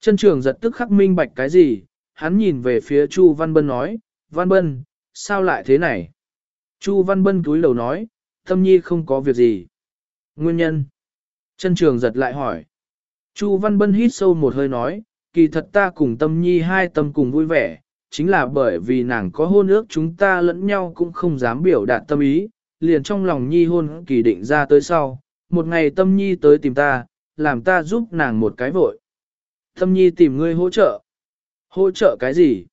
Chân trường giật tức khắc minh bạch cái gì, hắn nhìn về phía Chu Văn Bân nói, Văn Bân, sao lại thế này? Chu Văn Bân cúi đầu nói, tâm nhi không có việc gì. Nguyên nhân? Chân trường giật lại hỏi. Chu Văn Bân hít sâu một hơi nói, kỳ thật ta cùng tâm nhi hai tâm cùng vui vẻ, chính là bởi vì nàng có hôn ước chúng ta lẫn nhau cũng không dám biểu đạt tâm ý, liền trong lòng nhi hôn kỳ định ra tới sau, một ngày tâm nhi tới tìm ta, làm ta giúp nàng một cái vội. Tâm nhi tìm ngươi hỗ trợ. Hỗ trợ cái gì?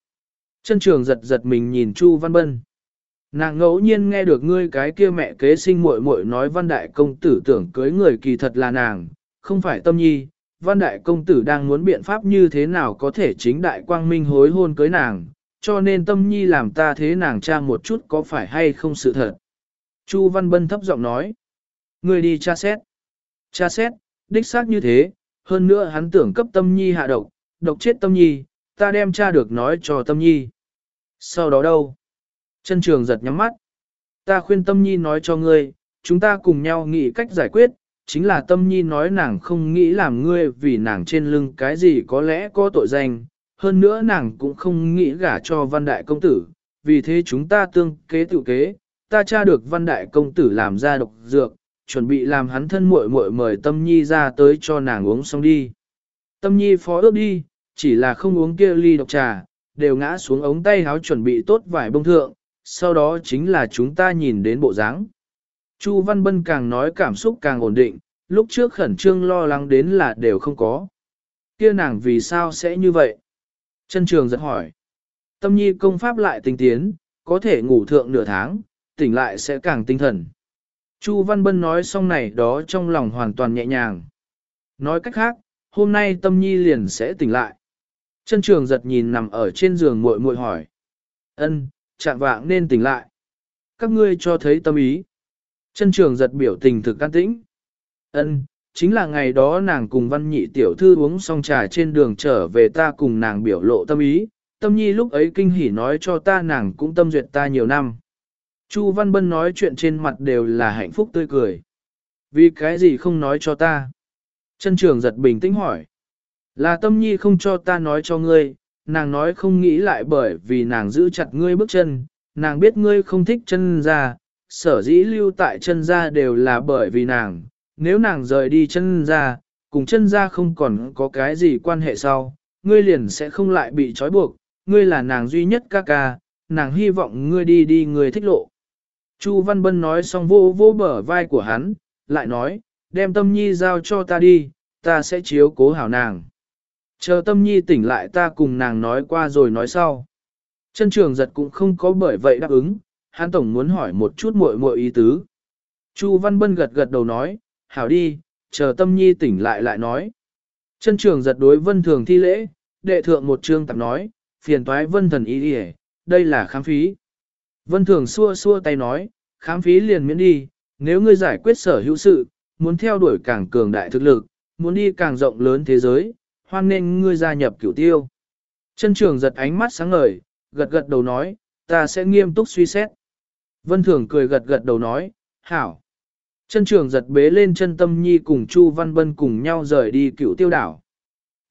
Chân trường giật giật mình nhìn Chu Văn Bân. Nàng ngẫu nhiên nghe được ngươi cái kia mẹ kế sinh muội muội nói văn đại công tử tưởng cưới người kỳ thật là nàng, không phải tâm nhi. Văn đại công tử đang muốn biện pháp như thế nào có thể chính đại quang minh hối hôn cưới nàng, cho nên tâm nhi làm ta thế nàng tra một chút có phải hay không sự thật. Chu Văn Bân thấp giọng nói. Ngươi đi tra xét. Tra xét, đích xác như thế, hơn nữa hắn tưởng cấp tâm nhi hạ độc, độc chết tâm nhi, ta đem tra được nói cho tâm nhi. Sau đó đâu? Chân trường giật nhắm mắt. Ta khuyên tâm nhi nói cho ngươi, chúng ta cùng nhau nghĩ cách giải quyết, chính là tâm nhi nói nàng không nghĩ làm ngươi vì nàng trên lưng cái gì có lẽ có tội danh, hơn nữa nàng cũng không nghĩ gả cho văn đại công tử, vì thế chúng ta tương kế tự kế, ta tra được văn đại công tử làm ra độc dược, chuẩn bị làm hắn thân muội muội mời tâm nhi ra tới cho nàng uống xong đi. Tâm nhi phó ước đi, chỉ là không uống kia ly độc trà, đều ngã xuống ống tay háo chuẩn bị tốt vải bông thượng, sau đó chính là chúng ta nhìn đến bộ dáng. Chu Văn Bân càng nói cảm xúc càng ổn định, lúc trước khẩn trương lo lắng đến là đều không có. Kia nàng vì sao sẽ như vậy? Chân trường giật hỏi. Tâm nhi công pháp lại tinh tiến, có thể ngủ thượng nửa tháng, tỉnh lại sẽ càng tinh thần. Chu Văn Bân nói xong này đó trong lòng hoàn toàn nhẹ nhàng. Nói cách khác, hôm nay tâm nhi liền sẽ tỉnh lại. Chân trường giật nhìn nằm ở trên giường muội muội hỏi. ân chạm vạng nên tỉnh lại. Các ngươi cho thấy tâm ý. Chân trường giật biểu tình thực can tĩnh. ân chính là ngày đó nàng cùng văn nhị tiểu thư uống xong trà trên đường trở về ta cùng nàng biểu lộ tâm ý. Tâm nhi lúc ấy kinh hỉ nói cho ta nàng cũng tâm duyệt ta nhiều năm. Chu Văn Bân nói chuyện trên mặt đều là hạnh phúc tươi cười. Vì cái gì không nói cho ta? Chân trường giật bình tĩnh hỏi. Là tâm nhi không cho ta nói cho ngươi, nàng nói không nghĩ lại bởi vì nàng giữ chặt ngươi bước chân, nàng biết ngươi không thích chân ra, sở dĩ lưu tại chân ra đều là bởi vì nàng, nếu nàng rời đi chân ra, cùng chân ra không còn có cái gì quan hệ sau, ngươi liền sẽ không lại bị trói buộc, ngươi là nàng duy nhất ca ca, nàng hy vọng ngươi đi đi người thích lộ. Chu Văn Bân nói xong vô vô bờ vai của hắn, lại nói, đem tâm nhi giao cho ta đi, ta sẽ chiếu cố hảo nàng. Chờ tâm nhi tỉnh lại ta cùng nàng nói qua rồi nói sau. Chân trường giật cũng không có bởi vậy đáp ứng, hắn tổng muốn hỏi một chút muội muội ý tứ. Chu Văn Bân gật gật đầu nói, hảo đi, chờ tâm nhi tỉnh lại lại nói. Chân trường giật đối vân thường thi lễ, đệ thượng một chương tập nói, phiền toái vân thần ý đi đây là khám phí. Vân thường xua xua tay nói, khám phí liền miễn đi, nếu ngươi giải quyết sở hữu sự, muốn theo đuổi càng cường đại thực lực, muốn đi càng rộng lớn thế giới, hoan nên ngươi gia nhập cửu tiêu. Chân trường giật ánh mắt sáng ngời, gật gật đầu nói, ta sẽ nghiêm túc suy xét. Vân Thường cười gật gật đầu nói, hảo. Chân trường giật bế lên chân tâm nhi cùng Chu Văn Bân cùng nhau rời đi cửu tiêu đảo.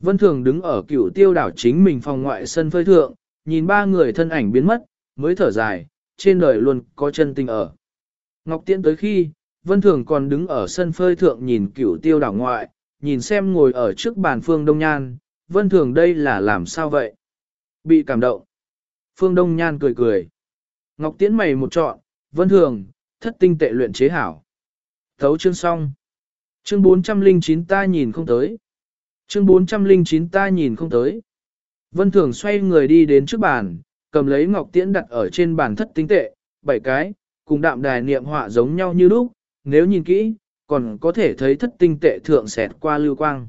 Vân Thường đứng ở cửu tiêu đảo chính mình phòng ngoại sân phơi thượng, nhìn ba người thân ảnh biến mất, mới thở dài, trên đời luôn có chân tình ở. Ngọc Tiễn tới khi, Vân Thường còn đứng ở sân phơi thượng nhìn cửu tiêu đảo ngoại, nhìn xem ngồi ở trước bàn Phương Đông Nhan, Vân Thường đây là làm sao vậy? Bị cảm động. Phương Đông Nhan cười cười. Ngọc Tiễn mày một trọn, Vân Thường, thất tinh tệ luyện chế hảo. Thấu chương xong. Chương 409 ta nhìn không tới. Chương 409 ta nhìn không tới. Vân Thường xoay người đi đến trước bàn, cầm lấy Ngọc Tiễn đặt ở trên bàn thất tinh tệ, bảy cái, cùng đạm đài niệm họa giống nhau như lúc, nếu nhìn kỹ, còn có thể thấy thất tinh tệ thượng xẹt qua lưu quang.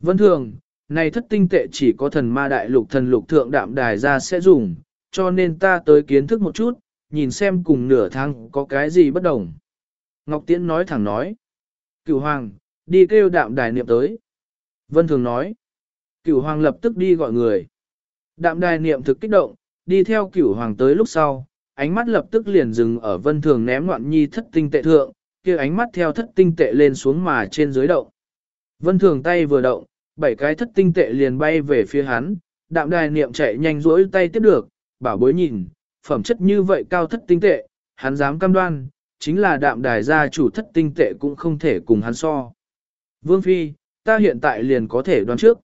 Vân thường, này thất tinh tệ chỉ có thần ma đại lục thần lục thượng đạm đài ra sẽ dùng, cho nên ta tới kiến thức một chút, nhìn xem cùng nửa tháng có cái gì bất đồng. Ngọc Tiễn nói thẳng nói. Cửu hoàng, đi kêu đạm đài niệm tới. Vân thường nói. Cửu hoàng lập tức đi gọi người. Đạm đài niệm thực kích động, đi theo cửu hoàng tới lúc sau, ánh mắt lập tức liền dừng ở vân thường ném loạn nhi thất tinh tệ thượng, kia ánh mắt theo thất tinh tệ lên xuống mà trên dưới động. Vân thường tay vừa động, bảy cái thất tinh tệ liền bay về phía hắn, đạm đài niệm chạy nhanh rỗi tay tiếp được, bảo bối nhìn, phẩm chất như vậy cao thất tinh tệ, hắn dám cam đoan, chính là đạm đài gia chủ thất tinh tệ cũng không thể cùng hắn so. Vương Phi, ta hiện tại liền có thể đoán trước.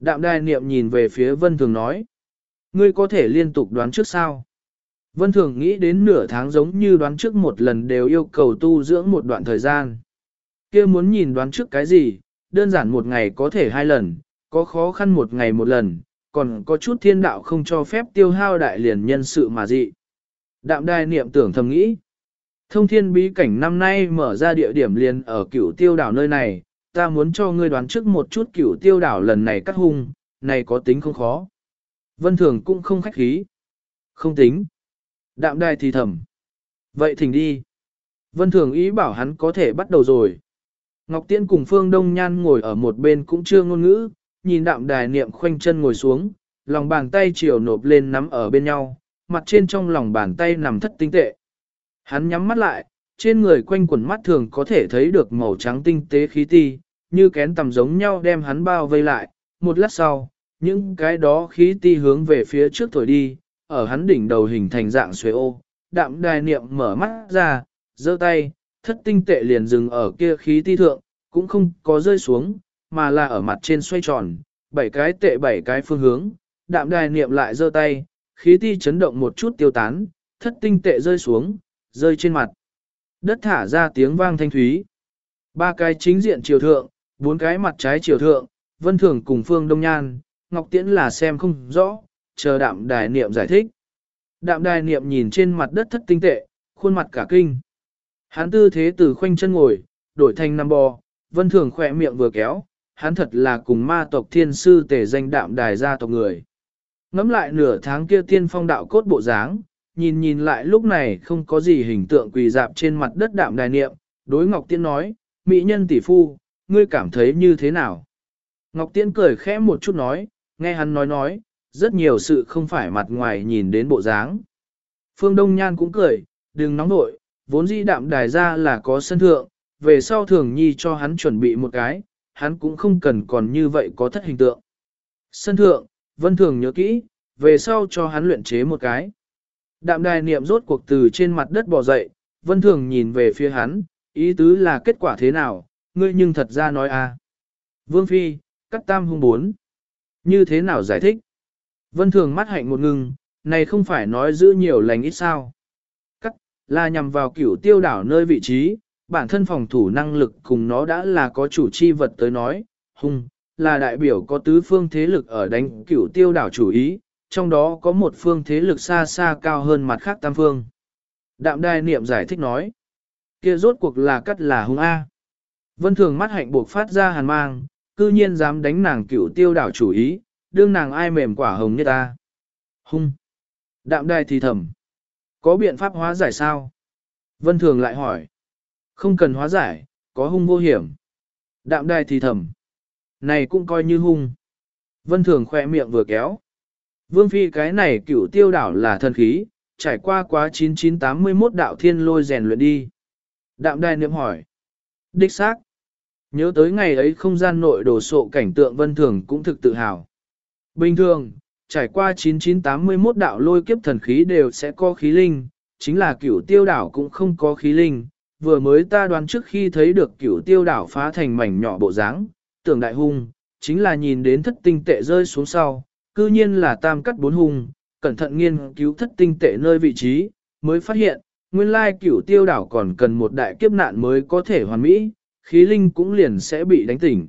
Đạm đài niệm nhìn về phía Vân Thường nói. Ngươi có thể liên tục đoán trước sao? Vân Thường nghĩ đến nửa tháng giống như đoán trước một lần đều yêu cầu tu dưỡng một đoạn thời gian. kia muốn nhìn đoán trước cái gì, đơn giản một ngày có thể hai lần, có khó khăn một ngày một lần, còn có chút thiên đạo không cho phép tiêu hao đại liền nhân sự mà dị. Đạm đài niệm tưởng thầm nghĩ. Thông thiên bí cảnh năm nay mở ra địa điểm liền ở cửu tiêu đảo nơi này, ta muốn cho ngươi đoán trước một chút cửu tiêu đảo lần này cắt hung, này có tính không khó. Vân Thường cũng không khách khí. Không tính. Đạm đài thì thầm. Vậy thỉnh đi. Vân Thường ý bảo hắn có thể bắt đầu rồi. Ngọc Tiễn cùng Phương Đông Nhan ngồi ở một bên cũng chưa ngôn ngữ, nhìn đạm đài niệm khoanh chân ngồi xuống, lòng bàn tay chiều nộp lên nắm ở bên nhau, mặt trên trong lòng bàn tay nằm thất tinh tệ. Hắn nhắm mắt lại, trên người quanh quần mắt thường có thể thấy được màu trắng tinh tế khí ti, như kén tầm giống nhau đem hắn bao vây lại, một lát sau, những cái đó khí ti hướng về phía trước thổi đi, ở hắn đỉnh đầu hình thành dạng xuế ô, đạm đài niệm mở mắt ra, giơ tay, thất tinh tệ liền dừng ở kia khí ti thượng, cũng không có rơi xuống, mà là ở mặt trên xoay tròn, bảy cái tệ bảy cái phương hướng, đạm đài niệm lại giơ tay, khí ti chấn động một chút tiêu tán, thất tinh tệ rơi xuống, rơi trên mặt. Đất thả ra tiếng vang thanh thúy. Ba cái chính diện chiều thượng, bốn cái mặt trái chiều thượng, vân thường cùng phương đông nhan, ngọc tiễn là xem không rõ, chờ đạm đài niệm giải thích. Đạm đài niệm nhìn trên mặt đất thất tinh tệ, khuôn mặt cả kinh. Hắn tư thế từ khoanh chân ngồi, đổi thành nằm bò, vân thường khỏe miệng vừa kéo, hắn thật là cùng ma tộc thiên sư tể danh đạm đài gia tộc người. Ngắm lại nửa tháng kia tiên phong đạo cốt bộ dáng, nhìn nhìn lại lúc này không có gì hình tượng quỳ dạp trên mặt đất đạm đài niệm, đối Ngọc Tiễn nói, mỹ nhân tỷ phu, ngươi cảm thấy như thế nào? Ngọc Tiễn cười khẽ một chút nói, nghe hắn nói nói, rất nhiều sự không phải mặt ngoài nhìn đến bộ dáng. Phương Đông Nhan cũng cười, đừng nóng nội, vốn di đạm đài ra là có sân thượng, về sau thường nhi cho hắn chuẩn bị một cái, hắn cũng không cần còn như vậy có thất hình tượng. Sân thượng, vân thường nhớ kỹ, về sau cho hắn luyện chế một cái. Đạm đài niệm rốt cuộc từ trên mặt đất bò dậy, vân thường nhìn về phía hắn, ý tứ là kết quả thế nào, ngươi nhưng thật ra nói a. À. Vương Phi, cắt tam hung bốn. Như thế nào giải thích? Vân thường mắt hạnh một ngừng, này không phải nói giữ nhiều lành ít sao. Cắt, là nhằm vào cửu tiêu đảo nơi vị trí, bản thân phòng thủ năng lực cùng nó đã là có chủ chi vật tới nói, hung, là đại biểu có tứ phương thế lực ở đánh cửu tiêu đảo chủ ý, trong đó có một phương thế lực xa xa cao hơn mặt khác tam phương. Đạm đai niệm giải thích nói, kia rốt cuộc là cắt là hung A. Vân thường mắt hạnh buộc phát ra hàn mang, cư nhiên dám đánh nàng cựu tiêu đảo chủ ý, đương nàng ai mềm quả hồng như ta. Hung. Đạm đài thì thầm. Có biện pháp hóa giải sao? Vân thường lại hỏi. Không cần hóa giải, có hung vô hiểm. Đạm đài thì thầm. Này cũng coi như hung. Vân thường khỏe miệng vừa kéo. Vương phi cái này cựu tiêu đảo là thần khí, trải qua quá 9981 đạo thiên lôi rèn luyện đi. Đạm đài niệm hỏi. Đích xác. Nhớ tới ngày ấy không gian nội đồ sộ cảnh tượng vân thường cũng thực tự hào. Bình thường, trải qua 9981 đạo lôi kiếp thần khí đều sẽ có khí linh, chính là cửu tiêu đảo cũng không có khí linh. Vừa mới ta đoán trước khi thấy được cửu tiêu đảo phá thành mảnh nhỏ bộ dáng, tưởng đại hung, chính là nhìn đến thất tinh tệ rơi xuống sau, cư nhiên là tam cắt bốn hung, cẩn thận nghiên cứu thất tinh tệ nơi vị trí, mới phát hiện, nguyên lai cửu tiêu đảo còn cần một đại kiếp nạn mới có thể hoàn mỹ, khí linh cũng liền sẽ bị đánh tỉnh.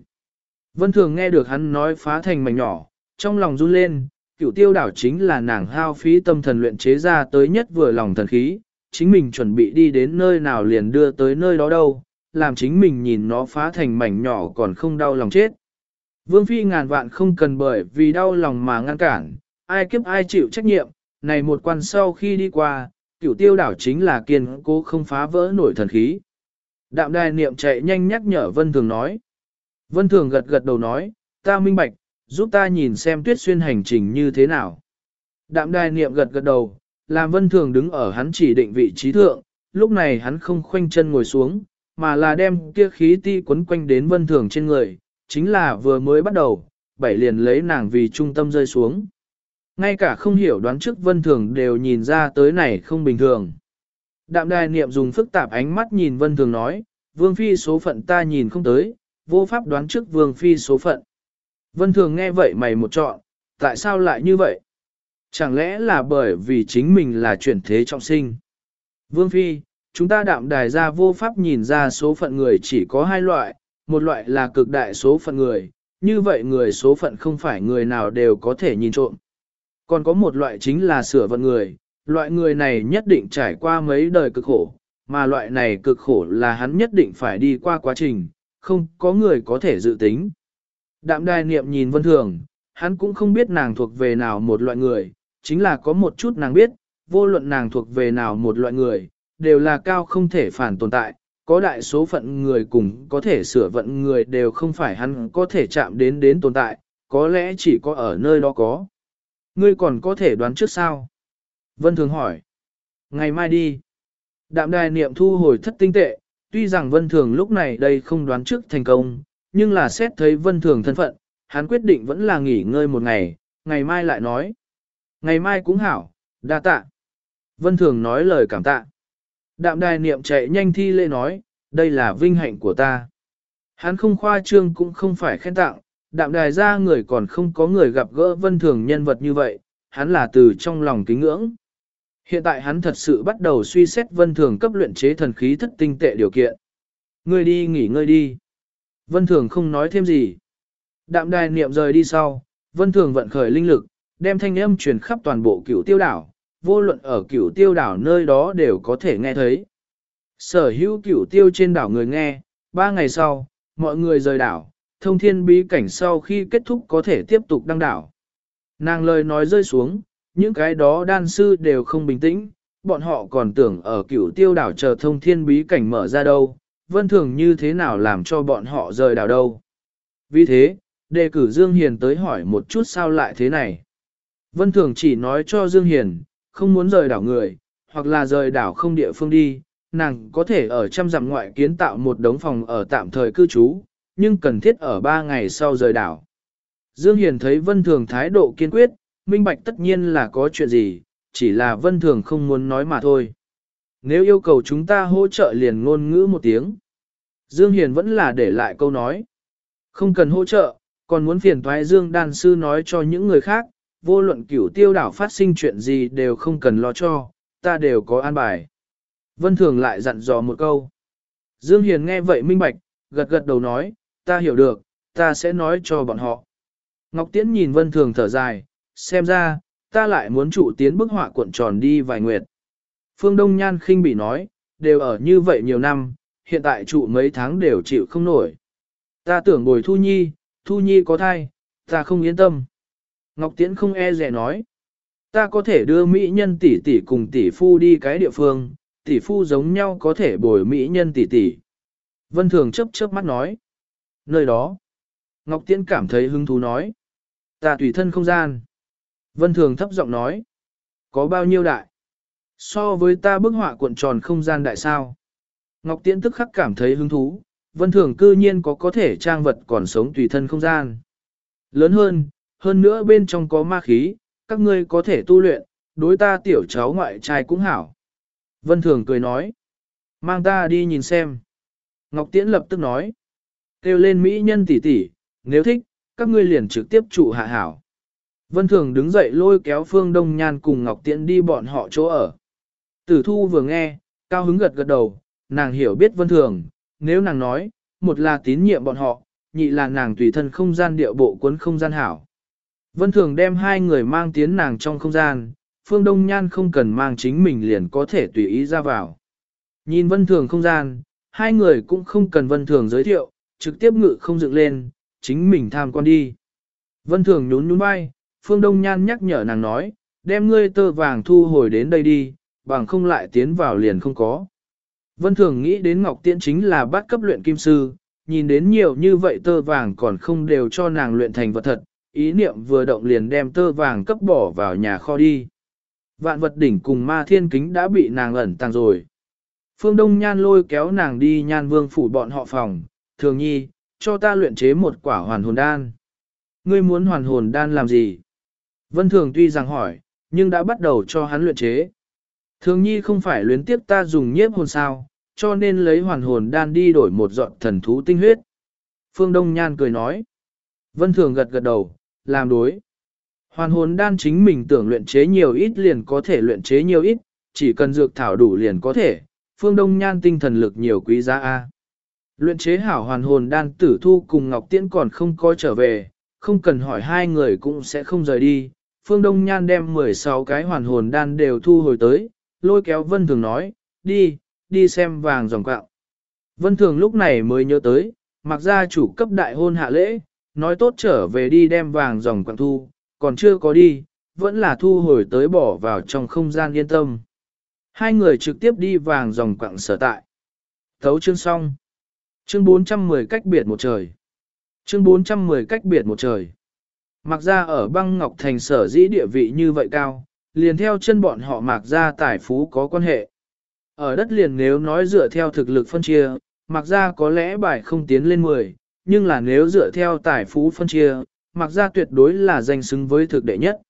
Vân Thường nghe được hắn nói phá thành mảnh nhỏ, trong lòng run lên, cựu tiêu đảo chính là nàng hao phí tâm thần luyện chế ra tới nhất vừa lòng thần khí, chính mình chuẩn bị đi đến nơi nào liền đưa tới nơi đó đâu, làm chính mình nhìn nó phá thành mảnh nhỏ còn không đau lòng chết. Vương Phi ngàn vạn không cần bởi vì đau lòng mà ngăn cản, ai kiếp ai chịu trách nhiệm, này một quan sau khi đi qua, cựu tiêu đảo chính là kiên cố không phá vỡ nổi thần khí. Đạm đài niệm chạy nhanh nhắc nhở Vân Thường nói. Vân Thường gật gật đầu nói, ta minh bạch, giúp ta nhìn xem tuyết xuyên hành trình như thế nào. Đạm đài niệm gật gật đầu, làm Vân Thường đứng ở hắn chỉ định vị trí thượng, lúc này hắn không khoanh chân ngồi xuống, mà là đem kia khí ti quấn quanh đến Vân Thường trên người, chính là vừa mới bắt đầu, bảy liền lấy nàng vì trung tâm rơi xuống. Ngay cả không hiểu đoán trước vân thường đều nhìn ra tới này không bình thường. Đạm đài niệm dùng phức tạp ánh mắt nhìn vân thường nói, vương phi số phận ta nhìn không tới, vô pháp đoán trước vương phi số phận. Vân thường nghe vậy mày một trọn, tại sao lại như vậy? Chẳng lẽ là bởi vì chính mình là chuyển thế trọng sinh? Vương phi, chúng ta đạm đài ra vô pháp nhìn ra số phận người chỉ có hai loại, một loại là cực đại số phận người, như vậy người số phận không phải người nào đều có thể nhìn trộm. Còn có một loại chính là sửa vận người, loại người này nhất định trải qua mấy đời cực khổ, mà loại này cực khổ là hắn nhất định phải đi qua quá trình, không có người có thể dự tính. Đạm đài niệm nhìn vân thường, hắn cũng không biết nàng thuộc về nào một loại người, chính là có một chút nàng biết, vô luận nàng thuộc về nào một loại người, đều là cao không thể phản tồn tại, có đại số phận người cùng có thể sửa vận người đều không phải hắn có thể chạm đến đến tồn tại, có lẽ chỉ có ở nơi đó có. Ngươi còn có thể đoán trước sao? Vân Thường hỏi. Ngày mai đi. Đạm đài niệm thu hồi thất tinh tệ, tuy rằng Vân Thường lúc này đây không đoán trước thành công, nhưng là xét thấy Vân Thường thân phận, hắn quyết định vẫn là nghỉ ngơi một ngày, ngày mai lại nói. Ngày mai cũng hảo, đa tạ. Vân Thường nói lời cảm tạ. Đạm đài niệm chạy nhanh thi lễ nói, đây là vinh hạnh của ta. Hắn không khoa trương cũng không phải khen tặng, đạm đài ra người còn không có người gặp gỡ vân thường nhân vật như vậy, hắn là từ trong lòng kính ngưỡng. Hiện tại hắn thật sự bắt đầu suy xét vân thường cấp luyện chế thần khí thất tinh tệ điều kiện. Ngươi đi nghỉ ngơi đi. Vân thường không nói thêm gì. Đạm đài niệm rời đi sau, vân thường vận khởi linh lực, đem thanh âm truyền khắp toàn bộ cửu tiêu đảo, vô luận ở cửu tiêu đảo nơi đó đều có thể nghe thấy. Sở hữu cửu tiêu trên đảo người nghe, ba ngày sau, mọi người rời đảo, thông thiên bí cảnh sau khi kết thúc có thể tiếp tục đăng đảo. Nàng lời nói rơi xuống, những cái đó đan sư đều không bình tĩnh, bọn họ còn tưởng ở cửu tiêu đảo chờ thông thiên bí cảnh mở ra đâu, vân thường như thế nào làm cho bọn họ rời đảo đâu. Vì thế, đề cử Dương Hiền tới hỏi một chút sao lại thế này. Vân thường chỉ nói cho Dương Hiền, không muốn rời đảo người, hoặc là rời đảo không địa phương đi, nàng có thể ở trăm dặm ngoại kiến tạo một đống phòng ở tạm thời cư trú, nhưng cần thiết ở ba ngày sau rời đảo. Dương Hiền thấy Vân Thường thái độ kiên quyết, minh bạch tất nhiên là có chuyện gì, chỉ là Vân Thường không muốn nói mà thôi. Nếu yêu cầu chúng ta hỗ trợ liền ngôn ngữ một tiếng. Dương Hiền vẫn là để lại câu nói. Không cần hỗ trợ, còn muốn phiền thoái Dương Đan Sư nói cho những người khác, vô luận cửu tiêu đảo phát sinh chuyện gì đều không cần lo cho, ta đều có an bài. Vân Thường lại dặn dò một câu. Dương Hiền nghe vậy minh bạch, gật gật đầu nói, ta hiểu được, ta sẽ nói cho bọn họ. Ngọc Tiễn nhìn Vân Thường thở dài, xem ra, ta lại muốn trụ tiến bức họa cuộn tròn đi vài nguyệt. Phương Đông Nhan khinh bị nói, đều ở như vậy nhiều năm, hiện tại trụ mấy tháng đều chịu không nổi. Ta tưởng bồi Thu Nhi, Thu Nhi có thai, ta không yên tâm. Ngọc Tiễn không e rẻ nói. Ta có thể đưa mỹ nhân tỷ tỷ cùng tỷ phu đi cái địa phương, tỷ phu giống nhau có thể bồi mỹ nhân tỷ tỷ. Vân Thường chấp chớp mắt nói. Nơi đó. Ngọc Tiễn cảm thấy hứng thú nói. Ta tùy thân không gian. Vân Thường thấp giọng nói. Có bao nhiêu đại? So với ta bức họa cuộn tròn không gian đại sao? Ngọc Tiễn tức khắc cảm thấy hứng thú. Vân Thường cư nhiên có có thể trang vật còn sống tùy thân không gian. Lớn hơn, hơn nữa bên trong có ma khí, các ngươi có thể tu luyện, đối ta tiểu cháu ngoại trai cũng hảo. Vân Thường cười nói, mang ta đi nhìn xem. Ngọc Tiễn lập tức nói, kêu lên mỹ nhân tỷ tỷ, nếu thích, các ngươi liền trực tiếp trụ hạ hảo. Vân Thường đứng dậy lôi kéo Phương Đông Nhan cùng Ngọc Tiễn đi bọn họ chỗ ở. Tử Thu vừa nghe, cao hứng gật gật đầu, nàng hiểu biết Vân Thường, nếu nàng nói, một là tín nhiệm bọn họ, nhị là nàng tùy thân không gian điệu bộ cuốn không gian hảo. Vân Thường đem hai người mang tiến nàng trong không gian, Phương Đông Nhan không cần mang chính mình liền có thể tùy ý ra vào. Nhìn Vân Thường không gian, hai người cũng không cần Vân Thường giới thiệu, trực tiếp ngự không dựng lên, chính mình tham quan đi. Vân Thường nhún nhún vai, Phương Đông Nhan nhắc nhở nàng nói, đem ngươi tơ vàng thu hồi đến đây đi, bằng không lại tiến vào liền không có. Vân Thường nghĩ đến Ngọc Tiễn chính là bát cấp luyện kim sư, nhìn đến nhiều như vậy tơ vàng còn không đều cho nàng luyện thành vật thật, ý niệm vừa động liền đem tơ vàng cấp bỏ vào nhà kho đi. Vạn vật đỉnh cùng ma thiên kính đã bị nàng ẩn tàng rồi. Phương Đông Nhan lôi kéo nàng đi nhan vương phủ bọn họ phòng, thường nhi, cho ta luyện chế một quả hoàn hồn đan. Ngươi muốn hoàn hồn đan làm gì? Vân Thường tuy rằng hỏi, nhưng đã bắt đầu cho hắn luyện chế. Thường nhi không phải luyến tiếp ta dùng nhiếp hồn sao, cho nên lấy hoàn hồn đan đi đổi một dọn thần thú tinh huyết. Phương Đông Nhan cười nói. Vân Thường gật gật đầu, làm đối. Hoàn hồn đan chính mình tưởng luyện chế nhiều ít liền có thể luyện chế nhiều ít, chỉ cần dược thảo đủ liền có thể. Phương Đông Nhan tinh thần lực nhiều quý giá A. Luyện chế hảo hoàn hồn đan tử thu cùng Ngọc Tiễn còn không coi trở về, không cần hỏi hai người cũng sẽ không rời đi. Phương Đông Nhan đem 16 cái hoàn hồn đan đều thu hồi tới, lôi kéo Vân Thường nói, đi, đi xem vàng dòng quạo. Vân Thường lúc này mới nhớ tới, mặc ra chủ cấp đại hôn hạ lễ, nói tốt trở về đi đem vàng dòng quạng thu, còn chưa có đi, vẫn là thu hồi tới bỏ vào trong không gian yên tâm. Hai người trực tiếp đi vàng dòng quạng sở tại. Thấu chương xong. Chương 410 cách biệt một trời. Chương 410 cách biệt một trời. Mặc ra ở băng ngọc thành sở dĩ địa vị như vậy cao, liền theo chân bọn họ mặc ra tài phú có quan hệ. Ở đất liền nếu nói dựa theo thực lực phân chia, mặc ra có lẽ bài không tiến lên 10, nhưng là nếu dựa theo tài phú phân chia, mặc ra tuyệt đối là danh xứng với thực đệ nhất.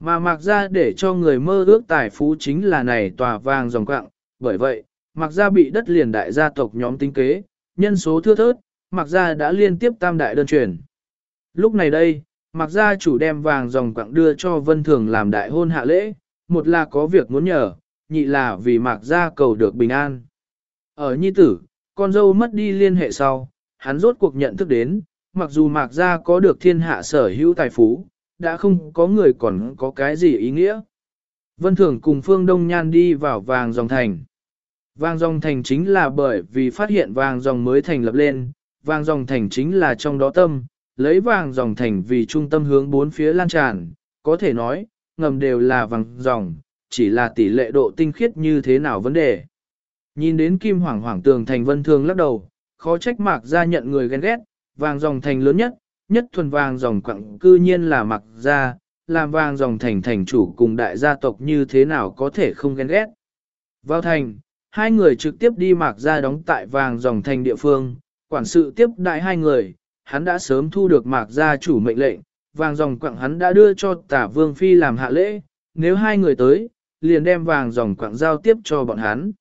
Mà mặc ra để cho người mơ ước tài phú chính là này tòa vàng dòng quạng, bởi vậy, mặc ra bị đất liền đại gia tộc nhóm tính kế, nhân số thưa thớt, mặc ra đã liên tiếp tam đại đơn truyền. Lúc này đây, mặc ra chủ đem vàng dòng quặng đưa cho vân thường làm đại hôn hạ lễ, một là có việc muốn nhờ, nhị là vì mặc ra cầu được bình an. Ở nhi tử, con dâu mất đi liên hệ sau, hắn rốt cuộc nhận thức đến, mặc dù mạc gia có được thiên hạ sở hữu tài phú, đã không có người còn có cái gì ý nghĩa. Vân Thường cùng Phương Đông Nhan đi vào vàng dòng thành. Vàng dòng thành chính là bởi vì phát hiện vàng dòng mới thành lập lên, vàng dòng thành chính là trong đó tâm, lấy vàng dòng thành vì trung tâm hướng bốn phía lan tràn, có thể nói, ngầm đều là vàng dòng, chỉ là tỷ lệ độ tinh khiết như thế nào vấn đề. Nhìn đến kim hoàng hoàng tường thành vân thường lắc đầu, khó trách mạc ra nhận người ghen ghét, vàng dòng thành lớn nhất, nhất thuần vàng dòng quặng cư nhiên là mạc ra, làm vàng dòng thành thành chủ cùng đại gia tộc như thế nào có thể không ghen ghét. Vào thành, hai người trực tiếp đi mạc ra đóng tại vàng dòng thành địa phương, quản sự tiếp đại hai người, hắn đã sớm thu được mạc gia chủ mệnh lệnh, vàng dòng quặng hắn đã đưa cho tả vương phi làm hạ lễ, nếu hai người tới, liền đem vàng dòng quặng giao tiếp cho bọn hắn.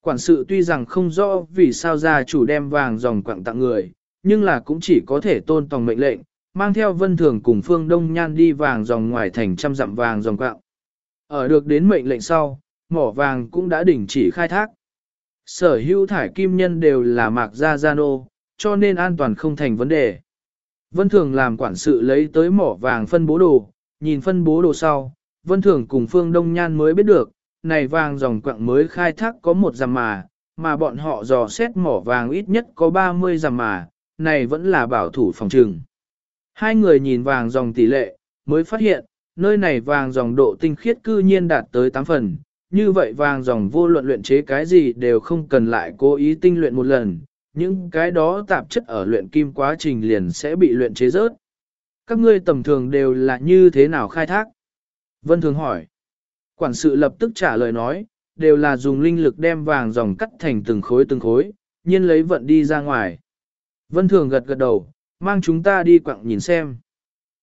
Quản sự tuy rằng không rõ vì sao gia chủ đem vàng dòng quặng tặng người, nhưng là cũng chỉ có thể tôn tòng mệnh lệnh, mang theo vân thường cùng phương đông nhan đi vàng dòng ngoài thành trăm dặm vàng dòng quặng. Ở được đến mệnh lệnh sau, mỏ vàng cũng đã đình chỉ khai thác. Sở hữu thải kim nhân đều là mạc gia gia nô, cho nên an toàn không thành vấn đề. Vân Thường làm quản sự lấy tới mỏ vàng phân bố đồ, nhìn phân bố đồ sau, Vân Thường cùng Phương Đông Nhan mới biết được, này vàng dòng quặng mới khai thác có một giảm mà, mà bọn họ dò xét mỏ vàng ít nhất có 30 giảm mà, này vẫn là bảo thủ phòng trừng. Hai người nhìn vàng dòng tỷ lệ, mới phát hiện, nơi này vàng dòng độ tinh khiết cư nhiên đạt tới 8 phần, như vậy vàng dòng vô luận luyện chế cái gì đều không cần lại cố ý tinh luyện một lần, những cái đó tạp chất ở luyện kim quá trình liền sẽ bị luyện chế rớt. Các ngươi tầm thường đều là như thế nào khai thác? Vân Thường hỏi. Quản sự lập tức trả lời nói, đều là dùng linh lực đem vàng dòng cắt thành từng khối từng khối, nhiên lấy vận đi ra ngoài. Vân Thường gật gật đầu, mang chúng ta đi quặng nhìn xem.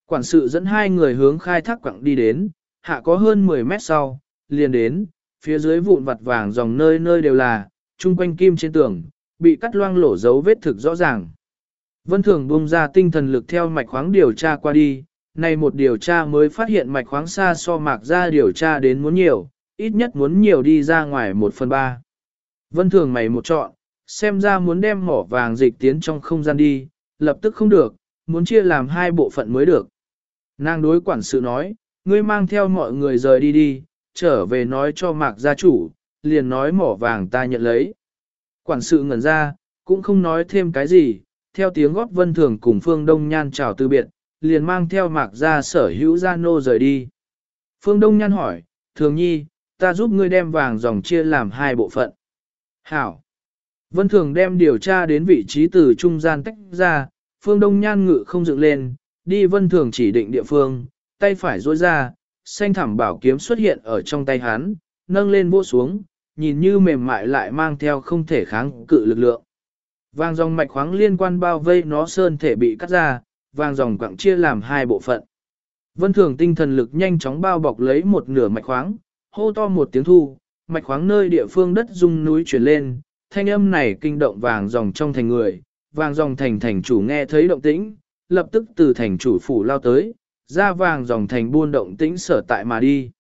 Quản sự dẫn hai người hướng khai thác quặng đi đến, hạ có hơn 10 mét sau, liền đến, phía dưới vụn vặt vàng dòng nơi nơi đều là, chung quanh kim trên tường, bị cắt loang lổ dấu vết thực rõ ràng. Vân Thường buông ra tinh thần lực theo mạch khoáng điều tra qua đi, nay một điều tra mới phát hiện mạch khoáng xa so mạc ra điều tra đến muốn nhiều, ít nhất muốn nhiều đi ra ngoài một phần ba. Vân Thường mày một chọn, xem ra muốn đem mỏ vàng dịch tiến trong không gian đi, lập tức không được, muốn chia làm hai bộ phận mới được. Nàng đối quản sự nói, ngươi mang theo mọi người rời đi đi, trở về nói cho mạc gia chủ, liền nói mỏ vàng ta nhận lấy. Quản sự ngẩn ra, cũng không nói thêm cái gì, theo tiếng góp vân thường cùng phương đông nhan chào từ biệt, liền mang theo mạc ra sở hữu gia nô rời đi. Phương đông nhan hỏi, thường nhi, ta giúp ngươi đem vàng dòng chia làm hai bộ phận. Hảo. Vân thường đem điều tra đến vị trí từ trung gian tách ra, phương đông nhan ngự không dựng lên, đi vân thường chỉ định địa phương, tay phải duỗi ra, xanh thảm bảo kiếm xuất hiện ở trong tay hắn, nâng lên vỗ xuống, nhìn như mềm mại lại mang theo không thể kháng cự lực lượng. Vàng dòng mạch khoáng liên quan bao vây nó sơn thể bị cắt ra, vàng dòng quặng chia làm hai bộ phận. Vân thường tinh thần lực nhanh chóng bao bọc lấy một nửa mạch khoáng, hô to một tiếng thu, mạch khoáng nơi địa phương đất rung núi chuyển lên, thanh âm này kinh động vàng dòng trong thành người, vàng dòng thành thành chủ nghe thấy động tĩnh, lập tức từ thành chủ phủ lao tới, ra vàng dòng thành buôn động tĩnh sở tại mà đi.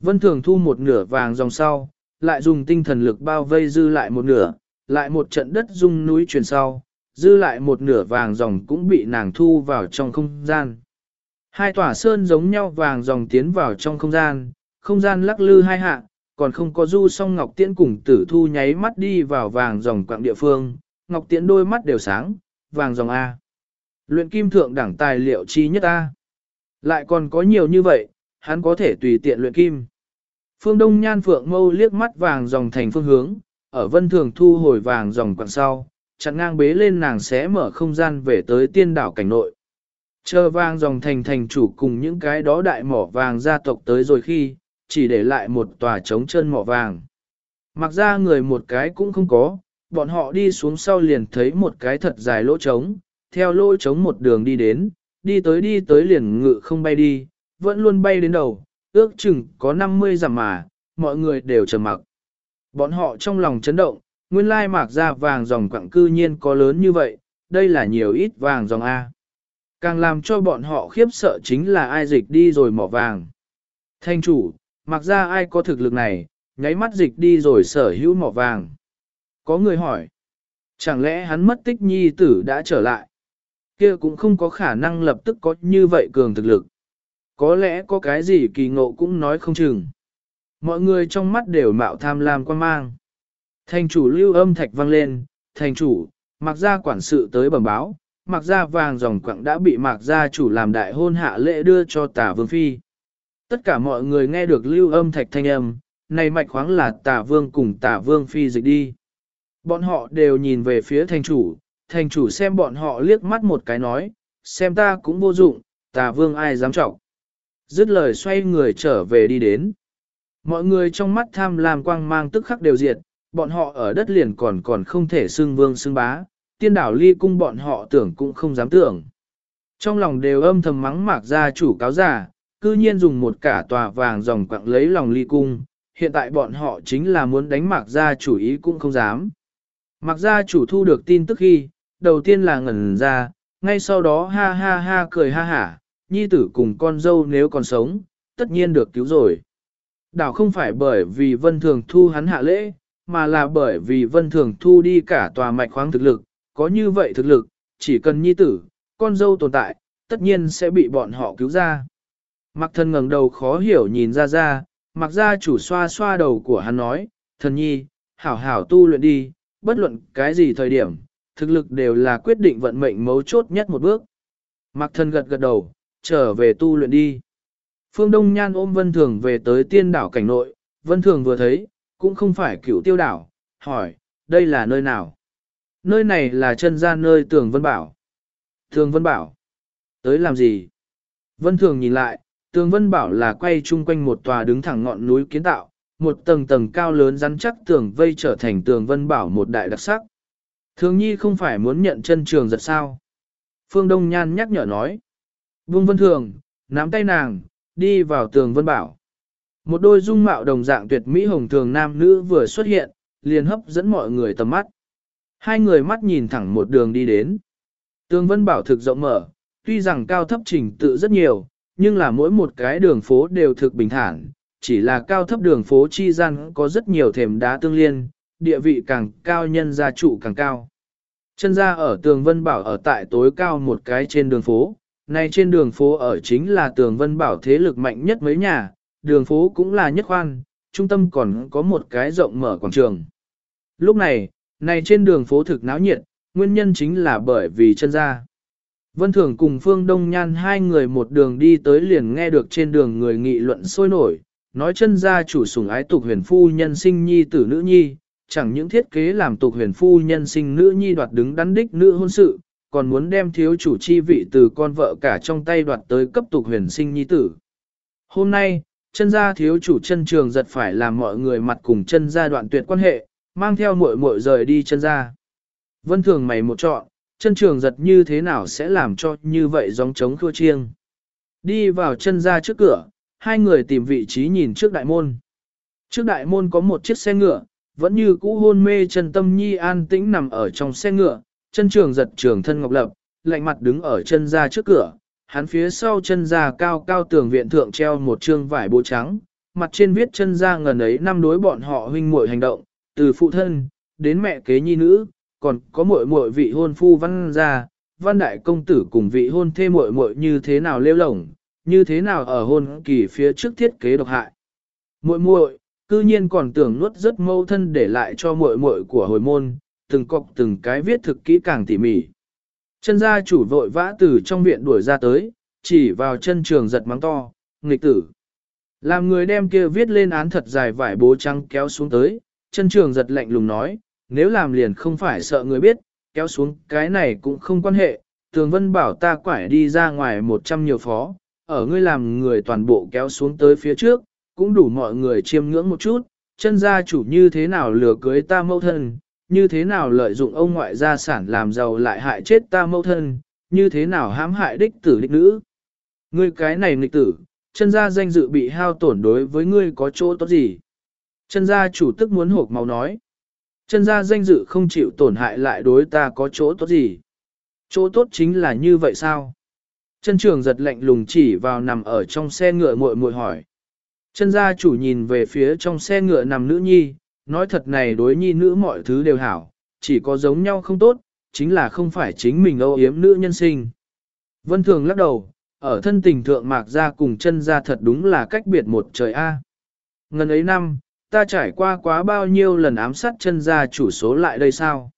Vân thường thu một nửa vàng dòng sau, lại dùng tinh thần lực bao vây dư lại một nửa, lại một trận đất rung núi chuyển sau, dư lại một nửa vàng dòng cũng bị nàng thu vào trong không gian. Hai tỏa sơn giống nhau vàng dòng tiến vào trong không gian, không gian lắc lư hai hạ, còn không có du song Ngọc Tiễn cùng tử thu nháy mắt đi vào vàng dòng quạng địa phương, Ngọc Tiễn đôi mắt đều sáng, vàng dòng A. Luyện kim thượng đẳng tài liệu chi nhất A. Lại còn có nhiều như vậy, hắn có thể tùy tiện luyện kim. Phương Đông Nhan Phượng mâu liếc mắt vàng dòng thành phương hướng, ở vân thường thu hồi vàng dòng quặng sau, chặn ngang bế lên nàng sẽ mở không gian về tới tiên đảo cảnh nội. Chờ vàng dòng thành thành chủ cùng những cái đó đại mỏ vàng gia tộc tới rồi khi, chỉ để lại một tòa trống chân mỏ vàng. Mặc ra người một cái cũng không có, bọn họ đi xuống sau liền thấy một cái thật dài lỗ trống, theo lỗ trống một đường đi đến, đi tới đi tới liền ngự không bay đi, vẫn luôn bay đến đầu, ước chừng có 50 dặm mà, mọi người đều trầm mặc. Bọn họ trong lòng chấn động, nguyên lai mạc ra vàng dòng quặng cư nhiên có lớn như vậy, đây là nhiều ít vàng dòng A. Càng làm cho bọn họ khiếp sợ chính là ai dịch đi rồi mỏ vàng. Thanh chủ, mặc ra ai có thực lực này, nháy mắt dịch đi rồi sở hữu mỏ vàng. Có người hỏi, chẳng lẽ hắn mất tích nhi tử đã trở lại? kia cũng không có khả năng lập tức có như vậy cường thực lực. Có lẽ có cái gì kỳ ngộ cũng nói không chừng. Mọi người trong mắt đều mạo tham lam quan mang. Thành chủ lưu âm thạch vang lên, thành chủ, mặc ra quản sự tới bẩm báo, mặc ra vàng dòng quặng đã bị mặc gia chủ làm đại hôn hạ lễ đưa cho tả vương phi. Tất cả mọi người nghe được lưu âm thạch thanh âm, này mạch khoáng là tả vương cùng tả vương phi dịch đi. Bọn họ đều nhìn về phía thành chủ, thành chủ xem bọn họ liếc mắt một cái nói, xem ta cũng vô dụng, tả vương ai dám trọng. Dứt lời xoay người trở về đi đến. Mọi người trong mắt tham lam quang mang tức khắc đều diệt, bọn họ ở đất liền còn còn không thể xưng vương xưng bá, tiên đảo ly cung bọn họ tưởng cũng không dám tưởng. Trong lòng đều âm thầm mắng mạc gia chủ cáo giả, cư nhiên dùng một cả tòa vàng dòng quặng lấy lòng ly cung, hiện tại bọn họ chính là muốn đánh mạc gia chủ ý cũng không dám. Mạc gia chủ thu được tin tức khi, đầu tiên là ngẩn ra, ngay sau đó ha ha ha cười ha hả, nhi tử cùng con dâu nếu còn sống, tất nhiên được cứu rồi. Đảo không phải bởi vì vân thường thu hắn hạ lễ, mà là bởi vì vân thường thu đi cả tòa mạch khoáng thực lực, có như vậy thực lực, chỉ cần nhi tử, con dâu tồn tại, tất nhiên sẽ bị bọn họ cứu ra. Mặc thân ngẩng đầu khó hiểu nhìn ra ra, mặc ra chủ xoa xoa đầu của hắn nói, thần nhi, hảo hảo tu luyện đi, bất luận cái gì thời điểm, thực lực đều là quyết định vận mệnh mấu chốt nhất một bước. Mặc thân gật gật đầu, trở về tu luyện đi. Phương Đông Nhan ôm Vân Thường về tới tiên đảo cảnh nội, Vân Thường vừa thấy, cũng không phải cửu tiêu đảo, hỏi, đây là nơi nào? Nơi này là chân ra nơi tường Vân Bảo. Tường Vân Bảo. Tới làm gì? Vân Thường nhìn lại, tường Vân Bảo là quay chung quanh một tòa đứng thẳng ngọn núi kiến tạo, một tầng tầng cao lớn rắn chắc tường vây trở thành tường Vân Bảo một đại đặc sắc. Thường nhi không phải muốn nhận chân trường giật sao? Phương Đông Nhan nhắc nhở nói. Vương Vân Thường, nắm tay nàng, đi vào tường Vân Bảo. Một đôi dung mạo đồng dạng tuyệt mỹ hồng thường nam nữ vừa xuất hiện, liền hấp dẫn mọi người tầm mắt. Hai người mắt nhìn thẳng một đường đi đến. Tường Vân Bảo thực rộng mở, tuy rằng cao thấp trình tự rất nhiều, nhưng là mỗi một cái đường phố đều thực bình thản, chỉ là cao thấp đường phố chi gian có rất nhiều thềm đá tương liên, địa vị càng cao nhân gia trụ càng cao. Chân ra ở tường Vân Bảo ở tại tối cao một cái trên đường phố, này trên đường phố ở chính là tường Vân Bảo thế lực mạnh nhất mấy nhà, đường phố cũng là nhất khoan, trung tâm còn có một cái rộng mở quảng trường. Lúc này, này trên đường phố thực náo nhiệt, nguyên nhân chính là bởi vì chân ra. Vân Thường cùng Phương Đông Nhan hai người một đường đi tới liền nghe được trên đường người nghị luận sôi nổi, nói chân ra chủ sủng ái tục huyền phu nhân sinh nhi tử nữ nhi, chẳng những thiết kế làm tục huyền phu nhân sinh nữ nhi đoạt đứng đắn đích nữ hôn sự, còn muốn đem thiếu chủ chi vị từ con vợ cả trong tay đoạt tới cấp tục huyền sinh nhi tử. Hôm nay, chân gia thiếu chủ chân trường giật phải làm mọi người mặt cùng chân gia đoạn tuyệt quan hệ, mang theo muội muội rời đi chân gia. Vân thường mày một chọn, chân trường giật như thế nào sẽ làm cho như vậy giống trống thua chiêng. Đi vào chân gia trước cửa, hai người tìm vị trí nhìn trước đại môn. Trước đại môn có một chiếc xe ngựa, vẫn như cũ hôn mê chân tâm nhi an tĩnh nằm ở trong xe ngựa, chân trường giật trường thân ngọc lập, lạnh mặt đứng ở chân ra trước cửa, hắn phía sau chân ra cao cao tường viện thượng treo một trương vải bố trắng, mặt trên viết chân ra ngần ấy năm đối bọn họ huynh muội hành động, từ phụ thân, đến mẹ kế nhi nữ, còn có muội muội vị hôn phu văn gia, văn đại công tử cùng vị hôn thê muội muội như thế nào lêu lổng, như thế nào ở hôn kỳ phía trước thiết kế độc hại. Muội muội, cư nhiên còn tưởng nuốt rất mâu thân để lại cho muội muội của hồi môn, từng cọc từng cái viết thực kỹ càng tỉ mỉ. Chân gia chủ vội vã từ trong viện đuổi ra tới, chỉ vào chân trường giật mắng to, nghịch tử. Làm người đem kia viết lên án thật dài vải bố trắng kéo xuống tới, chân trường giật lạnh lùng nói, nếu làm liền không phải sợ người biết, kéo xuống cái này cũng không quan hệ, tường vân bảo ta quải đi ra ngoài một trăm nhiều phó, ở ngươi làm người toàn bộ kéo xuống tới phía trước, cũng đủ mọi người chiêm ngưỡng một chút, chân gia chủ như thế nào lừa cưới ta mâu thân, như thế nào lợi dụng ông ngoại gia sản làm giàu lại hại chết ta mâu thân, như thế nào hãm hại đích tử đích nữ. Ngươi cái này nghịch tử, chân gia danh dự bị hao tổn đối với ngươi có chỗ tốt gì? Chân gia chủ tức muốn hộp máu nói. Chân gia danh dự không chịu tổn hại lại đối ta có chỗ tốt gì? Chỗ tốt chính là như vậy sao? Chân trường giật lạnh lùng chỉ vào nằm ở trong xe ngựa muội muội hỏi. Chân gia chủ nhìn về phía trong xe ngựa nằm nữ nhi, nói thật này đối nhi nữ mọi thứ đều hảo, chỉ có giống nhau không tốt, chính là không phải chính mình âu yếm nữ nhân sinh. Vân Thường lắc đầu, ở thân tình thượng mạc ra cùng chân ra thật đúng là cách biệt một trời A. Ngần ấy năm, ta trải qua quá bao nhiêu lần ám sát chân ra chủ số lại đây sao?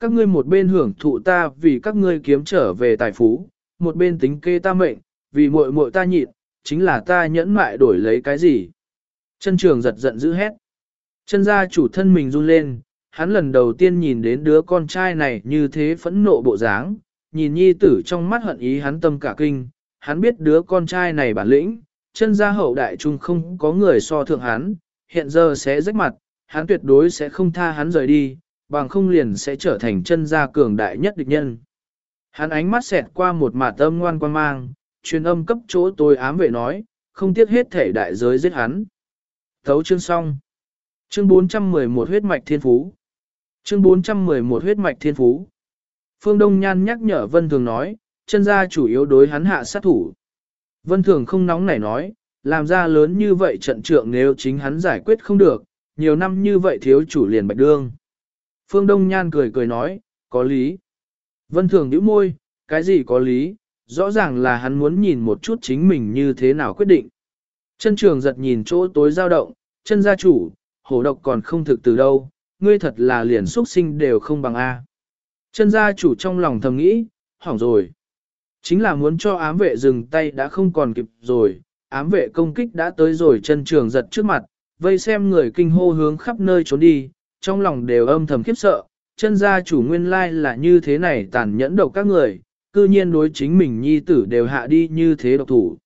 Các ngươi một bên hưởng thụ ta vì các ngươi kiếm trở về tài phú, một bên tính kê ta mệnh, vì muội muội ta nhịn, chính là ta nhẫn mại đổi lấy cái gì? Chân trường giật giận dữ hét. Chân gia chủ thân mình run lên, hắn lần đầu tiên nhìn đến đứa con trai này như thế phẫn nộ bộ dáng, nhìn nhi tử trong mắt hận ý hắn tâm cả kinh, hắn biết đứa con trai này bản lĩnh, chân gia hậu đại trung không có người so thượng hắn, hiện giờ sẽ rách mặt, hắn tuyệt đối sẽ không tha hắn rời đi, bằng không liền sẽ trở thành chân gia cường đại nhất địch nhân. Hắn ánh mắt xẹt qua một mả tâm ngoan quan mang, truyền âm cấp chỗ tôi ám vệ nói, không tiếc hết thể đại giới giết hắn. Thấu chương xong. Chương 411 huyết mạch thiên phú. Chương 411 huyết mạch thiên phú. Phương Đông Nhan nhắc nhở Vân Thường nói, chân gia chủ yếu đối hắn hạ sát thủ. Vân Thường không nóng nảy nói, làm ra lớn như vậy trận trượng nếu chính hắn giải quyết không được, nhiều năm như vậy thiếu chủ liền bạch đương. Phương Đông Nhan cười cười nói, có lý. Vân Thường nhíu môi, cái gì có lý, rõ ràng là hắn muốn nhìn một chút chính mình như thế nào quyết định. Chân trường giật nhìn chỗ tối dao động, chân gia chủ, hổ độc còn không thực từ đâu, ngươi thật là liền xuất sinh đều không bằng A. Chân gia chủ trong lòng thầm nghĩ, hỏng rồi. Chính là muốn cho ám vệ dừng tay đã không còn kịp rồi, ám vệ công kích đã tới rồi chân trường giật trước mặt, vây xem người kinh hô hướng khắp nơi trốn đi, trong lòng đều âm thầm khiếp sợ, chân gia chủ nguyên lai là như thế này tàn nhẫn độc các người, cư nhiên đối chính mình nhi tử đều hạ đi như thế độc thủ.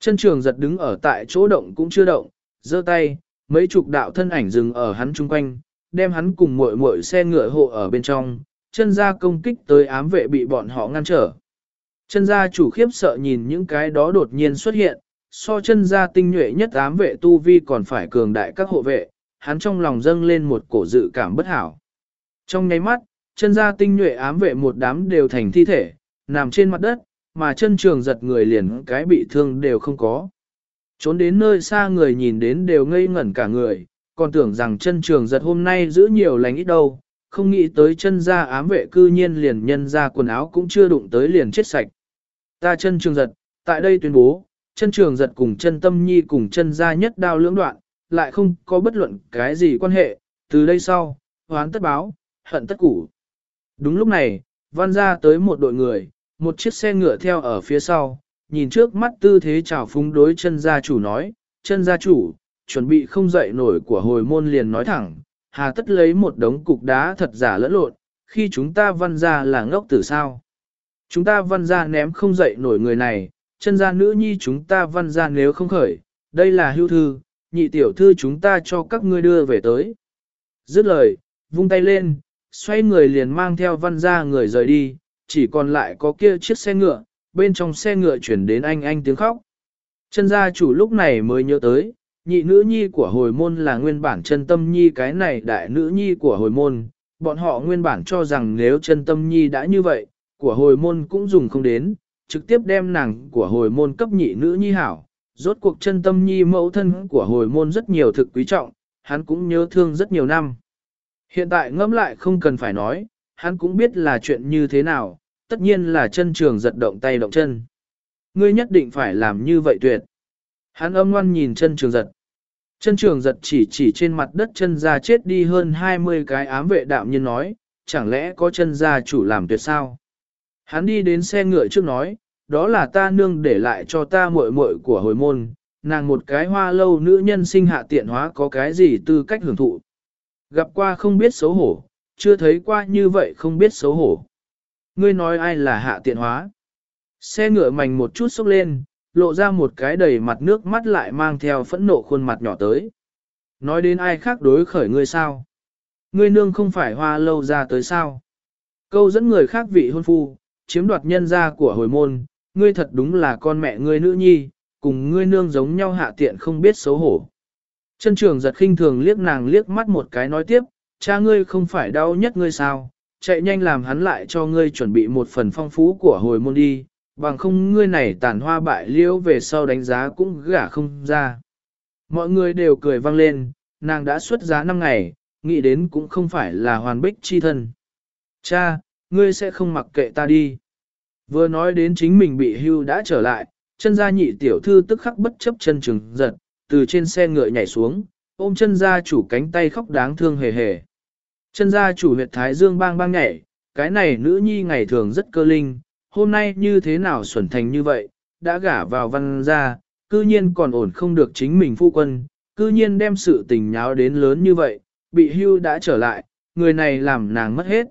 Chân trường giật đứng ở tại chỗ động cũng chưa động, giơ tay, mấy chục đạo thân ảnh dừng ở hắn chung quanh, đem hắn cùng muội muội xe ngựa hộ ở bên trong, chân gia công kích tới ám vệ bị bọn họ ngăn trở. Chân gia chủ khiếp sợ nhìn những cái đó đột nhiên xuất hiện, so chân gia tinh nhuệ nhất ám vệ tu vi còn phải cường đại các hộ vệ, hắn trong lòng dâng lên một cổ dự cảm bất hảo. Trong nháy mắt, chân gia tinh nhuệ ám vệ một đám đều thành thi thể, nằm trên mặt đất, mà chân trường giật người liền cái bị thương đều không có. Trốn đến nơi xa người nhìn đến đều ngây ngẩn cả người, còn tưởng rằng chân trường giật hôm nay giữ nhiều lành ít đâu, không nghĩ tới chân ra ám vệ cư nhiên liền nhân ra quần áo cũng chưa đụng tới liền chết sạch. Ta chân trường giật, tại đây tuyên bố, chân trường giật cùng chân tâm nhi cùng chân ra nhất đao lưỡng đoạn, lại không có bất luận cái gì quan hệ, từ đây sau, hoán tất báo, hận tất củ. Đúng lúc này, văn ra tới một đội người, một chiếc xe ngựa theo ở phía sau, nhìn trước mắt tư thế chào phúng đối chân gia chủ nói, chân gia chủ, chuẩn bị không dậy nổi của hồi môn liền nói thẳng, hà tất lấy một đống cục đá thật giả lẫn lộn, khi chúng ta văn ra là ngốc tử sao. Chúng ta văn ra ném không dậy nổi người này, chân gia nữ nhi chúng ta văn ra nếu không khởi, đây là hưu thư, nhị tiểu thư chúng ta cho các ngươi đưa về tới. Dứt lời, vung tay lên, xoay người liền mang theo văn ra người rời đi, chỉ còn lại có kia chiếc xe ngựa, bên trong xe ngựa chuyển đến anh anh tiếng khóc. Chân gia chủ lúc này mới nhớ tới, nhị nữ nhi của hồi môn là nguyên bản chân tâm nhi cái này đại nữ nhi của hồi môn, bọn họ nguyên bản cho rằng nếu chân tâm nhi đã như vậy, của hồi môn cũng dùng không đến, trực tiếp đem nàng của hồi môn cấp nhị nữ nhi hảo. Rốt cuộc chân tâm nhi mẫu thân của hồi môn rất nhiều thực quý trọng, hắn cũng nhớ thương rất nhiều năm. Hiện tại ngẫm lại không cần phải nói, hắn cũng biết là chuyện như thế nào, tất nhiên là chân trường giật động tay động chân. Ngươi nhất định phải làm như vậy tuyệt. Hắn âm ngoan nhìn chân trường giật. Chân trường giật chỉ chỉ trên mặt đất chân ra chết đi hơn 20 cái ám vệ đạo nhân nói, chẳng lẽ có chân gia chủ làm tuyệt sao? Hắn đi đến xe ngựa trước nói, đó là ta nương để lại cho ta muội muội của hồi môn, nàng một cái hoa lâu nữ nhân sinh hạ tiện hóa có cái gì tư cách hưởng thụ. Gặp qua không biết xấu hổ, chưa thấy qua như vậy không biết xấu hổ. Ngươi nói ai là hạ tiện hóa? Xe ngựa mảnh một chút sốc lên, lộ ra một cái đầy mặt nước mắt lại mang theo phẫn nộ khuôn mặt nhỏ tới. Nói đến ai khác đối khởi ngươi sao? Ngươi nương không phải hoa lâu ra tới sao? Câu dẫn người khác vị hôn phu, chiếm đoạt nhân gia của hồi môn, ngươi thật đúng là con mẹ ngươi nữ nhi, cùng ngươi nương giống nhau hạ tiện không biết xấu hổ. Chân trường giật khinh thường liếc nàng liếc mắt một cái nói tiếp, cha ngươi không phải đau nhất ngươi sao, chạy nhanh làm hắn lại cho ngươi chuẩn bị một phần phong phú của hồi môn đi, bằng không ngươi này tàn hoa bại liễu về sau đánh giá cũng gả không ra. Mọi người đều cười vang lên, nàng đã xuất giá năm ngày, nghĩ đến cũng không phải là hoàn bích chi thân. Cha, ngươi sẽ không mặc kệ ta đi. Vừa nói đến chính mình bị hưu đã trở lại, chân gia nhị tiểu thư tức khắc bất chấp chân trừng giật, từ trên xe ngựa nhảy xuống, ôm chân gia chủ cánh tay khóc đáng thương hề hề. Chân gia chủ huyệt thái dương bang bang nhảy, cái này nữ nhi ngày thường rất cơ linh, hôm nay như thế nào xuẩn thành như vậy, đã gả vào văn gia, cư nhiên còn ổn không được chính mình phu quân, cư nhiên đem sự tình nháo đến lớn như vậy, bị hưu đã trở lại, người này làm nàng mất hết.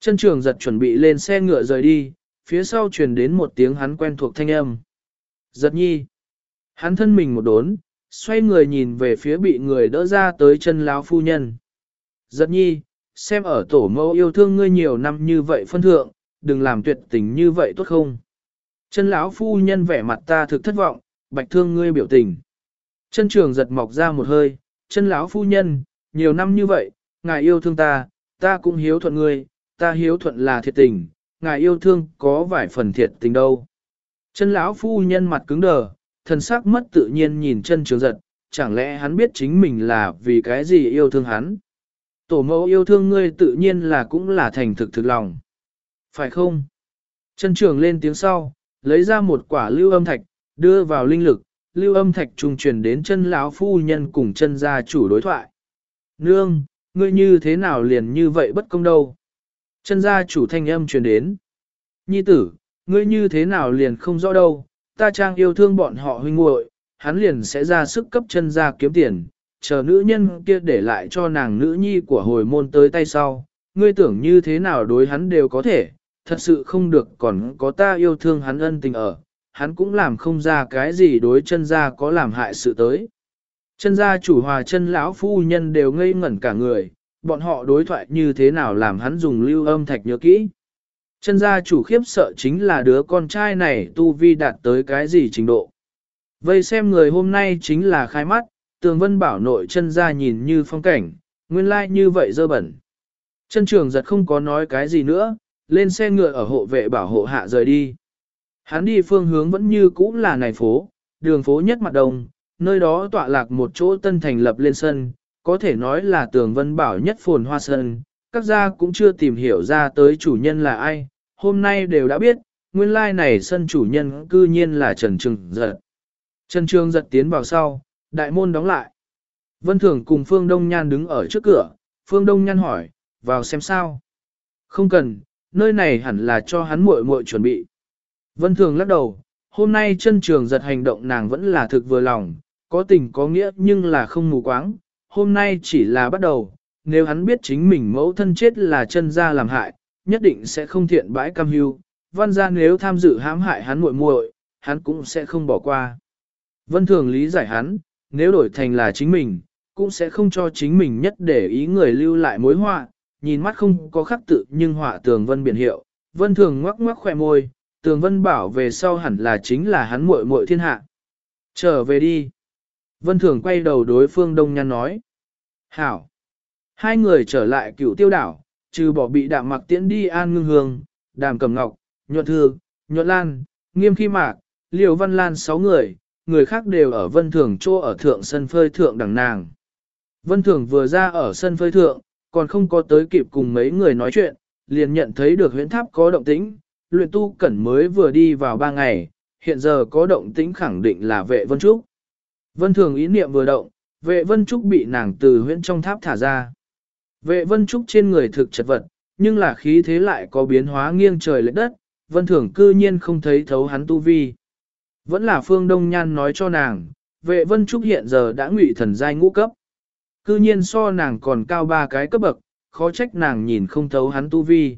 Chân trường giật chuẩn bị lên xe ngựa rời đi, phía sau truyền đến một tiếng hắn quen thuộc thanh âm. Giật nhi. Hắn thân mình một đốn, xoay người nhìn về phía bị người đỡ ra tới chân lão phu nhân. Giật nhi, xem ở tổ mẫu yêu thương ngươi nhiều năm như vậy phân thượng, đừng làm tuyệt tình như vậy tốt không? Chân lão phu nhân vẻ mặt ta thực thất vọng, bạch thương ngươi biểu tình. Chân trường giật mọc ra một hơi, chân lão phu nhân, nhiều năm như vậy, ngài yêu thương ta, ta cũng hiếu thuận ngươi, ta hiếu thuận là thiệt tình, ngài yêu thương có vài phần thiệt tình đâu. Chân lão phu nhân mặt cứng đờ, thần sắc mất tự nhiên nhìn chân trường giật, chẳng lẽ hắn biết chính mình là vì cái gì yêu thương hắn. Tổ mẫu yêu thương ngươi tự nhiên là cũng là thành thực thực lòng. Phải không? Chân trường lên tiếng sau, lấy ra một quả lưu âm thạch, đưa vào linh lực, lưu âm thạch trùng truyền đến chân lão phu nhân cùng chân gia chủ đối thoại. Nương, ngươi như thế nào liền như vậy bất công đâu? Chân gia chủ thanh âm truyền đến. Nhi tử, ngươi như thế nào liền không rõ đâu, ta trang yêu thương bọn họ huynh muội, hắn liền sẽ ra sức cấp chân gia kiếm tiền, chờ nữ nhân kia để lại cho nàng nữ nhi của hồi môn tới tay sau, ngươi tưởng như thế nào đối hắn đều có thể, thật sự không được còn có ta yêu thương hắn ân tình ở, hắn cũng làm không ra cái gì đối chân gia có làm hại sự tới. Chân gia chủ hòa chân lão phu nhân đều ngây ngẩn cả người, bọn họ đối thoại như thế nào làm hắn dùng lưu âm thạch nhớ kỹ. Chân gia chủ khiếp sợ chính là đứa con trai này tu vi đạt tới cái gì trình độ. Vây xem người hôm nay chính là khai mắt, tường vân bảo nội chân ra nhìn như phong cảnh, nguyên lai like như vậy dơ bẩn. Chân trường giật không có nói cái gì nữa, lên xe ngựa ở hộ vệ bảo hộ hạ rời đi. Hắn đi phương hướng vẫn như cũ là này phố, đường phố nhất mặt đông, nơi đó tọa lạc một chỗ tân thành lập lên sân, có thể nói là tường vân bảo nhất phồn hoa sân, các gia cũng chưa tìm hiểu ra tới chủ nhân là ai, hôm nay đều đã biết, nguyên lai này sân chủ nhân cư nhiên là Trần Trường Giật. Trần Trường Giật tiến vào sau, đại môn đóng lại. Vân Thường cùng Phương Đông Nhan đứng ở trước cửa, Phương Đông Nhan hỏi, vào xem sao. Không cần, nơi này hẳn là cho hắn muội muội chuẩn bị. Vân Thường lắc đầu, hôm nay chân trường giật hành động nàng vẫn là thực vừa lòng, có tình có nghĩa nhưng là không mù quáng, hôm nay chỉ là bắt đầu, nếu hắn biết chính mình mẫu thân chết là chân ra làm hại, nhất định sẽ không thiện bãi cam hưu, văn ra nếu tham dự hãm hại hắn muội muội, hắn cũng sẽ không bỏ qua. Vân thường lý giải hắn, nếu đổi thành là chính mình, cũng sẽ không cho chính mình nhất để ý người lưu lại mối họa, nhìn mắt không có khắc tự nhưng họa tường vân biển hiệu, vân thường ngoắc ngoắc khỏe môi, tường vân bảo về sau hẳn là chính là hắn muội muội thiên hạ. Trở về đi. Vân thường quay đầu đối phương đông nhan nói. Hảo. Hai người trở lại cựu tiêu đảo, trừ bỏ bị đạm mặc tiễn đi an ngưng hương, đàm cầm ngọc, nhuận thư, nhuận lan, nghiêm khi mạc, liều văn lan sáu người, người khác đều ở vân thường chỗ ở thượng sân phơi thượng đằng nàng. Vân thường vừa ra ở sân phơi thượng, còn không có tới kịp cùng mấy người nói chuyện, liền nhận thấy được huyễn tháp có động tĩnh, luyện tu cẩn mới vừa đi vào ba ngày, hiện giờ có động tĩnh khẳng định là vệ vân trúc. Vân thường ý niệm vừa động, vệ vân trúc bị nàng từ huyễn trong tháp thả ra. Vệ vân trúc trên người thực chật vật, nhưng là khí thế lại có biến hóa nghiêng trời lệch đất, vân thường cư nhiên không thấy thấu hắn tu vi. Vẫn là phương đông nhan nói cho nàng, vệ vân trúc hiện giờ đã ngụy thần giai ngũ cấp. Cư nhiên so nàng còn cao ba cái cấp bậc, khó trách nàng nhìn không thấu hắn tu vi.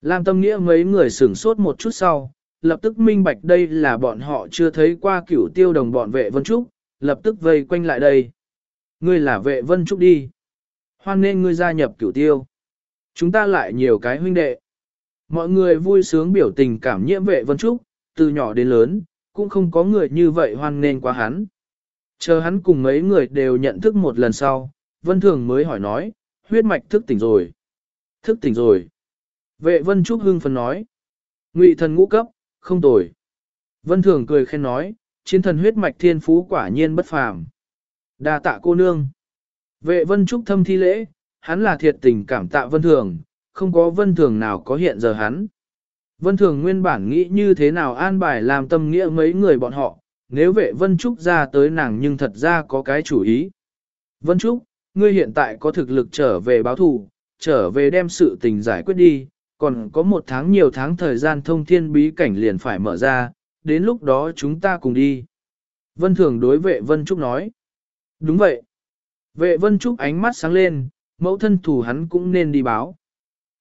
Lam tâm nghĩa mấy người sửng sốt một chút sau, lập tức minh bạch đây là bọn họ chưa thấy qua cửu tiêu đồng bọn vệ vân trúc, lập tức vây quanh lại đây. Ngươi là vệ vân trúc đi. Hoan nên ngươi gia nhập cửu tiêu. Chúng ta lại nhiều cái huynh đệ. Mọi người vui sướng biểu tình cảm nhiễm vệ vân trúc, từ nhỏ đến lớn, cũng không có người như vậy hoan nên quá hắn. Chờ hắn cùng mấy người đều nhận thức một lần sau, Vân Thường mới hỏi nói, huyết mạch thức tỉnh rồi. Thức tỉnh rồi. Vệ Vân Trúc hưng phấn nói. Ngụy thần ngũ cấp, không tồi. Vân Thường cười khen nói, chiến thần huyết mạch thiên phú quả nhiên bất phàm. đa tạ cô nương. Vệ Vân Trúc thâm thi lễ, hắn là thiệt tình cảm tạ Vân Thường, không có Vân Thường nào có hiện giờ hắn. Vân Thường nguyên bản nghĩ như thế nào an bài làm tâm nghĩa mấy người bọn họ, nếu vệ Vân Trúc ra tới nàng nhưng thật ra có cái chủ ý. Vân Trúc, ngươi hiện tại có thực lực trở về báo thù, trở về đem sự tình giải quyết đi, còn có một tháng nhiều tháng thời gian thông thiên bí cảnh liền phải mở ra, đến lúc đó chúng ta cùng đi. Vân Thường đối vệ Vân Trúc nói. Đúng vậy. Vệ Vân Trúc ánh mắt sáng lên, mẫu thân thủ hắn cũng nên đi báo.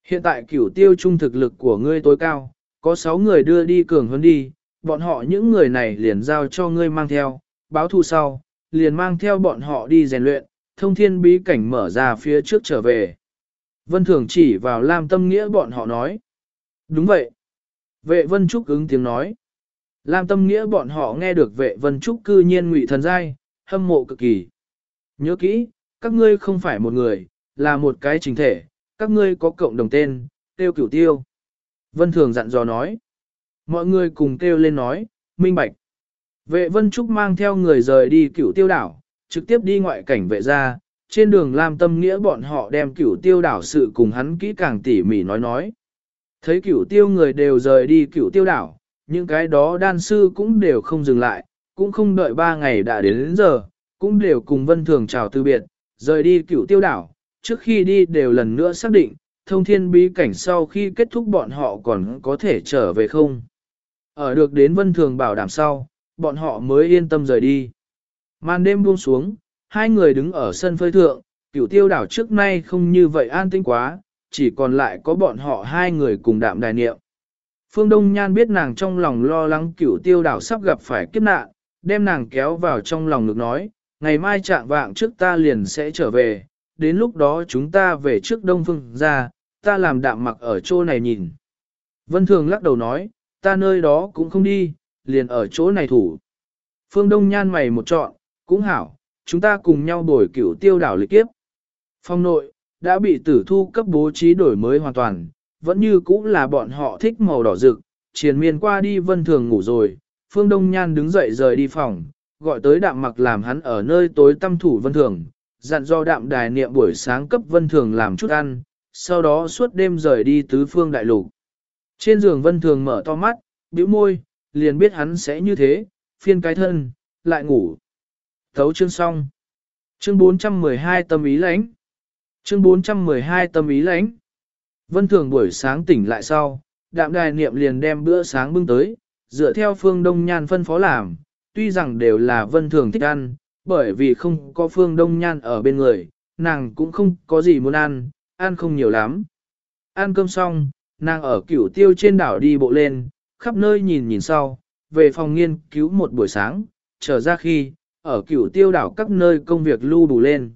Hiện tại cửu tiêu trung thực lực của ngươi tối cao, có 6 người đưa đi cường hơn đi, bọn họ những người này liền giao cho ngươi mang theo, báo thù sau, liền mang theo bọn họ đi rèn luyện, thông thiên bí cảnh mở ra phía trước trở về. Vân Thường chỉ vào Lam Tâm Nghĩa bọn họ nói. Đúng vậy. Vệ Vân Trúc ứng tiếng nói. Lam Tâm Nghĩa bọn họ nghe được vệ Vân Trúc cư nhiên ngụy thần giai, hâm mộ cực kỳ. Nhớ kỹ, các ngươi không phải một người, là một cái chính thể, các ngươi có cộng đồng tên, tiêu cửu tiêu. Vân Thường dặn dò nói. Mọi người cùng kêu lên nói, minh bạch. Vệ Vân Trúc mang theo người rời đi cửu tiêu đảo, trực tiếp đi ngoại cảnh vệ ra, trên đường Lam Tâm Nghĩa bọn họ đem cửu tiêu đảo sự cùng hắn kỹ càng tỉ mỉ nói nói. Thấy cửu tiêu người đều rời đi cửu tiêu đảo, những cái đó đan sư cũng đều không dừng lại, cũng không đợi ba ngày đã đến, đến giờ, cũng đều cùng Vân Thường chào từ biệt, rời đi cửu tiêu đảo, trước khi đi đều lần nữa xác định, thông thiên bí cảnh sau khi kết thúc bọn họ còn có thể trở về không. Ở được đến vân thường bảo đảm sau, bọn họ mới yên tâm rời đi. Màn đêm buông xuống, hai người đứng ở sân phơi thượng, cửu tiêu đảo trước nay không như vậy an tĩnh quá, chỉ còn lại có bọn họ hai người cùng đạm đài niệm. Phương Đông Nhan biết nàng trong lòng lo lắng cửu tiêu đảo sắp gặp phải kiếp nạn, đem nàng kéo vào trong lòng ngực nói, ngày mai trạng vạng trước ta liền sẽ trở về, đến lúc đó chúng ta về trước Đông Phương ra, ta làm đạm mặc ở chỗ này nhìn. Vân Thường lắc đầu nói, ta nơi đó cũng không đi, liền ở chỗ này thủ. Phương Đông nhan mày một trọn, cũng hảo, chúng ta cùng nhau đổi cửu tiêu đảo lịch kiếp. Phong nội, đã bị tử thu cấp bố trí đổi mới hoàn toàn, vẫn như cũ là bọn họ thích màu đỏ rực, triền miên qua đi vân thường ngủ rồi, Phương Đông Nhan đứng dậy rời đi phòng, gọi tới đạm mặc làm hắn ở nơi tối tâm thủ vân thường, dặn do đạm đài niệm buổi sáng cấp vân thường làm chút ăn, sau đó suốt đêm rời đi tứ phương đại lục. Trên giường vân thường mở to mắt, bĩu môi, liền biết hắn sẽ như thế, phiên cái thân, lại ngủ. Thấu chương xong. Chương 412 tâm ý lãnh. Chương 412 tâm ý lãnh. Vân thường buổi sáng tỉnh lại sau, đạm đài niệm liền đem bữa sáng bưng tới, dựa theo phương đông nhan phân phó làm, tuy rằng đều là vân thường thích ăn, bởi vì không có phương đông nhan ở bên người, nàng cũng không có gì muốn ăn, ăn không nhiều lắm. Ăn cơm xong, nàng ở cửu tiêu trên đảo đi bộ lên, khắp nơi nhìn nhìn sau, về phòng nghiên cứu một buổi sáng, trở ra khi, ở cửu tiêu đảo các nơi công việc lưu đủ lên.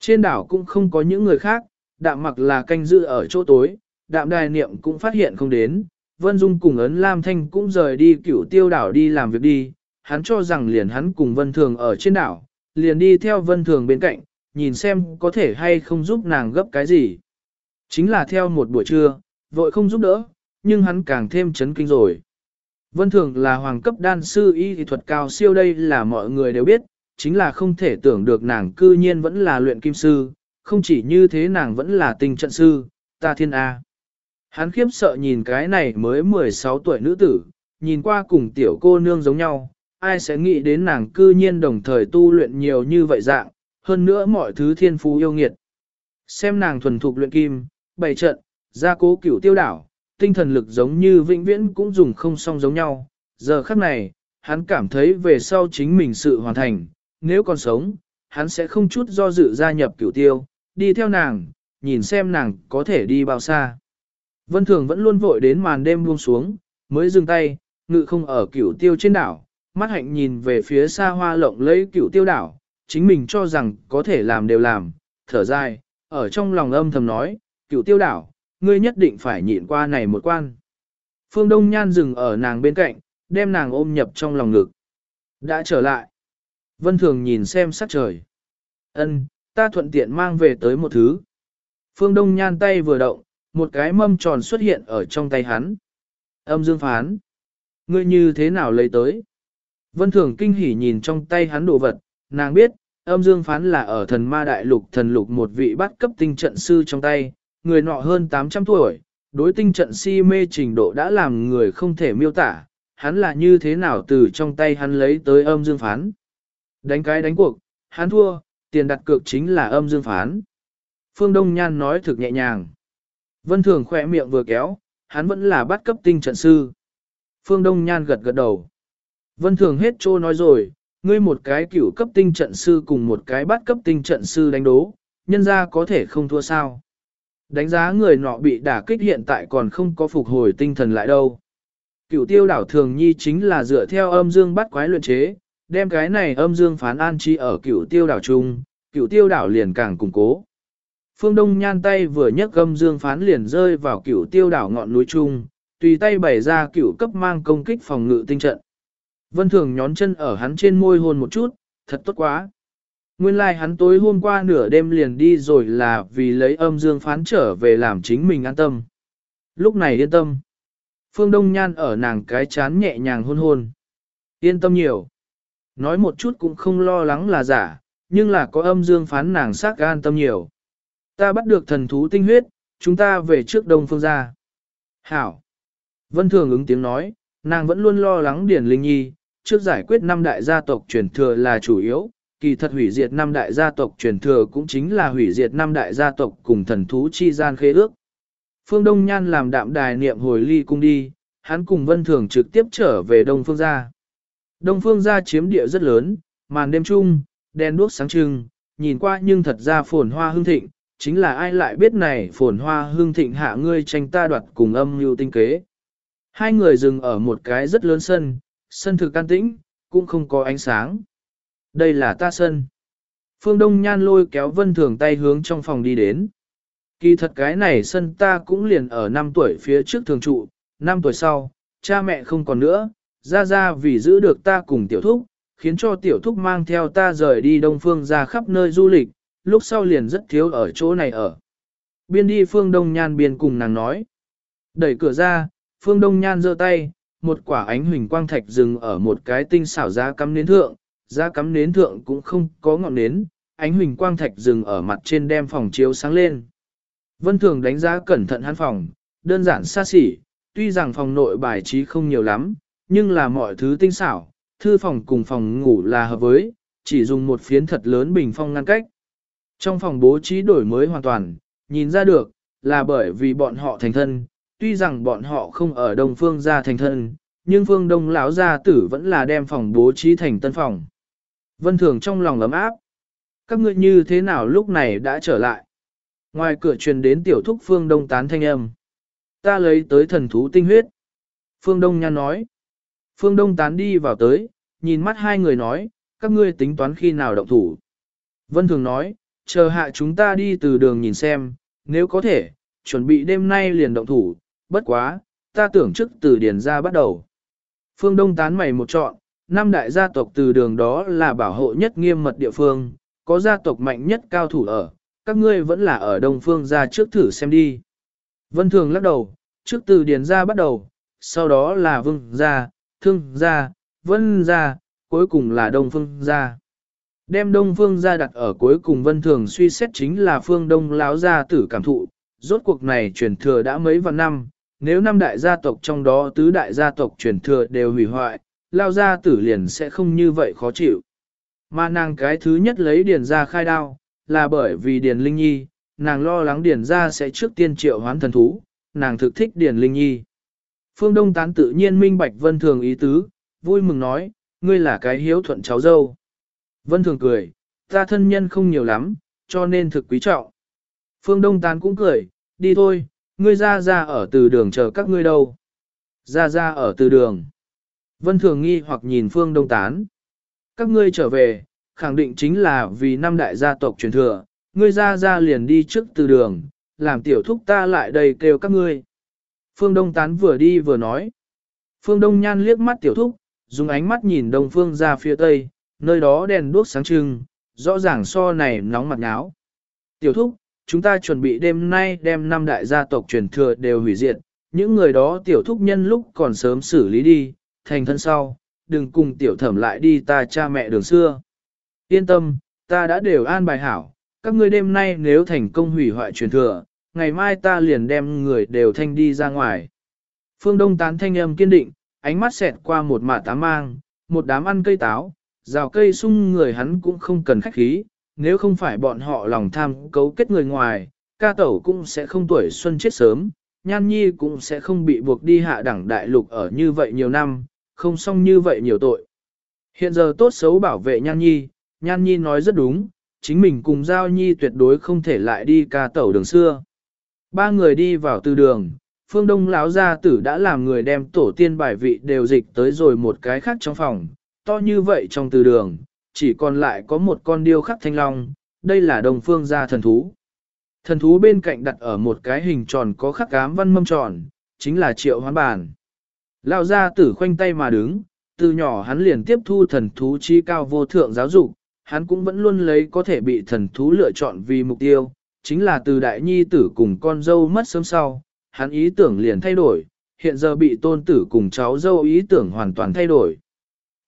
Trên đảo cũng không có những người khác, đạm mặc là canh giữ ở chỗ tối, đạm đài niệm cũng phát hiện không đến, Vân Dung cùng ấn Lam Thanh cũng rời đi cửu tiêu đảo đi làm việc đi, hắn cho rằng liền hắn cùng Vân Thường ở trên đảo, liền đi theo Vân Thường bên cạnh, nhìn xem có thể hay không giúp nàng gấp cái gì. Chính là theo một buổi trưa, vội không giúp đỡ, nhưng hắn càng thêm chấn kinh rồi. Vân Thường là hoàng cấp đan sư y thì thuật cao siêu đây là mọi người đều biết, chính là không thể tưởng được nàng cư nhiên vẫn là luyện kim sư, không chỉ như thế nàng vẫn là tình trận sư, ta thiên A. Hắn khiếp sợ nhìn cái này mới 16 tuổi nữ tử, nhìn qua cùng tiểu cô nương giống nhau, ai sẽ nghĩ đến nàng cư nhiên đồng thời tu luyện nhiều như vậy dạng, hơn nữa mọi thứ thiên phú yêu nghiệt. Xem nàng thuần thục luyện kim, bày trận, gia cố cửu tiêu đảo, tinh thần lực giống như vĩnh viễn cũng dùng không song giống nhau. Giờ khắc này, hắn cảm thấy về sau chính mình sự hoàn thành, nếu còn sống, hắn sẽ không chút do dự gia nhập cửu tiêu, đi theo nàng, nhìn xem nàng có thể đi bao xa. Vân Thường vẫn luôn vội đến màn đêm buông xuống, mới dừng tay, ngự không ở cửu tiêu trên đảo, mắt hạnh nhìn về phía xa hoa lộng lấy cựu tiêu đảo, chính mình cho rằng có thể làm đều làm, thở dài, ở trong lòng âm thầm nói, cựu tiêu đảo, ngươi nhất định phải nhịn qua này một quan. Phương Đông Nhan dừng ở nàng bên cạnh, đem nàng ôm nhập trong lòng ngực. Đã trở lại. Vân Thường nhìn xem sắc trời. Ân, ta thuận tiện mang về tới một thứ. Phương Đông Nhan tay vừa động, một cái mâm tròn xuất hiện ở trong tay hắn. Âm dương phán. Ngươi như thế nào lấy tới? Vân Thường kinh hỉ nhìn trong tay hắn đồ vật, nàng biết, âm dương phán là ở thần ma đại lục thần lục một vị bắt cấp tinh trận sư trong tay, người nọ hơn 800 tuổi, đối tinh trận si mê trình độ đã làm người không thể miêu tả, hắn là như thế nào từ trong tay hắn lấy tới âm dương phán. Đánh cái đánh cuộc, hắn thua, tiền đặt cược chính là âm dương phán. Phương Đông Nhan nói thực nhẹ nhàng. Vân Thường khỏe miệng vừa kéo, hắn vẫn là bắt cấp tinh trận sư. Phương Đông Nhan gật gật đầu. Vân Thường hết trô nói rồi, ngươi một cái cửu cấp tinh trận sư cùng một cái bắt cấp tinh trận sư đánh đố, nhân ra có thể không thua sao. Đánh giá người nọ bị đả kích hiện tại còn không có phục hồi tinh thần lại đâu. Cửu tiêu đảo thường nhi chính là dựa theo âm dương bắt quái luyện chế, đem cái này âm dương phán an chi ở cửu tiêu đảo chung, cửu tiêu đảo liền càng củng cố. Phương Đông nhan tay vừa nhấc âm dương phán liền rơi vào cửu tiêu đảo ngọn núi chung, tùy tay bày ra cửu cấp mang công kích phòng ngự tinh trận. Vân Thường nhón chân ở hắn trên môi hôn một chút, thật tốt quá. Nguyên lai like hắn tối hôm qua nửa đêm liền đi rồi là vì lấy âm dương phán trở về làm chính mình an tâm. Lúc này yên tâm. Phương Đông Nhan ở nàng cái chán nhẹ nhàng hôn hôn. Yên tâm nhiều. Nói một chút cũng không lo lắng là giả, nhưng là có âm dương phán nàng xác an tâm nhiều. Ta bắt được thần thú tinh huyết, chúng ta về trước đông phương ra. Hảo. Vân Thường ứng tiếng nói, nàng vẫn luôn lo lắng Điển Linh Nhi, trước giải quyết năm đại gia tộc truyền thừa là chủ yếu, kỳ thật hủy diệt năm đại gia tộc truyền thừa cũng chính là hủy diệt năm đại gia tộc cùng thần thú chi gian khế ước. Phương Đông Nhan làm đạm đài niệm hồi ly cung đi, hắn cùng Vân Thường trực tiếp trở về Đông Phương gia. Đông Phương gia chiếm địa rất lớn, màn đêm chung, đèn đuốc sáng trưng, nhìn qua nhưng thật ra phồn hoa hương thịnh, chính là ai lại biết này phồn hoa hương thịnh hạ ngươi tranh ta đoạt cùng âm mưu tinh kế. Hai người dừng ở một cái rất lớn sân, sân thực can tĩnh, cũng không có ánh sáng. Đây là ta sân. Phương Đông Nhan lôi kéo Vân Thường tay hướng trong phòng đi đến. Kỳ thật cái này sân ta cũng liền ở 5 tuổi phía trước thường trụ, 5 tuổi sau, cha mẹ không còn nữa, ra ra vì giữ được ta cùng tiểu thúc, khiến cho tiểu thúc mang theo ta rời đi Đông Phương ra khắp nơi du lịch, lúc sau liền rất thiếu ở chỗ này ở. Biên đi Phương Đông Nhan biên cùng nàng nói. Đẩy cửa ra, Phương Đông Nhan giơ tay, một quả ánh huỳnh quang thạch dừng ở một cái tinh xảo giá cắm nến thượng, giá cắm nến thượng cũng không có ngọn nến, ánh huỳnh quang thạch dừng ở mặt trên đem phòng chiếu sáng lên. Vân Thường đánh giá cẩn thận hắn phòng, đơn giản xa xỉ, tuy rằng phòng nội bài trí không nhiều lắm, nhưng là mọi thứ tinh xảo, thư phòng cùng phòng ngủ là hợp với, chỉ dùng một phiến thật lớn bình phong ngăn cách. Trong phòng bố trí đổi mới hoàn toàn, nhìn ra được, là bởi vì bọn họ thành thân, tuy rằng bọn họ không ở đông phương gia thành thân, nhưng phương đông lão gia tử vẫn là đem phòng bố trí thành tân phòng. Vân Thường trong lòng ấm áp. Các ngươi như thế nào lúc này đã trở lại? Ngoài cửa truyền đến tiểu thúc phương đông tán thanh âm. Ta lấy tới thần thú tinh huyết. Phương Đông Nhan nói. Phương Đông tán đi vào tới, nhìn mắt hai người nói, các ngươi tính toán khi nào động thủ. Vân Thường nói, chờ hạ chúng ta đi từ đường nhìn xem, nếu có thể, chuẩn bị đêm nay liền động thủ, bất quá, ta tưởng trước từ điền ra bắt đầu. Phương Đông tán mày một chọn, năm đại gia tộc từ đường đó là bảo hộ nhất nghiêm mật địa phương, có gia tộc mạnh nhất cao thủ ở, các ngươi vẫn là ở Đông Phương ra trước thử xem đi. Vân Thường lắc đầu, trước từ điền ra bắt đầu, sau đó là vương gia, thương gia, vân gia, cuối cùng là đông phương gia. Đem đông phương gia đặt ở cuối cùng vân thường suy xét chính là phương đông lão gia tử cảm thụ, rốt cuộc này truyền thừa đã mấy vạn năm, nếu năm đại gia tộc trong đó tứ đại gia tộc truyền thừa đều hủy hoại, lao gia tử liền sẽ không như vậy khó chịu. Mà nàng cái thứ nhất lấy điền ra khai đao, là bởi vì điền linh nhi, nàng lo lắng điền ra sẽ trước tiên triệu hoán thần thú, nàng thực thích điền linh nhi. Phương Đông Tán tự nhiên minh bạch Vân Thường ý tứ, vui mừng nói, ngươi là cái hiếu thuận cháu dâu. Vân Thường cười, ta thân nhân không nhiều lắm, cho nên thực quý trọng. Phương Đông Tán cũng cười, đi thôi, ngươi ra ra ở từ đường chờ các ngươi đâu. Ra ra ở từ đường. Vân Thường nghi hoặc nhìn Phương Đông Tán. Các ngươi trở về, khẳng định chính là vì năm đại gia tộc truyền thừa, ngươi ra ra liền đi trước từ đường, làm tiểu thúc ta lại đây kêu các ngươi. Phương Đông Tán vừa đi vừa nói. Phương Đông Nhan liếc mắt tiểu thúc, dùng ánh mắt nhìn Đông Phương ra phía tây, nơi đó đèn đuốc sáng trưng, rõ ràng so này nóng mặt náo. Tiểu thúc, chúng ta chuẩn bị đêm nay đem năm đại gia tộc truyền thừa đều hủy diệt, những người đó tiểu thúc nhân lúc còn sớm xử lý đi, thành thân sau, đừng cùng tiểu thẩm lại đi ta cha mẹ đường xưa. Yên tâm, ta đã đều an bài hảo, các ngươi đêm nay nếu thành công hủy hoại truyền thừa, ngày mai ta liền đem người đều thanh đi ra ngoài. Phương Đông tán thanh âm kiên định, ánh mắt xẹt qua một mả tá mang, một đám ăn cây táo, rào cây sung người hắn cũng không cần khách khí, nếu không phải bọn họ lòng tham cấu kết người ngoài, ca tẩu cũng sẽ không tuổi xuân chết sớm, nhan nhi cũng sẽ không bị buộc đi hạ đẳng đại lục ở như vậy nhiều năm, không xong như vậy nhiều tội. Hiện giờ tốt xấu bảo vệ nhan nhi, nhan nhi nói rất đúng, chính mình cùng giao nhi tuyệt đối không thể lại đi ca tẩu đường xưa. Ba người đi vào từ đường, phương đông lão gia tử đã làm người đem tổ tiên bài vị đều dịch tới rồi một cái khác trong phòng, to như vậy trong từ đường, chỉ còn lại có một con điêu khắc thanh long, đây là đồng phương gia thần thú. Thần thú bên cạnh đặt ở một cái hình tròn có khắc cám văn mâm tròn, chính là triệu hoán bản. Lão gia tử khoanh tay mà đứng, từ nhỏ hắn liền tiếp thu thần thú chi cao vô thượng giáo dục, hắn cũng vẫn luôn lấy có thể bị thần thú lựa chọn vì mục tiêu, chính là từ đại nhi tử cùng con dâu mất sớm sau, hắn ý tưởng liền thay đổi, hiện giờ bị tôn tử cùng cháu dâu ý tưởng hoàn toàn thay đổi.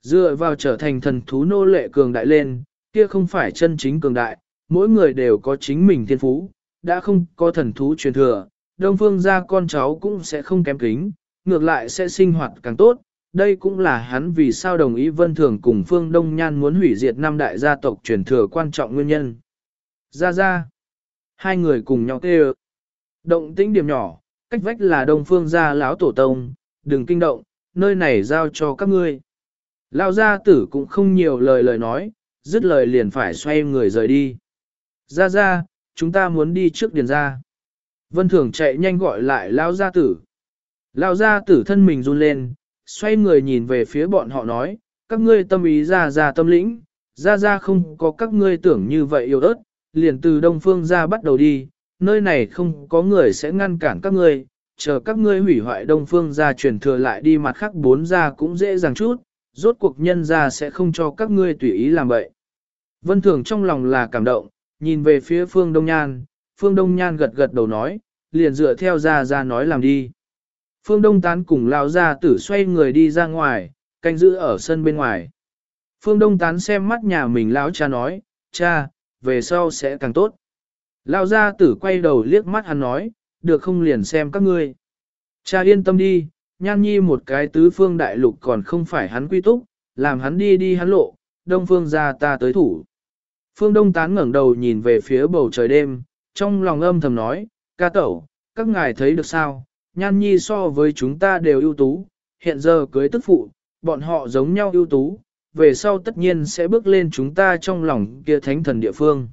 Dựa vào trở thành thần thú nô lệ cường đại lên, kia không phải chân chính cường đại, mỗi người đều có chính mình thiên phú, đã không có thần thú truyền thừa, đông phương gia con cháu cũng sẽ không kém kính, ngược lại sẽ sinh hoạt càng tốt. Đây cũng là hắn vì sao đồng ý vân thường cùng phương Đông Nhan muốn hủy diệt năm đại gia tộc truyền thừa quan trọng nguyên nhân. Ra ra. Hai người cùng nhau kêu. Động tĩnh điểm nhỏ, cách vách là đông phương gia lão tổ tông, đừng kinh động, nơi này giao cho các ngươi. Lão gia tử cũng không nhiều lời lời nói, dứt lời liền phải xoay người rời đi. Ra ra, chúng ta muốn đi trước điền ra. Vân Thường chạy nhanh gọi lại Lão gia tử. Lão gia tử thân mình run lên, xoay người nhìn về phía bọn họ nói, các ngươi tâm ý ra ra tâm lĩnh, ra ra không có các ngươi tưởng như vậy yêu ớt, liền từ đông phương ra bắt đầu đi, nơi này không có người sẽ ngăn cản các ngươi, chờ các ngươi hủy hoại đông phương ra truyền thừa lại đi mặt khác bốn ra cũng dễ dàng chút, rốt cuộc nhân ra sẽ không cho các ngươi tùy ý làm vậy. Vân Thường trong lòng là cảm động, nhìn về phía phương Đông Nhan, phương Đông Nhan gật gật đầu nói, liền dựa theo ra ra nói làm đi. Phương Đông Tán cùng lao ra tử xoay người đi ra ngoài, canh giữ ở sân bên ngoài. Phương Đông Tán xem mắt nhà mình lão cha nói, cha, về sau sẽ càng tốt. Lao gia tử quay đầu liếc mắt hắn nói, được không liền xem các ngươi. Cha yên tâm đi, nhan nhi một cái tứ phương đại lục còn không phải hắn quy túc, làm hắn đi đi hắn lộ, đông phương ra ta tới thủ. Phương Đông Tán ngẩng đầu nhìn về phía bầu trời đêm, trong lòng âm thầm nói, ca tẩu, các ngài thấy được sao, nhan nhi so với chúng ta đều ưu tú, hiện giờ cưới tức phụ, bọn họ giống nhau ưu tú, về sau tất nhiên sẽ bước lên chúng ta trong lòng kia thánh thần địa phương.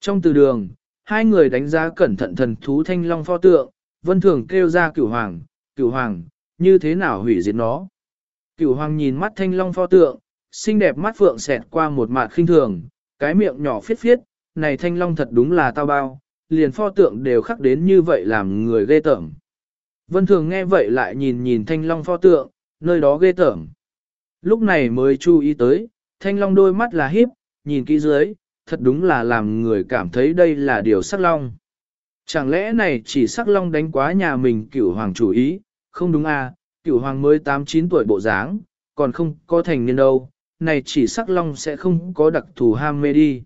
Trong từ đường, hai người đánh giá cẩn thận thần thú thanh long pho tượng, vân thường kêu ra cửu hoàng, cửu hoàng, như thế nào hủy diệt nó. Cửu hoàng nhìn mắt thanh long pho tượng, xinh đẹp mắt phượng xẹt qua một mạt khinh thường, cái miệng nhỏ phiết phiết, này thanh long thật đúng là tao bao, liền pho tượng đều khắc đến như vậy làm người ghê tởm. Vân Thường nghe vậy lại nhìn nhìn thanh long pho tượng, nơi đó ghê tởm. Lúc này mới chú ý tới, thanh long đôi mắt là híp, nhìn kỹ dưới, thật đúng là làm người cảm thấy đây là điều sắc long. Chẳng lẽ này chỉ sắc long đánh quá nhà mình cửu hoàng chủ ý, không đúng à, cửu hoàng mới 8-9 tuổi bộ dáng, còn không có thành niên đâu, này chỉ sắc long sẽ không có đặc thù ham mê đi.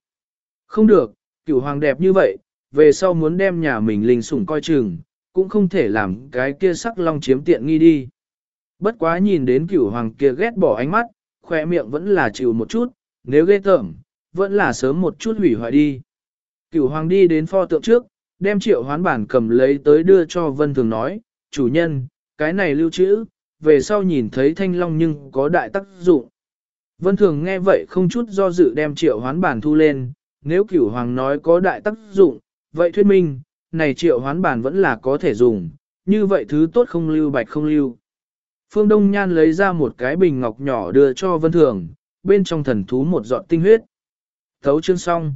Không được, cửu hoàng đẹp như vậy, về sau muốn đem nhà mình linh sủng coi chừng, cũng không thể làm cái kia sắc long chiếm tiện nghi đi. Bất quá nhìn đến cửu hoàng kia ghét bỏ ánh mắt, khỏe miệng vẫn là chịu một chút, nếu ghê tởm, vẫn là sớm một chút hủy hoại đi. Cửu hoàng đi đến pho tượng trước, đem triệu hoán bản cầm lấy tới đưa cho Vân Thường nói, chủ nhân, cái này lưu trữ, về sau nhìn thấy thanh long nhưng có đại tác dụng. Vân Thường nghe vậy không chút do dự đem triệu hoán bản thu lên, nếu cửu hoàng nói có đại tác dụng, vậy thuyết minh, này triệu hoán bản vẫn là có thể dùng, như vậy thứ tốt không lưu bạch không lưu. Phương Đông Nhan lấy ra một cái bình ngọc nhỏ đưa cho Vân Thường, bên trong thần thú một giọt tinh huyết. Thấu chương xong.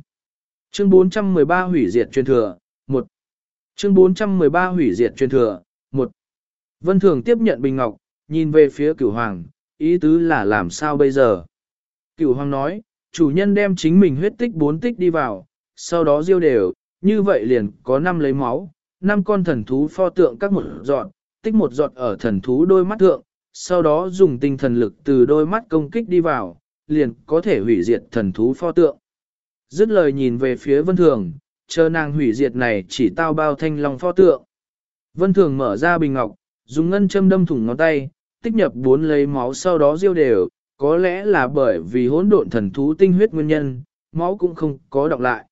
Chương 413 hủy diệt truyền thừa, 1. Chương 413 hủy diệt truyền thừa, 1. Vân Thường tiếp nhận bình ngọc, nhìn về phía cửu hoàng, ý tứ là làm sao bây giờ. Cửu hoàng nói, chủ nhân đem chính mình huyết tích bốn tích đi vào, sau đó diêu đều, như vậy liền có năm lấy máu, năm con thần thú pho tượng các một giọt, tích một giọt ở thần thú đôi mắt thượng, sau đó dùng tinh thần lực từ đôi mắt công kích đi vào, liền có thể hủy diệt thần thú pho tượng. Dứt lời nhìn về phía vân thường, chờ nàng hủy diệt này chỉ tao bao thanh long pho tượng. Vân thường mở ra bình ngọc, dùng ngân châm đâm thủng ngón tay, tích nhập bốn lấy máu sau đó riêu đều, có lẽ là bởi vì hỗn độn thần thú tinh huyết nguyên nhân, máu cũng không có đọc lại.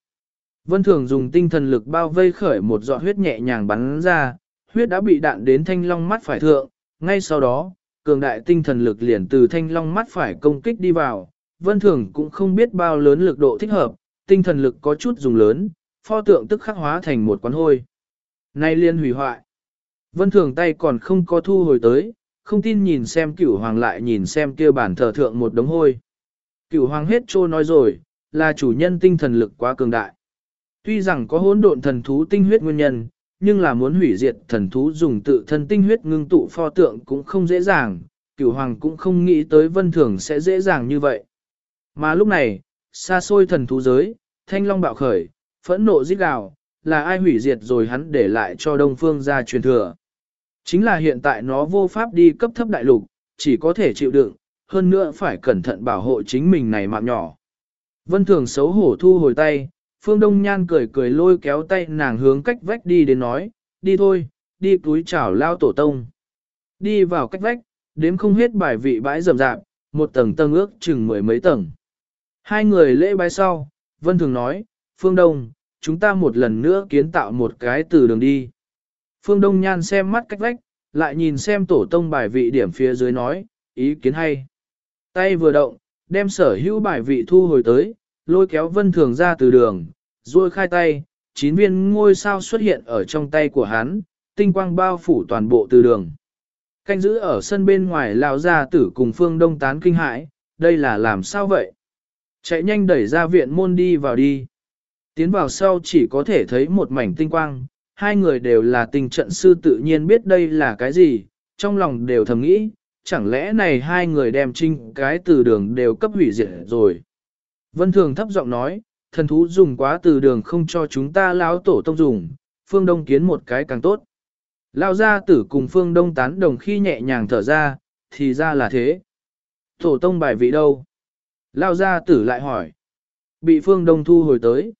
Vân thường dùng tinh thần lực bao vây khởi một giọt huyết nhẹ nhàng bắn ra, huyết đã bị đạn đến thanh long mắt phải thượng, ngay sau đó, cường đại tinh thần lực liền từ thanh long mắt phải công kích đi vào, vân thường cũng không biết bao lớn lực độ thích hợp, tinh thần lực có chút dùng lớn, pho tượng tức khắc hóa thành một quán hôi. Nay liên hủy hoại. Vân thường tay còn không có thu hồi tới, không tin nhìn xem cửu hoàng lại nhìn xem kia bản thờ thượng một đống hôi. Cửu hoàng hết trô nói rồi, là chủ nhân tinh thần lực quá cường đại. Tuy rằng có hỗn độn thần thú tinh huyết nguyên nhân, nhưng là muốn hủy diệt thần thú dùng tự thân tinh huyết ngưng tụ pho tượng cũng không dễ dàng, cửu hoàng cũng không nghĩ tới vân thường sẽ dễ dàng như vậy. Mà lúc này, xa xôi thần thú giới, thanh long bạo khởi, phẫn nộ giết gào, là ai hủy diệt rồi hắn để lại cho đông phương ra truyền thừa. Chính là hiện tại nó vô pháp đi cấp thấp đại lục, chỉ có thể chịu đựng, hơn nữa phải cẩn thận bảo hộ chính mình này mạng nhỏ. Vân thường xấu hổ thu hồi tay, Phương Đông Nhan cười cười lôi kéo tay nàng hướng cách vách đi đến nói, đi thôi, đi túi chảo lao tổ tông. Đi vào cách vách, đếm không hết bài vị bãi rầm rạp, một tầng tầng ước chừng mười mấy tầng. Hai người lễ bái sau, Vân Thường nói, Phương Đông, chúng ta một lần nữa kiến tạo một cái từ đường đi. Phương Đông Nhan xem mắt cách vách, lại nhìn xem tổ tông bài vị điểm phía dưới nói, ý kiến hay. Tay vừa động, đem sở hữu bài vị thu hồi tới, lôi kéo vân thường ra từ đường, rồi khai tay, chín viên ngôi sao xuất hiện ở trong tay của hắn, tinh quang bao phủ toàn bộ từ đường. Canh giữ ở sân bên ngoài lão gia tử cùng phương đông tán kinh hãi, đây là làm sao vậy? Chạy nhanh đẩy ra viện môn đi vào đi. Tiến vào sau chỉ có thể thấy một mảnh tinh quang, hai người đều là tình trận sư tự nhiên biết đây là cái gì, trong lòng đều thầm nghĩ, chẳng lẽ này hai người đem trinh cái từ đường đều cấp hủy diệt rồi. Vân Thường thấp giọng nói, thần thú dùng quá từ đường không cho chúng ta lão tổ tông dùng, phương đông kiến một cái càng tốt. Lao gia tử cùng phương đông tán đồng khi nhẹ nhàng thở ra, thì ra là thế. Tổ tông bài vị đâu? Lao gia tử lại hỏi. Bị phương đông thu hồi tới.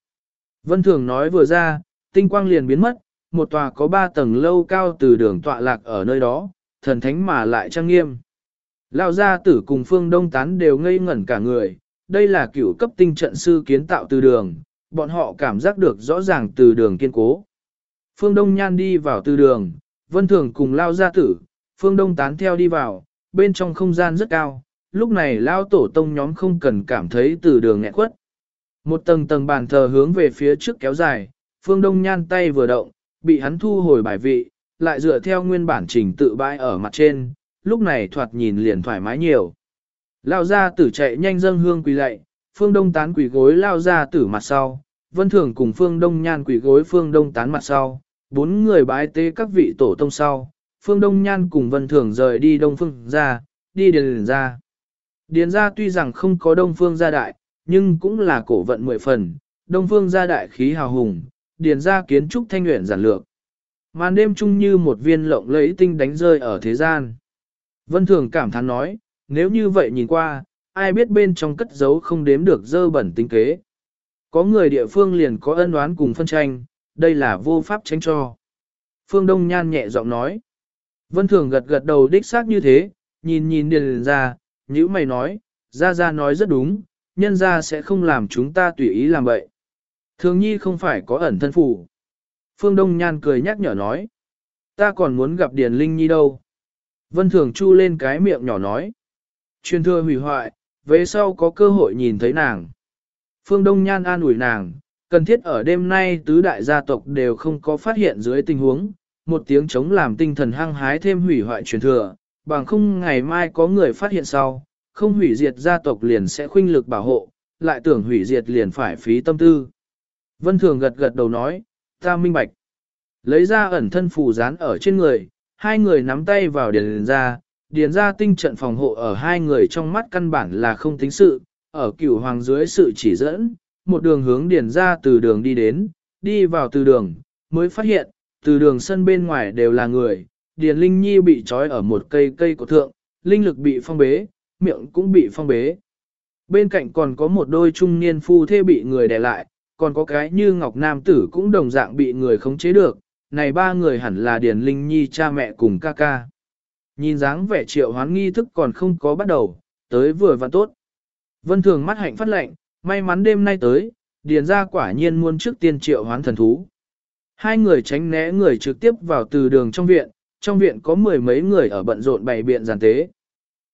Vân Thường nói vừa ra, tinh quang liền biến mất, một tòa có ba tầng lâu cao từ đường tọa lạc ở nơi đó, thần thánh mà lại trang nghiêm. Lao gia tử cùng phương đông tán đều ngây ngẩn cả người, đây là cựu cấp tinh trận sư kiến tạo từ đường, bọn họ cảm giác được rõ ràng từ đường kiên cố. Phương Đông Nhan đi vào từ đường, Vân Thường cùng Lao gia tử, Phương Đông tán theo đi vào, bên trong không gian rất cao, lúc này Lao tổ tông nhóm không cần cảm thấy từ đường nghẹn quất. Một tầng tầng bàn thờ hướng về phía trước kéo dài, Phương Đông Nhan tay vừa động, bị hắn thu hồi bài vị, lại dựa theo nguyên bản trình tự bãi ở mặt trên, lúc này thoạt nhìn liền thoải mái nhiều. Lao ra tử chạy nhanh dâng hương quỳ lạy, phương đông tán quỳ gối lao ra tử mặt sau, Vân Thường cùng Phương Đông Nhan quỳ gối Phương Đông tán mặt sau, bốn người bái tế các vị tổ tông sau, Phương Đông Nhan cùng Vân Thường rời đi Đông Phương ra, đi điền ra. Điền ra tuy rằng không có Đông Phương gia đại, nhưng cũng là cổ vận mười phần, Đông Phương gia đại khí hào hùng, điền ra kiến trúc thanh nguyện giản lược. Màn đêm chung như một viên lộng lẫy tinh đánh rơi ở thế gian. Vân Thường cảm thán nói, nếu như vậy nhìn qua, ai biết bên trong cất giấu không đếm được dơ bẩn tinh kế. Có người địa phương liền có ân oán cùng phân tranh, đây là vô pháp tránh cho. Phương Đông Nhan nhẹ giọng nói. Vân Thường gật gật đầu đích xác như thế, nhìn nhìn điền ra, nhữ mày nói, ra ra nói rất đúng, nhân ra sẽ không làm chúng ta tùy ý làm vậy. Thường nhi không phải có ẩn thân phủ. Phương Đông Nhan cười nhắc nhở nói. Ta còn muốn gặp Điền Linh Nhi đâu. Vân Thường chu lên cái miệng nhỏ nói. Truyền thừa hủy hoại, về sau có cơ hội nhìn thấy nàng. Phương Đông Nhan an ủi nàng, cần thiết ở đêm nay tứ đại gia tộc đều không có phát hiện dưới tình huống, một tiếng chống làm tinh thần hăng hái thêm hủy hoại truyền thừa, bằng không ngày mai có người phát hiện sau, không hủy diệt gia tộc liền sẽ khuynh lực bảo hộ, lại tưởng hủy diệt liền phải phí tâm tư. Vân Thường gật gật đầu nói, ta minh bạch. Lấy ra ẩn thân phù dán ở trên người, hai người nắm tay vào điền ra, điền ra tinh trận phòng hộ ở hai người trong mắt căn bản là không tính sự, ở cửu hoàng dưới sự chỉ dẫn, một đường hướng điền ra từ đường đi đến, đi vào từ đường, mới phát hiện, từ đường sân bên ngoài đều là người, điền linh nhi bị trói ở một cây cây cổ thượng, linh lực bị phong bế, miệng cũng bị phong bế. Bên cạnh còn có một đôi trung niên phu thê bị người đè lại, còn có cái như Ngọc Nam Tử cũng đồng dạng bị người khống chế được, này ba người hẳn là Điền Linh Nhi cha mẹ cùng ca ca. Nhìn dáng vẻ triệu hoán nghi thức còn không có bắt đầu, tới vừa và tốt. Vân Thường mắt hạnh phát lệnh, may mắn đêm nay tới, Điền ra quả nhiên muôn trước tiên triệu hoán thần thú. Hai người tránh né người trực tiếp vào từ đường trong viện, trong viện có mười mấy người ở bận rộn bày biện giàn tế.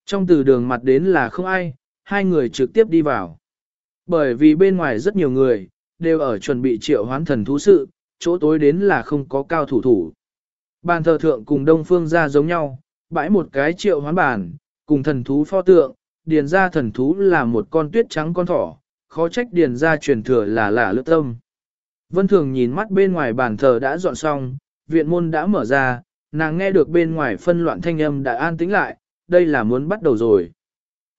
Trong từ đường mặt đến là không ai, hai người trực tiếp đi vào. Bởi vì bên ngoài rất nhiều người, đều ở chuẩn bị triệu hoán thần thú sự, chỗ tối đến là không có cao thủ thủ. Bàn thờ thượng cùng đông phương ra giống nhau, bãi một cái triệu hoán bàn, cùng thần thú pho tượng, điền ra thần thú là một con tuyết trắng con thỏ, khó trách điền ra truyền thừa là lạ lướt tâm. Vân Thường nhìn mắt bên ngoài bàn thờ đã dọn xong, viện môn đã mở ra, nàng nghe được bên ngoài phân loạn thanh âm đã an tĩnh lại, đây là muốn bắt đầu rồi.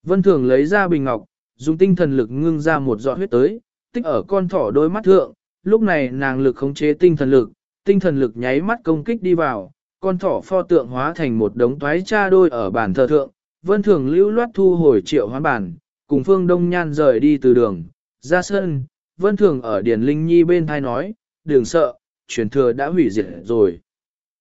Vân Thường lấy ra bình ngọc, dùng tinh thần lực ngưng ra một giọt huyết tới, tích ở con thỏ đôi mắt thượng, lúc này nàng lực khống chế tinh thần lực, tinh thần lực nháy mắt công kích đi vào, con thỏ pho tượng hóa thành một đống toái cha đôi ở bàn thờ thượng, vân thường lưu loát thu hồi triệu hoán bản, cùng phương đông nhan rời đi từ đường, ra sân, vân thường ở Điền Linh Nhi bên thai nói, đừng sợ, truyền thừa đã hủy diệt rồi.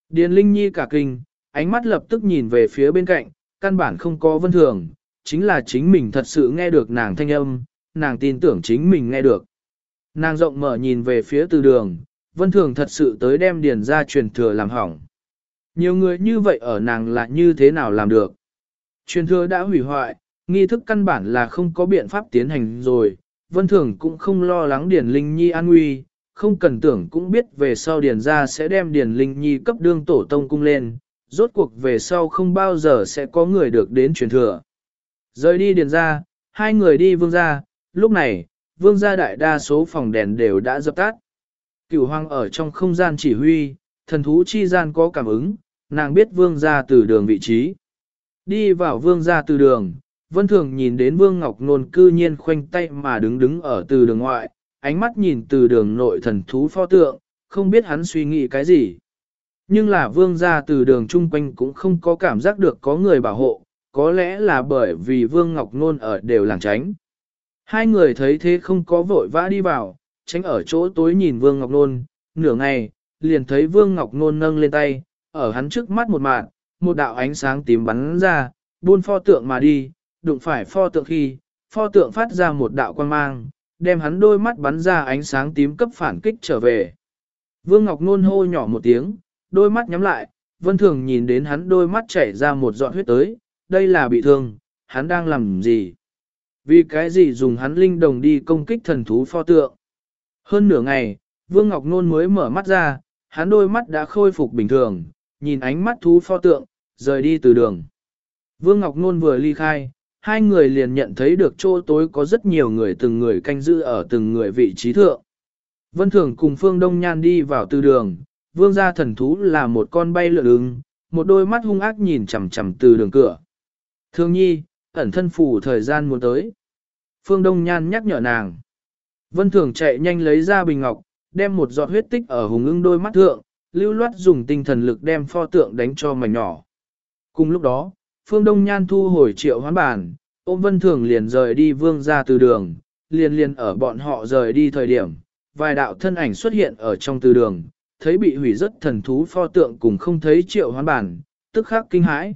Điền Linh Nhi cả kinh, ánh mắt lập tức nhìn về phía bên cạnh, căn bản không có vân thường, chính là chính mình thật sự nghe được nàng thanh âm, nàng tin tưởng chính mình nghe được. Nàng rộng mở nhìn về phía từ đường, vân thường thật sự tới đem điền ra truyền thừa làm hỏng. Nhiều người như vậy ở nàng là như thế nào làm được. Truyền thừa đã hủy hoại, nghi thức căn bản là không có biện pháp tiến hành rồi, vân thường cũng không lo lắng điền linh nhi an nguy, không cần tưởng cũng biết về sau điền ra sẽ đem điền linh nhi cấp đương tổ tông cung lên, rốt cuộc về sau không bao giờ sẽ có người được đến truyền thừa. Rời đi điền ra, hai người đi vương ra, lúc này, vương gia đại đa số phòng đèn đều đã dập tắt. Cửu hoàng ở trong không gian chỉ huy, thần thú chi gian có cảm ứng, nàng biết vương gia từ đường vị trí. Đi vào vương gia từ đường, vân thường nhìn đến vương ngọc nôn cư nhiên khoanh tay mà đứng đứng ở từ đường ngoại, ánh mắt nhìn từ đường nội thần thú pho tượng, không biết hắn suy nghĩ cái gì. Nhưng là vương gia từ đường chung quanh cũng không có cảm giác được có người bảo hộ, có lẽ là bởi vì vương ngọc nôn ở đều làng tránh. Hai người thấy thế không có vội vã đi vào, tránh ở chỗ tối nhìn Vương Ngọc Nôn, nửa ngày, liền thấy Vương Ngọc Nôn nâng lên tay, ở hắn trước mắt một mạng, một đạo ánh sáng tím bắn ra, buôn pho tượng mà đi, đụng phải pho tượng khi, pho tượng phát ra một đạo quan mang, đem hắn đôi mắt bắn ra ánh sáng tím cấp phản kích trở về. Vương Ngọc Nôn hô nhỏ một tiếng, đôi mắt nhắm lại, Vân Thường nhìn đến hắn đôi mắt chảy ra một giọt huyết tới, đây là bị thương, hắn đang làm gì? Vì cái gì dùng hắn linh đồng đi công kích thần thú pho tượng? Hơn nửa ngày, Vương Ngọc Nôn mới mở mắt ra, hắn đôi mắt đã khôi phục bình thường, nhìn ánh mắt thú pho tượng, rời đi từ đường. Vương Ngọc Nôn vừa ly khai, hai người liền nhận thấy được chỗ tối có rất nhiều người từng người canh giữ ở từng người vị trí thượng. Vân Thường cùng Phương Đông Nhan đi vào từ đường, vương gia thần thú là một con bay lượn ứng, một đôi mắt hung ác nhìn chằm chằm từ đường cửa. Thương nhi, ẩn thân phủ thời gian muốn tới. Phương Đông Nhan nhắc nhở nàng. Vân Thường chạy nhanh lấy ra bình ngọc, đem một giọt huyết tích ở hùng ưng đôi mắt thượng, lưu loát dùng tinh thần lực đem pho tượng đánh cho mảnh nhỏ. Cùng lúc đó, Phương Đông Nhan thu hồi triệu hoán bản, ôm Vân Thường liền rời đi vương ra từ đường, liền liền ở bọn họ rời đi thời điểm, vài đạo thân ảnh xuất hiện ở trong từ đường, thấy bị hủy rất thần thú pho tượng cùng không thấy triệu hoán bản, tức khắc kinh hãi.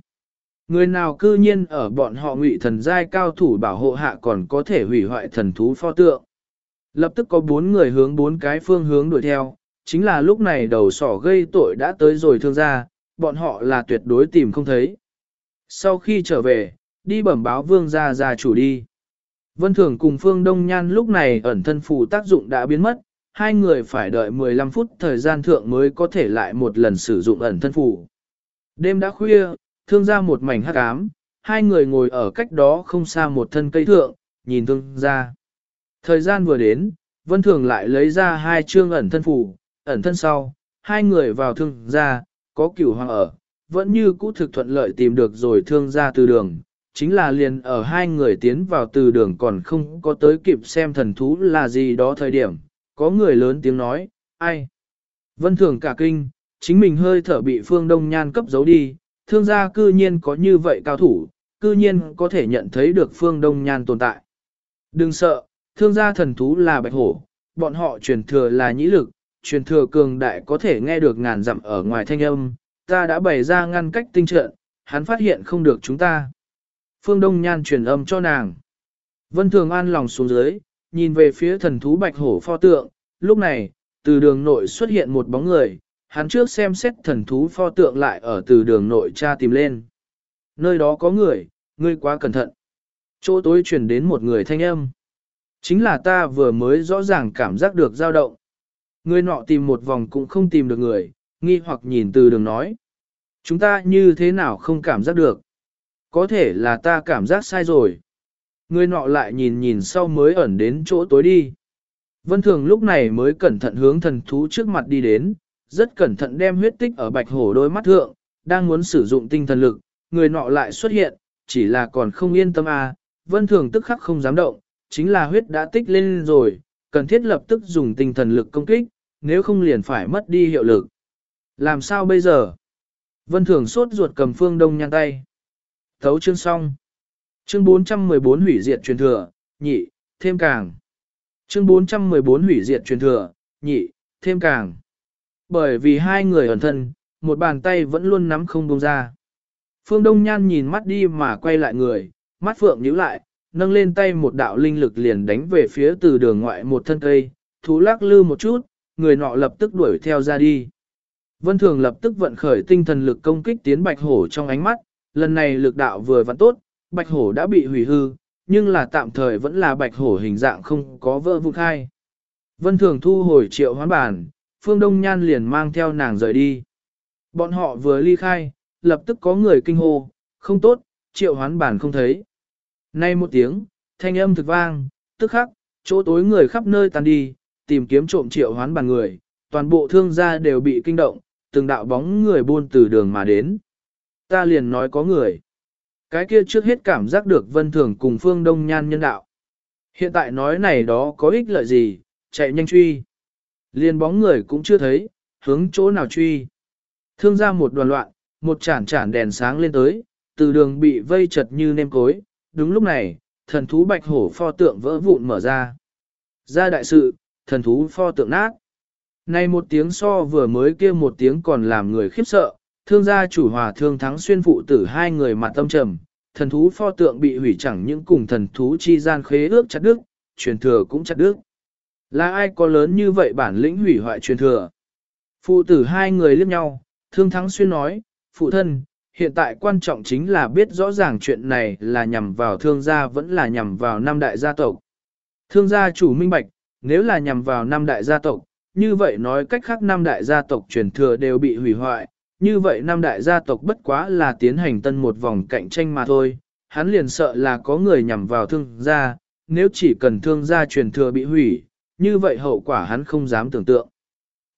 Người nào cư nhiên ở bọn họ ngụy thần giai cao thủ bảo hộ hạ còn có thể hủy hoại thần thú pho tượng. Lập tức có bốn người hướng bốn cái phương hướng đuổi theo, chính là lúc này đầu sỏ gây tội đã tới rồi thương gia, bọn họ là tuyệt đối tìm không thấy. Sau khi trở về, đi bẩm báo vương gia gia chủ đi. Vân Thường cùng Phương Đông Nhan lúc này ẩn thân phù tác dụng đã biến mất, hai người phải đợi 15 phút thời gian thượng mới có thể lại một lần sử dụng ẩn thân phù. Đêm đã khuya, thương ra một mảnh hắc ám, hai người ngồi ở cách đó không xa một thân cây thượng, nhìn thương ra. Thời gian vừa đến, Vân Thường lại lấy ra hai chương ẩn thân phủ, ẩn thân sau, hai người vào thương ra, có cửu hoàng ở, vẫn như cũ thực thuận lợi tìm được rồi thương ra từ đường, chính là liền ở hai người tiến vào từ đường còn không có tới kịp xem thần thú là gì đó thời điểm, có người lớn tiếng nói, ai? Vân thường cả kinh, chính mình hơi thở bị phương đông nhan cấp giấu đi, thương gia cư nhiên có như vậy cao thủ, cư nhiên có thể nhận thấy được phương đông nhan tồn tại. Đừng sợ, thương gia thần thú là bạch hổ, bọn họ truyền thừa là nhĩ lực, truyền thừa cường đại có thể nghe được ngàn dặm ở ngoài thanh âm, ta đã bày ra ngăn cách tinh trận, hắn phát hiện không được chúng ta. Phương Đông Nhan truyền âm cho nàng. Vân Thường an lòng xuống dưới, nhìn về phía thần thú bạch hổ pho tượng, lúc này, từ đường nội xuất hiện một bóng người, hắn trước xem xét thần thú pho tượng lại ở từ đường nội tra tìm lên. Nơi đó có người, ngươi quá cẩn thận. Chỗ tối truyền đến một người thanh âm. Chính là ta vừa mới rõ ràng cảm giác được dao động. Người nọ tìm một vòng cũng không tìm được người, nghi hoặc nhìn từ đường nói. Chúng ta như thế nào không cảm giác được? Có thể là ta cảm giác sai rồi. Người nọ lại nhìn nhìn sau mới ẩn đến chỗ tối đi. Vân Thường lúc này mới cẩn thận hướng thần thú trước mặt đi đến, rất cẩn thận đem huyết tích ở bạch hổ đôi mắt thượng, đang muốn sử dụng tinh thần lực, người nọ lại xuất hiện, chỉ là còn không yên tâm à, Vân Thường tức khắc không dám động, chính là huyết đã tích lên rồi, cần thiết lập tức dùng tinh thần lực công kích, nếu không liền phải mất đi hiệu lực. Làm sao bây giờ? Vân Thường sốt ruột cầm phương đông nhăn tay. Thấu chương xong. Chương 414 hủy diệt truyền thừa, nhị, thêm càng. Chương 414 hủy diệt truyền thừa, nhị, thêm càng. Bởi vì hai người ẩn thân, một bàn tay vẫn luôn nắm không buông ra. Phương Đông Nhan nhìn mắt đi mà quay lại người, mắt phượng nhíu lại, nâng lên tay một đạo linh lực liền đánh về phía từ đường ngoại một thân cây, thú lắc lư một chút, người nọ lập tức đuổi theo ra đi. Vân Thường lập tức vận khởi tinh thần lực công kích tiến bạch hổ trong ánh mắt, lần này lực đạo vừa vặn tốt, bạch hổ đã bị hủy hư, nhưng là tạm thời vẫn là bạch hổ hình dạng không có vỡ vụn khai. Vân Thường thu hồi triệu hoán bản, Phương Đông Nhan liền mang theo nàng rời đi. Bọn họ vừa ly khai, lập tức có người kinh hô, không tốt, triệu hoán bản không thấy. Nay một tiếng, thanh âm thực vang, tức khắc, chỗ tối người khắp nơi tàn đi, tìm kiếm trộm triệu hoán bản người, toàn bộ thương gia đều bị kinh động, từng đạo bóng người buôn từ đường mà đến. Ta liền nói có người. Cái kia trước hết cảm giác được vân thường cùng phương đông nhan nhân đạo. Hiện tại nói này đó có ích lợi gì, chạy nhanh truy. Liền bóng người cũng chưa thấy, hướng chỗ nào truy. Thương ra một đoàn loạn, một chản chản đèn sáng lên tới, từ đường bị vây chật như nêm cối. Đúng lúc này, thần thú bạch hổ pho tượng vỡ vụn mở ra. Ra đại sự, thần thú pho tượng nát. Này một tiếng so vừa mới kia một tiếng còn làm người khiếp sợ, thương gia chủ hòa thương thắng xuyên phụ tử hai người mặt tâm trầm, thần thú pho tượng bị hủy chẳng những cùng thần thú chi gian khế ước chặt đức, truyền thừa cũng chặt đức. Là ai có lớn như vậy bản lĩnh hủy hoại truyền thừa? Phụ tử hai người liếc nhau, thương thắng xuyên nói, phụ thân, hiện tại quan trọng chính là biết rõ ràng chuyện này là nhằm vào thương gia vẫn là nhằm vào năm đại gia tộc. Thương gia chủ minh bạch, nếu là nhằm vào năm đại gia tộc, như vậy nói cách khác năm đại gia tộc truyền thừa đều bị hủy hoại, như vậy năm đại gia tộc bất quá là tiến hành tân một vòng cạnh tranh mà thôi, hắn liền sợ là có người nhằm vào thương gia, nếu chỉ cần thương gia truyền thừa bị hủy, như vậy hậu quả hắn không dám tưởng tượng.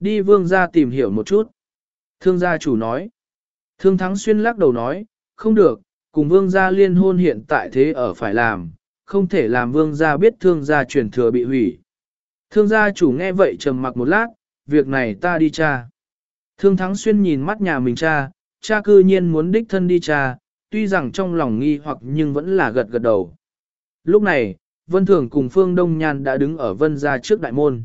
Đi vương gia tìm hiểu một chút. Thương gia chủ nói. Thương thắng xuyên lắc đầu nói, không được, cùng vương gia liên hôn hiện tại thế ở phải làm, không thể làm vương gia biết thương gia truyền thừa bị hủy. Thương gia chủ nghe vậy trầm mặc một lát, việc này ta đi cha. Thương thắng xuyên nhìn mắt nhà mình cha, cha cư nhiên muốn đích thân đi cha, tuy rằng trong lòng nghi hoặc nhưng vẫn là gật gật đầu. Lúc này, Vân Thường cùng Phương Đông Nhan đã đứng ở Vân gia trước đại môn.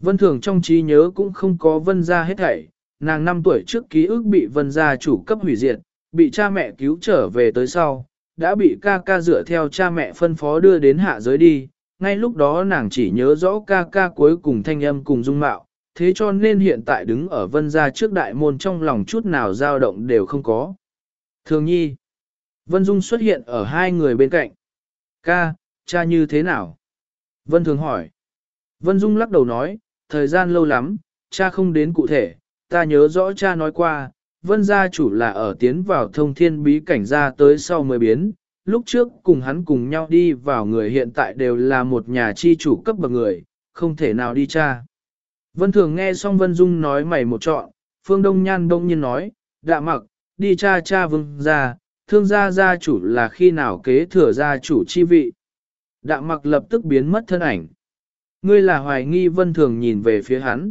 Vân Thường trong trí nhớ cũng không có Vân gia hết thảy, nàng 5 tuổi trước ký ức bị Vân gia chủ cấp hủy diệt, bị cha mẹ cứu trở về tới sau, đã bị ca ca dựa theo cha mẹ phân phó đưa đến hạ giới đi, ngay lúc đó nàng chỉ nhớ rõ ca ca cuối cùng thanh âm cùng dung mạo, thế cho nên hiện tại đứng ở vân gia trước đại môn trong lòng chút nào dao động đều không có. Thường nhi, Vân Dung xuất hiện ở hai người bên cạnh. Ca, cha như thế nào? Vân Thường hỏi. Vân Dung lắc đầu nói, thời gian lâu lắm, cha không đến cụ thể, ta nhớ rõ cha nói qua, Vân gia chủ là ở tiến vào thông thiên bí cảnh ra tới sau mới biến, lúc trước cùng hắn cùng nhau đi vào người hiện tại đều là một nhà chi chủ cấp bậc người, không thể nào đi cha. Vân Thường nghe xong Vân Dung nói mày một trọn, Phương Đông Nhan đông nhiên nói, đạ mặc, đi cha cha vương gia, thương gia gia chủ là khi nào kế thừa gia chủ chi vị. Đạm mặc lập tức biến mất thân ảnh. Ngươi là hoài nghi Vân Thường nhìn về phía hắn.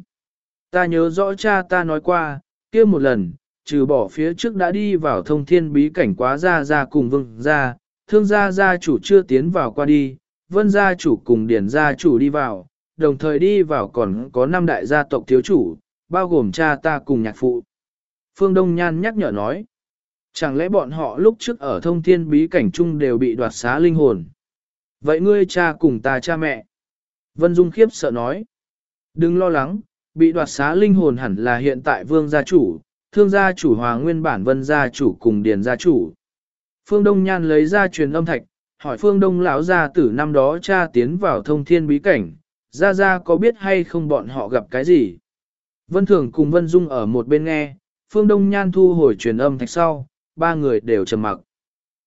Ta nhớ rõ cha ta nói qua, kia một lần, trừ bỏ phía trước đã đi vào thông thiên bí cảnh quá Ra Ra cùng vương Ra, thương gia gia chủ chưa tiến vào qua đi, vân gia chủ cùng điển gia chủ đi vào, đồng thời đi vào còn có năm đại gia tộc thiếu chủ, bao gồm cha ta cùng nhạc phụ. Phương Đông Nhan nhắc nhở nói, chẳng lẽ bọn họ lúc trước ở thông thiên bí cảnh chung đều bị đoạt xá linh hồn. Vậy ngươi cha cùng ta cha mẹ. Vân Dung khiếp sợ nói, đừng lo lắng, bị đoạt xá linh hồn hẳn là hiện tại vương gia chủ, thương gia chủ hòa nguyên bản vân gia chủ cùng điền gia chủ. Phương Đông Nhan lấy ra truyền âm thạch, hỏi Phương Đông lão gia tử năm đó cha tiến vào thông thiên bí cảnh, gia gia có biết hay không bọn họ gặp cái gì. Vân Thường cùng Vân Dung ở một bên nghe, Phương Đông Nhan thu hồi truyền âm thạch sau, ba người đều trầm mặc.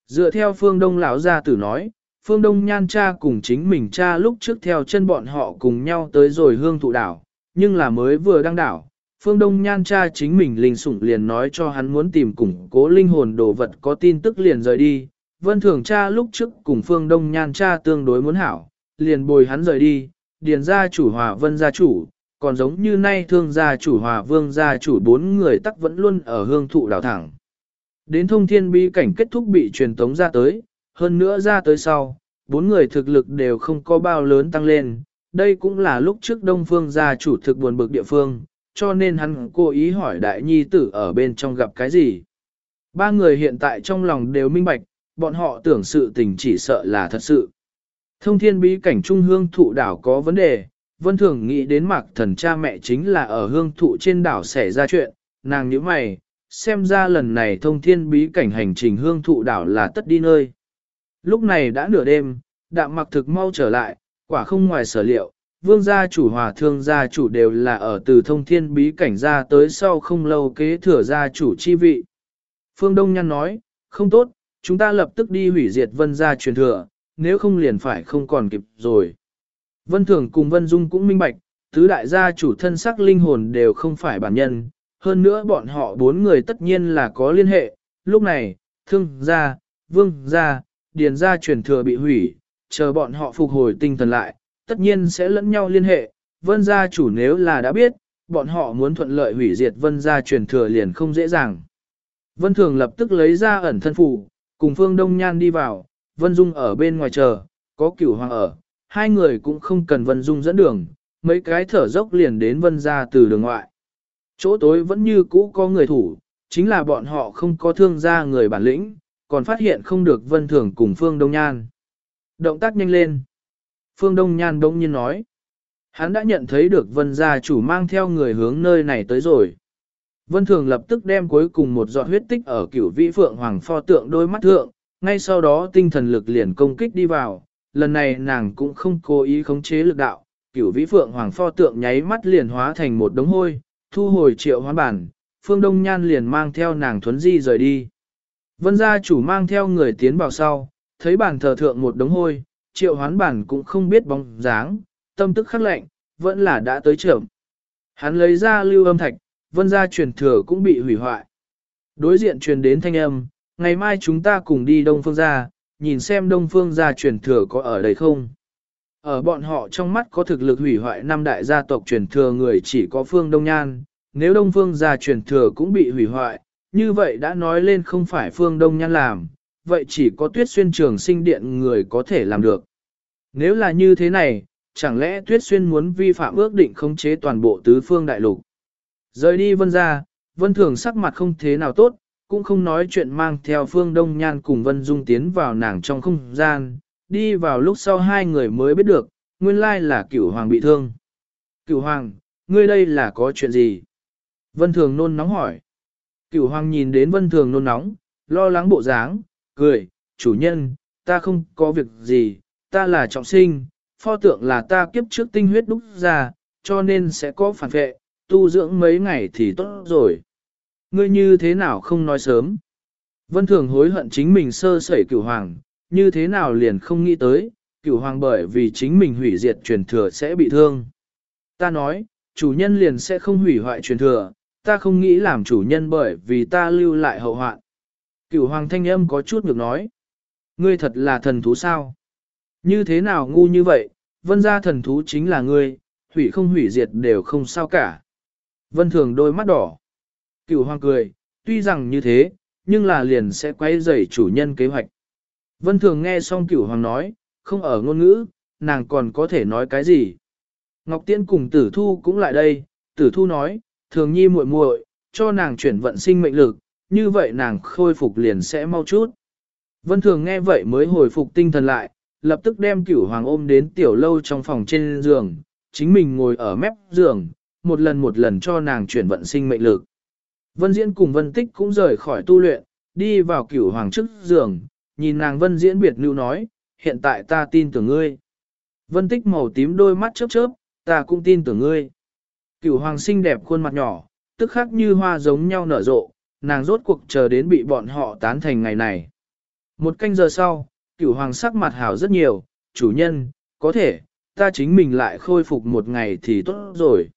Dựa theo Phương Đông lão gia tử nói, Phương Đông Nhan cha cùng chính mình cha lúc trước theo chân bọn họ cùng nhau tới rồi hương thụ đảo, nhưng là mới vừa đăng đảo, Phương Đông Nhan cha chính mình linh sủng liền nói cho hắn muốn tìm củng cố linh hồn đồ vật có tin tức liền rời đi. Vân Thường cha lúc trước cùng Phương Đông Nhan cha tương đối muốn hảo, liền bồi hắn rời đi, điền gia chủ hòa vân gia chủ, còn giống như nay thương gia chủ hòa vương gia chủ bốn người tắc vẫn luôn ở hương thụ đảo thẳng. Đến thông thiên bi cảnh kết thúc bị truyền tống ra tới, hơn nữa ra tới sau, bốn người thực lực đều không có bao lớn tăng lên, đây cũng là lúc trước đông phương gia chủ thực buồn bực địa phương, cho nên hắn cố ý hỏi đại nhi tử ở bên trong gặp cái gì. Ba người hiện tại trong lòng đều minh bạch, bọn họ tưởng sự tình chỉ sợ là thật sự. Thông thiên bí cảnh trung hương thụ đảo có vấn đề, vân thường nghĩ đến mạc thần cha mẹ chính là ở hương thụ trên đảo xảy ra chuyện, nàng như mày, xem ra lần này thông thiên bí cảnh hành trình hương thụ đảo là tất đi nơi. Lúc này đã nửa đêm, đạm mặc thực mau trở lại, quả không ngoài sở liệu, vương gia chủ hòa thương gia chủ đều là ở từ thông thiên bí cảnh ra tới sau không lâu kế thừa gia chủ chi vị. Phương Đông Nhan nói, không tốt, chúng ta lập tức đi hủy diệt vân gia truyền thừa, nếu không liền phải không còn kịp rồi. Vân Thường cùng Vân Dung cũng minh bạch, tứ đại gia chủ thân sắc linh hồn đều không phải bản nhân, hơn nữa bọn họ bốn người tất nhiên là có liên hệ, lúc này, thương gia, vương gia, điền gia truyền thừa bị hủy, chờ bọn họ phục hồi tinh thần lại, tất nhiên sẽ lẫn nhau liên hệ, vân gia chủ nếu là đã biết, bọn họ muốn thuận lợi hủy diệt vân gia truyền thừa liền không dễ dàng. Vân Thường lập tức lấy ra ẩn thân phủ, cùng Phương Đông Nhan đi vào, Vân Dung ở bên ngoài chờ, có cửu hoàng ở, hai người cũng không cần Vân Dung dẫn đường, mấy cái thở dốc liền đến Vân gia từ đường ngoại. Chỗ tối vẫn như cũ có người thủ, chính là bọn họ không có thương gia người bản lĩnh, còn phát hiện không được Vân Thường cùng Phương Đông Nhan. Động tác nhanh lên. Phương Đông Nhan đông nhiên nói. Hắn đã nhận thấy được vân gia chủ mang theo người hướng nơi này tới rồi. Vân Thường lập tức đem cuối cùng một giọt huyết tích ở cửu vĩ phượng hoàng pho tượng đôi mắt thượng, ngay sau đó tinh thần lực liền công kích đi vào, lần này nàng cũng không cố ý khống chế lực đạo, cửu vĩ phượng hoàng pho tượng nháy mắt liền hóa thành một đống hôi, thu hồi triệu hoán bản, phương đông nhan liền mang theo nàng thuấn di rời đi. Vân gia chủ mang theo người tiến vào sau, thấy bàn thờ thượng một đống hôi, triệu hoán bản cũng không biết bóng dáng, tâm tức khắc lệnh, vẫn là đã tới trưởng. Hắn lấy ra lưu âm thạch, vân gia truyền thừa cũng bị hủy hoại. Đối diện truyền đến thanh âm, ngày mai chúng ta cùng đi Đông Phương gia, nhìn xem Đông Phương gia truyền thừa có ở đây không. Ở bọn họ trong mắt có thực lực hủy hoại năm đại gia tộc truyền thừa người chỉ có Phương Đông Nhan, nếu Đông Phương gia truyền thừa cũng bị hủy hoại, như vậy đã nói lên không phải Phương Đông Nhan làm, vậy chỉ có tuyết xuyên trường sinh điện người có thể làm được. Nếu là như thế này, chẳng lẽ tuyết xuyên muốn vi phạm ước định khống chế toàn bộ tứ phương đại lục? Rời đi vân ra, vân thường sắc mặt không thế nào tốt, cũng không nói chuyện mang theo phương đông nhan cùng vân dung tiến vào nàng trong không gian, đi vào lúc sau hai người mới biết được, nguyên lai là cửu hoàng bị thương. Cửu hoàng, ngươi đây là có chuyện gì? Vân thường nôn nóng hỏi. Cửu hoàng nhìn đến vân thường nôn nóng, lo lắng bộ dáng, cười, chủ nhân, ta không có việc gì, ta là trọng sinh, pho tượng là ta kiếp trước tinh huyết đúc ra, cho nên sẽ có phản vệ, tu dưỡng mấy ngày thì tốt rồi. Ngươi như thế nào không nói sớm? Vân Thường hối hận chính mình sơ sẩy cửu hoàng, như thế nào liền không nghĩ tới, cửu hoàng bởi vì chính mình hủy diệt truyền thừa sẽ bị thương. Ta nói, chủ nhân liền sẽ không hủy hoại truyền thừa, ta không nghĩ làm chủ nhân bởi vì ta lưu lại hậu hoạn. Cửu hoàng thanh âm có chút ngược nói. Ngươi thật là thần thú sao? Như thế nào ngu như vậy, vân gia thần thú chính là ngươi, hủy không hủy diệt đều không sao cả. Vân thường đôi mắt đỏ. Cửu hoàng cười, tuy rằng như thế, nhưng là liền sẽ quay rầy chủ nhân kế hoạch. Vân thường nghe xong cửu hoàng nói, không ở ngôn ngữ, nàng còn có thể nói cái gì. Ngọc Tiên cùng tử thu cũng lại đây, tử thu nói, thường nhi muội muội, cho nàng chuyển vận sinh mệnh lực, như vậy nàng khôi phục liền sẽ mau chút. Vân thường nghe vậy mới hồi phục tinh thần lại, lập tức đem cửu hoàng ôm đến tiểu lâu trong phòng trên giường, chính mình ngồi ở mép giường, một lần một lần cho nàng chuyển vận sinh mệnh lực. Vân Diễn cùng Vân Tích cũng rời khỏi tu luyện, đi vào cửu hoàng trước giường, nhìn nàng Vân Diễn biệt lưu nói, hiện tại ta tin tưởng ngươi. Vân Tích màu tím đôi mắt chớp chớp, ta cũng tin tưởng ngươi. Cửu hoàng xinh đẹp khuôn mặt nhỏ, tức khắc như hoa giống nhau nở rộ, nàng rốt cuộc chờ đến bị bọn họ tán thành ngày này. Một canh giờ sau, cửu hoàng sắc mặt hảo rất nhiều, chủ nhân, có thể, ta chính mình lại khôi phục một ngày thì tốt rồi.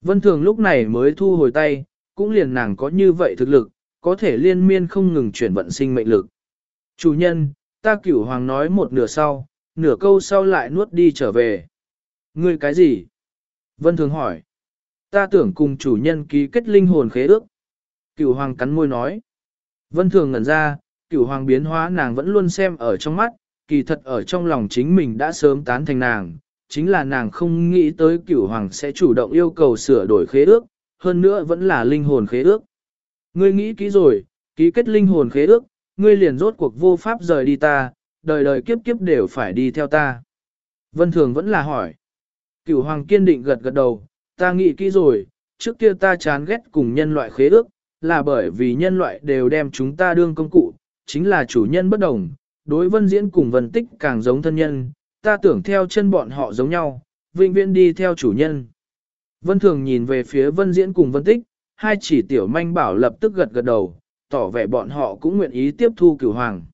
Vân Thường lúc này mới thu hồi tay, cũng liền nàng có như vậy thực lực, có thể liên miên không ngừng chuyển vận sinh mệnh lực. Chủ nhân, ta cửu hoàng nói một nửa sau, nửa câu sau lại nuốt đi trở về. Ngươi cái gì? Vân Thường hỏi. Ta tưởng cùng chủ nhân ký kết linh hồn khế ước. Cửu hoàng cắn môi nói. Vân Thường ngẩn ra, cửu hoàng biến hóa nàng vẫn luôn xem ở trong mắt, kỳ thật ở trong lòng chính mình đã sớm tán thành nàng, chính là nàng không nghĩ tới cửu hoàng sẽ chủ động yêu cầu sửa đổi khế ước, hơn nữa vẫn là linh hồn khế ước. Ngươi nghĩ kỹ rồi, ký kết linh hồn khế ước, ngươi liền rốt cuộc vô pháp rời đi ta, đời đời kiếp kiếp đều phải đi theo ta. Vân Thường vẫn là hỏi. Cửu hoàng kiên định gật gật đầu, ta nghĩ kỹ rồi, trước kia ta chán ghét cùng nhân loại khế ước, là bởi vì nhân loại đều đem chúng ta đương công cụ, chính là chủ nhân bất đồng, đối vân diễn cùng vân tích càng giống thân nhân, ta tưởng theo chân bọn họ giống nhau, vĩnh viễn đi theo chủ nhân. Vân thường nhìn về phía vân diễn cùng vân tích, hai chỉ tiểu manh bảo lập tức gật gật đầu, tỏ vẻ bọn họ cũng nguyện ý tiếp thu cửu hoàng.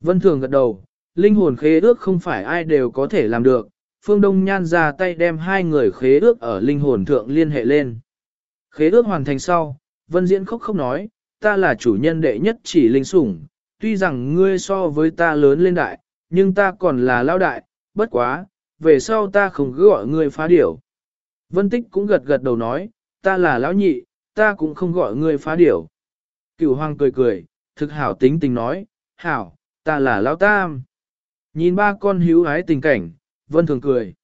Vân thường gật đầu, linh hồn khế ước không phải ai đều có thể làm được, phương đông nhan ra tay đem hai người khế ước ở linh hồn thượng liên hệ lên. Khế ước hoàn thành sau, vân diễn khóc khóc nói, ta là chủ nhân đệ nhất chỉ linh sủng, tuy rằng ngươi so với ta lớn lên đại, nhưng ta còn là lao đại, bất quá, về sau ta không cứ gọi ngươi phá điểu. Vân Tích cũng gật gật đầu nói, ta là lão nhị, ta cũng không gọi ngươi phá điểu. Cửu hoàng cười cười, thực hảo tính tình nói, hảo, ta là lão tam. Nhìn ba con hiếu ái tình cảnh, Vân thường cười.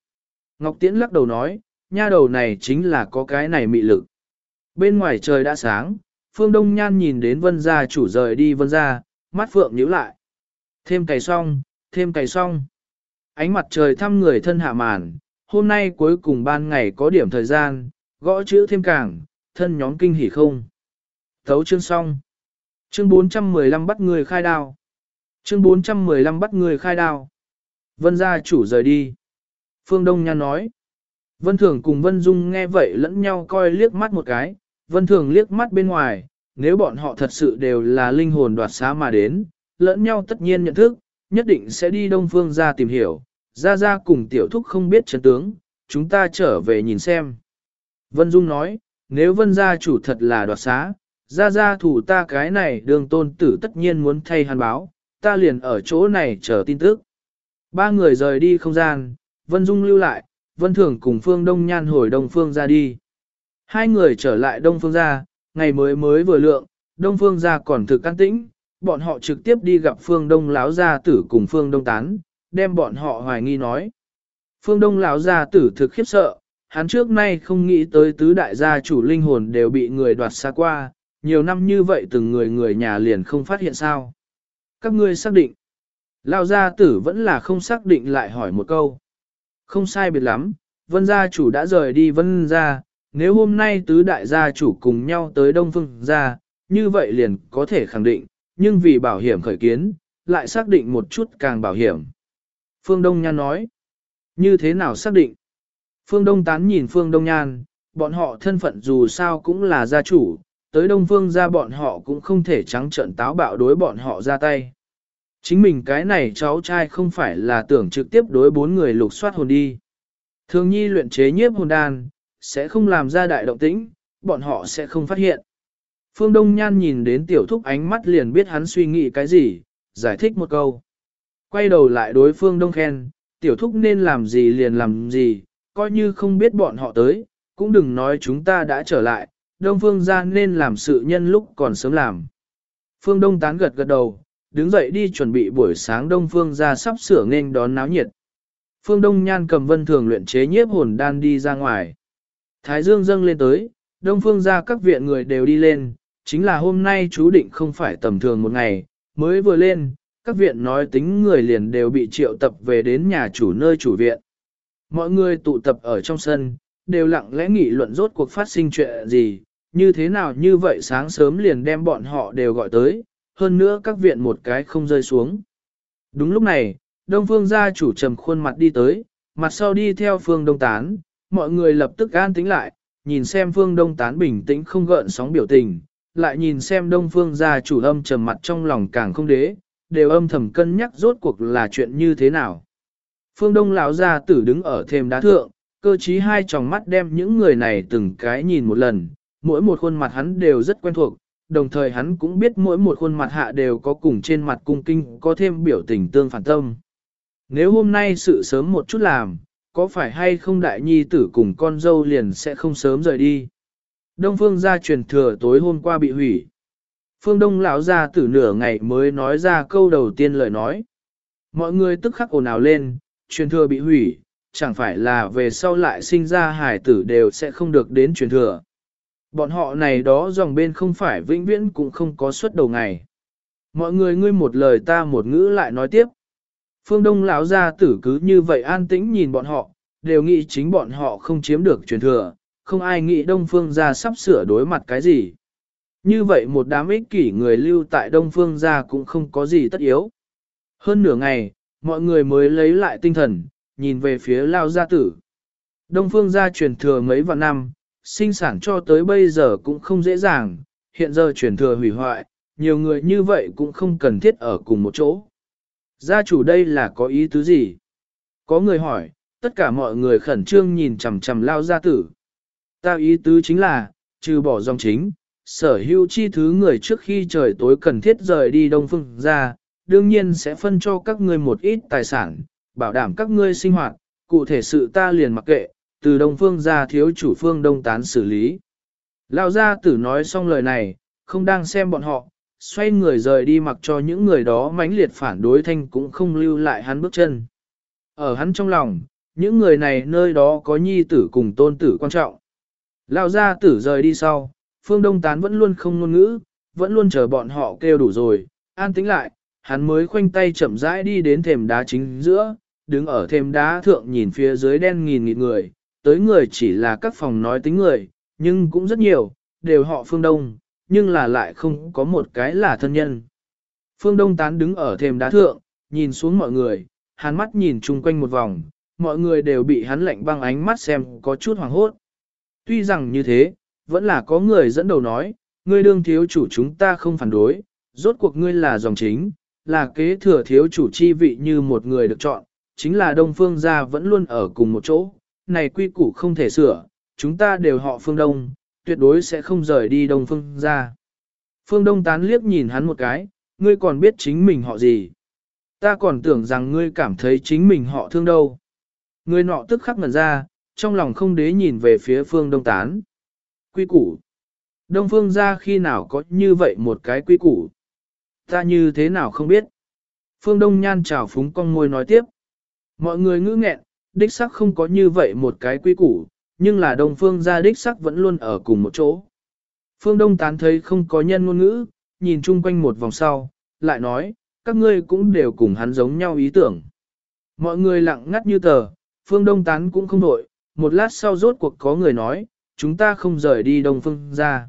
Ngọc Tiễn lắc đầu nói, nha đầu này chính là có cái này mị lực. Bên ngoài trời đã sáng, Phương Đông Nhan nhìn đến Vân gia chủ rời đi Vân gia, mắt phượng nhíu lại. Thêm cày xong, thêm cày xong. Ánh mặt trời thăm người thân hạ màn, hôm nay cuối cùng ban ngày có điểm thời gian, gõ chữ thêm càng, thân nhóm kinh hỉ không. Thấu chương xong. Chương 415 bắt người khai đao. Chương 415 bắt người khai đao. Vân gia chủ rời đi. Phương Đông Nhan nói. Vân Thường cùng Vân Dung nghe vậy lẫn nhau coi liếc mắt một cái, Vân Thường liếc mắt bên ngoài, nếu bọn họ thật sự đều là linh hồn đoạt xá mà đến, lẫn nhau tất nhiên nhận thức, nhất định sẽ đi Đông Phương ra tìm hiểu, ra ra cùng tiểu thúc không biết chấn tướng, chúng ta trở về nhìn xem. Vân Dung nói, nếu vân gia chủ thật là đoạt xá, gia gia thủ ta cái này đường tôn tử tất nhiên muốn thay hàn báo, ta liền ở chỗ này chờ tin tức. Ba người rời đi không gian, Vân Dung lưu lại, Vân Thường cùng Phương Đông Nhan hồi Đông Phương ra đi. Hai người trở lại Đông Phương ra, ngày mới mới vừa lượng, Đông Phương ra còn thực can tĩnh, bọn họ trực tiếp đi gặp Phương Đông Láo Gia Tử cùng Phương Đông Tán, đem bọn họ hoài nghi nói. Phương Đông Láo Gia Tử thực khiếp sợ, hắn trước nay không nghĩ tới tứ đại gia chủ linh hồn đều bị người đoạt xa qua, nhiều năm như vậy từng người người nhà liền không phát hiện sao. Các ngươi xác định. Lao gia tử vẫn là không xác định lại hỏi một câu. Không sai biệt lắm, vân gia chủ đã rời đi vân gia, nếu hôm nay tứ đại gia chủ cùng nhau tới Đông Phương gia, như vậy liền có thể khẳng định, nhưng vì bảo hiểm khởi kiến, lại xác định một chút càng bảo hiểm. Phương Đông Nhan nói, như thế nào xác định? Phương Đông Tán nhìn Phương Đông Nhan, bọn họ thân phận dù sao cũng là gia chủ, tới Đông Phương gia bọn họ cũng không thể trắng trợn táo bạo đối bọn họ ra tay. Chính mình cái này cháu trai không phải là tưởng trực tiếp đối bốn người lục soát hồn đi. Thường nhi luyện chế nhiếp hồn đan, sẽ không làm ra đại động tĩnh, bọn họ sẽ không phát hiện. Phương Đông Nhan nhìn đến tiểu thúc ánh mắt liền biết hắn suy nghĩ cái gì, giải thích một câu. Quay đầu lại đối phương Đông khen, tiểu thúc nên làm gì liền làm gì, coi như không biết bọn họ tới, cũng đừng nói chúng ta đã trở lại, Đông Phương ra nên làm sự nhân lúc còn sớm làm. Phương Đông tán gật gật đầu, đứng dậy đi chuẩn bị buổi sáng Đông Phương ra sắp sửa nên đón náo nhiệt. Phương Đông Nhan cầm vân thường luyện chế nhiếp hồn đan đi ra ngoài. Thái Dương dâng lên tới, Đông Phương ra các viện người đều đi lên, chính là hôm nay chú định không phải tầm thường một ngày, mới vừa lên, các viện nói tính người liền đều bị triệu tập về đến nhà chủ nơi chủ viện. Mọi người tụ tập ở trong sân, đều lặng lẽ nghị luận rốt cuộc phát sinh chuyện gì, như thế nào như vậy sáng sớm liền đem bọn họ đều gọi tới, hơn nữa các viện một cái không rơi xuống. Đúng lúc này, Đông Phương gia chủ trầm khuôn mặt đi tới, mặt sau đi theo Phương Đông Tán, mọi người lập tức an tính lại, nhìn xem Phương Đông Tán bình tĩnh không gợn sóng biểu tình, lại nhìn xem Đông Phương gia chủ âm trầm mặt trong lòng càng không đế, đều âm thầm cân nhắc rốt cuộc là chuyện như thế nào. Phương Đông lão gia tử đứng ở thềm đá thượng, cơ trí hai tròng mắt đem những người này từng cái nhìn một lần, mỗi một khuôn mặt hắn đều rất quen thuộc, đồng thời hắn cũng biết mỗi một khuôn mặt hạ đều có cùng trên mặt cung kinh có thêm biểu tình tương phản tâm. Nếu hôm nay sự sớm một chút làm, có phải hay không đại nhi tử cùng con dâu liền sẽ không sớm rời đi. Đông phương gia truyền thừa tối hôm qua bị hủy. Phương Đông lão gia tử nửa ngày mới nói ra câu đầu tiên lời nói. Mọi người tức khắc ồn ào lên, truyền thừa bị hủy, chẳng phải là về sau lại sinh ra hải tử đều sẽ không được đến truyền thừa. Bọn họ này đó dòng bên không phải vĩnh viễn cũng không có suất đầu ngày. Mọi người ngươi một lời ta một ngữ lại nói tiếp. Phương Đông lão gia tử cứ như vậy an tĩnh nhìn bọn họ, đều nghĩ chính bọn họ không chiếm được truyền thừa, không ai nghĩ Đông Phương gia sắp sửa đối mặt cái gì. Như vậy một đám ích kỷ người lưu tại Đông Phương gia cũng không có gì tất yếu. Hơn nửa ngày, mọi người mới lấy lại tinh thần, nhìn về phía Lao gia tử. Đông Phương gia truyền thừa mấy vạn năm, sinh sản cho tới bây giờ cũng không dễ dàng, hiện giờ truyền thừa hủy hoại, nhiều người như vậy cũng không cần thiết ở cùng một chỗ. Gia chủ đây là có ý tứ gì? Có người hỏi, tất cả mọi người khẩn trương nhìn chằm chằm lao gia tử. Ta ý tứ chính là, trừ bỏ dòng chính, sở hữu chi thứ người trước khi trời tối cần thiết rời đi đông phương ra, đương nhiên sẽ phân cho các ngươi một ít tài sản, bảo đảm các ngươi sinh hoạt, cụ thể sự ta liền mặc kệ, từ đông phương ra thiếu chủ phương đông tán xử lý. Lao gia tử nói xong lời này, không đang xem bọn họ, xoay người rời đi mặc cho những người đó mãnh liệt phản đối thanh cũng không lưu lại hắn bước chân. Ở hắn trong lòng, những người này nơi đó có nhi tử cùng tôn tử quan trọng. Lao gia tử rời đi sau, phương đông tán vẫn luôn không ngôn ngữ, vẫn luôn chờ bọn họ kêu đủ rồi, an tĩnh lại, hắn mới khoanh tay chậm rãi đi đến thềm đá chính giữa, đứng ở thềm đá thượng nhìn phía dưới đen nghìn nghịt người, tới người chỉ là các phòng nói tính người, nhưng cũng rất nhiều, đều họ phương đông, nhưng là lại không có một cái là thân nhân. Phương Đông Tán đứng ở thềm đá thượng, nhìn xuống mọi người, hắn mắt nhìn chung quanh một vòng, mọi người đều bị hắn lạnh băng ánh mắt xem có chút hoàng hốt. Tuy rằng như thế, vẫn là có người dẫn đầu nói, ngươi đương thiếu chủ chúng ta không phản đối, rốt cuộc ngươi là dòng chính, là kế thừa thiếu chủ chi vị như một người được chọn, chính là Đông Phương gia vẫn luôn ở cùng một chỗ, này quy củ không thể sửa, chúng ta đều họ phương đông, tuyệt đối sẽ không rời đi đông phương ra. Phương đông tán liếc nhìn hắn một cái, ngươi còn biết chính mình họ gì. Ta còn tưởng rằng ngươi cảm thấy chính mình họ thương đâu. Ngươi nọ tức khắc ngẩn ra, trong lòng không đế nhìn về phía phương đông tán. Quy củ. Đông phương ra khi nào có như vậy một cái quy củ. Ta như thế nào không biết. Phương Đông Nhan chào phúng con môi nói tiếp. Mọi người ngữ nghẹn, đích sắc không có như vậy một cái quy củ, nhưng là Đông Phương gia đích sắc vẫn luôn ở cùng một chỗ. Phương Đông tán thấy không có nhân ngôn ngữ, nhìn chung quanh một vòng sau, lại nói, các ngươi cũng đều cùng hắn giống nhau ý tưởng. Mọi người lặng ngắt như tờ, Phương Đông tán cũng không đổi, một lát sau rốt cuộc có người nói, chúng ta không rời đi Đông Phương ra.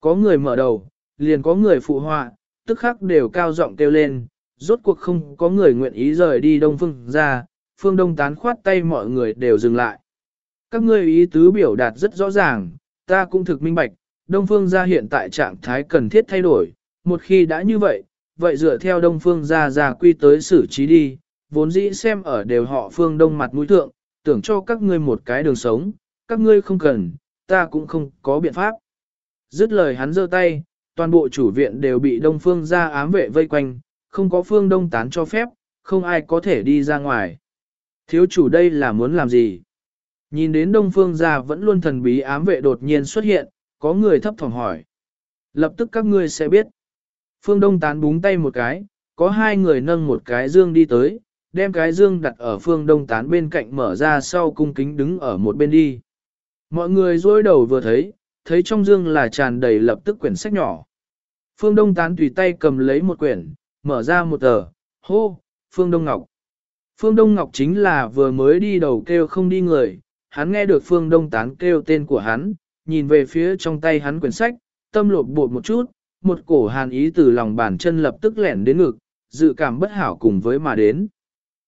Có người mở đầu, liền có người phụ họa, tức khắc đều cao giọng kêu lên, rốt cuộc không có người nguyện ý rời đi Đông Phương ra, Phương Đông tán khoát tay mọi người đều dừng lại. Các ngươi ý tứ biểu đạt rất rõ ràng, ta cũng thực minh bạch, Đông Phương gia hiện tại trạng thái cần thiết thay đổi, một khi đã như vậy, vậy dựa theo Đông Phương gia gia quy tới xử trí đi, vốn dĩ xem ở đều họ Phương Đông mặt mũi thượng, tưởng cho các ngươi một cái đường sống, các ngươi không cần, ta cũng không có biện pháp. Dứt lời hắn giơ tay, toàn bộ chủ viện đều bị Đông Phương gia ám vệ vây quanh, không có Phương Đông tán cho phép, không ai có thể đi ra ngoài. Thiếu chủ đây là muốn làm gì? Nhìn đến Đông Phương gia vẫn luôn thần bí ám vệ đột nhiên xuất hiện, có người thấp thỏm hỏi. Lập tức các ngươi sẽ biết. Phương Đông tán búng tay một cái, có hai người nâng một cái dương đi tới, đem cái dương đặt ở phương Đông tán bên cạnh mở ra sau cung kính đứng ở một bên đi. Mọi người dối đầu vừa thấy, thấy trong dương là tràn đầy lập tức quyển sách nhỏ. Phương Đông tán tùy tay cầm lấy một quyển, mở ra một tờ, hô, Phương Đông Ngọc. Phương Đông Ngọc chính là vừa mới đi đầu kêu không đi người, hắn nghe được Phương Đông tán kêu tên của hắn, nhìn về phía trong tay hắn quyển sách, tâm lột bột một chút, một cổ hàn ý từ lòng bàn chân lập tức lẻn đến ngực, dự cảm bất hảo cùng với mà đến.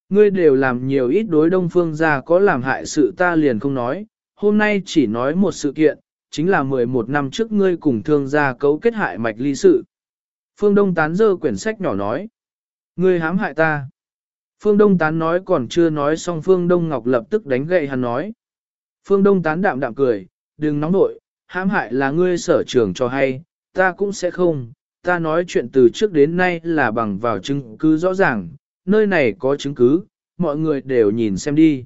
Ngươi đều làm nhiều ít đối đông phương gia có làm hại sự ta liền không nói, hôm nay chỉ nói một sự kiện, chính là 11 năm trước ngươi cùng thương gia cấu kết hại mạch ly sự. Phương Đông Tán dơ quyển sách nhỏ nói, ngươi hãm hại ta. Phương Đông Tán nói còn chưa nói xong Phương Đông Ngọc lập tức đánh gậy hắn nói. Phương Đông Tán đạm đạm cười, đừng nóng nội, hãm hại là ngươi sở trường cho hay, ta cũng sẽ không, ta nói chuyện từ trước đến nay là bằng vào chứng cứ rõ ràng, nơi này có chứng cứ, mọi người đều nhìn xem đi.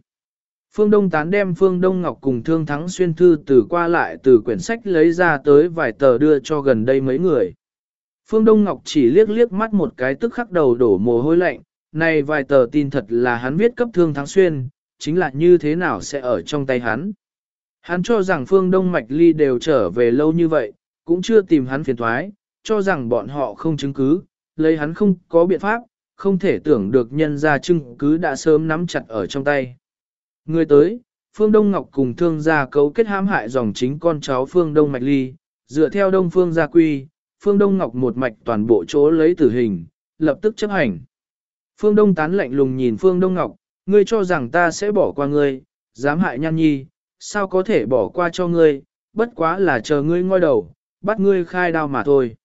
Phương Đông Tán đem Phương Đông Ngọc cùng Thương Thắng xuyên thư từ qua lại từ quyển sách lấy ra tới vài tờ đưa cho gần đây mấy người. Phương Đông Ngọc chỉ liếc liếc mắt một cái tức khắc đầu đổ mồ hôi lạnh, này vài tờ tin thật là hắn viết cấp Thương tháng xuyên, chính là như thế nào sẽ ở trong tay hắn. Hắn cho rằng Phương Đông Mạch Ly đều trở về lâu như vậy, cũng chưa tìm hắn phiền thoái, cho rằng bọn họ không chứng cứ, lấy hắn không có biện pháp, không thể tưởng được nhân ra chứng cứ đã sớm nắm chặt ở trong tay. Người tới, Phương Đông Ngọc cùng thương gia cấu kết hãm hại dòng chính con cháu Phương Đông Mạch Ly, dựa theo Đông Phương gia quy, Phương Đông Ngọc một mạch toàn bộ chỗ lấy tử hình, lập tức chấp hành. Phương Đông tán lạnh lùng nhìn Phương Đông Ngọc, ngươi cho rằng ta sẽ bỏ qua ngươi, dám hại nhan nhi, sao có thể bỏ qua cho ngươi, bất quá là chờ ngươi ngoi đầu, bắt ngươi khai đao mà thôi.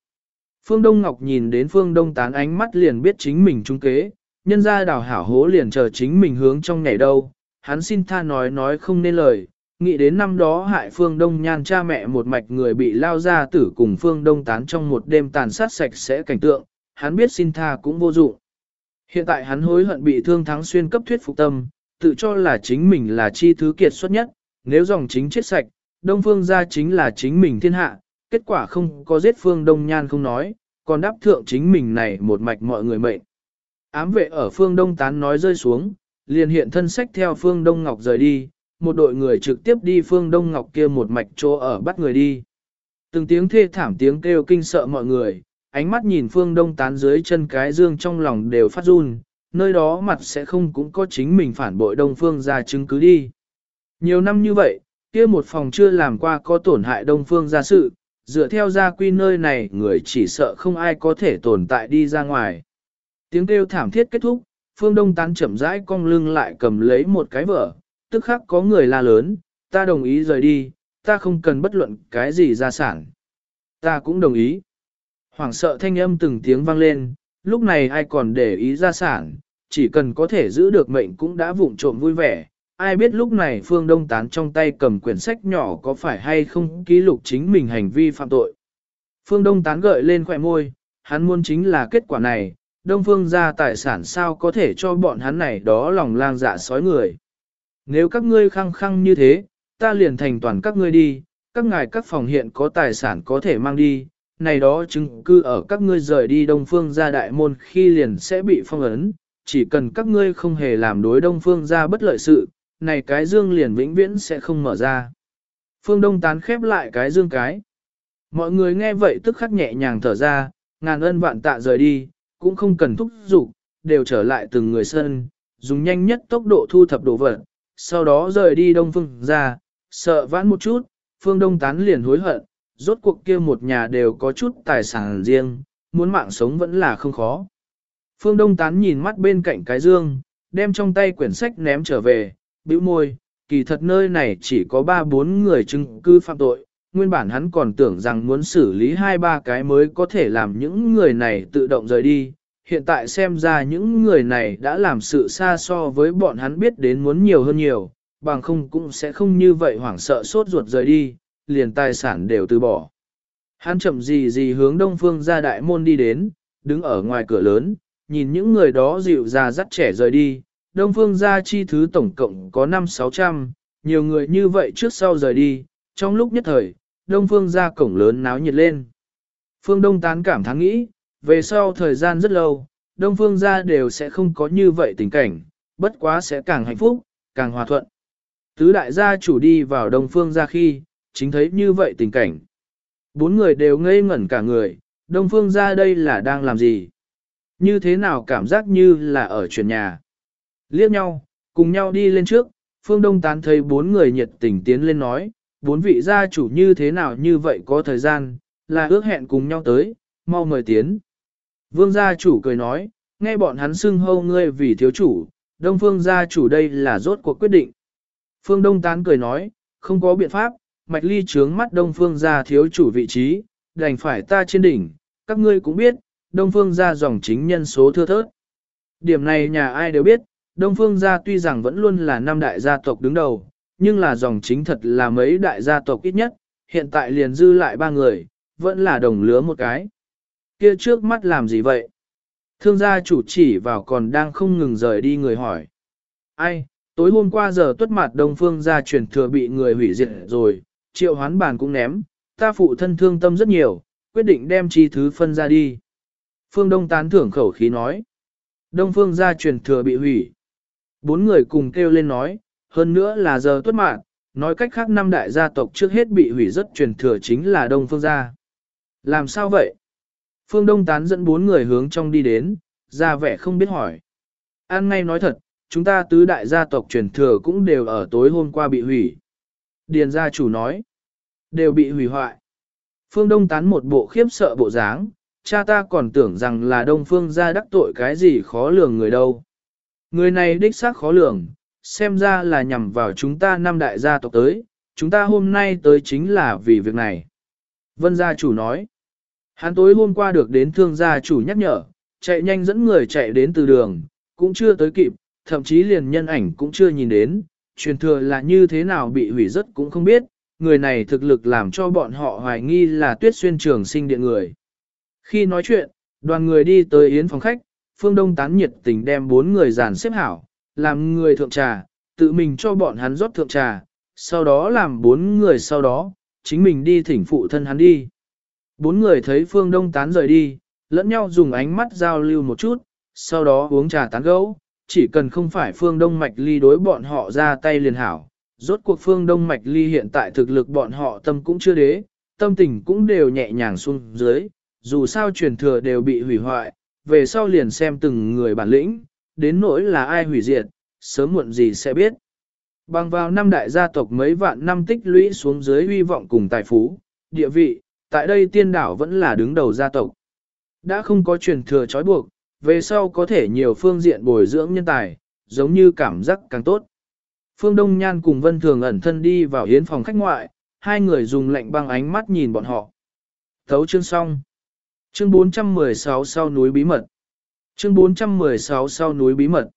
Phương Đông Ngọc nhìn đến Phương Đông tán ánh mắt liền biết chính mình trung kế, nhân ra đào hảo hố liền chờ chính mình hướng trong nhảy đâu, hắn xin tha nói nói không nên lời, nghĩ đến năm đó hại Phương Đông nhan cha mẹ một mạch người bị lao ra tử cùng Phương Đông tán trong một đêm tàn sát sạch sẽ cảnh tượng, hắn biết xin tha cũng vô dụng. Hiện tại hắn hối hận bị thương thắng xuyên cấp thuyết phục tâm, tự cho là chính mình là chi thứ kiệt xuất nhất, nếu dòng chính chết sạch, Đông Phương gia chính là chính mình thiên hạ, kết quả không có giết Phương Đông Nhan không nói, còn đáp thượng chính mình này một mạch mọi người mệnh. Ám vệ ở Phương Đông Tán nói rơi xuống, liền hiện thân sách theo Phương Đông Ngọc rời đi, một đội người trực tiếp đi Phương Đông Ngọc kia một mạch chỗ ở bắt người đi. Từng tiếng thê thảm tiếng kêu kinh sợ mọi người, ánh mắt nhìn Phương Đông Tán dưới chân cái dương trong lòng đều phát run, nơi đó mặt sẽ không cũng có chính mình phản bội Đông Phương ra chứng cứ đi. Nhiều năm như vậy, kia một phòng chưa làm qua có tổn hại Đông Phương ra sự, dựa theo gia quy nơi này người chỉ sợ không ai có thể tồn tại đi ra ngoài. Tiếng kêu thảm thiết kết thúc, Phương Đông Tán chậm rãi cong lưng lại cầm lấy một cái vở, tức khắc có người la lớn, ta đồng ý rời đi, ta không cần bất luận cái gì gia sản. Ta cũng đồng ý. Hoảng sợ thanh âm từng tiếng vang lên, lúc này ai còn để ý gia sản, chỉ cần có thể giữ được mệnh cũng đã vụng trộm vui vẻ, ai biết lúc này Phương Đông Tán trong tay cầm quyển sách nhỏ có phải hay không ký lục chính mình hành vi phạm tội. Phương Đông Tán gợi lên khỏe môi, hắn muốn chính là kết quả này, Đông Phương ra tài sản sao có thể cho bọn hắn này đó lòng lang dạ sói người. Nếu các ngươi khăng khăng như thế, ta liền thành toàn các ngươi đi, các ngài các phòng hiện có tài sản có thể mang đi, này đó chứng cư ở các ngươi rời đi Đông Phương ra đại môn khi liền sẽ bị phong ấn, chỉ cần các ngươi không hề làm đối Đông Phương ra bất lợi sự, này cái dương liền vĩnh viễn sẽ không mở ra. Phương Đông tán khép lại cái dương cái. Mọi người nghe vậy tức khắc nhẹ nhàng thở ra, ngàn ân vạn tạ rời đi, cũng không cần thúc giục, đều trở lại từng người sân, dùng nhanh nhất tốc độ thu thập đồ vật, sau đó rời đi Đông Phương ra, sợ vãn một chút, Phương Đông tán liền hối hận, rốt cuộc kia một nhà đều có chút tài sản riêng, muốn mạng sống vẫn là không khó. Phương Đông tán nhìn mắt bên cạnh cái dương, đem trong tay quyển sách ném trở về, bĩu môi, kỳ thật nơi này chỉ có 3-4 người chứng cư phạm tội, nguyên bản hắn còn tưởng rằng muốn xử lý hai ba cái mới có thể làm những người này tự động rời đi. Hiện tại xem ra những người này đã làm sự xa so với bọn hắn biết đến muốn nhiều hơn nhiều, bằng không cũng sẽ không như vậy hoảng sợ sốt ruột rời đi, liền tài sản đều từ bỏ. Hắn chậm gì gì hướng đông phương ra đại môn đi đến, đứng ở ngoài cửa lớn, nhìn những người đó dịu ra dắt trẻ rời đi, đông phương ra chi thứ tổng cộng có 5-600, nhiều người như vậy trước sau rời đi, trong lúc nhất thời, đông phương ra cổng lớn náo nhiệt lên. Phương Đông tán cảm thắng nghĩ, về sau thời gian rất lâu, đông phương ra đều sẽ không có như vậy tình cảnh, bất quá sẽ càng hạnh phúc, càng hòa thuận. Tứ đại gia chủ đi vào đông phương ra khi, chính thấy như vậy tình cảnh. Bốn người đều ngây ngẩn cả người, đông phương ra đây là đang làm gì? Như thế nào cảm giác như là ở chuyển nhà? Liếc nhau, cùng nhau đi lên trước, phương đông tán thấy bốn người nhiệt tình tiến lên nói, bốn vị gia chủ như thế nào như vậy có thời gian, là ước hẹn cùng nhau tới, mau mời tiến. Vương gia chủ cười nói, nghe bọn hắn xưng hâu ngươi vì thiếu chủ, đông phương gia chủ đây là rốt cuộc quyết định. Phương Đông Tán cười nói, không có biện pháp, mạch ly trướng mắt đông phương gia thiếu chủ vị trí, đành phải ta trên đỉnh, các ngươi cũng biết, đông phương gia dòng chính nhân số thưa thớt. Điểm này nhà ai đều biết, đông phương gia tuy rằng vẫn luôn là năm đại gia tộc đứng đầu, nhưng là dòng chính thật là mấy đại gia tộc ít nhất, hiện tại liền dư lại ba người, vẫn là đồng lứa một cái. Kia trước mắt làm gì vậy? Thương gia chủ chỉ vào còn đang không ngừng rời đi người hỏi. Ai, tối hôm qua giờ tuất mặt đông phương gia truyền thừa bị người hủy diệt rồi, triệu hoán bàn cũng ném, ta phụ thân thương tâm rất nhiều, quyết định đem chi thứ phân ra đi. Phương Đông tán thưởng khẩu khí nói. Đông phương gia truyền thừa bị hủy. Bốn người cùng kêu lên nói, hơn nữa là giờ tuất mạng, nói cách khác năm đại gia tộc trước hết bị hủy rất truyền thừa chính là Đông Phương gia. Làm sao vậy? Phương Đông tán dẫn bốn người hướng trong đi đến, ra vẻ không biết hỏi. An ngay nói thật, chúng ta tứ đại gia tộc truyền thừa cũng đều ở tối hôm qua bị hủy. Điền gia chủ nói, đều bị hủy hoại. Phương Đông tán một bộ khiếp sợ bộ dáng, cha ta còn tưởng rằng là Đông Phương gia đắc tội cái gì khó lường người đâu. Người này đích xác khó lường, xem ra là nhằm vào chúng ta năm đại gia tộc tới, chúng ta hôm nay tới chính là vì việc này. Vân gia chủ nói, hắn tối hôm qua được đến thương gia chủ nhắc nhở, chạy nhanh dẫn người chạy đến từ đường, cũng chưa tới kịp, thậm chí liền nhân ảnh cũng chưa nhìn đến, truyền thừa là như thế nào bị hủy rất cũng không biết, người này thực lực làm cho bọn họ hoài nghi là tuyết xuyên trường sinh điện người. Khi nói chuyện, đoàn người đi tới yến phòng khách, phương đông tán nhiệt tình đem bốn người dàn xếp hảo, làm người thượng trà, tự mình cho bọn hắn rót thượng trà, sau đó làm bốn người sau đó, chính mình đi thỉnh phụ thân hắn đi. Bốn người thấy phương đông tán rời đi, lẫn nhau dùng ánh mắt giao lưu một chút, sau đó uống trà tán gấu, chỉ cần không phải phương đông mạch ly đối bọn họ ra tay liền hảo. Rốt cuộc phương đông mạch ly hiện tại thực lực bọn họ tâm cũng chưa đế, tâm tình cũng đều nhẹ nhàng xuống dưới, dù sao truyền thừa đều bị hủy hoại, về sau liền xem từng người bản lĩnh, đến nỗi là ai hủy diệt, sớm muộn gì sẽ biết. Bằng vào năm đại gia tộc mấy vạn năm tích lũy xuống dưới huy vọng cùng tài phú, địa vị, tại đây tiên đảo vẫn là đứng đầu gia tộc. Đã không có truyền thừa trói buộc, về sau có thể nhiều phương diện bồi dưỡng nhân tài, giống như cảm giác càng tốt. Phương Đông Nhan cùng Vân Thường ẩn thân đi vào hiến phòng khách ngoại, hai người dùng lạnh băng ánh mắt nhìn bọn họ. Thấu chương xong. Chương 416 sau núi bí mật. Chương 416 sau núi bí mật.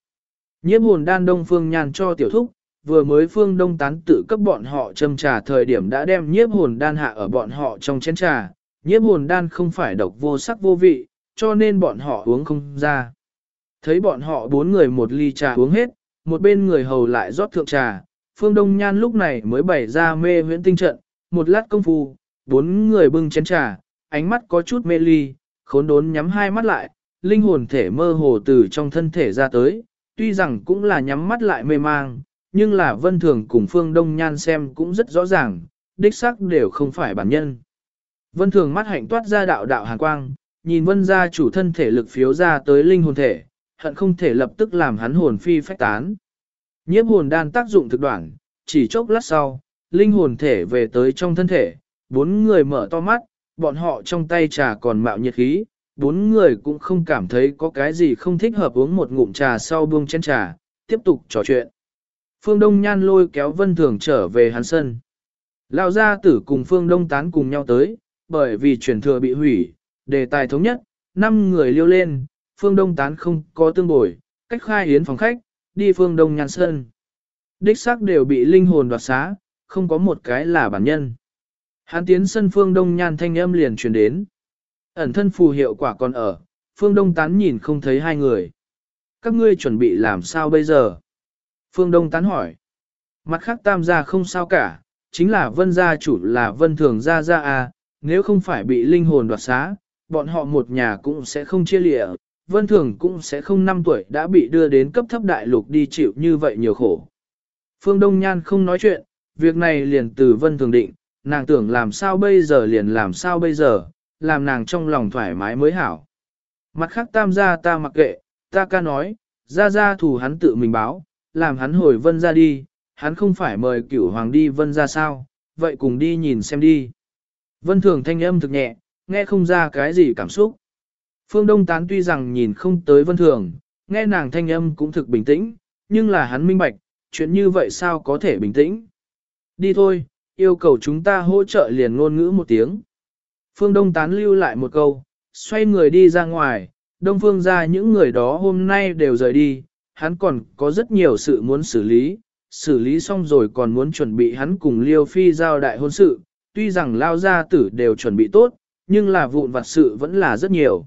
Nhiếp hồn đan đông phương nhan cho tiểu thúc, vừa mới phương đông tán tự cấp bọn họ châm trà thời điểm đã đem nhiếp hồn đan hạ ở bọn họ trong chén trà, nhiếp hồn đan không phải độc vô sắc vô vị, cho nên bọn họ uống không ra. Thấy bọn họ bốn người một ly trà uống hết, một bên người hầu lại rót thượng trà, phương đông nhan lúc này mới bày ra mê huyễn tinh trận, một lát công phu, bốn người bưng chén trà, ánh mắt có chút mê ly, khốn đốn nhắm hai mắt lại, linh hồn thể mơ hồ từ trong thân thể ra tới, tuy rằng cũng là nhắm mắt lại mê mang, nhưng là vân thường cùng phương đông nhan xem cũng rất rõ ràng, đích xác đều không phải bản nhân. Vân thường mắt hạnh toát ra đạo đạo hàn quang, nhìn vân gia chủ thân thể lực phiếu ra tới linh hồn thể, hận không thể lập tức làm hắn hồn phi phách tán. Nhiếp hồn đan tác dụng thực đoạn, chỉ chốc lát sau, linh hồn thể về tới trong thân thể, bốn người mở to mắt, bọn họ trong tay trà còn mạo nhiệt khí, bốn người cũng không cảm thấy có cái gì không thích hợp uống một ngụm trà sau buông chén trà, tiếp tục trò chuyện. Phương Đông Nhan lôi kéo Vân Thường trở về hắn sân. Lão gia tử cùng Phương Đông tán cùng nhau tới, bởi vì truyền thừa bị hủy, đề tài thống nhất, năm người liêu lên, Phương Đông tán không có tương bồi, cách khai hiến phòng khách, đi Phương Đông Nhan sơn Đích xác đều bị linh hồn đoạt xá, không có một cái là bản nhân. Hắn tiến sân Phương Đông Nhan thanh âm liền truyền đến. Ẩn thân phù hiệu quả còn ở, Phương Đông tán nhìn không thấy hai người. Các ngươi chuẩn bị làm sao bây giờ? Phương Đông tán hỏi. Mặt khác tam gia không sao cả, chính là vân gia chủ là vân thường gia gia à, nếu không phải bị linh hồn đoạt xá, bọn họ một nhà cũng sẽ không chia lịa, vân thường cũng sẽ không năm tuổi đã bị đưa đến cấp thấp đại lục đi chịu như vậy nhiều khổ. Phương Đông Nhan không nói chuyện, việc này liền từ vân thường định, nàng tưởng làm sao bây giờ liền làm sao bây giờ, làm nàng trong lòng thoải mái mới hảo. Mặt khác tam gia ta mặc kệ, ta ca nói, ra ra thủ hắn tự mình báo, làm hắn hồi vân ra đi, hắn không phải mời cửu hoàng đi vân ra sao, vậy cùng đi nhìn xem đi. Vân thường thanh âm thực nhẹ, nghe không ra cái gì cảm xúc. Phương Đông Tán tuy rằng nhìn không tới vân thường, nghe nàng thanh âm cũng thực bình tĩnh, nhưng là hắn minh bạch, chuyện như vậy sao có thể bình tĩnh. Đi thôi, yêu cầu chúng ta hỗ trợ liền ngôn ngữ một tiếng. Phương Đông Tán lưu lại một câu, xoay người đi ra ngoài, Đông Phương ra những người đó hôm nay đều rời đi, hắn còn có rất nhiều sự muốn xử lý, xử lý xong rồi còn muốn chuẩn bị hắn cùng Liêu Phi giao đại hôn sự, tuy rằng lao gia tử đều chuẩn bị tốt, nhưng là vụn vặt sự vẫn là rất nhiều.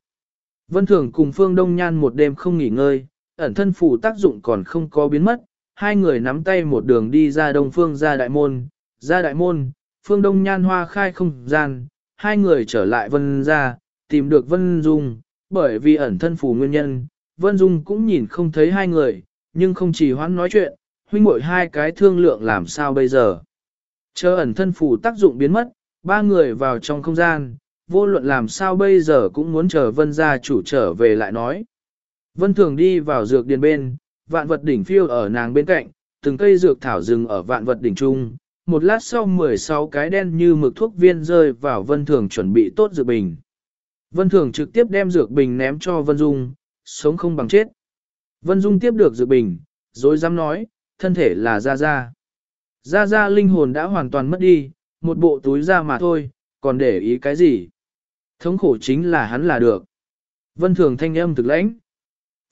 Vân Thường cùng Phương Đông Nhan một đêm không nghỉ ngơi, ẩn thân phù tác dụng còn không có biến mất, hai người nắm tay một đường đi ra Đông Phương ra đại môn, ra đại môn, Phương Đông Nhan hoa khai không gian, hai người trở lại Vân ra, tìm được Vân Dung, bởi vì ẩn thân phù nguyên nhân, Vân Dung cũng nhìn không thấy hai người, nhưng không chỉ hoãn nói chuyện, huynh muội hai cái thương lượng làm sao bây giờ. Chờ ẩn thân phù tác dụng biến mất, ba người vào trong không gian, vô luận làm sao bây giờ cũng muốn chờ Vân gia chủ trở về lại nói. Vân thường đi vào dược điền bên, vạn vật đỉnh phiêu ở nàng bên cạnh, từng cây dược thảo rừng ở vạn vật đỉnh trung. Một lát sau 16 cái đen như mực thuốc viên rơi vào vân thường chuẩn bị tốt dược bình. Vân thường trực tiếp đem dược bình ném cho Vân Dung, sống không bằng chết. Vân Dung tiếp được dược bình, rồi dám nói, thân thể là Gia Gia. Gia Gia linh hồn đã hoàn toàn mất đi, một bộ túi ra mà thôi, còn để ý cái gì? Thống khổ chính là hắn là được. Vân Thường thanh âm thực lãnh.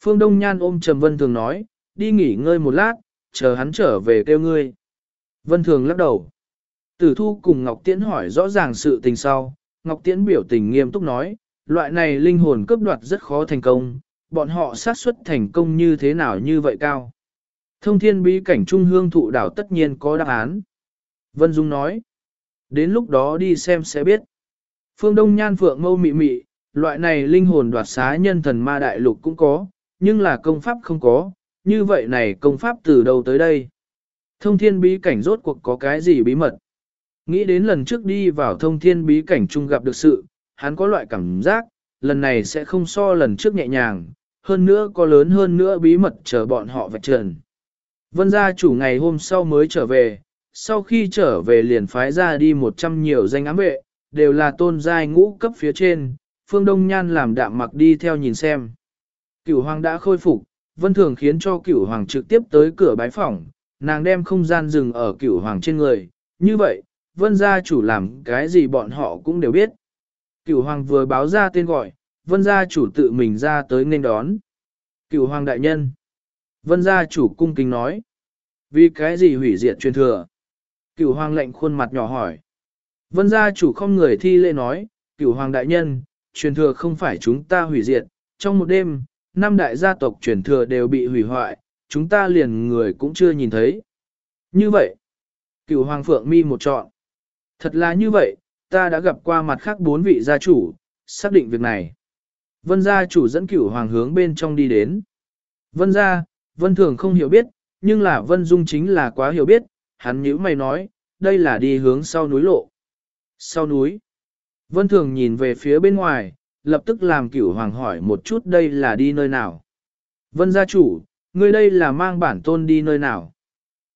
Phương Đông Nhan ôm Trầm Vân Thường nói, đi nghỉ ngơi một lát, chờ hắn trở về kêu ngươi. Vân Thường lắc đầu. Tử Thu cùng Ngọc Tiễn hỏi rõ ràng sự tình sau, Ngọc Tiễn biểu tình nghiêm túc nói, loại này linh hồn cướp đoạt rất khó thành công, bọn họ xác suất thành công như thế nào như vậy cao. Thông thiên bí cảnh trung hương thụ đảo tất nhiên có đáp án. Vân Dung nói, đến lúc đó đi xem sẽ biết. Phương Đông Nhan Phượng mâu mị mị, loại này linh hồn đoạt xá nhân thần ma đại lục cũng có, nhưng là công pháp không có, như vậy này công pháp từ đâu tới đây? Thông thiên bí cảnh rốt cuộc có cái gì bí mật? Nghĩ đến lần trước đi vào thông thiên bí cảnh chung gặp được sự, hắn có loại cảm giác, lần này sẽ không so lần trước nhẹ nhàng, hơn nữa có lớn hơn nữa bí mật chờ bọn họ vạch trần. Vân gia chủ ngày hôm sau mới trở về, sau khi trở về liền phái ra đi một trăm nhiều danh ám vệ, đều là tôn giai ngũ cấp phía trên, phương đông nhan làm đạm mặc đi theo nhìn xem. Cửu hoàng đã khôi phục, vân thường khiến cho cửu hoàng trực tiếp tới cửa bái phỏng, nàng đem không gian dừng ở cửu hoàng trên người, như vậy, vân gia chủ làm cái gì bọn họ cũng đều biết. Cửu hoàng vừa báo ra tên gọi, vân gia chủ tự mình ra tới nên đón. Cửu hoàng đại nhân. Vân gia chủ cung kính nói. Vì cái gì hủy diệt truyền thừa? Cửu hoàng lệnh khuôn mặt nhỏ hỏi. Vân gia chủ không người thi lễ nói, cửu hoàng đại nhân, truyền thừa không phải chúng ta hủy diệt, trong một đêm, năm đại gia tộc truyền thừa đều bị hủy hoại, chúng ta liền người cũng chưa nhìn thấy. Như vậy, cửu hoàng phượng mi một trọn. Thật là như vậy, ta đã gặp qua mặt khác bốn vị gia chủ, xác định việc này. Vân gia chủ dẫn cửu hoàng hướng bên trong đi đến. Vân gia, vân thường không hiểu biết, nhưng là vân dung chính là quá hiểu biết, hắn nhữ mày nói, đây là đi hướng sau núi lộ. Sau núi, vân thường nhìn về phía bên ngoài, lập tức làm cửu hoàng hỏi một chút đây là đi nơi nào. Vân gia chủ, ngươi đây là mang bản tôn đi nơi nào.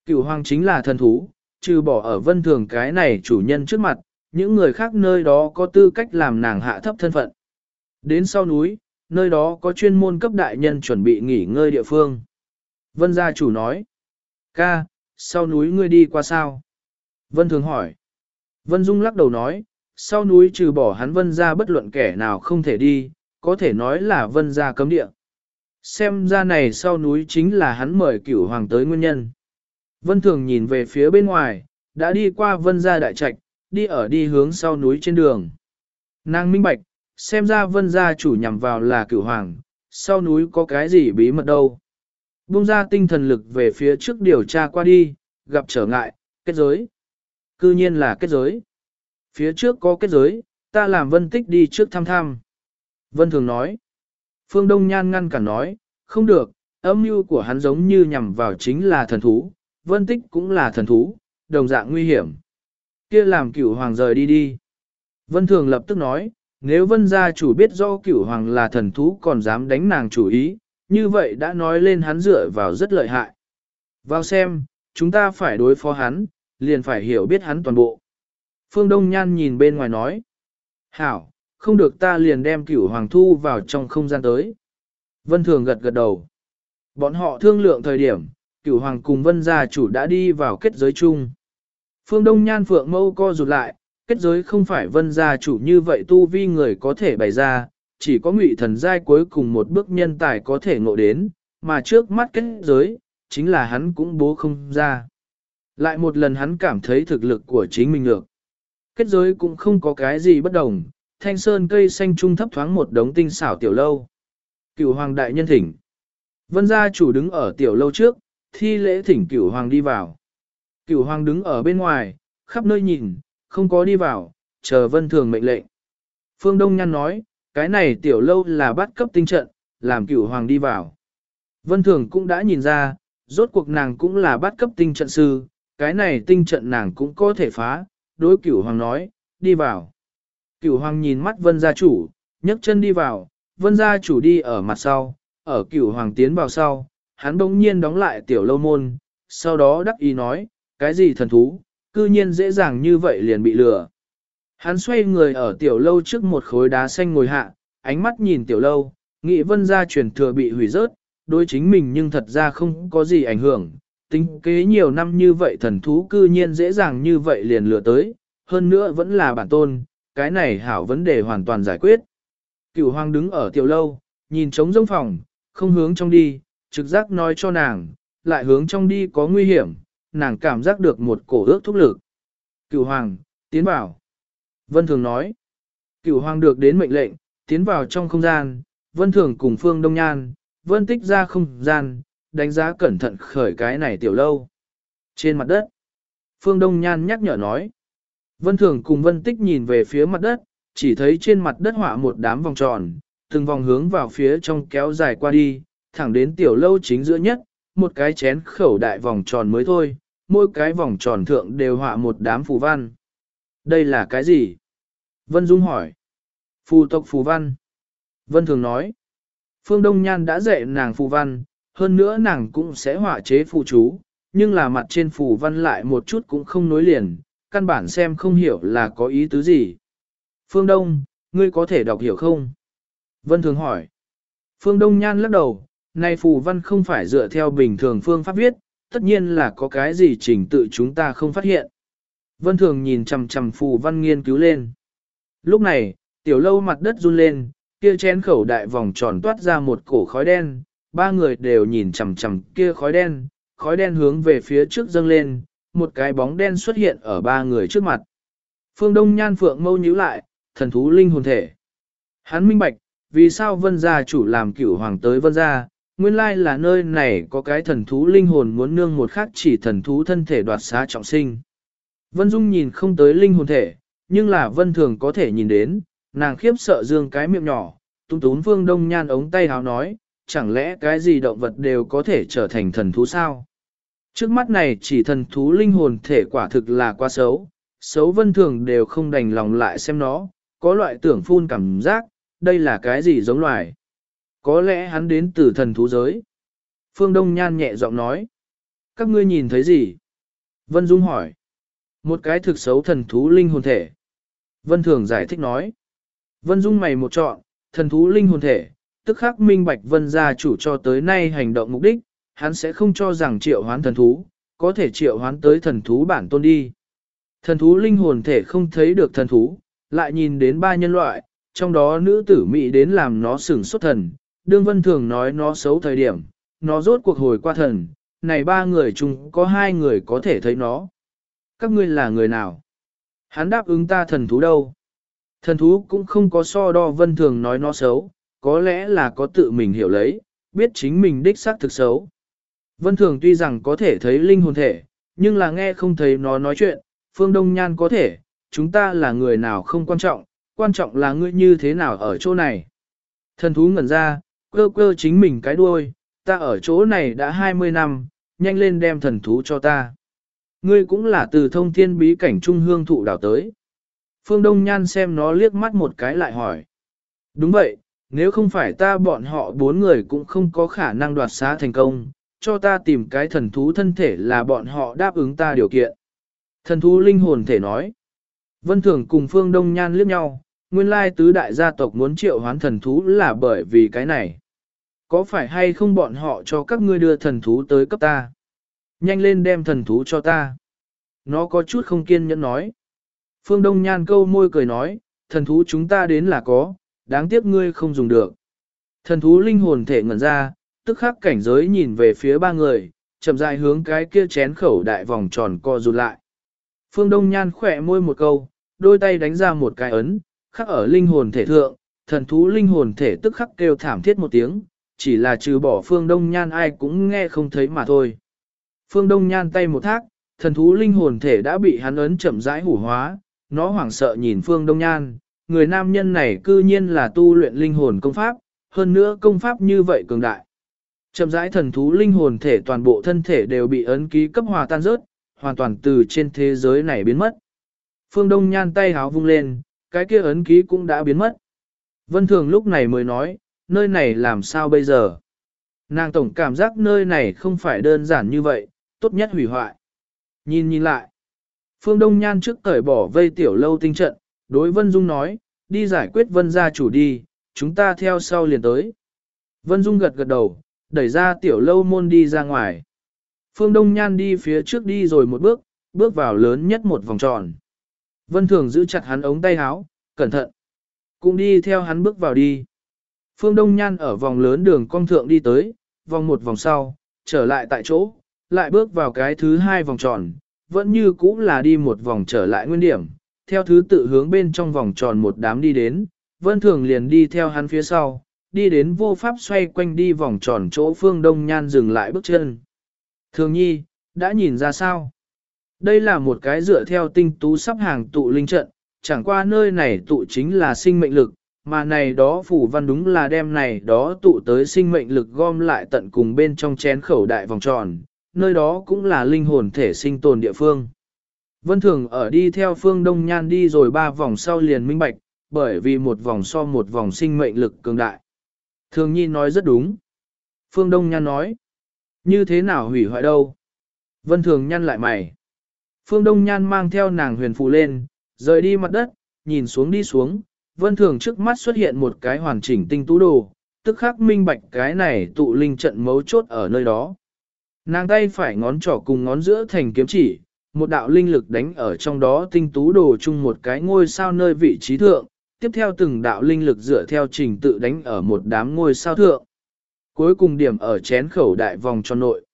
Cửu hoàng chính là thần thú, trừ bỏ ở vân thường cái này chủ nhân trước mặt, những người khác nơi đó có tư cách làm nàng hạ thấp thân phận. Đến sau núi, nơi đó có chuyên môn cấp đại nhân chuẩn bị nghỉ ngơi địa phương. Vân gia chủ nói, ca, sau núi ngươi đi qua sao? Vân thường hỏi. Vân Dung lắc đầu nói, sau núi trừ bỏ hắn vân gia bất luận kẻ nào không thể đi, có thể nói là vân gia cấm địa. Xem ra này sau núi chính là hắn mời cửu hoàng tới nguyên nhân. Vân thường nhìn về phía bên ngoài, đã đi qua vân gia đại trạch, đi ở đi hướng sau núi trên đường. Nàng minh bạch, xem ra vân gia chủ nhằm vào là cửu hoàng, sau núi có cái gì bí mật đâu. Bung ra tinh thần lực về phía trước điều tra qua đi, gặp trở ngại, kết giới. Cư nhiên là kết giới. Phía trước có kết giới, ta làm vân tích đi trước thăm thăm. Vân thường nói. Phương Đông Nhan ngăn cản nói, không được, âm mưu của hắn giống như nhằm vào chính là thần thú, vân tích cũng là thần thú, đồng dạng nguy hiểm. kia làm cửu hoàng rời đi đi. Vân thường lập tức nói, nếu vân gia chủ biết do cửu hoàng là thần thú còn dám đánh nàng chủ ý, như vậy đã nói lên hắn dựa vào rất lợi hại. Vào xem, chúng ta phải đối phó hắn, liền phải hiểu biết hắn toàn bộ. Phương Đông Nhan nhìn bên ngoài nói. Hảo, không được ta liền đem cửu hoàng thu vào trong không gian tới. Vân Thường gật gật đầu. Bọn họ thương lượng thời điểm, cửu hoàng cùng vân gia chủ đã đi vào kết giới chung. Phương Đông Nhan Phượng mâu co rụt lại, kết giới không phải vân gia chủ như vậy tu vi người có thể bày ra, chỉ có ngụy thần giai cuối cùng một bước nhân tài có thể ngộ đến, mà trước mắt kết giới, chính là hắn cũng bố không ra. Lại một lần hắn cảm thấy thực lực của chính mình được. Kết giới cũng không có cái gì bất đồng, thanh sơn cây xanh trung thấp thoáng một đống tinh xảo tiểu lâu. Cửu hoàng đại nhân thỉnh. Vân gia chủ đứng ở tiểu lâu trước, thi lễ thỉnh cửu hoàng đi vào. Cửu hoàng đứng ở bên ngoài, khắp nơi nhìn, không có đi vào, chờ vân thường mệnh lệnh. Phương Đông Nhan nói, cái này tiểu lâu là bắt cấp tinh trận, làm cửu hoàng đi vào. Vân thường cũng đã nhìn ra, rốt cuộc nàng cũng là bắt cấp tinh trận sư, cái này tinh trận nàng cũng có thể phá, đối cửu hoàng nói, đi vào. Cửu hoàng nhìn mắt vân gia chủ, nhấc chân đi vào, vân gia chủ đi ở mặt sau, ở cửu hoàng tiến vào sau, hắn bỗng nhiên đóng lại tiểu lâu môn, sau đó đắc ý nói, cái gì thần thú, cư nhiên dễ dàng như vậy liền bị lừa. Hắn xoay người ở tiểu lâu trước một khối đá xanh ngồi hạ, ánh mắt nhìn tiểu lâu, nghĩ vân gia truyền thừa bị hủy rớt, đối chính mình nhưng thật ra không có gì ảnh hưởng, tính kế nhiều năm như vậy thần thú cư nhiên dễ dàng như vậy liền lừa tới, hơn nữa vẫn là bản tôn, cái này hảo vấn đề hoàn toàn giải quyết. Cửu hoàng đứng ở tiểu lâu, nhìn trống rông phòng, không hướng trong đi, trực giác nói cho nàng, lại hướng trong đi có nguy hiểm, nàng cảm giác được một cổ ước thúc lực. Cửu hoàng, tiến vào. Vân Thường nói, cửu hoàng được đến mệnh lệnh, tiến vào trong không gian, Vân Thường cùng Phương Đông Nhan, Vân Tích ra không gian, đánh giá cẩn thận khởi cái này tiểu lâu. Trên mặt đất, Phương Đông Nhan nhắc nhở nói, Vân Thường cùng Vân Tích nhìn về phía mặt đất, chỉ thấy trên mặt đất họa một đám vòng tròn, từng vòng hướng vào phía trong kéo dài qua đi, thẳng đến tiểu lâu chính giữa nhất, một cái chén khẩu đại vòng tròn mới thôi, mỗi cái vòng tròn thượng đều họa một đám phù văn. Đây là cái gì? Vân Dung hỏi. Phù tộc phù văn. Vân Thường nói. Phương Đông Nhan đã dạy nàng phù văn, hơn nữa nàng cũng sẽ họa chế phù chú, nhưng là mặt trên phù văn lại một chút cũng không nối liền, căn bản xem không hiểu là có ý tứ gì. Phương Đông, ngươi có thể đọc hiểu không? Vân Thường hỏi. Phương Đông Nhan lắc đầu, này phù văn không phải dựa theo bình thường phương pháp viết, tất nhiên là có cái gì trình tự chúng ta không phát hiện. Vân Thường nhìn chằm chằm phù văn nghiên cứu lên. Lúc này, tiểu lâu mặt đất run lên, kia chén khẩu đại vòng tròn toát ra một cổ khói đen, ba người đều nhìn chằm chằm kia khói đen, khói đen hướng về phía trước dâng lên, một cái bóng đen xuất hiện ở ba người trước mặt. Phương Đông Nhan Phượng mâu nhíu lại, thần thú linh hồn thể. Hắn minh bạch, vì sao vân gia chủ làm cửu hoàng tới vân gia, nguyên lai là nơi này có cái thần thú linh hồn muốn nương một khắc chỉ thần thú thân thể đoạt xá trọng sinh. Vân Dung nhìn không tới linh hồn thể, nhưng là vân thường có thể nhìn đến, nàng khiếp sợ dương cái miệng nhỏ, tung tún phương đông nhan ống tay háo nói, chẳng lẽ cái gì động vật đều có thể trở thành thần thú sao? Trước mắt này chỉ thần thú linh hồn thể quả thực là quá xấu, xấu vân thường đều không đành lòng lại xem nó, có loại tưởng phun cảm giác, đây là cái gì giống loài. Có lẽ hắn đến từ thần thú giới. Phương Đông Nhan nhẹ giọng nói. Các ngươi nhìn thấy gì? Vân Dung hỏi. Một cái thực xấu thần thú linh hồn thể. Vân Thường giải thích nói. Vân Dung mày một chọn, thần thú linh hồn thể, tức khắc minh bạch vân gia chủ cho tới nay hành động mục đích, hắn sẽ không cho rằng triệu hoán thần thú, có thể triệu hoán tới thần thú bản tôn đi. Thần thú linh hồn thể không thấy được thần thú, lại nhìn đến ba nhân loại, trong đó nữ tử Mỹ đến làm nó sửng xuất thần, đương vân thường nói nó xấu thời điểm, nó rốt cuộc hồi qua thần, này ba người chung có hai người có thể thấy nó. Các ngươi là người nào? Hắn đáp ứng ta thần thú đâu? Thần thú cũng không có so đo vân thường nói nó xấu, có lẽ là có tự mình hiểu lấy, biết chính mình đích xác thực xấu. Vân thường tuy rằng có thể thấy linh hồn thể, nhưng là nghe không thấy nó nói chuyện, phương đông nhan có thể, chúng ta là người nào không quan trọng, quan trọng là ngươi như thế nào ở chỗ này. Thần thú ngẩn ra, cơ cơ chính mình cái đuôi, ta ở chỗ này đã 20 năm, nhanh lên đem thần thú cho ta. Ngươi cũng là từ thông thiên bí cảnh trung hương thụ đảo tới. Phương Đông Nhan xem nó liếc mắt một cái lại hỏi. Đúng vậy, nếu không phải ta bọn họ bốn người cũng không có khả năng đoạt xá thành công, cho ta tìm cái thần thú thân thể là bọn họ đáp ứng ta điều kiện. Thần thú linh hồn thể nói. Vân Thường cùng Phương Đông Nhan liếc nhau, nguyên lai tứ đại gia tộc muốn triệu hoán thần thú là bởi vì cái này. Có phải hay không bọn họ cho các ngươi đưa thần thú tới cấp ta? Nhanh lên đem thần thú cho ta. Nó có chút không kiên nhẫn nói. Phương Đông Nhan câu môi cười nói, thần thú chúng ta đến là có, đáng tiếc ngươi không dùng được. Thần thú linh hồn thể ngẩn ra, tức khắc cảnh giới nhìn về phía ba người, chậm rãi hướng cái kia chén khẩu đại vòng tròn co rụt lại. Phương Đông Nhan khỏe môi một câu, đôi tay đánh ra một cái ấn, khắc ở linh hồn thể thượng, thần thú linh hồn thể tức khắc kêu thảm thiết một tiếng, chỉ là trừ bỏ Phương Đông Nhan ai cũng nghe không thấy mà thôi. Phương Đông Nhan tay một thác, thần thú linh hồn thể đã bị hắn ấn chậm rãi hủ hóa, nó hoảng sợ nhìn Phương Đông Nhan, người nam nhân này cư nhiên là tu luyện linh hồn công pháp, hơn nữa công pháp như vậy cường đại. Chậm rãi thần thú linh hồn thể toàn bộ thân thể đều bị ấn ký cấp hòa tan rớt, hoàn toàn từ trên thế giới này biến mất. Phương Đông Nhan tay háo vung lên, cái kia ấn ký cũng đã biến mất. Vân Thường lúc này mới nói, nơi này làm sao bây giờ? Nàng tổng cảm giác nơi này không phải đơn giản như vậy, tốt nhất hủy hoại. Nhìn nhìn lại. Phương Đông Nhan trước cởi bỏ vây tiểu lâu tinh trận, đối Vân Dung nói, đi giải quyết Vân gia chủ đi, chúng ta theo sau liền tới. Vân Dung gật gật đầu, đẩy ra tiểu lâu môn đi ra ngoài. Phương Đông Nhan đi phía trước đi rồi một bước, bước vào lớn nhất một vòng tròn. Vân Thường giữ chặt hắn ống tay áo, cẩn thận. Cũng đi theo hắn bước vào đi. Phương Đông Nhan ở vòng lớn đường cong thượng đi tới, vòng một vòng sau, trở lại tại chỗ, lại bước vào cái thứ hai vòng tròn, vẫn như cũ là đi một vòng trở lại nguyên điểm, theo thứ tự hướng bên trong vòng tròn một đám đi đến, Vân Thường liền đi theo hắn phía sau, đi đến vô pháp xoay quanh đi vòng tròn chỗ Phương Đông Nhan dừng lại bước chân. Thường nhi, đã nhìn ra sao? Đây là một cái dựa theo tinh tú sắp hàng tụ linh trận, chẳng qua nơi này tụ chính là sinh mệnh lực, mà này đó phủ văn đúng là đem này đó tụ tới sinh mệnh lực gom lại tận cùng bên trong chén khẩu đại vòng tròn, nơi đó cũng là linh hồn thể sinh tồn địa phương. Vân Thường ở đi theo phương Đông Nhan đi rồi ba vòng sau liền minh bạch, bởi vì một vòng so một vòng sinh mệnh lực cường đại. Thường Nhi nói rất đúng. Phương Đông Nhan nói, như thế nào hủy hoại đâu? Vân Thường nhăn lại mày. Phương Đông Nhan mang theo nàng huyền phù lên, rời đi mặt đất, nhìn xuống đi xuống, Vân Thường trước mắt xuất hiện một cái hoàn chỉnh tinh tú đồ, tức khắc minh bạch cái này tụ linh trận mấu chốt ở nơi đó. Nàng tay phải ngón trỏ cùng ngón giữa thành kiếm chỉ, một đạo linh lực đánh ở trong đó tinh tú đồ chung một cái ngôi sao nơi vị trí thượng, tiếp theo từng đạo linh lực dựa theo trình tự đánh ở một đám ngôi sao thượng. Cuối cùng điểm ở chén khẩu đại vòng tròn nội.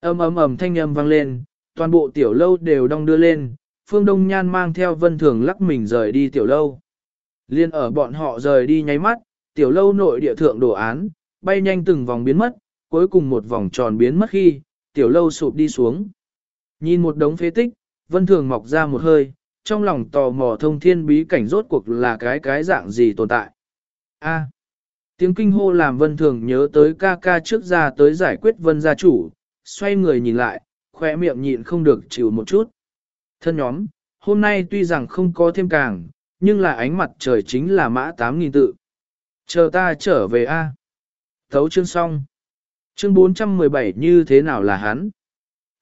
ầm ầm ầm thanh âm vang lên, toàn bộ tiểu lâu đều đong đưa lên, Phương Đông Nhan mang theo vân thường lắc mình rời đi tiểu lâu. Liên ở bọn họ rời đi nháy mắt, tiểu lâu nội địa thượng đồ án, bay nhanh từng vòng biến mất, cuối cùng một vòng tròn biến mất khi, tiểu lâu sụp đi xuống. Nhìn một đống phế tích, vân thường mọc ra một hơi, trong lòng tò mò thông thiên bí cảnh rốt cuộc là cái cái dạng gì tồn tại. A. À, tiếng kinh hô làm vân thường nhớ tới ca ca trước ra tới giải quyết vân gia chủ, xoay người nhìn lại, khỏe miệng nhịn không được chịu một chút. Thân nhóm, hôm nay tuy rằng không có thêm càng, nhưng là ánh mặt trời chính là mã 8.000 tự. Chờ ta trở về A. Thấu chương xong. Chương 417 như thế nào là hắn?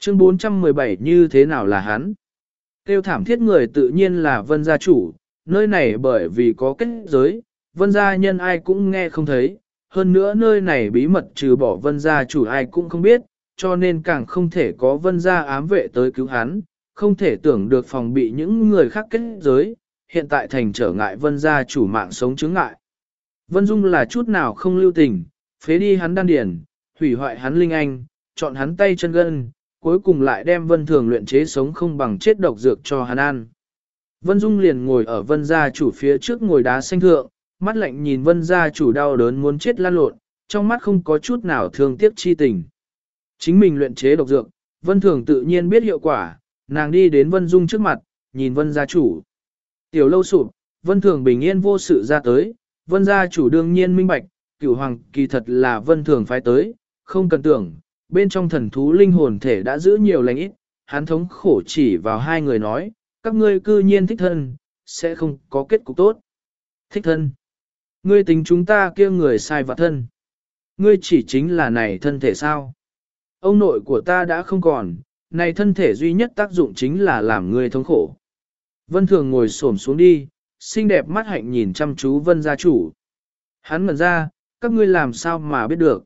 Chương 417 như thế nào là hắn? Tiêu thảm thiết người tự nhiên là vân gia chủ, nơi này bởi vì có kết giới, vân gia nhân ai cũng nghe không thấy, hơn nữa nơi này bí mật trừ bỏ vân gia chủ ai cũng không biết, cho nên càng không thể có vân gia ám vệ tới cứu hắn, không thể tưởng được phòng bị những người khác kết giới, hiện tại thành trở ngại vân gia chủ mạng sống chứng ngại. Vân Dung là chút nào không lưu tình, phế đi hắn đan điển, hủy hoại hắn linh anh, chọn hắn tay chân gân, cuối cùng lại đem vân thường luyện chế sống không bằng chết độc dược cho hắn ăn. Vân Dung liền ngồi ở vân gia chủ phía trước ngồi đá xanh thượng, mắt lạnh nhìn vân gia chủ đau đớn muốn chết lan lộn, trong mắt không có chút nào thương tiếc chi tình. Chính mình luyện chế độc dược, vân thường tự nhiên biết hiệu quả, nàng đi đến vân dung trước mặt, nhìn vân gia chủ. Tiểu lâu sụp, vân thường bình yên vô sự ra tới, vân gia chủ đương nhiên minh bạch, cửu hoàng kỳ thật là vân thường phái tới, không cần tưởng, bên trong thần thú linh hồn thể đã giữ nhiều lành ít, hắn thống khổ chỉ vào hai người nói, các ngươi cư nhiên thích thân, sẽ không có kết cục tốt. Thích thân. Ngươi tính chúng ta kia người sai vặt thân. Ngươi chỉ chính là này thân thể sao. Ông nội của ta đã không còn, này thân thể duy nhất tác dụng chính là làm ngươi thống khổ. Vân Thường ngồi xổm xuống đi, xinh đẹp mắt hạnh nhìn chăm chú Vân gia chủ. Hắn ngẩn ra, các ngươi làm sao mà biết được.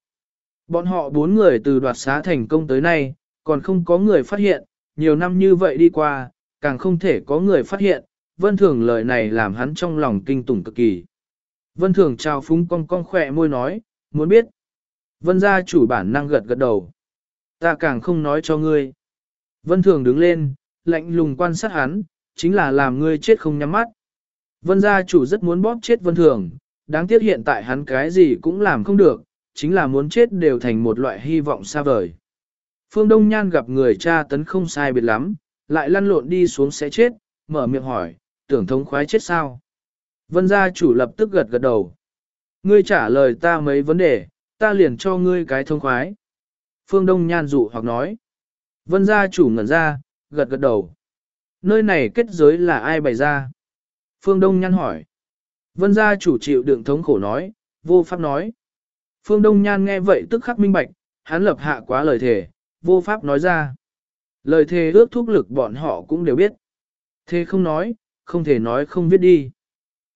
Bọn họ bốn người từ đoạt xá thành công tới nay, còn không có người phát hiện, nhiều năm như vậy đi qua, càng không thể có người phát hiện, vân thường lời này làm hắn trong lòng kinh tủng cực kỳ. Vân thường trao phúng cong cong khỏe môi nói, muốn biết. Vân gia chủ bản năng gật gật đầu. Ta càng không nói cho ngươi. Vân thường đứng lên, lạnh lùng quan sát hắn, chính là làm ngươi chết không nhắm mắt. Vân gia chủ rất muốn bóp chết vân thường, đáng tiếc hiện tại hắn cái gì cũng làm không được, chính là muốn chết đều thành một loại hy vọng xa vời. Phương Đông Nhan gặp người cha tấn không sai biệt lắm, lại lăn lộn đi xuống sẽ chết, mở miệng hỏi, tưởng thống khoái chết sao? Vân gia chủ lập tức gật gật đầu. Ngươi trả lời ta mấy vấn đề, ta liền cho ngươi cái thông khoái. Phương Đông Nhan dụ hoặc nói. Vân gia chủ ngẩn ra, gật gật đầu. Nơi này kết giới là ai bày ra? Phương Đông Nhan hỏi. Vân gia chủ chịu đựng thống khổ nói, vô pháp nói. Phương Đông Nhan nghe vậy tức khắc minh bạch, hắn lập hạ quá lời thề, vô pháp nói ra. Lời thề ước thúc lực bọn họ cũng đều biết. Thế không nói, không thể nói không viết đi.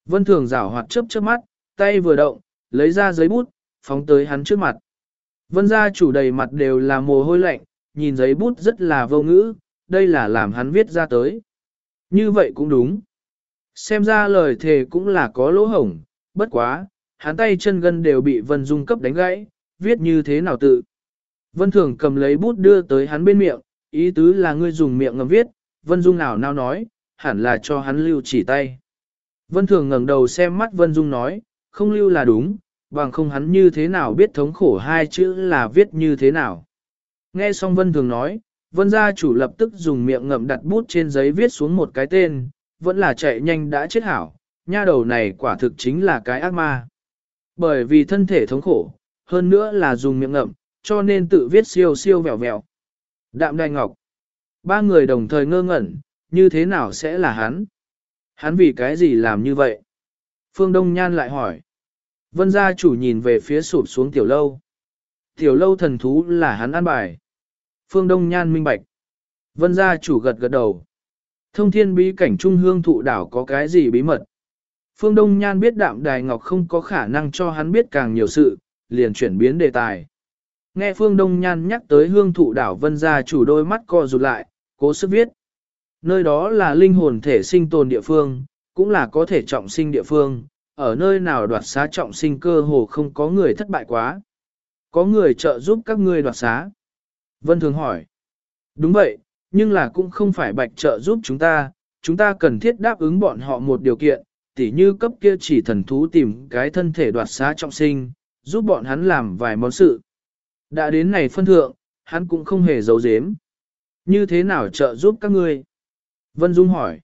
Vân Thường rảo hoạt chớp chớp mắt, tay vừa động, lấy ra giấy bút, phóng tới hắn trước mặt. Vân gia chủ đầy mặt đều là mồ hôi lạnh, nhìn giấy bút rất là vô ngữ, đây là làm hắn viết ra tới. Như vậy cũng đúng. Xem ra lời thề cũng là có lỗ hổng, bất quá, hắn tay chân gân đều bị Vân Dung cấp đánh gãy, viết như thế nào tự. Vân Thường cầm lấy bút đưa tới hắn bên miệng, ý tứ là ngươi dùng miệng ngầm viết, Vân Dung nào nào nói, hẳn là cho hắn lưu chỉ tay. Vân Thường ngẩng đầu xem mắt Vân Dung nói, không lưu là đúng, bằng không hắn như thế nào biết thống khổ hai chữ là viết như thế nào. Nghe xong Vân Thường nói, Vân gia chủ lập tức dùng miệng ngậm đặt bút trên giấy viết xuống một cái tên, vẫn là chạy nhanh đã chết hảo, nha đầu này quả thực chính là cái ác ma. Bởi vì thân thể thống khổ, hơn nữa là dùng miệng ngậm, cho nên tự viết siêu siêu vẹo vẹo. Đạm đài ngọc. Ba người đồng thời ngơ ngẩn, như thế nào sẽ là hắn? Hắn vì cái gì làm như vậy? Phương Đông Nhan lại hỏi. Vân gia chủ nhìn về phía sụp xuống tiểu lâu. Tiểu lâu thần thú là hắn ăn bài. Phương Đông Nhan minh bạch. Vân gia chủ gật gật đầu. Thông thiên bí cảnh trung hương thụ đảo có cái gì bí mật? Phương Đông Nhan biết đạm đài ngọc không có khả năng cho hắn biết càng nhiều sự, liền chuyển biến đề tài. Nghe Phương Đông Nhan nhắc tới hương thụ đảo vân gia chủ đôi mắt co rụt lại, cố sức viết. Nơi đó là linh hồn thể sinh tồn địa phương, cũng là có thể trọng sinh địa phương, ở nơi nào đoạt xá trọng sinh cơ hồ không có người thất bại quá. Có người trợ giúp các ngươi đoạt xá. Vân Thường hỏi. Đúng vậy, nhưng là cũng không phải bạch trợ giúp chúng ta, chúng ta cần thiết đáp ứng bọn họ một điều kiện, tỉ như cấp kia chỉ thần thú tìm cái thân thể đoạt xá trọng sinh, giúp bọn hắn làm vài món sự. Đã đến này phân thượng, hắn cũng không hề giấu giếm. Như thế nào trợ giúp các ngươi? Vân Dung hỏi.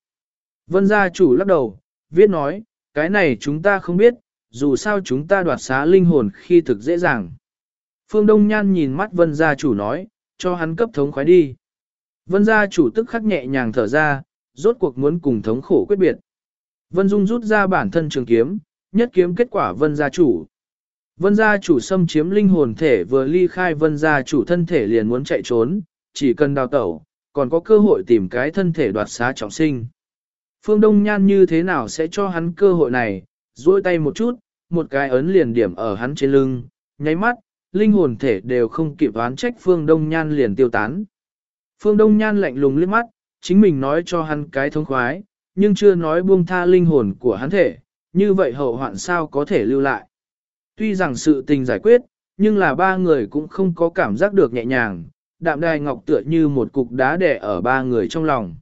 Vân gia chủ lắc đầu, viết nói, cái này chúng ta không biết, dù sao chúng ta đoạt xá linh hồn khi thực dễ dàng. Phương Đông Nhan nhìn mắt vân gia chủ nói, cho hắn cấp thống khoái đi. Vân gia chủ tức khắc nhẹ nhàng thở ra, rốt cuộc muốn cùng thống khổ quyết biệt. Vân Dung rút ra bản thân trường kiếm, nhất kiếm kết quả vân gia chủ. Vân gia chủ xâm chiếm linh hồn thể vừa ly khai vân gia chủ thân thể liền muốn chạy trốn, chỉ cần đào tẩu, còn có cơ hội tìm cái thân thể đoạt xá trọng sinh. Phương Đông Nhan như thế nào sẽ cho hắn cơ hội này, duỗi tay một chút, một cái ấn liền điểm ở hắn trên lưng, nháy mắt, linh hồn thể đều không kịp oán trách Phương Đông Nhan liền tiêu tán. Phương Đông Nhan lạnh lùng liếc mắt, chính mình nói cho hắn cái thông khoái, nhưng chưa nói buông tha linh hồn của hắn thể, như vậy hậu hoạn sao có thể lưu lại. Tuy rằng sự tình giải quyết, nhưng là ba người cũng không có cảm giác được nhẹ nhàng, đạm đài ngọc tựa như một cục đá đẻ ở ba người trong lòng.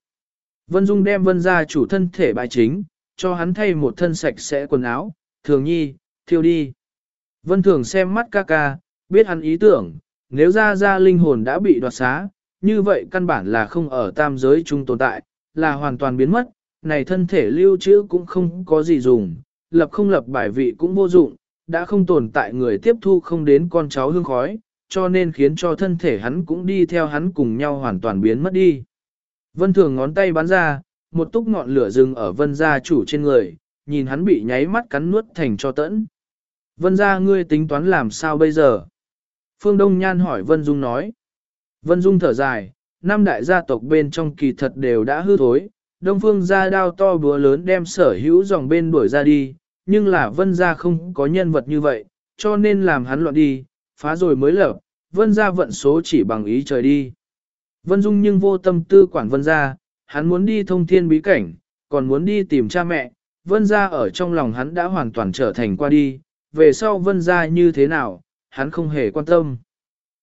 Vân Dung đem vân ra chủ thân thể bài chính, cho hắn thay một thân sạch sẽ quần áo, thường nhi, thiêu đi. Vân thường xem mắt ca ca, biết hắn ý tưởng, nếu ra ra linh hồn đã bị đoạt xá, như vậy căn bản là không ở tam giới chung tồn tại, là hoàn toàn biến mất, này thân thể lưu trữ cũng không có gì dùng, lập không lập bài vị cũng vô dụng, đã không tồn tại người tiếp thu không đến con cháu hương khói, cho nên khiến cho thân thể hắn cũng đi theo hắn cùng nhau hoàn toàn biến mất đi. Vân thường ngón tay bắn ra, một túc ngọn lửa rừng ở vân gia chủ trên người, nhìn hắn bị nháy mắt cắn nuốt thành cho tẫn. Vân gia ngươi tính toán làm sao bây giờ? Phương Đông Nhan hỏi Vân Dung nói. Vân Dung thở dài, năm đại gia tộc bên trong kỳ thật đều đã hư thối, Đông Phương ra đao to búa lớn đem sở hữu dòng bên đuổi ra đi, nhưng là Vân gia không có nhân vật như vậy, cho nên làm hắn loạn đi, phá rồi mới lập, Vân gia vận số chỉ bằng ý trời đi. Vân Dung nhưng vô tâm tư quản Vân gia, hắn muốn đi thông thiên bí cảnh, còn muốn đi tìm cha mẹ, Vân gia ở trong lòng hắn đã hoàn toàn trở thành qua đi, về sau Vân gia như thế nào, hắn không hề quan tâm.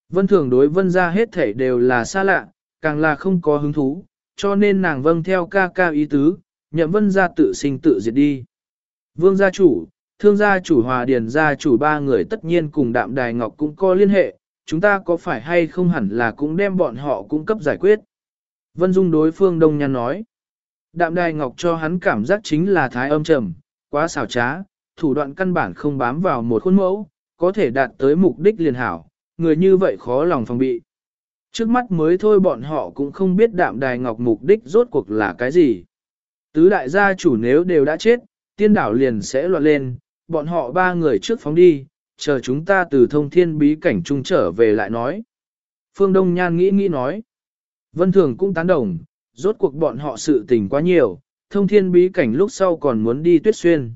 Vân thường đối Vân gia hết thảy đều là xa lạ, càng là không có hứng thú, cho nên nàng vâng theo ca ca ý tứ, nhậm Vân gia tự sinh tự diệt đi. Vương gia chủ, thương gia chủ hòa điền gia chủ ba người tất nhiên cùng đạm đài ngọc cũng có liên hệ, chúng ta có phải hay không hẳn là cũng đem bọn họ cung cấp giải quyết. Vân Dung đối phương Đông Nhan nói. Đạm đài ngọc cho hắn cảm giác chính là thái âm trầm, quá xảo trá, thủ đoạn căn bản không bám vào một khuôn mẫu, có thể đạt tới mục đích liền hảo, người như vậy khó lòng phòng bị. Trước mắt mới thôi bọn họ cũng không biết đạm đài ngọc mục đích rốt cuộc là cái gì. Tứ đại gia chủ nếu đều đã chết, tiên đảo liền sẽ loạn lên, bọn họ ba người trước phóng đi, chờ chúng ta từ thông thiên bí cảnh trung trở về lại nói. Phương Đông Nhan nghĩ nghĩ nói. Vân Thường cũng tán đồng, rốt cuộc bọn họ sự tình quá nhiều, thông thiên bí cảnh lúc sau còn muốn đi tuyết xuyên.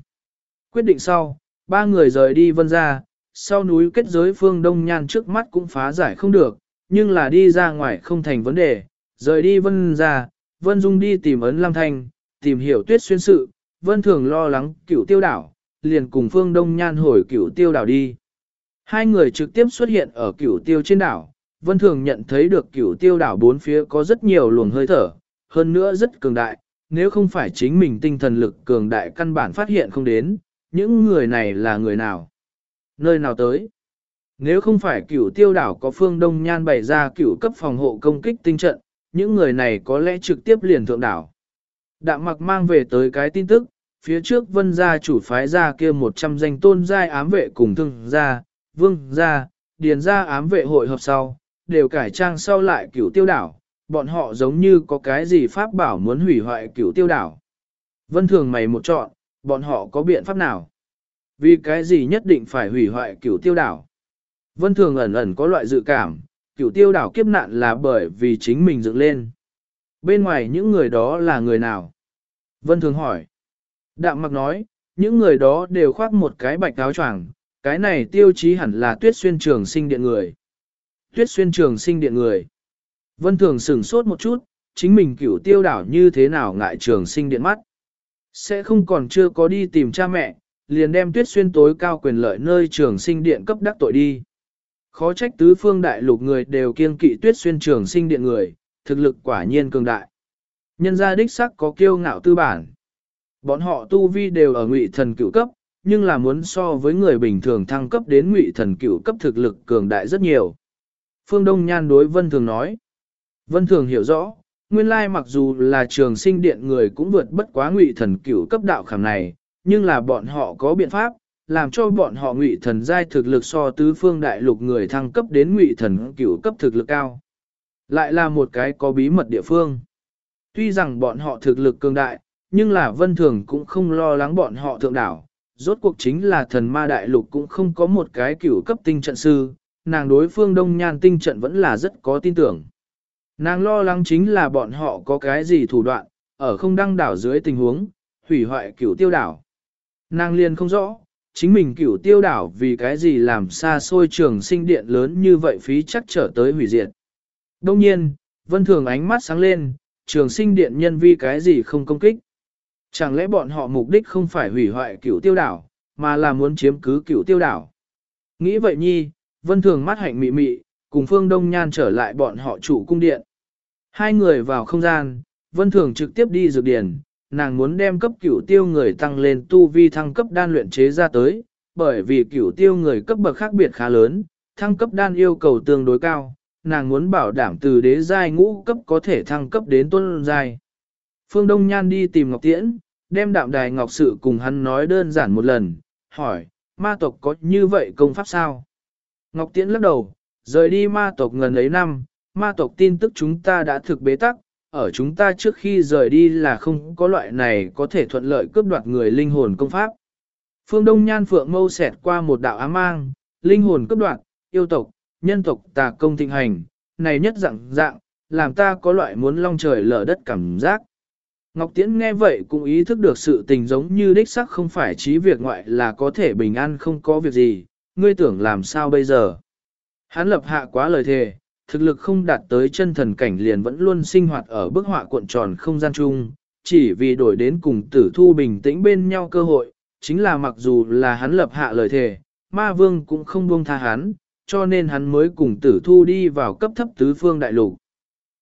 Quyết định sau, ba người rời đi vân ra, sau núi kết giới Phương Đông Nhan trước mắt cũng phá giải không được, nhưng là đi ra ngoài không thành vấn đề, rời đi vân ra, vân dung đi tìm ấn Lam Thanh, tìm hiểu tuyết xuyên sự, vân thường lo lắng cửu tiêu đảo, liền cùng Phương Đông Nhan hồi cửu tiêu đảo đi. Hai người trực tiếp xuất hiện ở cửu tiêu trên đảo, Vân Thường nhận thấy được cửu tiêu đảo bốn phía có rất nhiều luồng hơi thở, hơn nữa rất cường đại, nếu không phải chính mình tinh thần lực cường đại căn bản phát hiện không đến, những người này là người nào? Nơi nào tới? Nếu không phải cửu tiêu đảo có phương đông nhan bày ra cửu cấp phòng hộ công kích tinh trận, những người này có lẽ trực tiếp liền thượng đảo. Đạm mặc mang về tới cái tin tức, phía trước vân gia chủ phái ra kia 100 danh tôn giai ám vệ cùng thương gia, vương gia, điền gia ám vệ hội hợp sau, đều cải trang sau lại cửu tiêu đảo, bọn họ giống như có cái gì pháp bảo muốn hủy hoại cửu tiêu đảo. Vân thường mày một chọn, bọn họ có biện pháp nào? Vì cái gì nhất định phải hủy hoại cửu tiêu đảo? Vân thường ẩn ẩn có loại dự cảm, cửu tiêu đảo kiếp nạn là bởi vì chính mình dựng lên. Bên ngoài những người đó là người nào? Vân thường hỏi. Đạm mặc nói, những người đó đều khoác một cái bạch áo choàng, cái này tiêu chí hẳn là tuyết xuyên trường sinh điện người. Tuyết xuyên trường sinh điện người. Vân thường sửng sốt một chút, chính mình cửu tiêu đảo như thế nào ngại trường sinh điện mắt. Sẽ không còn chưa có đi tìm cha mẹ, liền đem tuyết xuyên tối cao quyền lợi nơi trường sinh điện cấp đắc tội đi. Khó trách tứ phương đại lục người đều kiên kỵ tuyết xuyên trường sinh điện người, thực lực quả nhiên cường đại. Nhân gia đích sắc có kiêu ngạo tư bản. Bọn họ tu vi đều ở ngụy thần cựu cấp, nhưng là muốn so với người bình thường thăng cấp đến ngụy thần cựu cấp thực lực cường đại rất nhiều. Phương Đông Nhan đối Vân Thường nói. Vân Thường hiểu rõ, nguyên lai mặc dù là trường sinh điện người cũng vượt bất quá ngụy thần cửu cấp đạo khảm này, nhưng là bọn họ có biện pháp, làm cho bọn họ ngụy thần giai thực lực so tứ phương đại lục người thăng cấp đến ngụy thần cửu cấp thực lực cao. Lại là một cái có bí mật địa phương. Tuy rằng bọn họ thực lực cường đại, nhưng là vân thường cũng không lo lắng bọn họ thượng đảo. Rốt cuộc chính là thần ma đại lục cũng không có một cái cửu cấp tinh trận sư, nàng đối phương đông nhan tinh trận vẫn là rất có tin tưởng. Nàng lo lắng chính là bọn họ có cái gì thủ đoạn, ở không đăng đảo dưới tình huống, hủy hoại cửu tiêu đảo. Nàng liền không rõ, chính mình cửu tiêu đảo vì cái gì làm xa xôi trường sinh điện lớn như vậy phí chắc trở tới hủy diệt. Đông nhiên, vân thường ánh mắt sáng lên, trường sinh điện nhân vi cái gì không công kích. Chẳng lẽ bọn họ mục đích không phải hủy hoại cửu tiêu đảo, mà là muốn chiếm cứ cửu tiêu đảo. Nghĩ vậy nhi, vân thường mắt hạnh mị mị, cùng phương đông nhan trở lại bọn họ chủ cung điện. Hai người vào không gian, vân thường trực tiếp đi dược điển, nàng muốn đem cấp cửu tiêu người tăng lên tu vi thăng cấp đan luyện chế ra tới, bởi vì cửu tiêu người cấp bậc khác biệt khá lớn, thăng cấp đan yêu cầu tương đối cao, nàng muốn bảo đảm từ đế giai ngũ cấp có thể thăng cấp đến tôn giai. Phương Đông Nhan đi tìm Ngọc Tiễn, đem đạm đài Ngọc Sự cùng hắn nói đơn giản một lần, hỏi, ma tộc có như vậy công pháp sao? Ngọc Tiễn lắc đầu, rời đi ma tộc ngần ấy năm, ma tộc tin tức chúng ta đã thực bế tắc, ở chúng ta trước khi rời đi là không có loại này có thể thuận lợi cướp đoạt người linh hồn công pháp. Phương Đông Nhan Phượng mâu xẹt qua một đạo ám mang, linh hồn cướp đoạt, yêu tộc, nhân tộc tà công thịnh hành, này nhất dạng dạng, làm ta có loại muốn long trời lở đất cảm giác. Ngọc Tiễn nghe vậy cũng ý thức được sự tình giống như đích sắc không phải trí việc ngoại là có thể bình an không có việc gì, ngươi tưởng làm sao bây giờ. Hắn lập hạ quá lời thề, thực lực không đạt tới chân thần cảnh liền vẫn luôn sinh hoạt ở bức họa cuộn tròn không gian chung, chỉ vì đổi đến cùng tử thu bình tĩnh bên nhau cơ hội, chính là mặc dù là hắn lập hạ lời thề, ma vương cũng không buông tha hắn, cho nên hắn mới cùng tử thu đi vào cấp thấp tứ phương đại lục.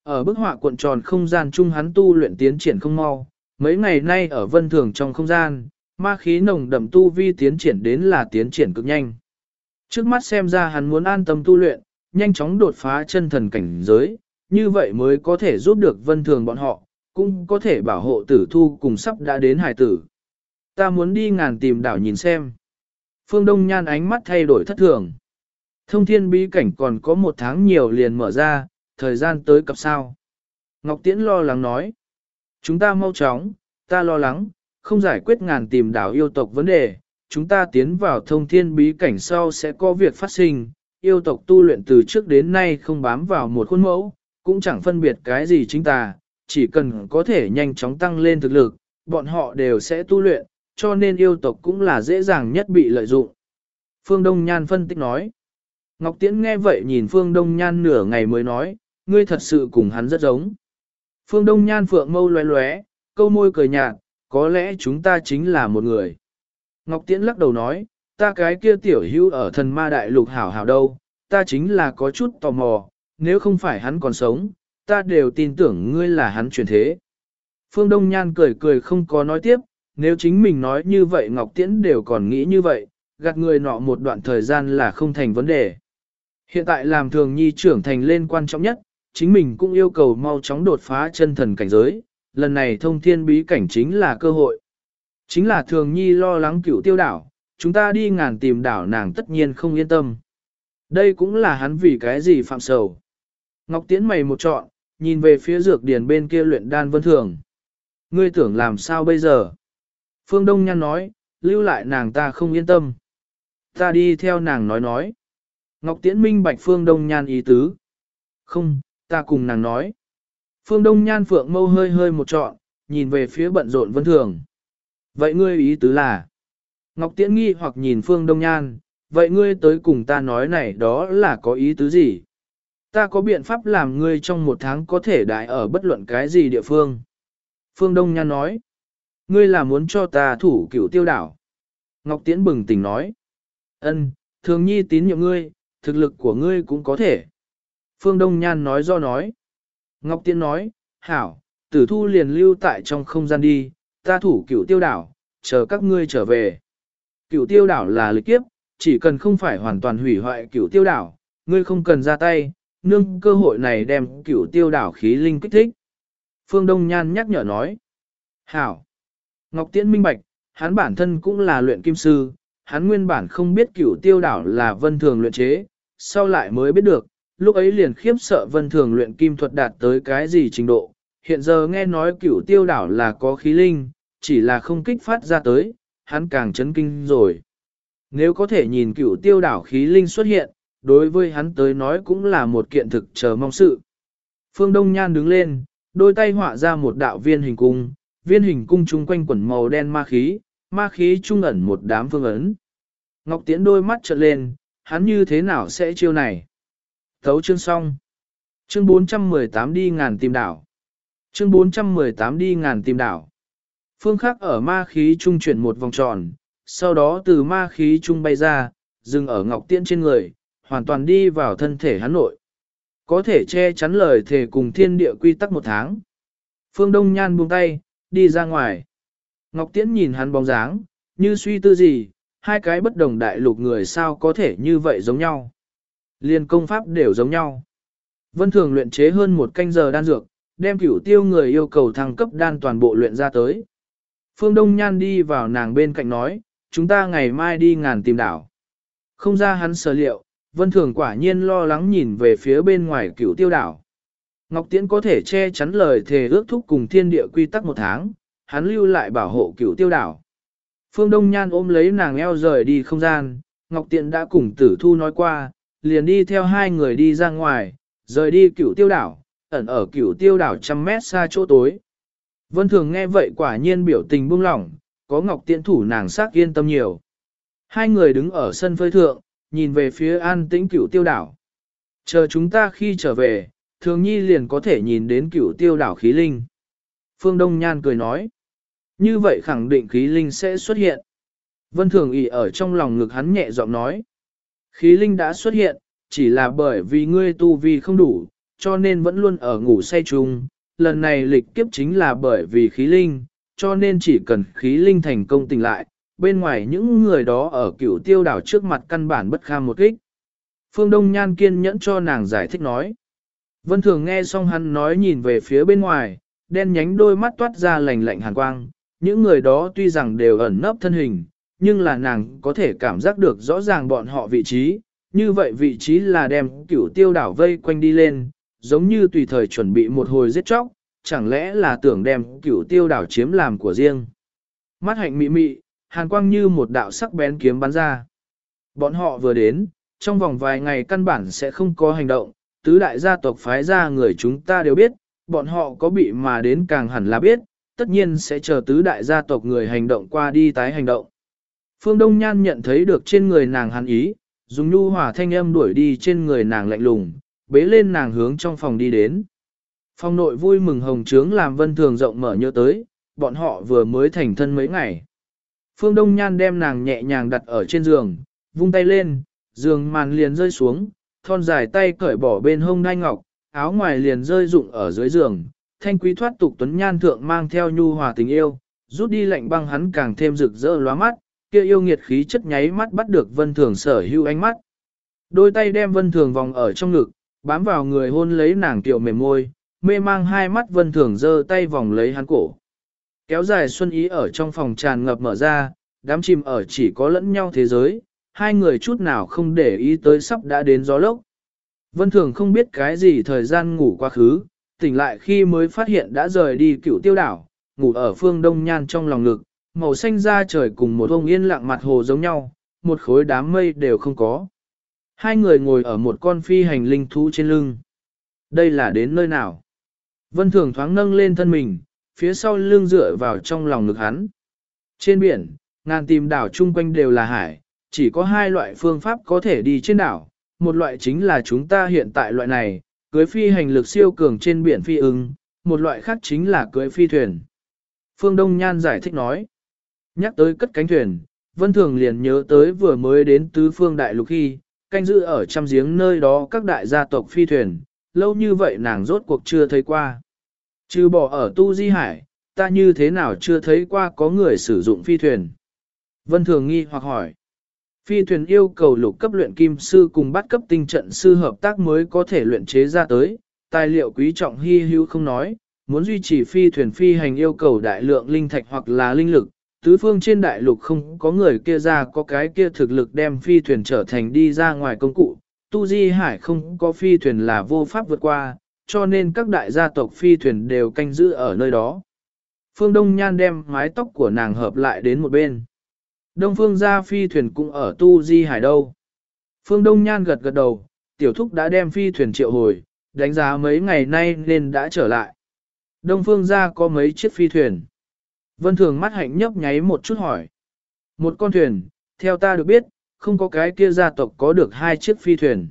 Ở bức họa cuộn tròn không gian chung hắn tu luyện tiến triển không mau, mấy ngày nay ở vân thường trong không gian, ma khí nồng đậm tu vi tiến triển đến là tiến triển cực nhanh. Trước mắt xem ra hắn muốn an tâm tu luyện, nhanh chóng đột phá chân thần cảnh giới, như vậy mới có thể giúp được vân thường bọn họ, cũng có thể bảo hộ tử thu cùng sắp đã đến hải tử. Ta muốn đi ngàn tìm đảo nhìn xem. Phương Đông Nhan ánh mắt thay đổi thất thường. Thông thiên bí cảnh còn có một tháng nhiều liền mở ra, thời gian tới cập sao. Ngọc Tiễn lo lắng nói. Chúng ta mau chóng, ta lo lắng, không giải quyết ngàn tìm đảo yêu tộc vấn đề. Chúng ta tiến vào thông thiên bí cảnh sau sẽ có việc phát sinh. Yêu tộc tu luyện từ trước đến nay không bám vào một khuôn mẫu, cũng chẳng phân biệt cái gì chính tà, chỉ cần có thể nhanh chóng tăng lên thực lực, bọn họ đều sẽ tu luyện, cho nên yêu tộc cũng là dễ dàng nhất bị lợi dụng. Phương Đông Nhan phân tích nói. Ngọc Tiễn nghe vậy nhìn Phương Đông Nhan nửa ngày mới nói, ngươi thật sự cùng hắn rất giống. Phương Đông Nhan phượng mâu loé loé, câu môi cười nhạt, có lẽ chúng ta chính là một người. Ngọc Tiễn lắc đầu nói, ta cái kia tiểu hữu ở thần ma đại lục hảo hảo đâu, ta chính là có chút tò mò, nếu không phải hắn còn sống, ta đều tin tưởng ngươi là hắn truyền thế. Phương Đông Nhan cười cười không có nói tiếp, nếu chính mình nói như vậy Ngọc Tiễn đều còn nghĩ như vậy, gạt người nọ một đoạn thời gian là không thành vấn đề. Hiện tại làm thường nhi trưởng thành lên quan trọng nhất, chính mình cũng yêu cầu mau chóng đột phá chân thần cảnh giới, lần này thông thiên bí cảnh chính là cơ hội. Chính là thường nhi lo lắng Cựu tiêu đảo, chúng ta đi ngàn tìm đảo nàng tất nhiên không yên tâm. Đây cũng là hắn vì cái gì phạm sầu. Ngọc Tiễn mày một trọn, nhìn về phía dược điền bên kia luyện đan vân thường. Ngươi tưởng làm sao bây giờ? Phương Đông Nhan nói, lưu lại nàng ta không yên tâm. Ta đi theo nàng nói nói. Ngọc Tiễn minh bạch Phương Đông Nhan ý tứ. Không, ta cùng nàng nói. Phương Đông Nhan phượng mâu hơi hơi một trọn, nhìn về phía bận rộn vân thường. Vậy ngươi ý tứ là? Ngọc Tiễn nghi hoặc nhìn Phương Đông Nhan, vậy ngươi tới cùng ta nói này đó là có ý tứ gì? Ta có biện pháp làm ngươi trong một tháng có thể đại ở bất luận cái gì địa phương. Phương Đông Nhan nói, ngươi là muốn cho ta thủ cửu tiêu đảo. Ngọc Tiễn bừng tỉnh nói, ân, thường nhi tín nhiệm ngươi, thực lực của ngươi cũng có thể. Phương Đông Nhan nói do nói. Ngọc Tiễn nói, hảo, tử thu liền lưu tại trong không gian đi, ta thủ cửu tiêu đảo, chờ các ngươi trở về. Cửu tiêu đảo là lịch kiếp, chỉ cần không phải hoàn toàn hủy hoại cửu tiêu đảo, ngươi không cần ra tay, nương cơ hội này đem cửu tiêu đảo khí linh kích thích. Phương Đông Nhan nhắc nhở nói. Hảo. Ngọc Tiễn minh bạch, hắn bản thân cũng là luyện kim sư, hắn nguyên bản không biết cửu tiêu đảo là vân thường luyện chế, sau lại mới biết được, lúc ấy liền khiếp sợ vân thường luyện kim thuật đạt tới cái gì trình độ. Hiện giờ nghe nói cửu tiêu đảo là có khí linh, chỉ là không kích phát ra tới, hắn càng chấn kinh rồi. Nếu có thể nhìn cựu tiêu đảo khí linh xuất hiện, đối với hắn tới nói cũng là một kiện thực chờ mong sự. Phương Đông Nhan đứng lên, đôi tay họa ra một đạo viên hình cung, viên hình cung chung quanh quẩn màu đen ma khí, ma khí trung ẩn một đám phương ấn. Ngọc Tiễn đôi mắt trợn lên, hắn như thế nào sẽ chiêu này? Thấu chương xong. Chương 418 đi ngàn tìm đảo. Chương 418 đi ngàn tìm đảo. Phương khắc ở ma khí trung chuyển một vòng tròn, sau đó từ ma khí trung bay ra, dừng ở Ngọc Tiễn trên người, hoàn toàn đi vào thân thể hắn nội. Có thể che chắn lời thể cùng thiên địa quy tắc một tháng. Phương Đông Nhan buông tay, đi ra ngoài. Ngọc Tiễn nhìn hắn bóng dáng, như suy tư gì, hai cái bất đồng đại lục người sao có thể như vậy giống nhau. Liên công pháp đều giống nhau. Vân Thường luyện chế hơn một canh giờ đan dược, đem cửu tiêu người yêu cầu thăng cấp đan toàn bộ luyện ra tới. Phương Đông Nhan đi vào nàng bên cạnh nói, chúng ta ngày mai đi ngàn tìm đảo. Không ra hắn sở liệu, Vân Thường quả nhiên lo lắng nhìn về phía bên ngoài cửu tiêu đảo. Ngọc Tiễn có thể che chắn lời thề ước thúc cùng thiên địa quy tắc một tháng, hắn lưu lại bảo hộ cửu tiêu đảo. Phương Đông Nhan ôm lấy nàng eo rời đi không gian, Ngọc Tiễn đã cùng tử thu nói qua, liền đi theo hai người đi ra ngoài, rời đi cửu tiêu đảo, ẩn ở cửu tiêu đảo trăm mét xa chỗ tối. Vân Thường nghe vậy quả nhiên biểu tình buông lỏng, có Ngọc Tiễn thủ nàng sắc yên tâm nhiều. Hai người đứng ở sân phơi thượng, nhìn về phía an tĩnh cửu tiêu đảo. Chờ chúng ta khi trở về, thường nhi liền có thể nhìn đến cửu tiêu đảo khí linh. Phương Đông Nhan cười nói. Như vậy khẳng định khí linh sẽ xuất hiện. Vân Thường ỉ ở trong lòng ngực hắn nhẹ giọng nói. Khí linh đã xuất hiện, chỉ là bởi vì ngươi tu vi không đủ, cho nên vẫn luôn ở ngủ say chung. Lần này lịch kiếp chính là bởi vì khí linh, cho nên chỉ cần khí linh thành công tỉnh lại, bên ngoài những người đó ở cửu tiêu đảo trước mặt căn bản bất kham một kích. Phương Đông Nhan kiên nhẫn cho nàng giải thích nói. Vân Thường nghe xong hắn nói nhìn về phía bên ngoài, đen nhánh đôi mắt toát ra lạnh lạnh hàn quang, những người đó tuy rằng đều ẩn nấp thân hình, nhưng là nàng có thể cảm giác được rõ ràng bọn họ vị trí, như vậy vị trí là đem cửu tiêu đảo vây quanh đi lên, giống như tùy thời chuẩn bị một hồi giết chóc, chẳng lẽ là tưởng đem cửu tiêu đảo chiếm làm của riêng. Mắt hạnh mị mị, hàn quang như một đạo sắc bén kiếm bắn ra. Bọn họ vừa đến, trong vòng vài ngày căn bản sẽ không có hành động, tứ đại gia tộc phái ra người chúng ta đều biết, bọn họ có bị mà đến càng hẳn là biết, tất nhiên sẽ chờ tứ đại gia tộc người hành động qua đi tái hành động. Phương Đông Nhan nhận thấy được trên người nàng hắn ý, dùng nhu hòa thanh âm đuổi đi trên người nàng lạnh lùng, bế lên nàng hướng trong phòng đi đến. Phòng nội vui mừng hồng trướng làm vân thường rộng mở nhớ tới, bọn họ vừa mới thành thân mấy ngày. Phương Đông Nhan đem nàng nhẹ nhàng đặt ở trên giường, vung tay lên, giường màn liền rơi xuống, thon dài tay cởi bỏ bên hông đai ngọc, áo ngoài liền rơi rụng ở dưới giường, thanh quý thoát tục tuấn nhan thượng mang theo nhu hòa tình yêu, rút đi lạnh băng hắn càng thêm rực rỡ lóa mắt, kia yêu nghiệt khí chất nháy mắt bắt được vân thường sở hưu ánh mắt. Đôi tay đem vân thường vòng ở trong ngực, bám vào người hôn lấy nàng tiểu mềm môi, mê mang hai mắt vân thường giơ tay vòng lấy hắn cổ. Kéo dài xuân ý ở trong phòng tràn ngập mở ra, đám chìm ở chỉ có lẫn nhau thế giới, hai người chút nào không để ý tới sắp đã đến gió lốc. Vân thường không biết cái gì thời gian ngủ quá khứ, tỉnh lại khi mới phát hiện đã rời đi cựu tiêu đảo, ngủ ở phương đông nhan trong lòng ngực, màu xanh da trời cùng một ông yên lặng mặt hồ giống nhau, một khối đám mây đều không có. Hai người ngồi ở một con phi hành linh thú trên lưng. Đây là đến nơi nào? Vân Thường thoáng nâng lên thân mình, phía sau lưng dựa vào trong lòng ngực hắn. Trên biển, ngàn tìm đảo chung quanh đều là hải, chỉ có hai loại phương pháp có thể đi trên đảo. Một loại chính là chúng ta hiện tại loại này, cưới phi hành lực siêu cường trên biển phi ưng, một loại khác chính là cưới phi thuyền. Phương Đông Nhan giải thích nói. Nhắc tới cất cánh thuyền, Vân Thường liền nhớ tới vừa mới đến tứ phương đại lục khi, canh giữ ở trăm giếng nơi đó các đại gia tộc phi thuyền, lâu như vậy nàng rốt cuộc chưa thấy qua. Trừ bỏ ở Tu Di Hải, ta như thế nào chưa thấy qua có người sử dụng phi thuyền. Vân Thường nghi hoặc hỏi. Phi thuyền yêu cầu lục cấp luyện kim sư cùng bắt cấp tinh trận sư hợp tác mới có thể luyện chế ra tới, tài liệu quý trọng hy hữu không nói, muốn duy trì phi thuyền phi hành yêu cầu đại lượng linh thạch hoặc là linh lực, tứ phương trên đại lục không có người kia ra có cái kia thực lực đem phi thuyền trở thành đi ra ngoài công cụ, tu di hải không có phi thuyền là vô pháp vượt qua, cho nên các đại gia tộc phi thuyền đều canh giữ ở nơi đó. Phương Đông Nhan đem mái tóc của nàng hợp lại đến một bên. Đông Phương gia phi thuyền cũng ở tu di hải đâu. Phương Đông Nhan gật gật đầu, tiểu thúc đã đem phi thuyền triệu hồi, đánh giá mấy ngày nay nên đã trở lại. Đông Phương gia có mấy chiếc phi thuyền. Vân Thường mắt hạnh nhấp nháy một chút hỏi. Một con thuyền, theo ta được biết, không có cái kia gia tộc có được hai chiếc phi thuyền.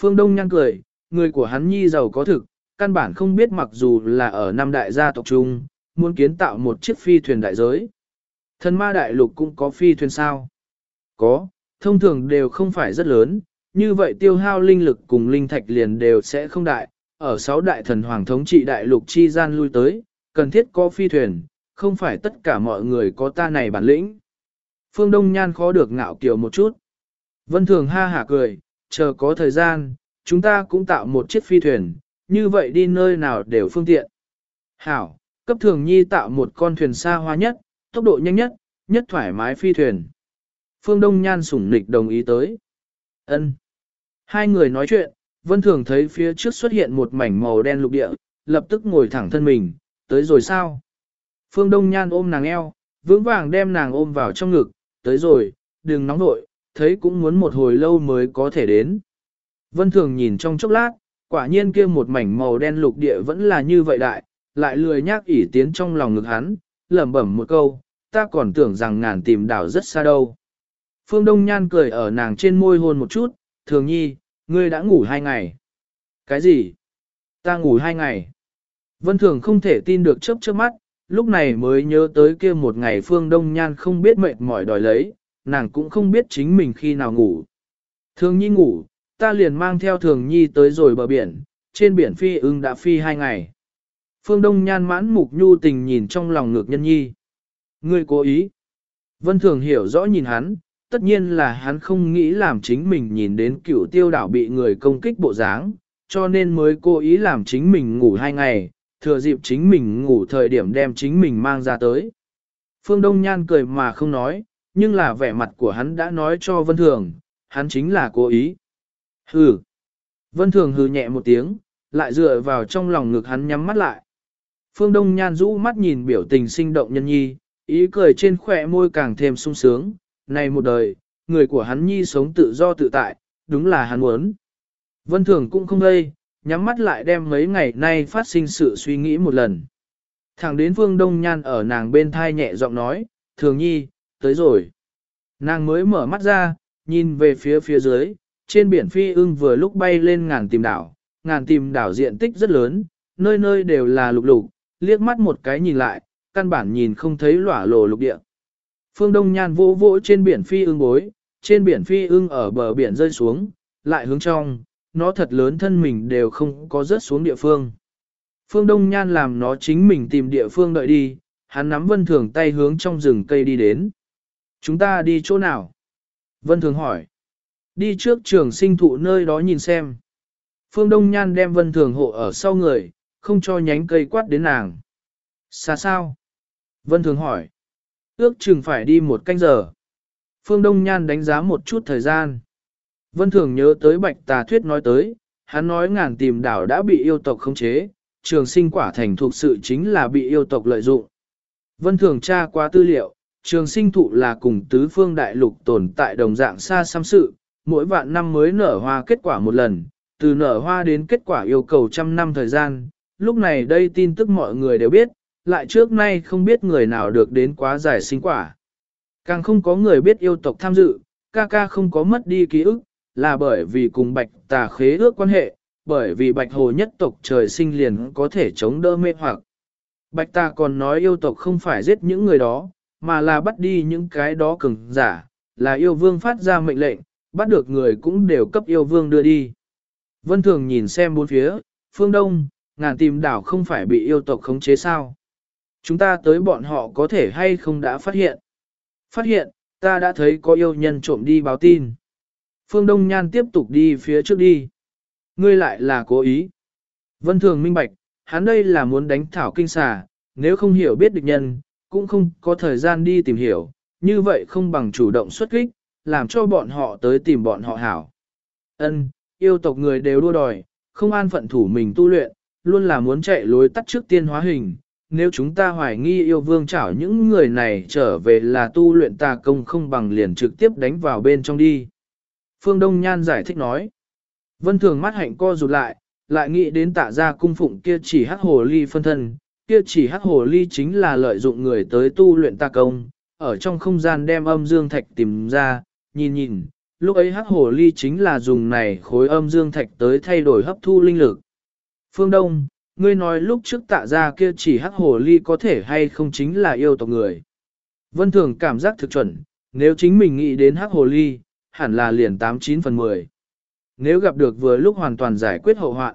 Phương Đông nhăn cười, người của hắn nhi giàu có thực, căn bản không biết mặc dù là ở năm đại gia tộc chung, muốn kiến tạo một chiếc phi thuyền đại giới. Thần ma đại lục cũng có phi thuyền sao? Có, thông thường đều không phải rất lớn, như vậy tiêu hao linh lực cùng linh thạch liền đều sẽ không đại, ở sáu đại thần hoàng thống trị đại lục chi gian lui tới, cần thiết có phi thuyền, không phải tất cả mọi người có ta này bản lĩnh. Phương Đông Nhan khó được ngạo kiều một chút. Vân Thường ha hả cười, chờ có thời gian, chúng ta cũng tạo một chiếc phi thuyền, như vậy đi nơi nào đều phương tiện. Hảo, cấp thường nhi tạo một con thuyền xa hoa nhất, tốc độ nhanh nhất, nhất thoải mái phi thuyền. Phương Đông Nhan sủng nịch đồng ý tới. ân Hai người nói chuyện, Vân Thường thấy phía trước xuất hiện một mảnh màu đen lục địa, lập tức ngồi thẳng thân mình, tới rồi sao? Phương Đông Nhan ôm nàng eo, vững vàng đem nàng ôm vào trong ngực, tới rồi, đừng nóng nội, thấy cũng muốn một hồi lâu mới có thể đến. Vân Thường nhìn trong chốc lát, quả nhiên kia một mảnh màu đen lục địa vẫn là như vậy đại, lại lười nhác ỉ tiến trong lòng ngực hắn, lẩm bẩm một câu, ta còn tưởng rằng ngàn tìm đảo rất xa đâu. Phương Đông Nhan cười ở nàng trên môi hôn một chút, thường nhi, ngươi đã ngủ hai ngày. Cái gì? Ta ngủ hai ngày. Vân Thường không thể tin được chớp chớp mắt, lúc này mới nhớ tới kia một ngày Phương Đông Nhan không biết mệt mỏi đòi lấy, nàng cũng không biết chính mình khi nào ngủ. Thường nhi ngủ, ta liền mang theo thường nhi tới rồi bờ biển, trên biển phi ưng đã phi hai ngày. Phương Đông Nhan mãn mục nhu tình nhìn trong lòng ngược nhân nhi. Ngươi cố ý. Vân Thường hiểu rõ nhìn hắn, tất nhiên là hắn không nghĩ làm chính mình nhìn đến cựu tiêu đảo bị người công kích bộ dáng, cho nên mới cố ý làm chính mình ngủ hai ngày, thừa dịp chính mình ngủ thời điểm đem chính mình mang ra tới. Phương Đông Nhan cười mà không nói, nhưng là vẻ mặt của hắn đã nói cho Vân Thường, hắn chính là cố ý. Hừ. Vân Thường hừ nhẹ một tiếng, lại dựa vào trong lòng ngực hắn nhắm mắt lại. Phương Đông Nhan rũ mắt nhìn biểu tình sinh động nhân nhi, ý cười trên khỏe môi càng thêm sung sướng, này một đời, người của hắn nhi sống tự do tự tại, đúng là hắn muốn. Vân Thường cũng không đây, nhắm mắt lại đem mấy ngày nay phát sinh sự suy nghĩ một lần. Thẳng đến Phương Đông Nhan ở nàng bên thai nhẹ giọng nói, Thường nhi, tới rồi. Nàng mới mở mắt ra, nhìn về phía phía dưới, trên biển phi ưng vừa lúc bay lên ngàn tìm đảo, ngàn tìm đảo diện tích rất lớn, nơi nơi đều là lục lục, liếc mắt một cái nhìn lại, căn bản nhìn không thấy lỏa lồ lục địa. Phương Đông Nhan vỗ vỗ trên biển phi ưng bối, trên biển phi ưng ở bờ biển rơi xuống, lại hướng trong, nó thật lớn thân mình đều không có rớt xuống địa phương. Phương Đông Nhan làm nó chính mình tìm địa phương đợi đi, hắn nắm Vân Thường tay hướng trong rừng cây đi đến. Chúng ta đi chỗ nào? Vân Thường hỏi. Đi trước trường sinh thụ nơi đó nhìn xem. Phương Đông Nhan đem Vân Thường hộ ở sau người, không cho nhánh cây quát đến nàng. Xa sao? Vân Thường hỏi. Ước chừng phải đi một canh giờ. Phương Đông Nhan đánh giá một chút thời gian. Vân Thường nhớ tới Bạch Tà Thuyết nói tới, hắn nói ngàn tìm đảo đã bị yêu tộc khống chế, trường sinh quả thành thuộc sự chính là bị yêu tộc lợi dụng. Vân Thường tra qua tư liệu, trường sinh thụ là cùng tứ phương đại lục tồn tại đồng dạng xa xăm sự, mỗi vạn năm mới nở hoa kết quả một lần, từ nở hoa đến kết quả yêu cầu trăm năm thời gian, lúc này đây tin tức mọi người đều biết, lại trước nay không biết người nào được đến quá giải sinh quả. Càng không có người biết yêu tộc tham dự, ca ca không có mất đi ký ức, là bởi vì cùng bạch tà khế ước quan hệ, bởi vì bạch hồ nhất tộc trời sinh liền có thể chống đỡ mê hoặc. Bạch tà còn nói yêu tộc không phải giết những người đó, mà là bắt đi những cái đó cường giả, là yêu vương phát ra mệnh lệnh, bắt được người cũng đều cấp yêu vương đưa đi. Vân Thường nhìn xem bốn phía, phương đông, ngàn tìm đảo không phải bị yêu tộc khống chế sao. Chúng ta tới bọn họ có thể hay không đã phát hiện. Phát hiện, ta đã thấy có yêu nhân trộm đi báo tin. Phương Đông Nhan tiếp tục đi phía trước đi. Ngươi lại là cố ý. Vân Thường minh bạch, hắn đây là muốn đánh thảo kinh xà, nếu không hiểu biết địch nhân, cũng không có thời gian đi tìm hiểu, như vậy không bằng chủ động xuất kích, làm cho bọn họ tới tìm bọn họ hảo. Ân, yêu tộc người đều đua đòi, không an phận thủ mình tu luyện, luôn là muốn chạy lối tắt trước tiên hóa hình. Nếu chúng ta hoài nghi yêu vương chảo những người này trở về là tu luyện tà công không bằng liền trực tiếp đánh vào bên trong đi. Phương Đông Nhan giải thích nói. Vân Thường mắt hạnh co rụt lại, lại nghĩ đến tạ ra cung phụng kia chỉ hắc hồ ly phân thân, kia chỉ hắc hồ ly chính là lợi dụng người tới tu luyện ta công, ở trong không gian đem âm dương thạch tìm ra, nhìn nhìn, lúc ấy hắc hồ ly chính là dùng này khối âm dương thạch tới thay đổi hấp thu linh lực. Phương Đông, ngươi nói lúc trước tạ ra kia chỉ hắc hồ ly có thể hay không chính là yêu tộc người. Vân Thường cảm giác thực chuẩn, nếu chính mình nghĩ đến hắc hồ ly, hẳn là liền 89 phần 10. Nếu gặp được vừa lúc hoàn toàn giải quyết hậu hoạn.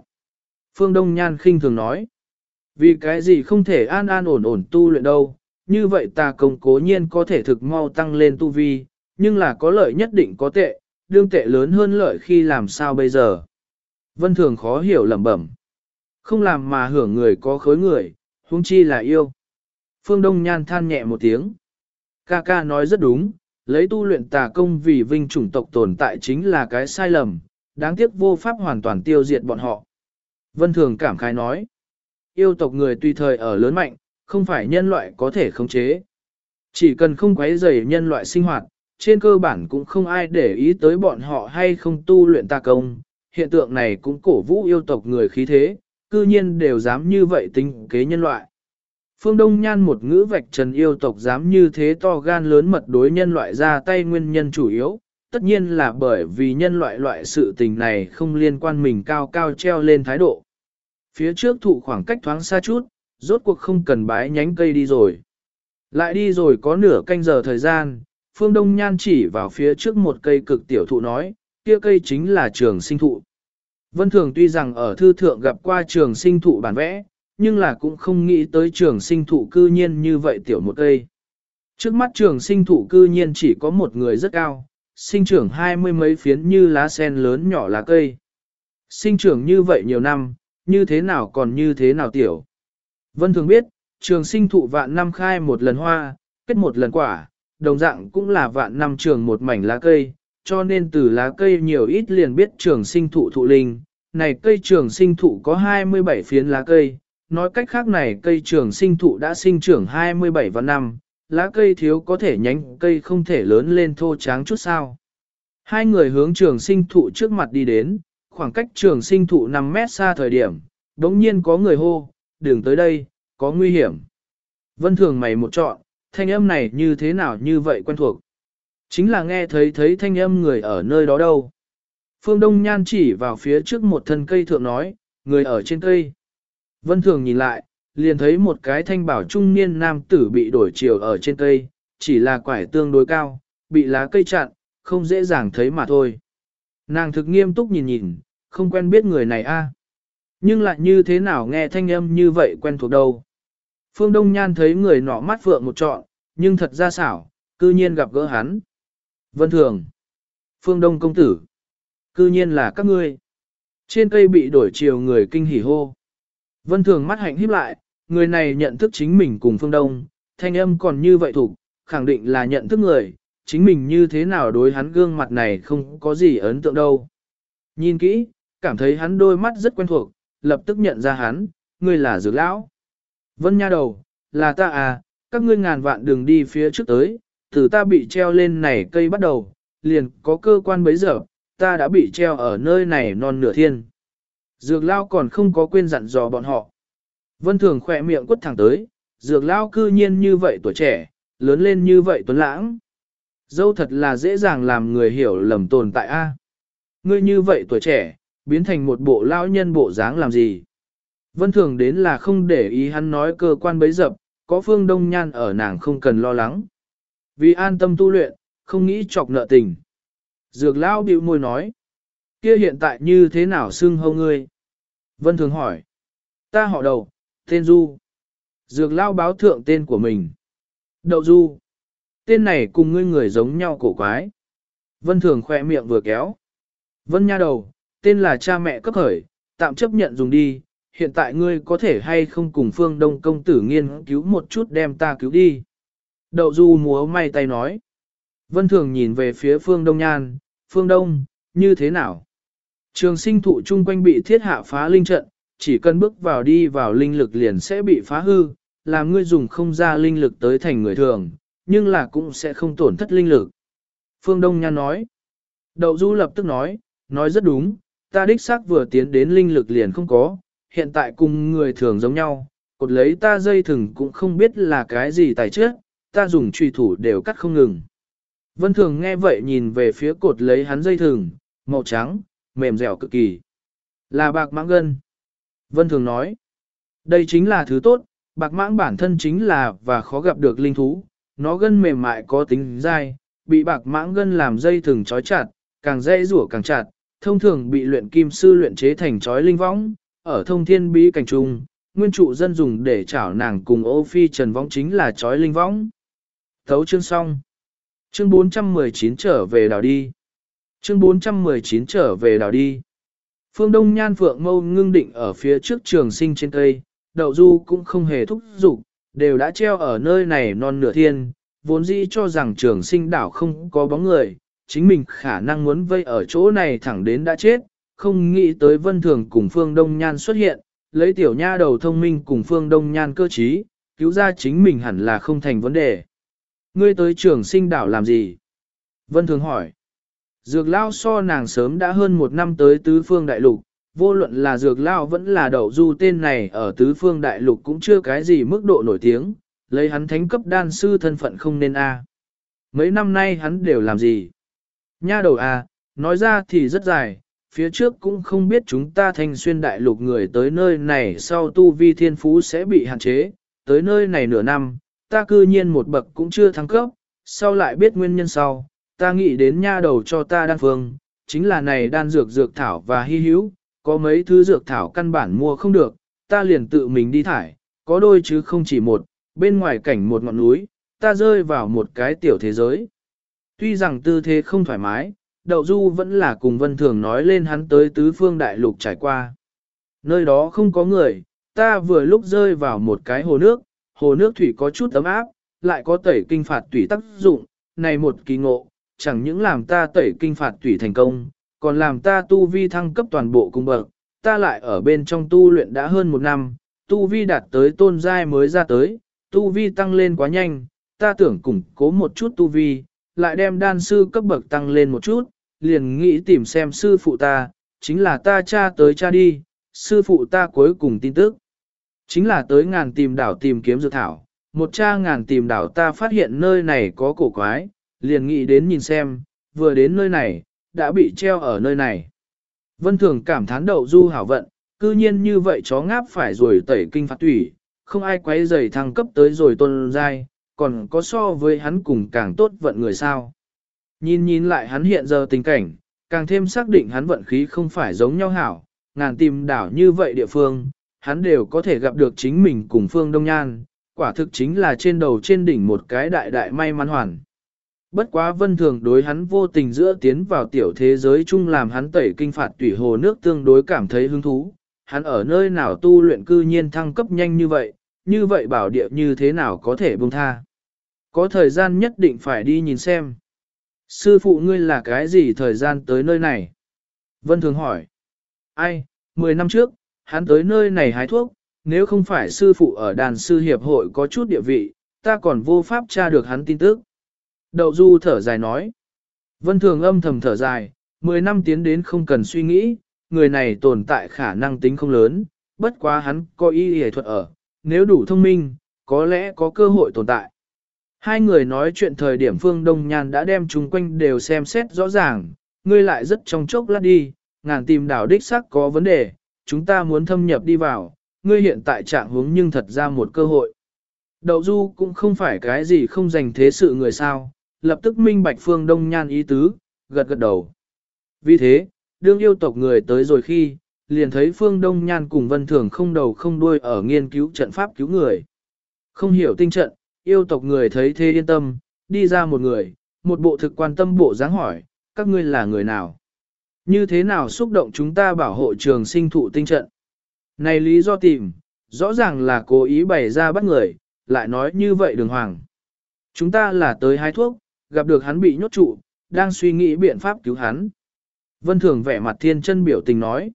Phương Đông Nhan khinh thường nói. Vì cái gì không thể an an ổn ổn tu luyện đâu, như vậy ta công cố nhiên có thể thực mau tăng lên tu vi, nhưng là có lợi nhất định có tệ, đương tệ lớn hơn lợi khi làm sao bây giờ. Vân Thường khó hiểu lẩm bẩm. Không làm mà hưởng người có khối người, huống chi là yêu. Phương Đông Nhan than nhẹ một tiếng. Ca ca nói rất đúng, lấy tu luyện tà công vì vinh chủng tộc tồn tại chính là cái sai lầm, đáng tiếc vô pháp hoàn toàn tiêu diệt bọn họ. Vân Thường cảm khái nói, yêu tộc người tùy thời ở lớn mạnh, không phải nhân loại có thể khống chế. Chỉ cần không quấy rầy nhân loại sinh hoạt, trên cơ bản cũng không ai để ý tới bọn họ hay không tu luyện tà công. Hiện tượng này cũng cổ vũ yêu tộc người khí thế, cư nhiên đều dám như vậy tính kế nhân loại. Phương Đông Nhan một ngữ vạch trần yêu tộc dám như thế to gan lớn mật đối nhân loại ra tay nguyên nhân chủ yếu, tất nhiên là bởi vì nhân loại loại sự tình này không liên quan mình cao cao treo lên thái độ. Phía trước thụ khoảng cách thoáng xa chút, rốt cuộc không cần bái nhánh cây đi rồi. Lại đi rồi có nửa canh giờ thời gian, Phương Đông Nhan chỉ vào phía trước một cây cực tiểu thụ nói, kia cây chính là trường sinh thụ. Vân Thường tuy rằng ở thư thượng gặp qua trường sinh thụ bản vẽ, nhưng là cũng không nghĩ tới trường sinh thụ cư nhiên như vậy tiểu một cây. Trước mắt trường sinh thụ cư nhiên chỉ có một người rất cao, sinh trưởng hai mươi mấy phiến như lá sen lớn nhỏ lá cây. Sinh trưởng như vậy nhiều năm, như thế nào còn như thế nào tiểu. Vân thường biết, trường sinh thụ vạn năm khai một lần hoa, kết một lần quả, đồng dạng cũng là vạn năm trường một mảnh lá cây, cho nên từ lá cây nhiều ít liền biết trường sinh thụ thụ linh. Này cây trường sinh thụ có 27 phiến lá cây, nói cách khác này cây trường sinh thụ đã sinh trưởng 27 vạn năm, lá cây thiếu có thể nhánh cây không thể lớn lên thô tráng chút sao. Hai người hướng trường sinh thụ trước mặt đi đến, khoảng cách trường sinh thụ 5 mét xa thời điểm, đống nhiên có người hô, đường tới đây, có nguy hiểm. Vân thường mày một chọn, thanh âm này như thế nào như vậy quen thuộc. Chính là nghe thấy thấy thanh âm người ở nơi đó đâu. Phương Đông Nhan chỉ vào phía trước một thân cây thượng nói, người ở trên cây. Vân thường nhìn lại, liền thấy một cái thanh bảo trung niên nam tử bị đổi chiều ở trên cây, chỉ là quải tương đối cao, bị lá cây chặn, không dễ dàng thấy mà thôi. Nàng thực nghiêm túc nhìn nhìn, không quen biết người này a, à. Nhưng lại như thế nào nghe thanh âm như vậy quen thuộc đâu. Phương Đông Nhan thấy người nọ mắt vượng một trọn, nhưng thật ra xảo, cư nhiên gặp gỡ hắn. Vân Thường. Phương Đông Công Tử. Cư nhiên là các ngươi. Trên cây bị đổi chiều người kinh hỉ hô. Vân Thường mắt hạnh híp lại, người này nhận thức chính mình cùng Phương Đông, thanh âm còn như vậy thủ, khẳng định là nhận thức người, chính mình như thế nào đối hắn gương mặt này không có gì ấn tượng đâu. Nhìn kỹ, cảm thấy hắn đôi mắt rất quen thuộc, lập tức nhận ra hắn, người là dược lão. Vân nha đầu, là ta à, các ngươi ngàn vạn đường đi phía trước tới, từ ta bị treo lên này cây bắt đầu, liền có cơ quan bấy giờ, ta đã bị treo ở nơi này non nửa thiên. Dược lao còn không có quên dặn dò bọn họ. Vân Thường khỏe miệng quất thẳng tới, dược lao cư nhiên như vậy tuổi trẻ, lớn lên như vậy tuấn lãng. Dâu thật là dễ dàng làm người hiểu lầm tồn tại a. Ngươi như vậy tuổi trẻ, biến thành một bộ lao nhân bộ dáng làm gì? Vân Thường đến là không để ý hắn nói cơ quan bấy dập, có phương đông nhan ở nàng không cần lo lắng. Vì an tâm tu luyện, không nghĩ chọc nợ tình. Dược lão bĩu môi nói. Kia hiện tại như thế nào xưng hâu ngươi? Vân Thường hỏi. Ta họ đầu, tên Du. Dược lao báo thượng tên của mình. Đậu Du. Tên này cùng ngươi người giống nhau cổ quái. Vân Thường khỏe miệng vừa kéo. Vân nha đầu, tên là cha mẹ cấp khởi, tạm chấp nhận dùng đi, hiện tại ngươi có thể hay không cùng phương đông công tử nghiên cứu một chút đem ta cứu đi. Đậu du múa may tay nói. Vân thường nhìn về phía phương đông nhan, phương đông, như thế nào? Trường sinh thụ chung quanh bị thiết hạ phá linh trận, chỉ cần bước vào đi vào linh lực liền sẽ bị phá hư, làm ngươi dùng không ra linh lực tới thành người thường, nhưng là cũng sẽ không tổn thất linh lực. Phương Đông Nhan nói. Đậu Du lập tức nói, nói rất đúng, ta đích xác vừa tiến đến linh lực liền không có, hiện tại cùng người thường giống nhau, cột lấy ta dây thừng cũng không biết là cái gì tài trước, ta dùng truy thủ đều cắt không ngừng. Vân Thường nghe vậy nhìn về phía cột lấy hắn dây thừng, màu trắng, mềm dẻo cực kỳ. Là bạc mãng gân. Vân Thường nói, đây chính là thứ tốt, bạc mãng bản thân chính là và khó gặp được linh thú, nó gân mềm mại có tính dai, bị bạc mãng gân làm dây thừng trói chặt, càng dây rủa càng chặt, thông thường bị luyện kim sư luyện chế thành trói linh võng, ở thông thiên bí cảnh trung, nguyên trụ dân dùng để chảo nàng cùng ô phi trần võng chính là trói linh võng. Thấu chương xong. Chương 419 trở về đảo đi. Chương 419 trở về đảo đi. Phương Đông Nhan Phượng Mâu ngưng định ở phía trước trường sinh trên cây, đậu du cũng không hề thúc giục, đều đã treo ở nơi này non nửa thiên, vốn dĩ cho rằng trường sinh đảo không có bóng người, chính mình khả năng muốn vây ở chỗ này thẳng đến đã chết, không nghĩ tới vân thường cùng phương đông nhan xuất hiện, lấy tiểu nha đầu thông minh cùng phương đông nhan cơ trí, cứu ra chính mình hẳn là không thành vấn đề. Ngươi tới trường sinh đảo làm gì? Vân thường hỏi. Dược lao so nàng sớm đã hơn một năm tới tứ phương đại lục, vô luận là dược lao vẫn là đậu du tên này ở tứ phương đại lục cũng chưa cái gì mức độ nổi tiếng, lấy hắn thánh cấp đan sư thân phận không nên a. Mấy năm nay hắn đều làm gì? Nha đầu a, nói ra thì rất dài, phía trước cũng không biết chúng ta thanh xuyên đại lục người tới nơi này sau tu vi thiên phú sẽ bị hạn chế, tới nơi này nửa năm, ta cư nhiên một bậc cũng chưa thăng cấp, sau lại biết nguyên nhân sau, ta nghĩ đến nha đầu cho ta đan phương, chính là này đan dược dược thảo và hy hữu, có mấy thứ dược thảo căn bản mua không được, ta liền tự mình đi thải, có đôi chứ không chỉ một, bên ngoài cảnh một ngọn núi, ta rơi vào một cái tiểu thế giới. Tuy rằng tư thế không thoải mái, Đậu Du vẫn là cùng Vân Thường nói lên hắn tới tứ phương đại lục trải qua. Nơi đó không có người, ta vừa lúc rơi vào một cái hồ nước, hồ nước thủy có chút ấm áp, lại có tẩy kinh phạt tủy tác dụng, này một kỳ ngộ, chẳng những làm ta tẩy kinh phạt tủy thành công, còn làm ta tu vi thăng cấp toàn bộ cung bậc, ta lại ở bên trong tu luyện đã hơn một năm, tu vi đạt tới tôn giai mới ra tới, tu vi tăng lên quá nhanh, ta tưởng củng cố một chút tu vi, lại đem đan sư cấp bậc tăng lên một chút, liền nghĩ tìm xem sư phụ ta, chính là ta cha tới cha đi, sư phụ ta cuối cùng tin tức. Chính là tới ngàn tìm đảo tìm kiếm dược thảo, một cha ngàn tìm đảo ta phát hiện nơi này có cổ quái, liền nghĩ đến nhìn xem, vừa đến nơi này, đã bị treo ở nơi này. Vân Thường cảm thán đậu du hảo vận, cư nhiên như vậy chó ngáp phải rồi tẩy kinh phạt thủy, không ai quấy rầy thăng cấp tới rồi tôn giai, còn có so với hắn cùng càng tốt vận người sao. Nhìn nhìn lại hắn hiện giờ tình cảnh, càng thêm xác định hắn vận khí không phải giống nhau hảo, ngàn tìm đảo như vậy địa phương, hắn đều có thể gặp được chính mình cùng phương Đông Nhan, quả thực chính là trên đầu trên đỉnh một cái đại đại may mắn hoàn. Bất quá vân thường đối hắn vô tình giữa tiến vào tiểu thế giới chung làm hắn tẩy kinh phạt tủy hồ nước tương đối cảm thấy hứng thú, hắn ở nơi nào tu luyện cư nhiên thăng cấp nhanh như vậy, như vậy bảo địa như thế nào có thể buông tha. Có thời gian nhất định phải đi nhìn xem. Sư phụ ngươi là cái gì thời gian tới nơi này? Vân Thường hỏi. Ai, 10 năm trước, hắn tới nơi này hái thuốc, nếu không phải sư phụ ở đàn sư hiệp hội có chút địa vị, ta còn vô pháp tra được hắn tin tức. Đậu Du thở dài nói. Vân Thường âm thầm thở dài, 10 năm tiến đến không cần suy nghĩ, người này tồn tại khả năng tính không lớn, bất quá hắn có ý hề thuật ở, nếu đủ thông minh, có lẽ có cơ hội tồn tại. Hai người nói chuyện thời điểm Phương Đông Nhan đã đem chúng quanh đều xem xét rõ ràng, ngươi lại rất trong chốc lát đi, ngàn tìm đảo đích sắc có vấn đề, chúng ta muốn thâm nhập đi vào, ngươi hiện tại trạng hướng nhưng thật ra một cơ hội. Đậu Du cũng không phải cái gì không dành thế sự người sao, lập tức minh bạch Phương Đông Nhan ý tứ, gật gật đầu. Vì thế, đương yêu tộc người tới rồi khi, liền thấy Phương Đông Nhan cùng Vân Thường không đầu không đuôi ở nghiên cứu trận pháp cứu người. Không hiểu tinh trận, yêu tộc người thấy thế yên tâm, đi ra một người, một bộ thực quan tâm bộ dáng hỏi, các ngươi là người nào? Như thế nào xúc động chúng ta bảo hộ trường sinh thụ tinh trận? Này lý do tìm, rõ ràng là cố ý bày ra bắt người, lại nói như vậy đường hoàng. Chúng ta là tới hái thuốc, gặp được hắn bị nhốt trụ, đang suy nghĩ biện pháp cứu hắn. Vân Thường vẻ mặt thiên chân biểu tình nói.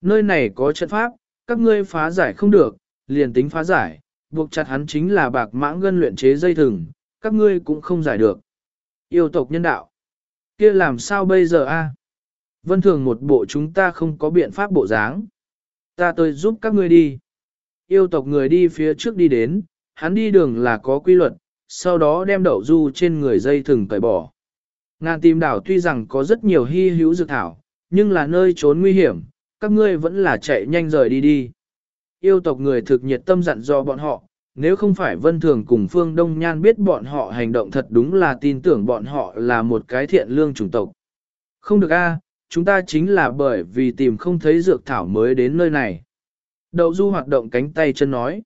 Nơi này có trận pháp, các ngươi phá giải không được, liền tính phá giải, buộc chặt hắn chính là bạc mãng gân luyện chế dây thừng, các ngươi cũng không giải được. Yêu tộc nhân đạo. kia làm sao bây giờ a? Vân Thường một bộ chúng ta không có biện pháp bộ dáng. Ta tới giúp các ngươi đi. Yêu tộc người đi phía trước đi đến, hắn đi đường là có quy luật, sau đó đem đậu du trên người dây thừng cởi bỏ. Ngàn tìm đảo tuy rằng có rất nhiều hy hữu dược thảo, nhưng là nơi trốn nguy hiểm, các ngươi vẫn là chạy nhanh rời đi đi. Yêu tộc người thực nhiệt tâm dặn do bọn họ, nếu không phải vân thường cùng phương đông nhan biết bọn họ hành động thật đúng là tin tưởng bọn họ là một cái thiện lương chủng tộc. Không được a, chúng ta chính là bởi vì tìm không thấy dược thảo mới đến nơi này. Đậu du hoạt động cánh tay chân nói.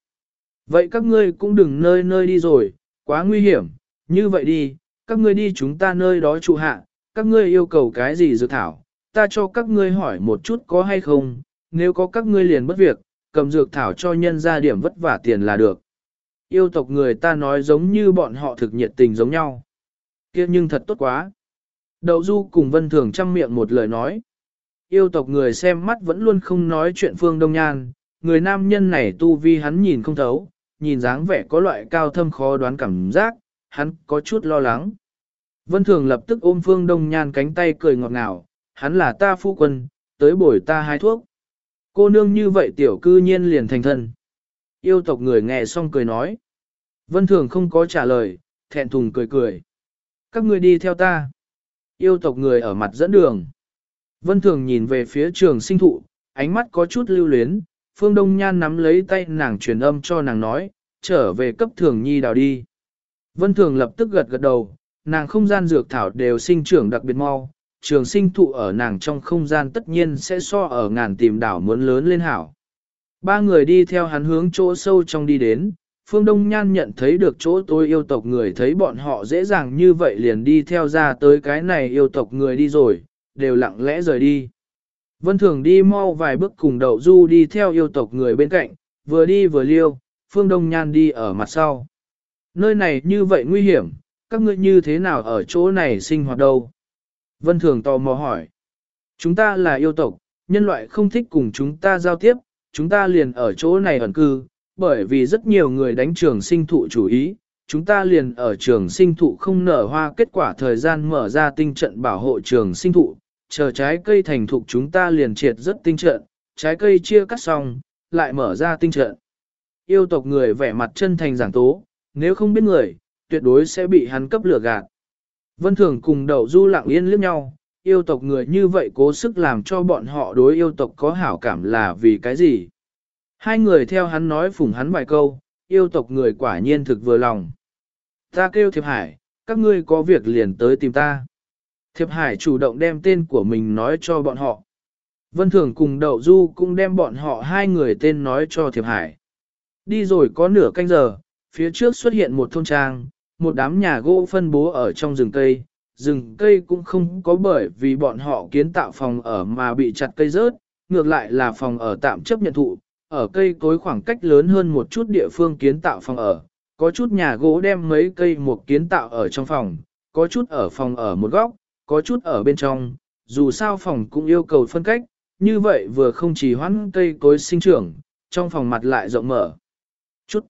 Vậy các ngươi cũng đừng nơi nơi đi rồi, quá nguy hiểm, như vậy đi, các ngươi đi chúng ta nơi đó trụ hạ, các ngươi yêu cầu cái gì dược thảo, ta cho các ngươi hỏi một chút có hay không, nếu có các ngươi liền bất việc, cầm dược thảo cho nhân ra điểm vất vả tiền là được. Yêu tộc người ta nói giống như bọn họ thực nhiệt tình giống nhau. kia nhưng thật tốt quá. Đậu du cùng vân thường chăm miệng một lời nói. Yêu tộc người xem mắt vẫn luôn không nói chuyện phương đông nhan, người nam nhân này tu vi hắn nhìn không thấu, nhìn dáng vẻ có loại cao thâm khó đoán cảm giác, hắn có chút lo lắng. Vân Thường lập tức ôm Phương Đông Nhan cánh tay cười ngọt ngào, hắn là ta phu quân, tới bồi ta hái thuốc. Cô nương như vậy tiểu cư nhiên liền thành thân. Yêu tộc người nghe xong cười nói. Vân Thường không có trả lời, thẹn thùng cười cười. Các ngươi đi theo ta. Yêu tộc người ở mặt dẫn đường. Vân Thường nhìn về phía trường sinh thụ, ánh mắt có chút lưu luyến. Phương Đông Nhan nắm lấy tay nàng truyền âm cho nàng nói, trở về cấp thường nhi đào đi. Vân Thường lập tức gật gật đầu, nàng không gian dược thảo đều sinh trưởng đặc biệt mau, trường sinh thụ ở nàng trong không gian tất nhiên sẽ so ở ngàn tìm đảo muốn lớn lên hảo. Ba người đi theo hắn hướng chỗ sâu trong đi đến, Phương Đông Nhan nhận thấy được chỗ tôi yêu tộc người thấy bọn họ dễ dàng như vậy liền đi theo ra tới cái này yêu tộc người đi rồi, đều lặng lẽ rời đi. Vân Thường đi mau vài bước cùng đậu du đi theo yêu tộc người bên cạnh, vừa đi vừa liêu, Phương Đông Nhan đi ở mặt sau. Nơi này như vậy nguy hiểm, các ngươi như thế nào ở chỗ này sinh hoạt đâu? Vân Thường tò mò hỏi. Chúng ta là yêu tộc, nhân loại không thích cùng chúng ta giao tiếp, chúng ta liền ở chỗ này ẩn cư, bởi vì rất nhiều người đánh trường sinh thụ chủ ý, chúng ta liền ở trường sinh thụ không nở hoa kết quả thời gian mở ra tinh trận bảo hộ trường sinh thụ, chờ trái cây thành thục chúng ta liền triệt rất tinh trợn trái cây chia cắt xong, lại mở ra tinh trợn Yêu tộc người vẻ mặt chân thành giảng tố, nếu không biết người, tuyệt đối sẽ bị hắn cấp lửa gạt. Vân Thường cùng đậu du lặng yên liếc nhau, yêu tộc người như vậy cố sức làm cho bọn họ đối yêu tộc có hảo cảm là vì cái gì. Hai người theo hắn nói phủng hắn vài câu, yêu tộc người quả nhiên thực vừa lòng. Ta kêu Thiệp Hải, các ngươi có việc liền tới tìm ta. Thiệp Hải chủ động đem tên của mình nói cho bọn họ. Vân Thường cùng Đậu Du cũng đem bọn họ hai người tên nói cho Thiệp Hải. Đi rồi có nửa canh giờ, phía trước xuất hiện một thôn trang, một đám nhà gỗ phân bố ở trong rừng cây. Rừng cây cũng không có bởi vì bọn họ kiến tạo phòng ở mà bị chặt cây rớt, ngược lại là phòng ở tạm chấp nhận thụ, ở cây cối khoảng cách lớn hơn một chút địa phương kiến tạo phòng ở. Có chút nhà gỗ đem mấy cây một kiến tạo ở trong phòng, có chút ở phòng ở một góc, có chút ở bên trong, dù sao phòng cũng yêu cầu phân cách, như vậy vừa không chỉ hoãn cây cối sinh trưởng, trong phòng mặt lại rộng mở. Chút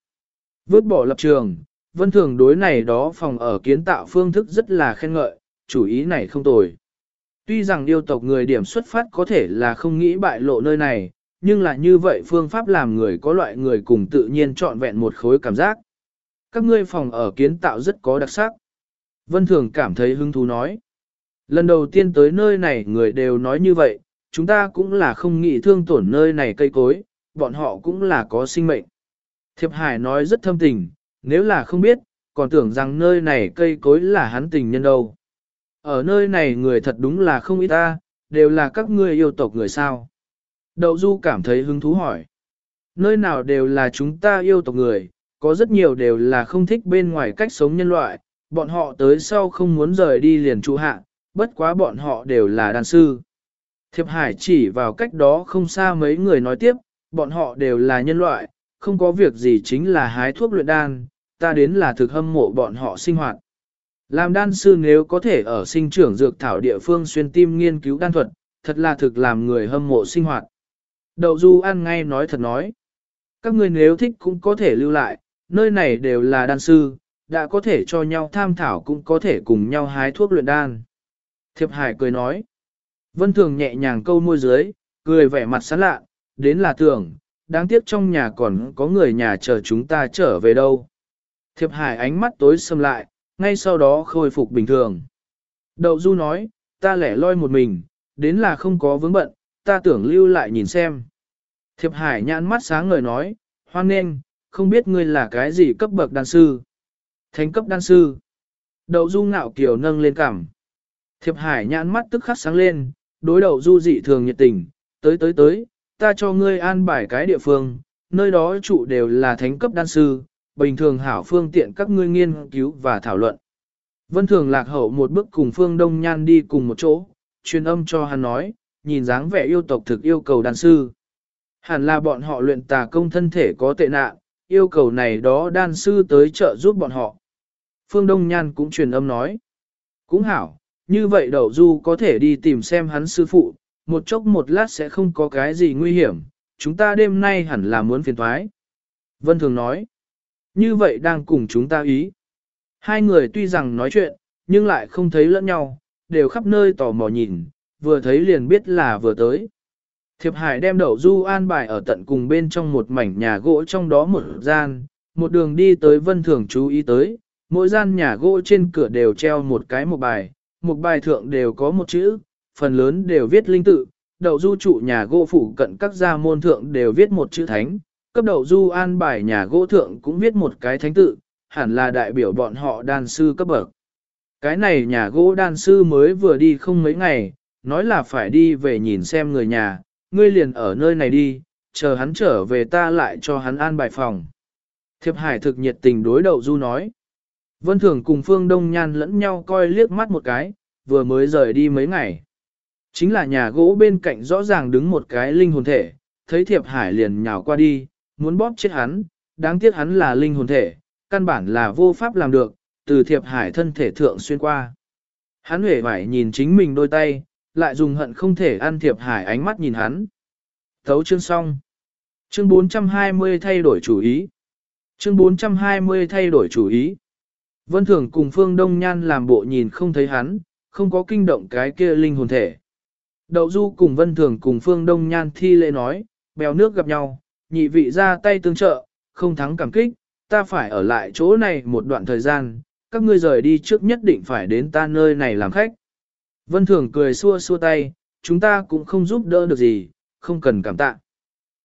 Vứt bỏ lập trường, vân thường đối này đó phòng ở kiến tạo phương thức rất là khen ngợi, chủ ý này không tồi. Tuy rằng yêu tộc người điểm xuất phát có thể là không nghĩ bại lộ nơi này, nhưng là như vậy phương pháp làm người có loại người cùng tự nhiên trọn vẹn một khối cảm giác. Các ngươi phòng ở kiến tạo rất có đặc sắc. Vân Thường cảm thấy hứng thú nói. Lần đầu tiên tới nơi này người đều nói như vậy, chúng ta cũng là không nghĩ thương tổn nơi này cây cối, bọn họ cũng là có sinh mệnh. Thiệp Hải nói rất thâm tình, nếu là không biết, còn tưởng rằng nơi này cây cối là hắn tình nhân đâu. Ở nơi này người thật đúng là không ít ta, đều là các ngươi yêu tộc người sao. Đậu Du cảm thấy hứng thú hỏi. Nơi nào đều là chúng ta yêu tộc người, có rất nhiều đều là không thích bên ngoài cách sống nhân loại, bọn họ tới sau không muốn rời đi liền trụ hạ, bất quá bọn họ đều là đàn sư. Thiệp Hải chỉ vào cách đó không xa mấy người nói tiếp, bọn họ đều là nhân loại, không có việc gì chính là hái thuốc luyện đan, ta đến là thực hâm mộ bọn họ sinh hoạt. Làm đan sư nếu có thể ở sinh trưởng dược thảo địa phương xuyên tim nghiên cứu đan thuật, thật là thực làm người hâm mộ sinh hoạt. Đậu Du ăn ngay nói thật nói. Các người nếu thích cũng có thể lưu lại, nơi này đều là đan sư, đã có thể cho nhau tham thảo cũng có thể cùng nhau hái thuốc luyện đan. Thiệp Hải cười nói. Vân Thường nhẹ nhàng câu môi dưới, cười vẻ mặt sán lạ, đến là tưởng, đáng tiếc trong nhà còn có người nhà chờ chúng ta trở về đâu. Thiệp Hải ánh mắt tối sầm lại, ngay sau đó khôi phục bình thường. Đậu Du nói, ta lẻ loi một mình, đến là không có vướng bận, ta tưởng lưu lại nhìn xem. Thiệp Hải nhãn mắt sáng ngời nói, hoan nên, không biết ngươi là cái gì cấp bậc đan sư. Thánh cấp đan sư. Đậu Du ngạo kiều nâng lên cằm. Thiệp Hải nhãn mắt tức khắc sáng lên, đối đầu Du dị thường nhiệt tình, tới tới tới, ta cho ngươi an bài cái địa phương, nơi đó trụ đều là thánh cấp đan sư, bình thường hảo phương tiện các ngươi nghiên cứu và thảo luận. Vân Thường lạc hậu một bước cùng Phương Đông Nhan đi cùng một chỗ, truyền âm cho hắn nói, nhìn dáng vẻ yêu tộc thực yêu cầu đan sư. Hẳn là bọn họ luyện tà công thân thể có tệ nạn, yêu cầu này đó đan sư tới trợ giúp bọn họ. Phương Đông Nhan cũng truyền âm nói, cũng hảo, như vậy đậu du có thể đi tìm xem hắn sư phụ, một chốc một lát sẽ không có cái gì nguy hiểm, chúng ta đêm nay hẳn là muốn phiền thoái. Vân Thường nói, như vậy đang cùng chúng ta ý. Hai người tuy rằng nói chuyện, nhưng lại không thấy lẫn nhau, đều khắp nơi tò mò nhìn, vừa thấy liền biết là vừa tới. Thiệp Hải đem đậu du an bài ở tận cùng bên trong một mảnh nhà gỗ trong đó một gian, một đường đi tới vân thường chú ý tới, mỗi gian nhà gỗ trên cửa đều treo một cái một bài, một bài thượng đều có một chữ, phần lớn đều viết linh tự, đậu du trụ nhà gỗ phủ cận các gia môn thượng đều viết một chữ thánh, cấp đậu du an bài nhà gỗ thượng cũng viết một cái thánh tự, hẳn là đại biểu bọn họ đan sư cấp bậc. Cái này nhà gỗ đan sư mới vừa đi không mấy ngày, nói là phải đi về nhìn xem người nhà, ngươi liền ở nơi này đi, chờ hắn trở về ta lại cho hắn an bài phòng. Thiệp Hải thực nhiệt tình đối đậu du nói. Vân Thường cùng Phương Đông Nhan lẫn nhau coi liếc mắt một cái, vừa mới rời đi mấy ngày. Chính là nhà gỗ bên cạnh rõ ràng đứng một cái linh hồn thể, thấy Thiệp Hải liền nhào qua đi, muốn bóp chết hắn, đáng tiếc hắn là linh hồn thể, căn bản là vô pháp làm được, từ Thiệp Hải thân thể thượng xuyên qua. Hắn huệ vải nhìn chính mình đôi tay, lại dùng hận không thể ăn Thiệp Hải ánh mắt nhìn hắn. Thấu chương xong. Chương 420 thay đổi chủ ý. Chương 420 thay đổi chủ ý. Vân Thường cùng Phương Đông Nhan làm bộ nhìn không thấy hắn, không có kinh động cái kia linh hồn thể. Đậu Du cùng Vân Thường cùng Phương Đông Nhan thi lễ nói, bèo nước gặp nhau, nhị vị ra tay tương trợ, không thắng cảm kích, ta phải ở lại chỗ này một đoạn thời gian, các ngươi rời đi trước nhất định phải đến ta nơi này làm khách. Vân Thường cười xua xua tay, chúng ta cũng không giúp đỡ được gì, không cần cảm tạ.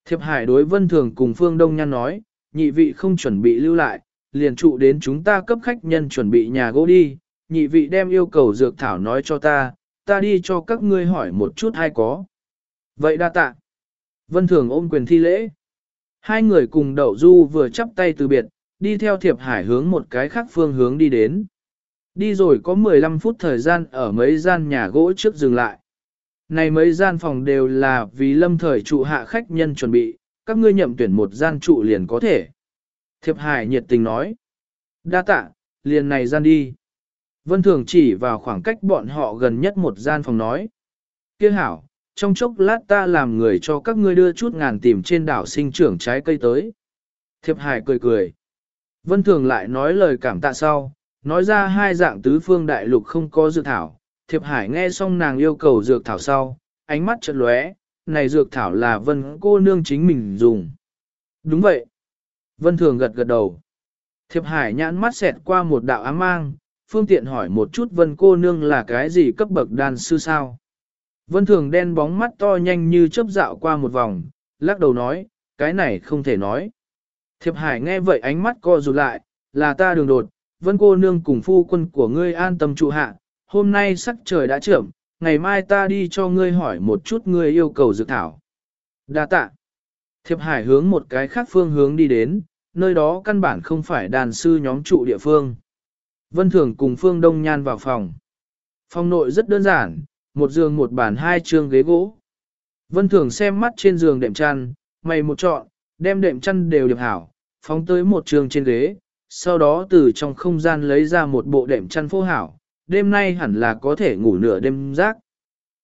Thiệp Hải đối Vân Thường cùng Phương Đông Nhan nói, nhị vị không chuẩn bị lưu lại, liền trụ đến chúng ta cấp khách nhân chuẩn bị nhà gỗ đi, nhị vị đem yêu cầu dược thảo nói cho ta, ta đi cho các ngươi hỏi một chút hay có. Vậy đa tạ. Vân Thường ôm quyền thi lễ. Hai người cùng đậu du vừa chắp tay từ biệt, đi theo thiệp hải hướng một cái khác phương hướng đi đến. Đi rồi có 15 phút thời gian ở mấy gian nhà gỗ trước dừng lại. Này mấy gian phòng đều là vì lâm thời trụ hạ khách nhân chuẩn bị, các ngươi nhậm tuyển một gian trụ liền có thể. Thiệp hải nhiệt tình nói. Đa tạ, liền này gian đi. Vân Thường chỉ vào khoảng cách bọn họ gần nhất một gian phòng nói. Kia hảo, trong chốc lát ta làm người cho các ngươi đưa chút ngàn tìm trên đảo sinh trưởng trái cây tới. Thiệp Hải cười cười. Vân Thường lại nói lời cảm tạ sau, nói ra hai dạng tứ phương đại lục không có dược thảo. Thiệp Hải nghe xong nàng yêu cầu dược thảo sau, ánh mắt chợt lóe, này dược thảo là Vân cô nương chính mình dùng. Đúng vậy. Vân Thường gật gật đầu. Thiệp Hải nhãn mắt xẹt qua một đạo ám mang, phương tiện hỏi một chút Vân cô nương là cái gì cấp bậc đan sư sao. Vân Thường đen bóng mắt to nhanh như chớp dạo qua một vòng, lắc đầu nói, cái này không thể nói. Thiệp Hải nghe vậy ánh mắt co rụt lại, là ta đường đột, Vân cô nương cùng phu quân của ngươi an tâm trụ hạ, hôm nay sắc trời đã trưởng, ngày mai ta đi cho ngươi hỏi một chút ngươi yêu cầu dự thảo. Đa tạ. Thiệp Hải hướng một cái khác phương hướng đi đến, nơi đó căn bản không phải đàn sư nhóm trụ địa phương. Vân Thường cùng Phương Đông Nhan vào phòng. Phòng nội rất đơn giản, một giường một bàn hai trường ghế gỗ. Vân Thường xem mắt trên giường đệm chăn, mày một chọn, đem đệm chăn đều điệp hảo, phóng tới một trường trên ghế, sau đó từ trong không gian lấy ra một bộ đệm chăn phô hảo, đêm nay hẳn là có thể ngủ nửa đêm rác.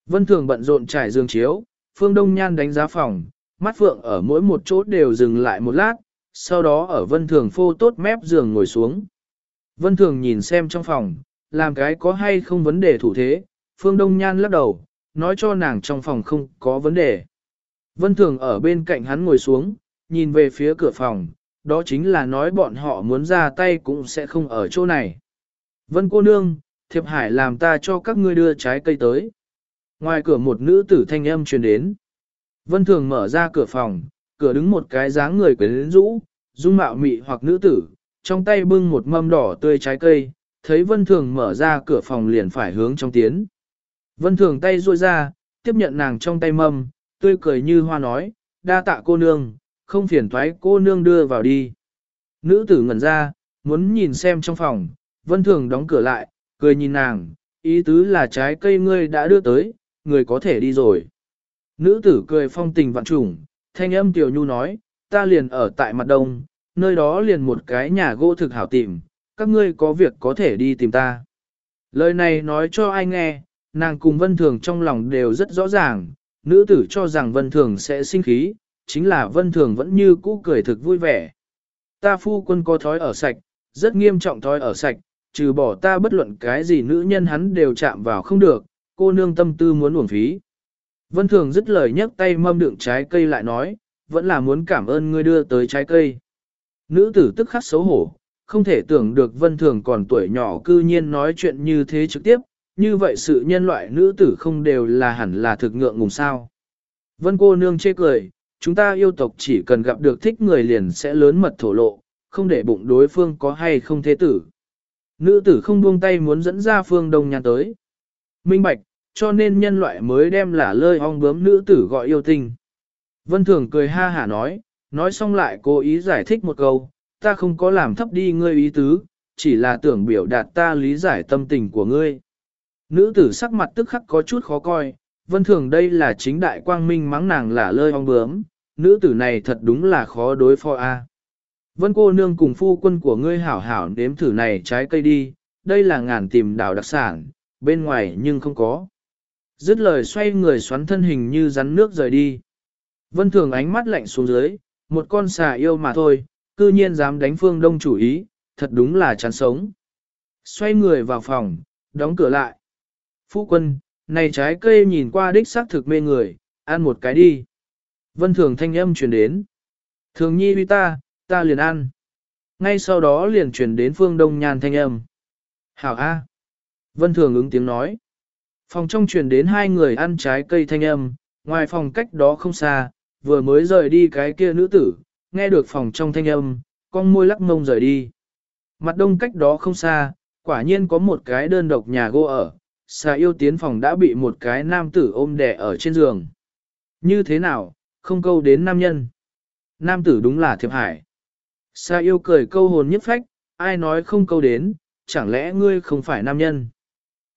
Vân Thường bận rộn trải giường chiếu, Phương Đông Nhan đánh giá phòng, mắt phượng ở mỗi một chỗ đều dừng lại một lát, sau đó ở Vân Thường phô tốt mép giường ngồi xuống. Vân Thường nhìn xem trong phòng, làm cái có hay không vấn đề thủ thế, Phương Đông Nhan lắc đầu, nói cho nàng trong phòng không có vấn đề. Vân Thường ở bên cạnh hắn ngồi xuống, nhìn về phía cửa phòng, đó chính là nói bọn họ muốn ra tay cũng sẽ không ở chỗ này. Vân cô nương, thiệp hải làm ta cho các ngươi đưa trái cây tới. Ngoài cửa một nữ tử thanh âm truyền đến. Vân Thường mở ra cửa phòng, cửa đứng một cái dáng người quyến rũ, dung mạo mị hoặc nữ tử, trong tay bưng một mâm đỏ tươi trái cây, thấy Vân Thường mở ra cửa phòng liền phải hướng trong tiến. Vân Thường tay ruôi ra, tiếp nhận nàng trong tay mâm, tươi cười như hoa nói, đa tạ cô nương, không phiền thoái cô nương đưa vào đi. Nữ tử ngẩn ra, muốn nhìn xem trong phòng, Vân Thường đóng cửa lại, cười nhìn nàng, ý tứ là trái cây ngươi đã đưa tới, người có thể đi rồi. Nữ tử cười phong tình vạn trùng, thanh âm tiểu nhu nói, ta liền ở tại mặt đông, nơi đó liền một cái nhà gỗ thực hảo tìm, các ngươi có việc có thể đi tìm ta. Lời này nói cho ai nghe, nàng cùng Vân Thường trong lòng đều rất rõ ràng, nữ tử cho rằng Vân Thường sẽ sinh khí, chính là Vân Thường vẫn như cũ cười thực vui vẻ. Ta phu quân có thói ở sạch, rất nghiêm trọng thói ở sạch, trừ bỏ ta bất luận cái gì nữ nhân hắn đều chạm vào không được, cô nương tâm tư muốn uổng phí. Vân Thường dứt lời nhấc tay mâm đựng trái cây lại nói, vẫn là muốn cảm ơn ngươi đưa tới trái cây. Nữ tử tức khắc xấu hổ, không thể tưởng được Vân Thường còn tuổi nhỏ cư nhiên nói chuyện như thế trực tiếp, như vậy sự nhân loại nữ tử không đều là hẳn là thực ngượng ngùng sao. Vân cô nương chê cười, chúng ta yêu tộc chỉ cần gặp được thích người liền sẽ lớn mật thổ lộ, không để bụng đối phương có hay không thế tử. Nữ tử không buông tay muốn dẫn ra phương đông nhan tới. Minh bạch, cho nên nhân loại mới đem là lơi ong bướm nữ tử gọi yêu tình. Vân Thường cười ha hả nói, nói xong lại cố ý giải thích một câu, ta không có làm thấp đi ngươi ý tứ, chỉ là tưởng biểu đạt ta lý giải tâm tình của ngươi. Nữ tử sắc mặt tức khắc có chút khó coi, Vân Thường đây là chính đại quang minh mắng nàng là lơi ong bướm, nữ tử này thật đúng là khó đối phó a. Vân cô nương cùng phu quân của ngươi hảo hảo nếm thử này trái cây đi, đây là ngàn tìm đảo đặc sản, bên ngoài nhưng không có. Dứt lời xoay người xoắn thân hình như rắn nước rời đi. Vân thường ánh mắt lạnh xuống dưới, một con xà yêu mà thôi, cư nhiên dám đánh phương đông chủ ý, thật đúng là chán sống. Xoay người vào phòng, đóng cửa lại. Phu quân, này trái cây nhìn qua đích xác thực mê người, ăn một cái đi. Vân thường thanh âm truyền đến. Thường nhi uy ta, ta liền ăn. Ngay sau đó liền truyền đến phương đông nhan thanh âm. Hảo A. Vân thường ứng tiếng nói. Phòng trong truyền đến hai người ăn trái cây thanh âm, ngoài phòng cách đó không xa, vừa mới rời đi cái kia nữ tử, nghe được phòng trong thanh âm, con môi lắc mông rời đi. Mặt đông cách đó không xa, quả nhiên có một cái đơn độc nhà gỗ ở, xà yêu tiến phòng đã bị một cái nam tử ôm đẻ ở trên giường. Như thế nào, không câu đến nam nhân. Nam tử đúng là thiệp hải. Xà yêu cười câu hồn nhất phách, ai nói không câu đến, chẳng lẽ ngươi không phải nam nhân.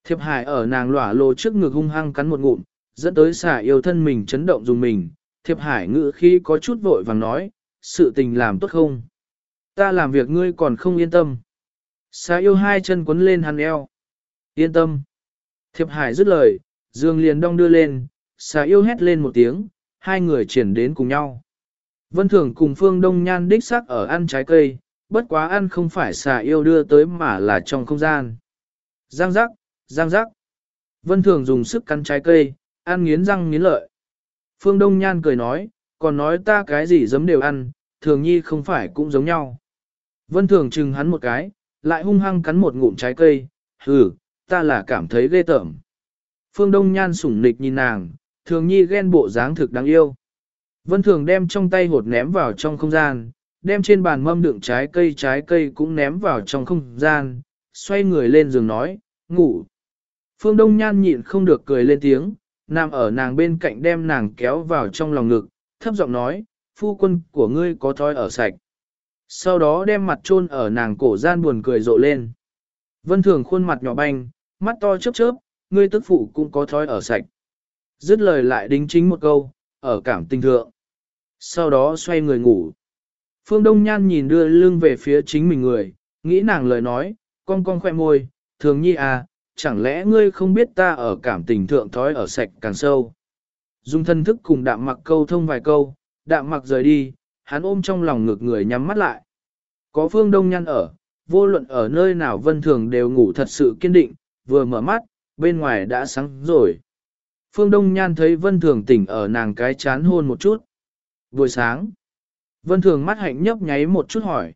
Thiệp hải ở nàng lỏa lồ trước ngực hung hăng cắn một ngụm, dẫn tới xả yêu thân mình chấn động dùng mình. Thiệp hải ngự khi có chút vội vàng nói, sự tình làm tốt không? Ta làm việc ngươi còn không yên tâm. Xả yêu hai chân quấn lên hắn eo. Yên tâm. Thiệp hải dứt lời, dương liền đong đưa lên, xả yêu hét lên một tiếng, hai người triển đến cùng nhau. Vân Thường cùng Phương Đông Nhan đích sắc ở ăn trái cây, bất quá ăn không phải xà yêu đưa tới mà là trong không gian. Giang giác, giang giác. Vân Thường dùng sức cắn trái cây, ăn nghiến răng nghiến lợi. Phương Đông Nhan cười nói, còn nói ta cái gì giấm đều ăn, thường nhi không phải cũng giống nhau. Vân Thường chừng hắn một cái, lại hung hăng cắn một ngụm trái cây, hừ, ta là cảm thấy ghê tởm. Phương Đông Nhan sủng nịch nhìn nàng, thường nhi ghen bộ dáng thực đáng yêu. Vân Thường đem trong tay hột ném vào trong không gian, đem trên bàn mâm đựng trái cây trái cây cũng ném vào trong không gian, xoay người lên giường nói, ngủ. Phương Đông Nhan nhịn không được cười lên tiếng, nằm ở nàng bên cạnh đem nàng kéo vào trong lòng ngực, thấp giọng nói, phu quân của ngươi có thói ở sạch. Sau đó đem mặt chôn ở nàng cổ gian buồn cười rộ lên. Vân Thường khuôn mặt nhỏ banh, mắt to chớp chớp, ngươi tức phụ cũng có thói ở sạch. Dứt lời lại đính chính một câu, ở cảm tình thượng. Sau đó xoay người ngủ. Phương Đông Nhan nhìn đưa lưng về phía chính mình người, nghĩ nàng lời nói, con con khoe môi, thường nhi à, chẳng lẽ ngươi không biết ta ở cảm tình thượng thói ở sạch càng sâu. Dung thân thức cùng đạm mặc câu thông vài câu, đạm mặc rời đi, hắn ôm trong lòng ngực người nhắm mắt lại. Có phương đông nhăn ở, vô luận ở nơi nào vân thường đều ngủ thật sự kiên định, vừa mở mắt, bên ngoài đã sáng rồi. Phương Đông Nhan thấy Vân Thường tỉnh ở nàng cái chán hôn một chút. Buổi sáng, Vân Thường mắt hạnh nhấp nháy một chút hỏi.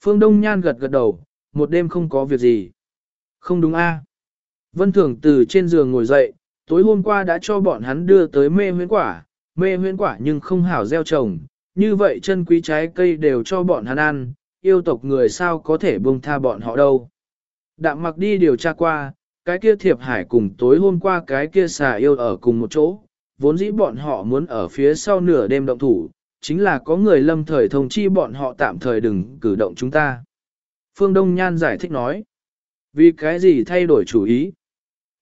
Phương Đông Nhan gật gật đầu, một đêm không có việc gì. Không đúng a? Vân Thường từ trên giường ngồi dậy, tối hôm qua đã cho bọn hắn đưa tới mê huyễn quả, mê huyễn quả nhưng không hảo gieo trồng, như vậy chân quý trái cây đều cho bọn hắn ăn, yêu tộc người sao có thể buông tha bọn họ đâu. Đạm mặc đi điều tra qua, cái kia thiệp hải cùng tối hôm qua cái kia xà yêu ở cùng một chỗ, vốn dĩ bọn họ muốn ở phía sau nửa đêm động thủ, chính là có người lâm thời thông chi bọn họ tạm thời đừng cử động chúng ta. Phương Đông Nhan giải thích nói, vì cái gì thay đổi chủ ý?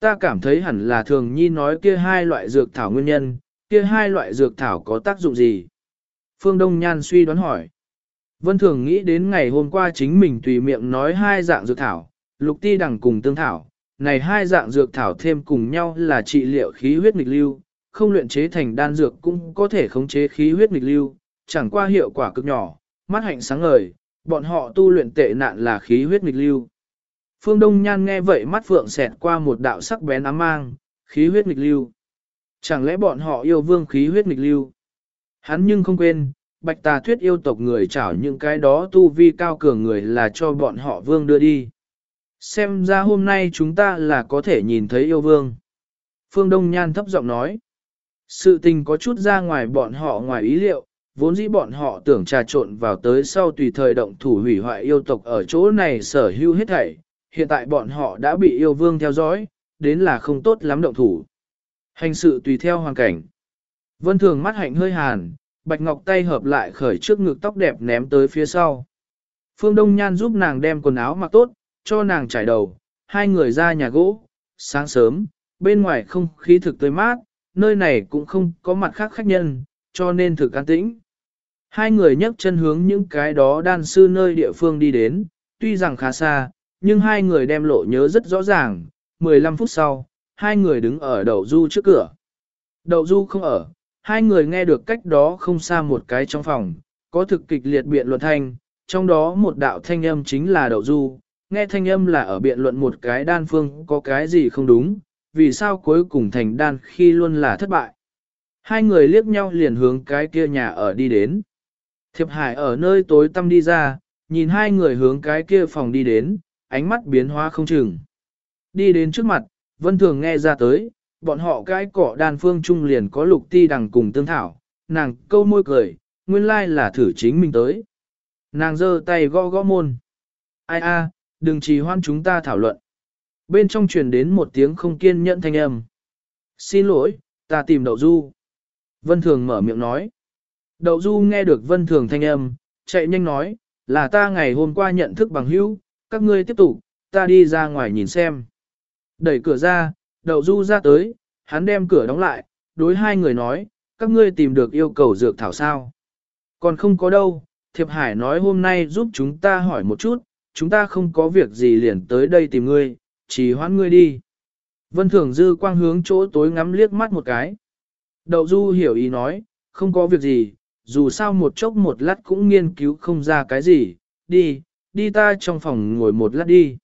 Ta cảm thấy hẳn là thường nhi nói kia hai loại dược thảo nguyên nhân, kia hai loại dược thảo có tác dụng gì? Phương Đông Nhan suy đoán hỏi. Vân Thường nghĩ đến ngày hôm qua chính mình tùy miệng nói hai dạng dược thảo, lục ti đằng cùng tương thảo, này hai dạng dược thảo thêm cùng nhau là trị liệu khí huyết nghịch lưu, không luyện chế thành đan dược cũng có thể khống chế khí huyết nghịch lưu, chẳng qua hiệu quả cực nhỏ, mắt hạnh sáng ngời, bọn họ tu luyện tệ nạn là khí huyết nghịch lưu. Phương Đông Nhan nghe vậy mắt phượng xẹt qua một đạo sắc bén ám mang, khí huyết nghịch lưu. Chẳng lẽ bọn họ yêu vương khí huyết nghịch lưu? Hắn nhưng không quên, bạch tà thuyết yêu tộc người chảo những cái đó tu vi cao cường người là cho bọn họ vương đưa đi. Xem ra hôm nay chúng ta là có thể nhìn thấy yêu vương. Phương Đông Nhan thấp giọng nói. Sự tình có chút ra ngoài bọn họ ngoài ý liệu, vốn dĩ bọn họ tưởng trà trộn vào tới sau tùy thời động thủ hủy hoại yêu tộc ở chỗ này sở hữu hết thảy. Hiện tại bọn họ đã bị yêu vương theo dõi, đến là không tốt lắm động thủ. Hành sự tùy theo hoàn cảnh. Vân Thường mắt hạnh hơi hàn, Bạch Ngọc tay hợp lại khởi trước ngực tóc đẹp ném tới phía sau. Phương Đông Nhan giúp nàng đem quần áo mặc tốt, cho nàng trải đầu, hai người ra nhà gỗ, sáng sớm, bên ngoài không khí thực tươi mát, nơi này cũng không có mặt khác khách nhân, cho nên thực an tĩnh. Hai người nhấc chân hướng những cái đó đan sư nơi địa phương đi đến, tuy rằng khá xa, nhưng hai người đem lộ nhớ rất rõ ràng, 15 phút sau, hai người đứng ở đậu du trước cửa. Đậu du không ở, hai người nghe được cách đó không xa một cái trong phòng, có thực kịch liệt biện luận thanh, trong đó một đạo thanh âm chính là đậu du, nghe thanh âm là ở biện luận một cái đan phương có cái gì không đúng, vì sao cuối cùng thành đan khi luôn là thất bại. Hai người liếc nhau liền hướng cái kia nhà ở đi đến. Thiệp Hải ở nơi tối tăm đi ra, nhìn hai người hướng cái kia phòng đi đến, ánh mắt biến hóa không chừng. Đi đến trước mặt, Vân Thường nghe ra tới, bọn họ cái cỏ đan phương trung liền có lục ti đằng cùng tương thảo, nàng câu môi cười, nguyên lai là thử chính mình tới. Nàng giơ tay gõ gõ môn. Ai a, đừng trì hoan chúng ta thảo luận. Bên trong truyền đến một tiếng không kiên nhẫn thanh âm. Xin lỗi, ta tìm đậu du. Vân Thường mở miệng nói. Đậu du nghe được Vân Thường thanh âm, chạy nhanh nói, là ta ngày hôm qua nhận thức bằng hữu, các ngươi tiếp tục, ta đi ra ngoài nhìn xem. Đẩy cửa ra, đậu du ra tới, hắn đem cửa đóng lại, đối hai người nói, các ngươi tìm được yêu cầu dược thảo sao. Còn không có đâu, Thiệp Hải nói hôm nay giúp chúng ta hỏi một chút, chúng ta không có việc gì liền tới đây tìm ngươi, chỉ hoãn ngươi đi. Vân Thường Dư quang hướng chỗ tối ngắm liếc mắt một cái. Đậu Du hiểu ý nói, không có việc gì, dù sao một chốc một lát cũng nghiên cứu không ra cái gì, đi, đi ta trong phòng ngồi một lát đi.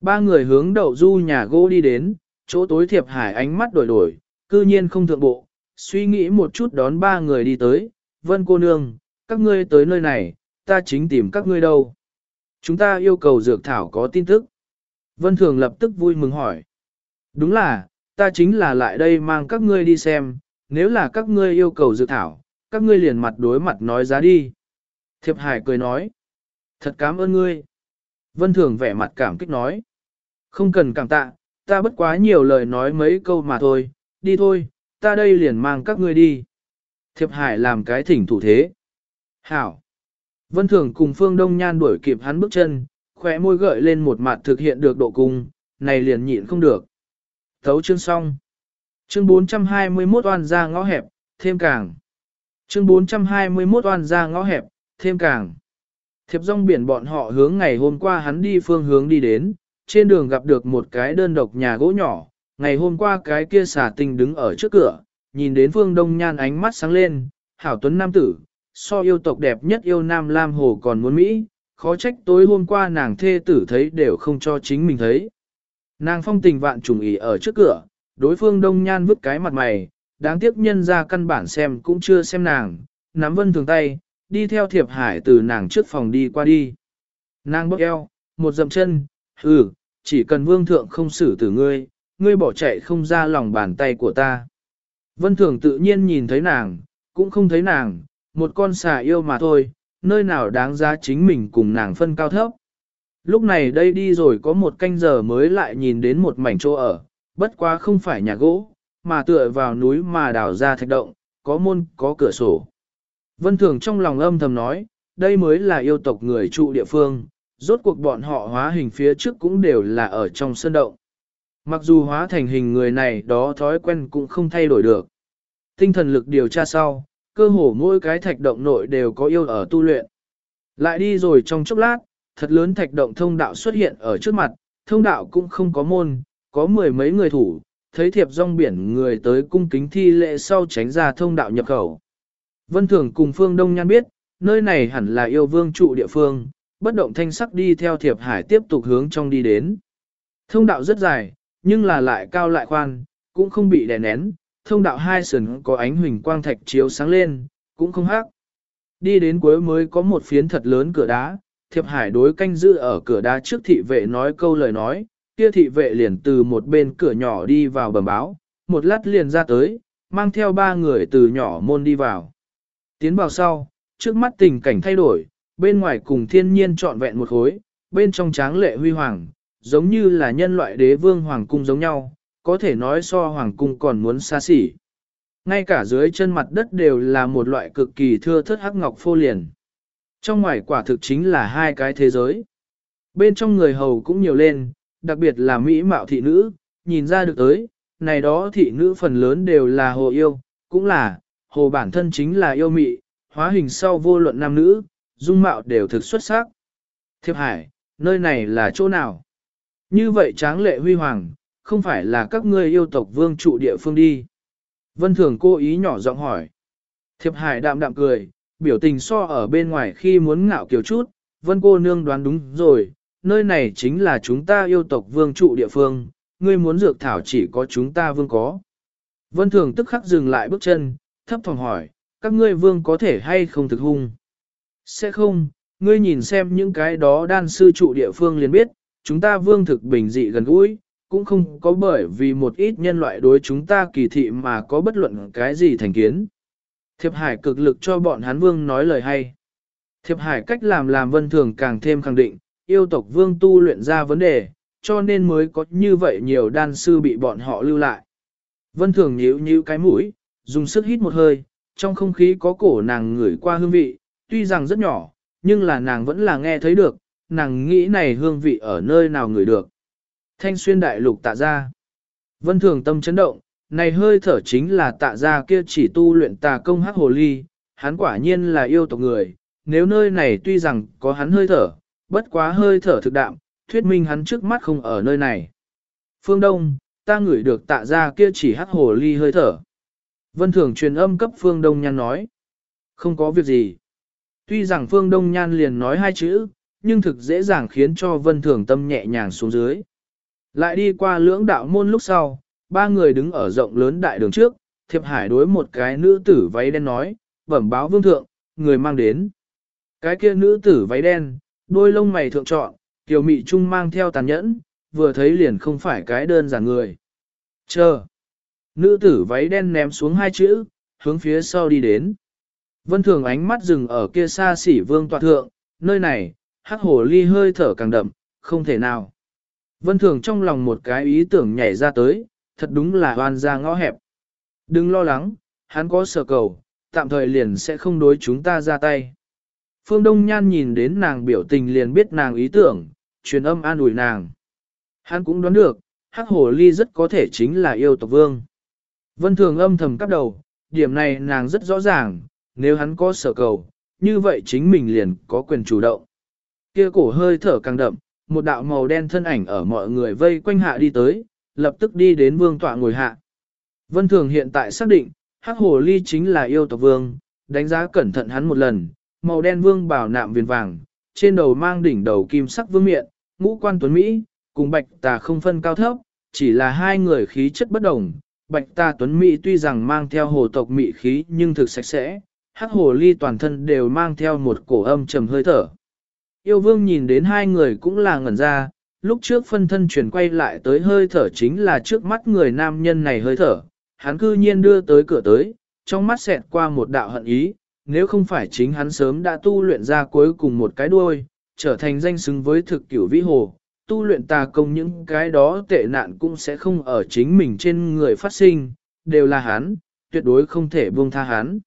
Ba người hướng đậu Du nhà gỗ đi đến, chỗ tối thiệp hải ánh mắt đổi đổi, cư nhiên không thượng bộ, suy nghĩ một chút đón ba người đi tới, vân cô nương, các ngươi tới nơi này, ta chính tìm các ngươi đâu. Chúng ta yêu cầu dược thảo có tin tức. Vân Thường lập tức vui mừng hỏi. Đúng là, ta chính là lại đây mang các ngươi đi xem, nếu là các ngươi yêu cầu dược thảo, các ngươi liền mặt đối mặt nói giá đi. Thiệp Hải cười nói. Thật cảm ơn ngươi. Vân Thường vẻ mặt cảm kích nói. Không cần cảm tạ, ta bất quá nhiều lời nói mấy câu mà thôi, đi thôi, ta đây liền mang các ngươi đi. Thiệp Hải làm cái thỉnh thủ thế. Hảo. Vân Thường cùng Phương Đông Nhan đuổi kịp hắn bước chân, khỏe môi gợi lên một mặt thực hiện được độ cung, này liền nhịn không được. Thấu chương xong. Chương 421 oan ra ngõ hẹp, thêm càng. Chương 421 oan ra ngõ hẹp, thêm càng. Thiệp rong biển bọn họ hướng ngày hôm qua hắn đi phương hướng đi đến, trên đường gặp được một cái đơn độc nhà gỗ nhỏ, ngày hôm qua cái kia xả tình đứng ở trước cửa, nhìn đến phương đông nhan ánh mắt sáng lên, hảo tuấn nam tử, so yêu tộc đẹp nhất yêu nam lam hồ còn muốn Mỹ, khó trách tối hôm qua nàng thê tử thấy đều không cho chính mình thấy. Nàng phong tình vạn trùng ý ở trước cửa, đối phương đông nhan vứt cái mặt mày, đáng tiếc nhân ra căn bản xem cũng chưa xem nàng, nắm vân thường tay, đi theo thiệp hải từ nàng trước phòng đi qua đi. Nàng bốc eo, một dậm chân, ừ, chỉ cần vương thượng không xử tử ngươi, ngươi bỏ chạy không ra lòng bàn tay của ta. Vân thường tự nhiên nhìn thấy nàng, cũng không thấy nàng, một con xà yêu mà thôi, nơi nào đáng giá chính mình cùng nàng phân cao thấp. Lúc này đây đi rồi có một canh giờ mới lại nhìn đến một mảnh chỗ ở, bất quá không phải nhà gỗ, mà tựa vào núi mà đào ra thạch động, có môn, có cửa sổ. Vân Thường trong lòng âm thầm nói, đây mới là yêu tộc người trụ địa phương, rốt cuộc bọn họ hóa hình phía trước cũng đều là ở trong sân động. Mặc dù hóa thành hình người này đó thói quen cũng không thay đổi được. Tinh thần lực điều tra sau, cơ hồ mỗi cái thạch động nội đều có yêu ở tu luyện. Lại đi rồi trong chốc lát, thật lớn thạch động thông đạo xuất hiện ở trước mặt, thông đạo cũng không có môn, có mười mấy người thủ, thấy thiệp rong biển người tới cung kính thi lệ sau tránh ra thông đạo nhập khẩu. Vân Thường cùng Phương Đông Nhan biết, nơi này hẳn là yêu vương trụ địa phương, bất động thanh sắc đi theo thiệp hải tiếp tục hướng trong đi đến. Thông đạo rất dài, nhưng là lại cao lại khoan, cũng không bị đè nén, thông đạo hai sườn có ánh huỳnh quang thạch chiếu sáng lên, cũng không hắc. Đi đến cuối mới có một phiến thật lớn cửa đá, thiệp hải đối canh giữ ở cửa đá trước thị vệ nói câu lời nói, kia thị vệ liền từ một bên cửa nhỏ đi vào bẩm báo, một lát liền ra tới, mang theo ba người từ nhỏ môn đi vào. Tiến vào sau, trước mắt tình cảnh thay đổi, bên ngoài cùng thiên nhiên trọn vẹn một khối, bên trong tráng lệ huy hoàng, giống như là nhân loại đế vương hoàng cung giống nhau, có thể nói so hoàng cung còn muốn xa xỉ. Ngay cả dưới chân mặt đất đều là một loại cực kỳ thưa thất hắc ngọc phô liền. Trong ngoài quả thực chính là hai cái thế giới. Bên trong người hầu cũng nhiều lên, đặc biệt là mỹ mạo thị nữ, nhìn ra được tới, này đó thị nữ phần lớn đều là hồ yêu, cũng là, hồ bản thân chính là yêu mị, hóa hình sau vô luận nam nữ, dung mạo đều thực xuất sắc. Thiệp hải, nơi này là chỗ nào? Như vậy tráng lệ huy hoàng, không phải là các ngươi yêu tộc vương trụ địa phương đi. Vân Thường cố ý nhỏ giọng hỏi. Thiệp Hải đạm đạm cười, biểu tình so ở bên ngoài khi muốn ngạo kiểu chút, Vân cô nương đoán đúng rồi, nơi này chính là chúng ta yêu tộc vương trụ địa phương, ngươi muốn dược thảo chỉ có chúng ta vương có. Vân Thường tức khắc dừng lại bước chân, thấp thỏm hỏi, các ngươi vương có thể hay không thực hung? Sẽ không, ngươi nhìn xem những cái đó đan sư trụ địa phương liền biết, chúng ta vương thực bình dị gần gũi, cũng không có bởi vì một ít nhân loại đối chúng ta kỳ thị mà có bất luận cái gì thành kiến. Thiệp Hải cực lực cho bọn hắn vương nói lời hay. Thiệp Hải cách làm làm vân thường càng thêm khẳng định, yêu tộc vương tu luyện ra vấn đề, cho nên mới có như vậy nhiều đan sư bị bọn họ lưu lại. Vân thường nhíu nhíu cái mũi, dùng sức hít một hơi, trong không khí có cổ nàng ngửi qua hương vị, tuy rằng rất nhỏ, nhưng là nàng vẫn là nghe thấy được, nàng nghĩ này hương vị ở nơi nào ngửi được. Thanh xuyên đại lục tạ ra. Vân thường tâm chấn động, này hơi thở chính là tạ ra kia chỉ tu luyện tà công hắc hồ ly, hắn quả nhiên là yêu tộc người, nếu nơi này tuy rằng có hắn hơi thở, bất quá hơi thở thực đạm, thuyết minh hắn trước mắt không ở nơi này. Phương Đông, ta ngửi được tạ ra kia chỉ hắc hồ ly hơi thở. Vân Thường truyền âm cấp Phương Đông Nhan nói. Không có việc gì. Tuy rằng Phương Đông Nhan liền nói hai chữ, nhưng thực dễ dàng khiến cho Vân Thường tâm nhẹ nhàng xuống dưới. Lại đi qua lưỡng đạo môn lúc sau, ba người đứng ở rộng lớn đại đường trước, thiệp hải đối một cái nữ tử váy đen nói, bẩm báo vương thượng, người mang đến. Cái kia nữ tử váy đen, đôi lông mày thượng trọn, kiều mị trung mang theo tàn nhẫn, vừa thấy liền không phải cái đơn giản người. Chờ. Nữ tử váy đen ném xuống hai chữ, hướng phía sau đi đến. Vân thường ánh mắt dừng ở kia xa xỉ vương tọa thượng, nơi này, hắc hồ ly hơi thở càng đậm, không thể nào. Vân Thường trong lòng một cái ý tưởng nhảy ra tới, thật đúng là hoan ra ngõ hẹp. Đừng lo lắng, hắn có sở cầu, tạm thời liền sẽ không đối chúng ta ra tay. Phương Đông Nhan nhìn đến nàng biểu tình liền biết nàng ý tưởng, truyền âm an ủi nàng. Hắn cũng đoán được, hắc hồ ly rất có thể chính là yêu tộc vương. Vân Thường âm thầm cắp đầu, điểm này nàng rất rõ ràng, nếu hắn có sở cầu, như vậy chính mình liền có quyền chủ động. Kia cổ hơi thở càng đậm, một đạo màu đen thân ảnh ở mọi người vây quanh hạ đi tới, lập tức đi đến vương tọa ngồi hạ. Vân Thường hiện tại xác định, hắc hồ ly chính là yêu tộc vương, đánh giá cẩn thận hắn một lần, màu đen vương bảo nạm viền vàng, trên đầu mang đỉnh đầu kim sắc vương miện, ngũ quan tuấn Mỹ, cùng bạch tà không phân cao thấp, chỉ là hai người khí chất bất đồng. Bạch Ta tuấn Mỹ tuy rằng mang theo hồ tộc Mỹ khí nhưng thực sạch sẽ, hắc hồ ly toàn thân đều mang theo một cổ âm trầm hơi thở. Yêu vương nhìn đến hai người cũng là ngẩn ra, lúc trước phân thân chuyển quay lại tới hơi thở chính là trước mắt người nam nhân này hơi thở, hắn cư nhiên đưa tới cửa tới, trong mắt xẹt qua một đạo hận ý, nếu không phải chính hắn sớm đã tu luyện ra cuối cùng một cái đuôi, trở thành danh xứng với thực cửu vĩ hồ, tu luyện tà công những cái đó tệ nạn cũng sẽ không ở chính mình trên người phát sinh, đều là hắn, tuyệt đối không thể buông tha hắn.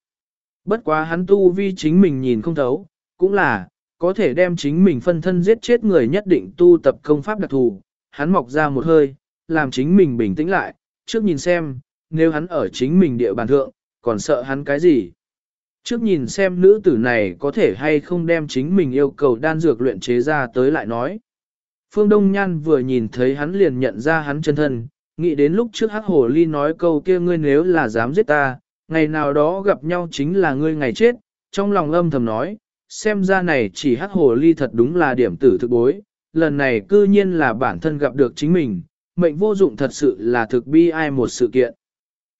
Bất quá hắn tu vi chính mình nhìn không thấu, cũng là, có thể đem chính mình phân thân giết chết người nhất định tu tập công pháp đặc thù, hắn mọc ra một hơi, làm chính mình bình tĩnh lại, trước nhìn xem, nếu hắn ở chính mình địa bàn thượng, còn sợ hắn cái gì. Trước nhìn xem nữ tử này có thể hay không đem chính mình yêu cầu đan dược luyện chế ra tới lại nói. Phương Đông Nhan vừa nhìn thấy hắn liền nhận ra hắn chân thân, nghĩ đến lúc trước Hắc Hồ Ly nói câu kia ngươi nếu là dám giết ta, ngày nào đó gặp nhau chính là ngươi ngày chết, trong lòng âm thầm nói, xem ra này chỉ Hắc Hồ Ly thật đúng là điểm tử thực bối, lần này cư nhiên là bản thân gặp được chính mình, mệnh vô dụng thật sự là thực bi ai một sự kiện.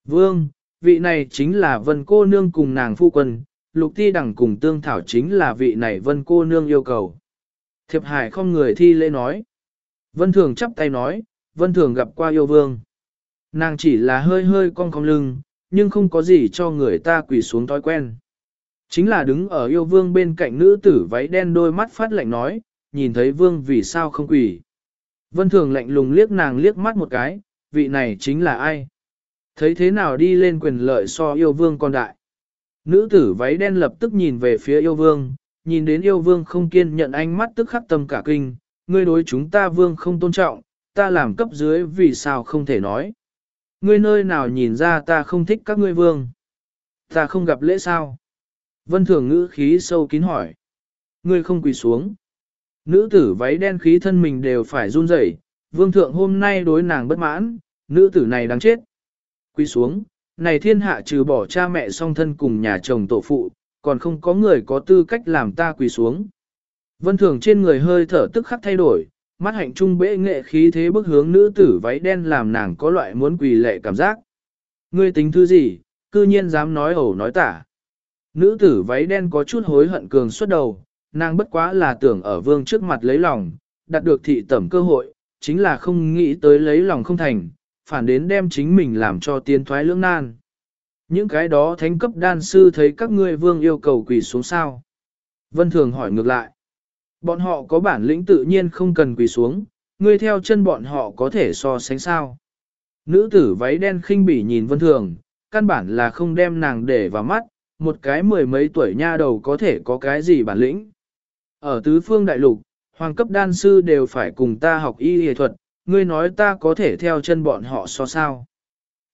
Vương, vị này chính là vân cô nương cùng nàng phu quân, lục ti đẳng cùng tương thảo chính là vị này vân cô nương yêu cầu. Thiệp hải không người thi lễ nói. Vân thường chắp tay nói, vân thường gặp qua yêu vương. Nàng chỉ là hơi hơi cong cong lưng, nhưng không có gì cho người ta quỳ xuống thói quen. Chính là đứng ở yêu vương bên cạnh nữ tử váy đen đôi mắt phát lạnh nói, nhìn thấy vương vì sao không quỳ. Vân thường lạnh lùng liếc nàng liếc mắt một cái, vị này chính là ai? Thấy thế nào đi lên quyền lợi so yêu vương con đại. Nữ tử váy đen lập tức nhìn về phía yêu vương, nhìn đến yêu vương không kiên nhận ánh mắt tức khắc tâm cả kinh, ngươi đối chúng ta vương không tôn trọng, ta làm cấp dưới vì sao không thể nói. Ngươi nơi nào nhìn ra ta không thích các ngươi vương. Ta không gặp lễ sao. Vân thường ngữ khí sâu kín hỏi. Ngươi không quỳ xuống. Nữ tử váy đen khí thân mình đều phải run rẩy. vương thượng hôm nay đối nàng bất mãn, nữ tử này đáng chết. quỳ xuống, này thiên hạ trừ bỏ cha mẹ song thân cùng nhà chồng tổ phụ, còn không có người có tư cách làm ta quỳ xuống. Vân thường trên người hơi thở tức khắc thay đổi, mắt hạnh trung bệ nghệ khí thế bức hướng nữ tử váy đen làm nàng có loại muốn quỳ lệ cảm giác. Ngươi tính thứ gì, cư nhiên dám nói ẩu nói tả. Nữ tử váy đen có chút hối hận cường xuất đầu, nàng bất quá là tưởng ở vương trước mặt lấy lòng, đạt được thị tẩm cơ hội, chính là không nghĩ tới lấy lòng không thành, phản đến đem chính mình làm cho tiến thoái lưỡng nan. Những cái đó thánh cấp đan sư thấy các ngươi vương yêu cầu quỳ xuống sao. Vân Thường hỏi ngược lại. Bọn họ có bản lĩnh tự nhiên không cần quỳ xuống, ngươi theo chân bọn họ có thể so sánh sao. Nữ tử váy đen khinh bỉ nhìn Vân Thường, căn bản là không đem nàng để vào mắt, một cái mười mấy tuổi nha đầu có thể có cái gì bản lĩnh. Ở tứ phương đại lục, hoàng cấp đan sư đều phải cùng ta học y y thuật, ngươi nói ta có thể theo chân bọn họ so sao.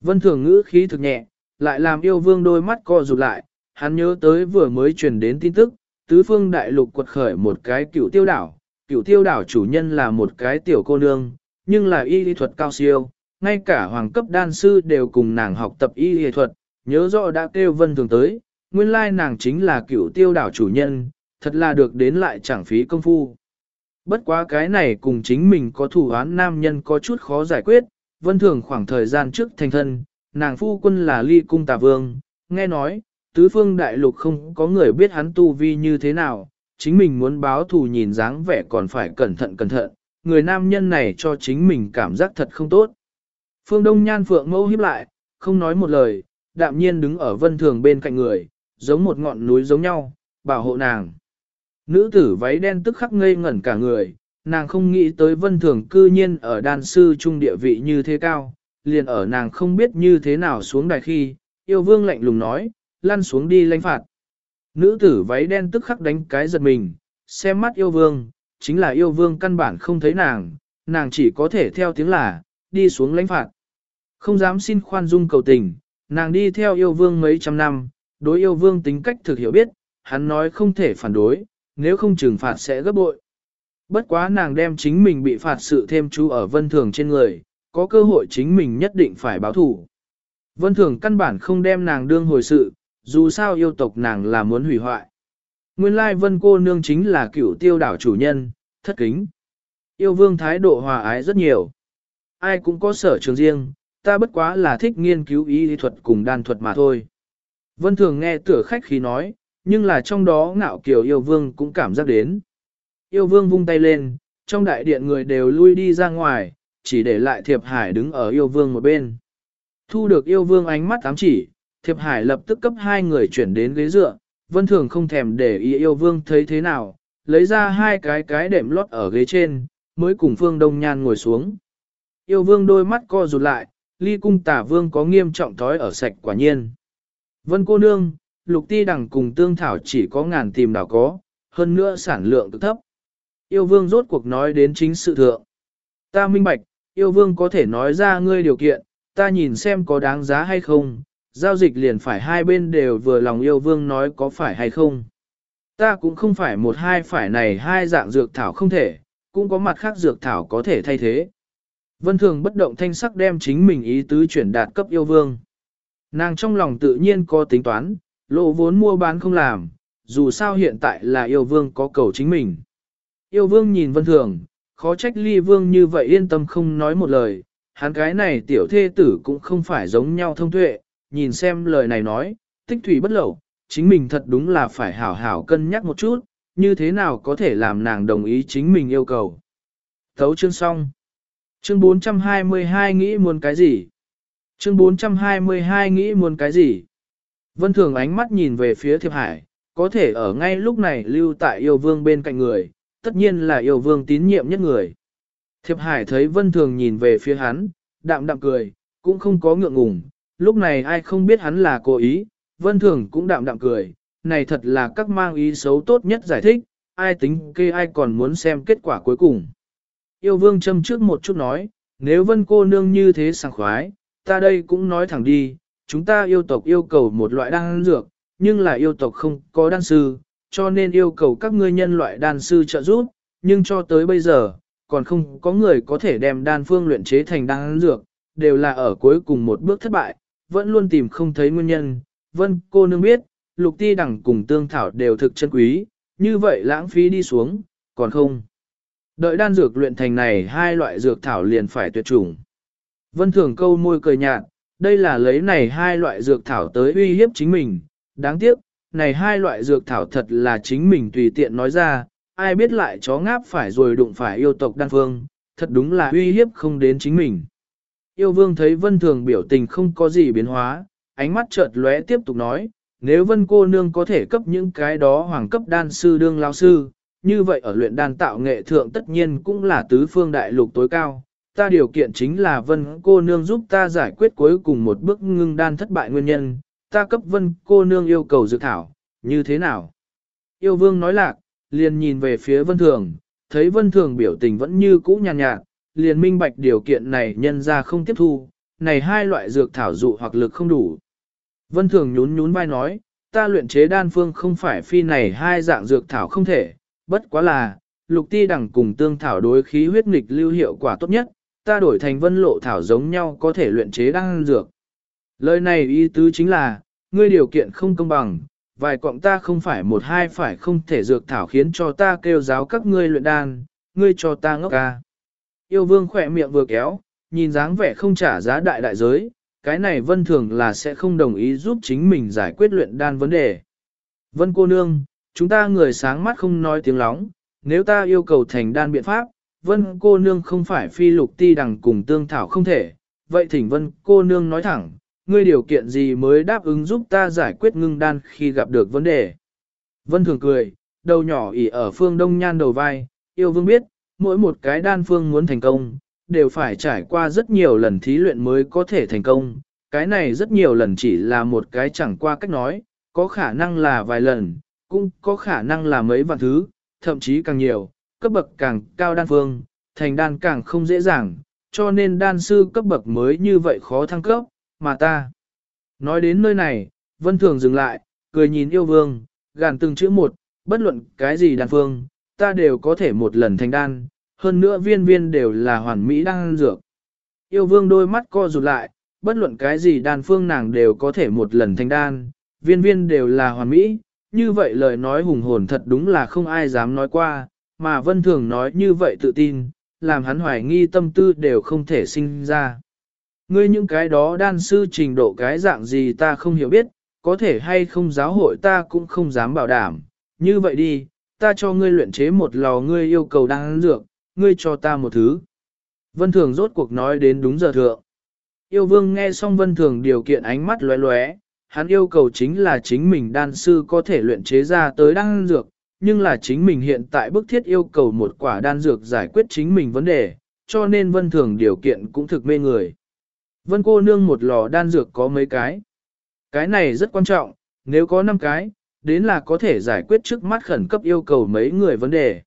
Vân thường ngữ khí thực nhẹ, lại làm yêu vương đôi mắt co rụt lại, hắn nhớ tới vừa mới truyền đến tin tức, tứ phương đại lục quật khởi một cái cựu tiêu đảo, cựu tiêu đảo chủ nhân là một cái tiểu cô nương, nhưng là y lý thuật cao siêu, ngay cả hoàng cấp đan sư đều cùng nàng học tập y lý thuật, nhớ rõ đã kêu vân thường tới, nguyên lai nàng chính là cựu tiêu đảo chủ nhân, thật là được đến lại chẳng phí công phu. Bất quá cái này cùng chính mình có thủ án nam nhân có chút khó giải quyết, vân thường khoảng thời gian trước thành thân, nàng phu quân là ly cung tà vương, nghe nói, tứ phương đại lục không có người biết hắn tu vi như thế nào, chính mình muốn báo thù nhìn dáng vẻ còn phải cẩn thận cẩn thận, người nam nhân này cho chính mình cảm giác thật không tốt. Phương Đông Nhan Phượng mâu hiếp lại, không nói một lời, đạm nhiên đứng ở vân thường bên cạnh người, giống một ngọn núi giống nhau, bảo hộ nàng. Nữ tử váy đen tức khắc ngây ngẩn cả người, Nàng không nghĩ tới vân thường cư nhiên ở đan sư trung địa vị như thế cao, liền ở nàng không biết như thế nào xuống đài khi, yêu vương lạnh lùng nói, lăn xuống đi lãnh phạt. Nữ tử váy đen tức khắc đánh cái giật mình, xem mắt yêu vương, chính là yêu vương căn bản không thấy nàng, nàng chỉ có thể theo tiếng là, đi xuống lãnh phạt. Không dám xin khoan dung cầu tình, nàng đi theo yêu vương mấy trăm năm, đối yêu vương tính cách thực hiểu biết, hắn nói không thể phản đối, nếu không trừng phạt sẽ gấp bội. Bất quá nàng đem chính mình bị phạt sự thêm chú ở vân thường trên người, có cơ hội chính mình nhất định phải báo thủ. Vân thường căn bản không đem nàng đương hồi sự, dù sao yêu tộc nàng là muốn hủy hoại. Nguyên lai vân cô nương chính là cựu tiêu đảo chủ nhân, thất kính. Yêu vương thái độ hòa ái rất nhiều. Ai cũng có sở trường riêng, ta bất quá là thích nghiên cứu y thuật cùng đan thuật mà thôi. Vân thường nghe tửa khách khí nói, nhưng là trong đó ngạo kiều yêu vương cũng cảm giác đến. Yêu vương vung tay lên, trong đại điện người đều lui đi ra ngoài, chỉ để lại thiệp hải đứng ở yêu vương một bên. Thu được yêu vương ánh mắt ám chỉ, thiệp hải lập tức cấp hai người chuyển đến ghế dựa, vân thường không thèm để ý yêu vương thấy thế nào, lấy ra hai cái cái đệm lót ở ghế trên, mới cùng phương đông nhan ngồi xuống. Yêu vương đôi mắt co rụt lại, ly cung tả vương có nghiêm trọng thói ở sạch quả nhiên. Vân cô nương, lục ti đằng cùng tương thảo chỉ có ngàn tìm đảo có, hơn nữa sản lượng cực thấp. Yêu vương rốt cuộc nói đến chính sự thượng. Ta minh bạch, yêu vương có thể nói ra ngươi điều kiện, ta nhìn xem có đáng giá hay không, giao dịch liền phải hai bên đều vừa lòng yêu vương nói có phải hay không. Ta cũng không phải một hai phải này hai dạng dược thảo không thể, cũng có mặt khác dược thảo có thể thay thế. Vân Thường bất động thanh sắc đem chính mình ý tứ chuyển đạt cấp yêu vương. Nàng trong lòng tự nhiên có tính toán, lộ vốn mua bán không làm, dù sao hiện tại là yêu vương có cầu chính mình. Yêu vương nhìn Vân Thường, khó trách ly vương như vậy yên tâm không nói một lời, hắn cái này tiểu thê tử cũng không phải giống nhau thông tuệ, nhìn xem lời này nói, tích thủy bất lậu, chính mình thật đúng là phải hảo hảo cân nhắc một chút, như thế nào có thể làm nàng đồng ý chính mình yêu cầu. Thấu chương xong. Chương 422 nghĩ muốn cái gì? Chương 422 nghĩ muốn cái gì? Vân Thường ánh mắt nhìn về phía Thiệp Hải, có thể ở ngay lúc này lưu tại yêu vương bên cạnh người, tất nhiên là yêu vương tín nhiệm nhất người. Thiệp Hải thấy Vân Thường nhìn về phía hắn, đạm đạm cười, cũng không có ngượng ngùng, lúc này ai không biết hắn là cố ý, Vân Thường cũng đạm đạm cười, này thật là các mang ý xấu tốt nhất giải thích, ai tính kê ai còn muốn xem kết quả cuối cùng. Yêu vương châm trước một chút nói, nếu Vân cô nương như thế sảng khoái, ta đây cũng nói thẳng đi, chúng ta yêu tộc yêu cầu một loại đan dược, nhưng là yêu tộc không có đan sư, cho nên yêu cầu các ngươi nhân loại đan sư trợ giúp, nhưng cho tới bây giờ, còn không có người có thể đem đan phương luyện chế thành đan dược, đều là ở cuối cùng một bước thất bại, vẫn luôn tìm không thấy nguyên nhân. Vân cô nương biết, lục ti đẳng cùng tương thảo đều thực chân quý, như vậy lãng phí đi xuống, còn không. Đợi đan dược luyện thành này hai loại dược thảo liền phải tuyệt chủng. Vân thường câu môi cười nhạt, đây là lấy này hai loại dược thảo tới uy hiếp chính mình, đáng tiếc, này hai loại dược thảo thật là chính mình tùy tiện nói ra, ai biết lại chó ngáp phải rồi đụng phải yêu tộc đan phương, thật đúng là uy hiếp không đến chính mình. Yêu vương thấy vân thường biểu tình không có gì biến hóa, ánh mắt chợt lóe tiếp tục nói, nếu vân cô nương có thể cấp những cái đó hoàng cấp đan sư đương lao sư, như vậy ở luyện đan tạo nghệ thượng tất nhiên cũng là tứ phương đại lục tối cao. Ta điều kiện chính là vân cô nương giúp ta giải quyết cuối cùng một bước ngưng đan thất bại nguyên nhân, ta cấp vân cô nương yêu cầu dược thảo, như thế nào? Yêu vương nói lạc, liền nhìn về phía vân thường, thấy vân thường biểu tình vẫn như cũ nhàn nhạt, nhạt, liền minh bạch điều kiện này nhân ra không tiếp thu, này hai loại dược thảo dụ hoặc lực không đủ. Vân thường nhún nhún vai nói, ta luyện chế đan phương không phải phi này hai dạng dược thảo không thể, bất quá là, lục ti đẳng cùng tương thảo đối khí huyết nghịch lưu hiệu quả tốt nhất, ta đổi thành vân lộ thảo giống nhau có thể luyện chế đan dược. Lời này ý tứ chính là, ngươi điều kiện không công bằng, vài cọng ta không phải một hai phải không thể dược thảo khiến cho ta kêu giáo các ngươi luyện đan, ngươi cho ta ngốc ca. Yêu vương khỏe miệng vừa kéo, nhìn dáng vẻ không trả giá đại đại giới, cái này vân thường là sẽ không đồng ý giúp chính mình giải quyết luyện đan vấn đề. Vân cô nương, chúng ta người sáng mắt không nói tiếng lóng, nếu ta yêu cầu thành đan biện pháp, vân cô nương không phải phi lục ti đằng cùng tương thảo không thể, vậy thỉnh vân cô nương nói thẳng, ngươi điều kiện gì mới đáp ứng giúp ta giải quyết ngưng đan khi gặp được vấn đề. Vân thường cười, đầu nhỏ ỉ ở phương đông nhan đầu vai, yêu vương biết, mỗi một cái đan phương muốn thành công, đều phải trải qua rất nhiều lần thí luyện mới có thể thành công. Cái này rất nhiều lần chỉ là một cái chẳng qua cách nói, có khả năng là vài lần, cũng có khả năng là mấy vạn thứ, thậm chí càng nhiều, cấp bậc càng cao đan phương, thành đan càng không dễ dàng, cho nên đan sư cấp bậc mới như vậy khó thăng cấp, mà ta. Nói đến nơi này, Vân Thường dừng lại, cười nhìn yêu vương, gàn từng chữ một, bất luận cái gì đan phương, ta đều có thể một lần thành đan, hơn nữa viên viên đều là hoàn mỹ đan dược. Yêu vương đôi mắt co rụt lại, bất luận cái gì đan phương nàng đều có thể một lần thành đan, viên viên đều là hoàn mỹ, như vậy lời nói hùng hồn thật đúng là không ai dám nói qua, mà vân thường nói như vậy tự tin, làm hắn hoài nghi tâm tư đều không thể sinh ra. Ngươi những cái đó đan sư trình độ cái dạng gì ta không hiểu biết, có thể hay không giáo hội ta cũng không dám bảo đảm. Như vậy đi, ta cho ngươi luyện chế một lò ngươi yêu cầu đan dược, ngươi cho ta một thứ. Vân Thường rốt cuộc nói đến đúng giờ thượng. Yêu vương nghe xong Vân Thường điều kiện ánh mắt lóe lóe, hắn yêu cầu chính là chính mình đan sư có thể luyện chế ra tới đan dược, nhưng là chính mình hiện tại bức thiết yêu cầu một quả đan dược giải quyết chính mình vấn đề, cho nên Vân Thường điều kiện cũng thực mê người. Vân cô nương một lò đan dược có mấy cái. Cái này rất quan trọng, nếu có 5 cái, đến là có thể giải quyết trước mắt khẩn cấp yêu cầu mấy người vấn đề.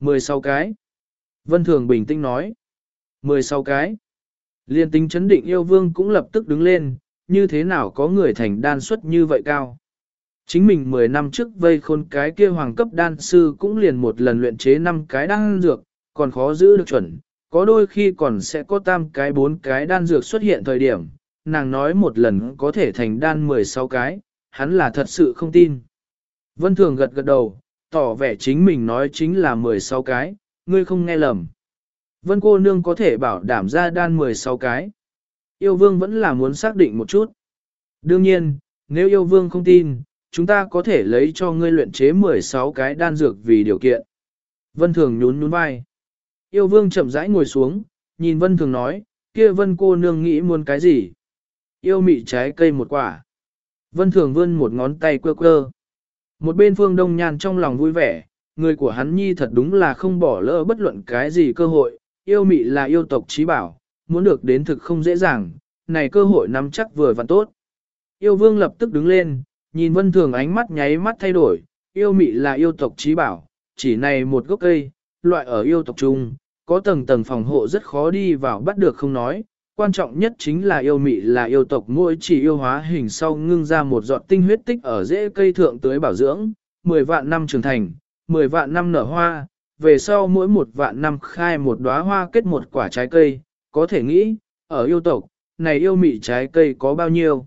16 cái. Vân Thường bình tĩnh nói. 16 cái. Liên tính chấn định yêu vương cũng lập tức đứng lên, như thế nào có người thành đan suất như vậy cao. Chính mình 10 năm trước vây khôn cái kia hoàng cấp đan sư cũng liền một lần luyện chế 5 cái đan dược, còn khó giữ được chuẩn, có đôi khi còn sẽ có tam cái bốn cái đan dược xuất hiện thời điểm, nàng nói một lần có thể thành đan 16 cái, hắn là thật sự không tin. Vân Thường gật gật đầu, tỏ vẻ chính mình nói chính là 16 cái, ngươi không nghe lầm. Vân cô nương có thể bảo đảm ra đan 16 cái. Yêu vương vẫn là muốn xác định một chút. Đương nhiên, nếu yêu vương không tin, chúng ta có thể lấy cho ngươi luyện chế 16 cái đan dược vì điều kiện. Vân Thường nhún nhún vai. Yêu vương chậm rãi ngồi xuống, nhìn Vân Thường nói, kia Vân cô nương nghĩ muốn cái gì? Yêu mị trái cây một quả. Vân Thường vươn một ngón tay quơ quơ. Một bên phương đông nhan trong lòng vui vẻ, người của hắn nhi thật đúng là không bỏ lỡ bất luận cái gì cơ hội, yêu mị là yêu tộc trí bảo, muốn được đến thực không dễ dàng, này cơ hội nắm chắc vừa và tốt. Yêu vương lập tức đứng lên, nhìn vân thường ánh mắt nháy mắt thay đổi, yêu mị là yêu tộc trí bảo, chỉ này một gốc cây, loại ở yêu tộc trung có tầng tầng phòng hộ rất khó đi vào bắt được không nói, quan trọng nhất chính là yêu mị là yêu tộc mỗi chỉ yêu hóa hình sau ngưng ra một giọt tinh huyết tích ở rễ cây thượng tới bảo dưỡng, 10 vạn năm trưởng thành, 10 vạn năm nở hoa, về sau mỗi một vạn năm khai một đóa hoa kết một quả trái cây, có thể nghĩ, ở yêu tộc, này yêu mị trái cây có bao nhiêu.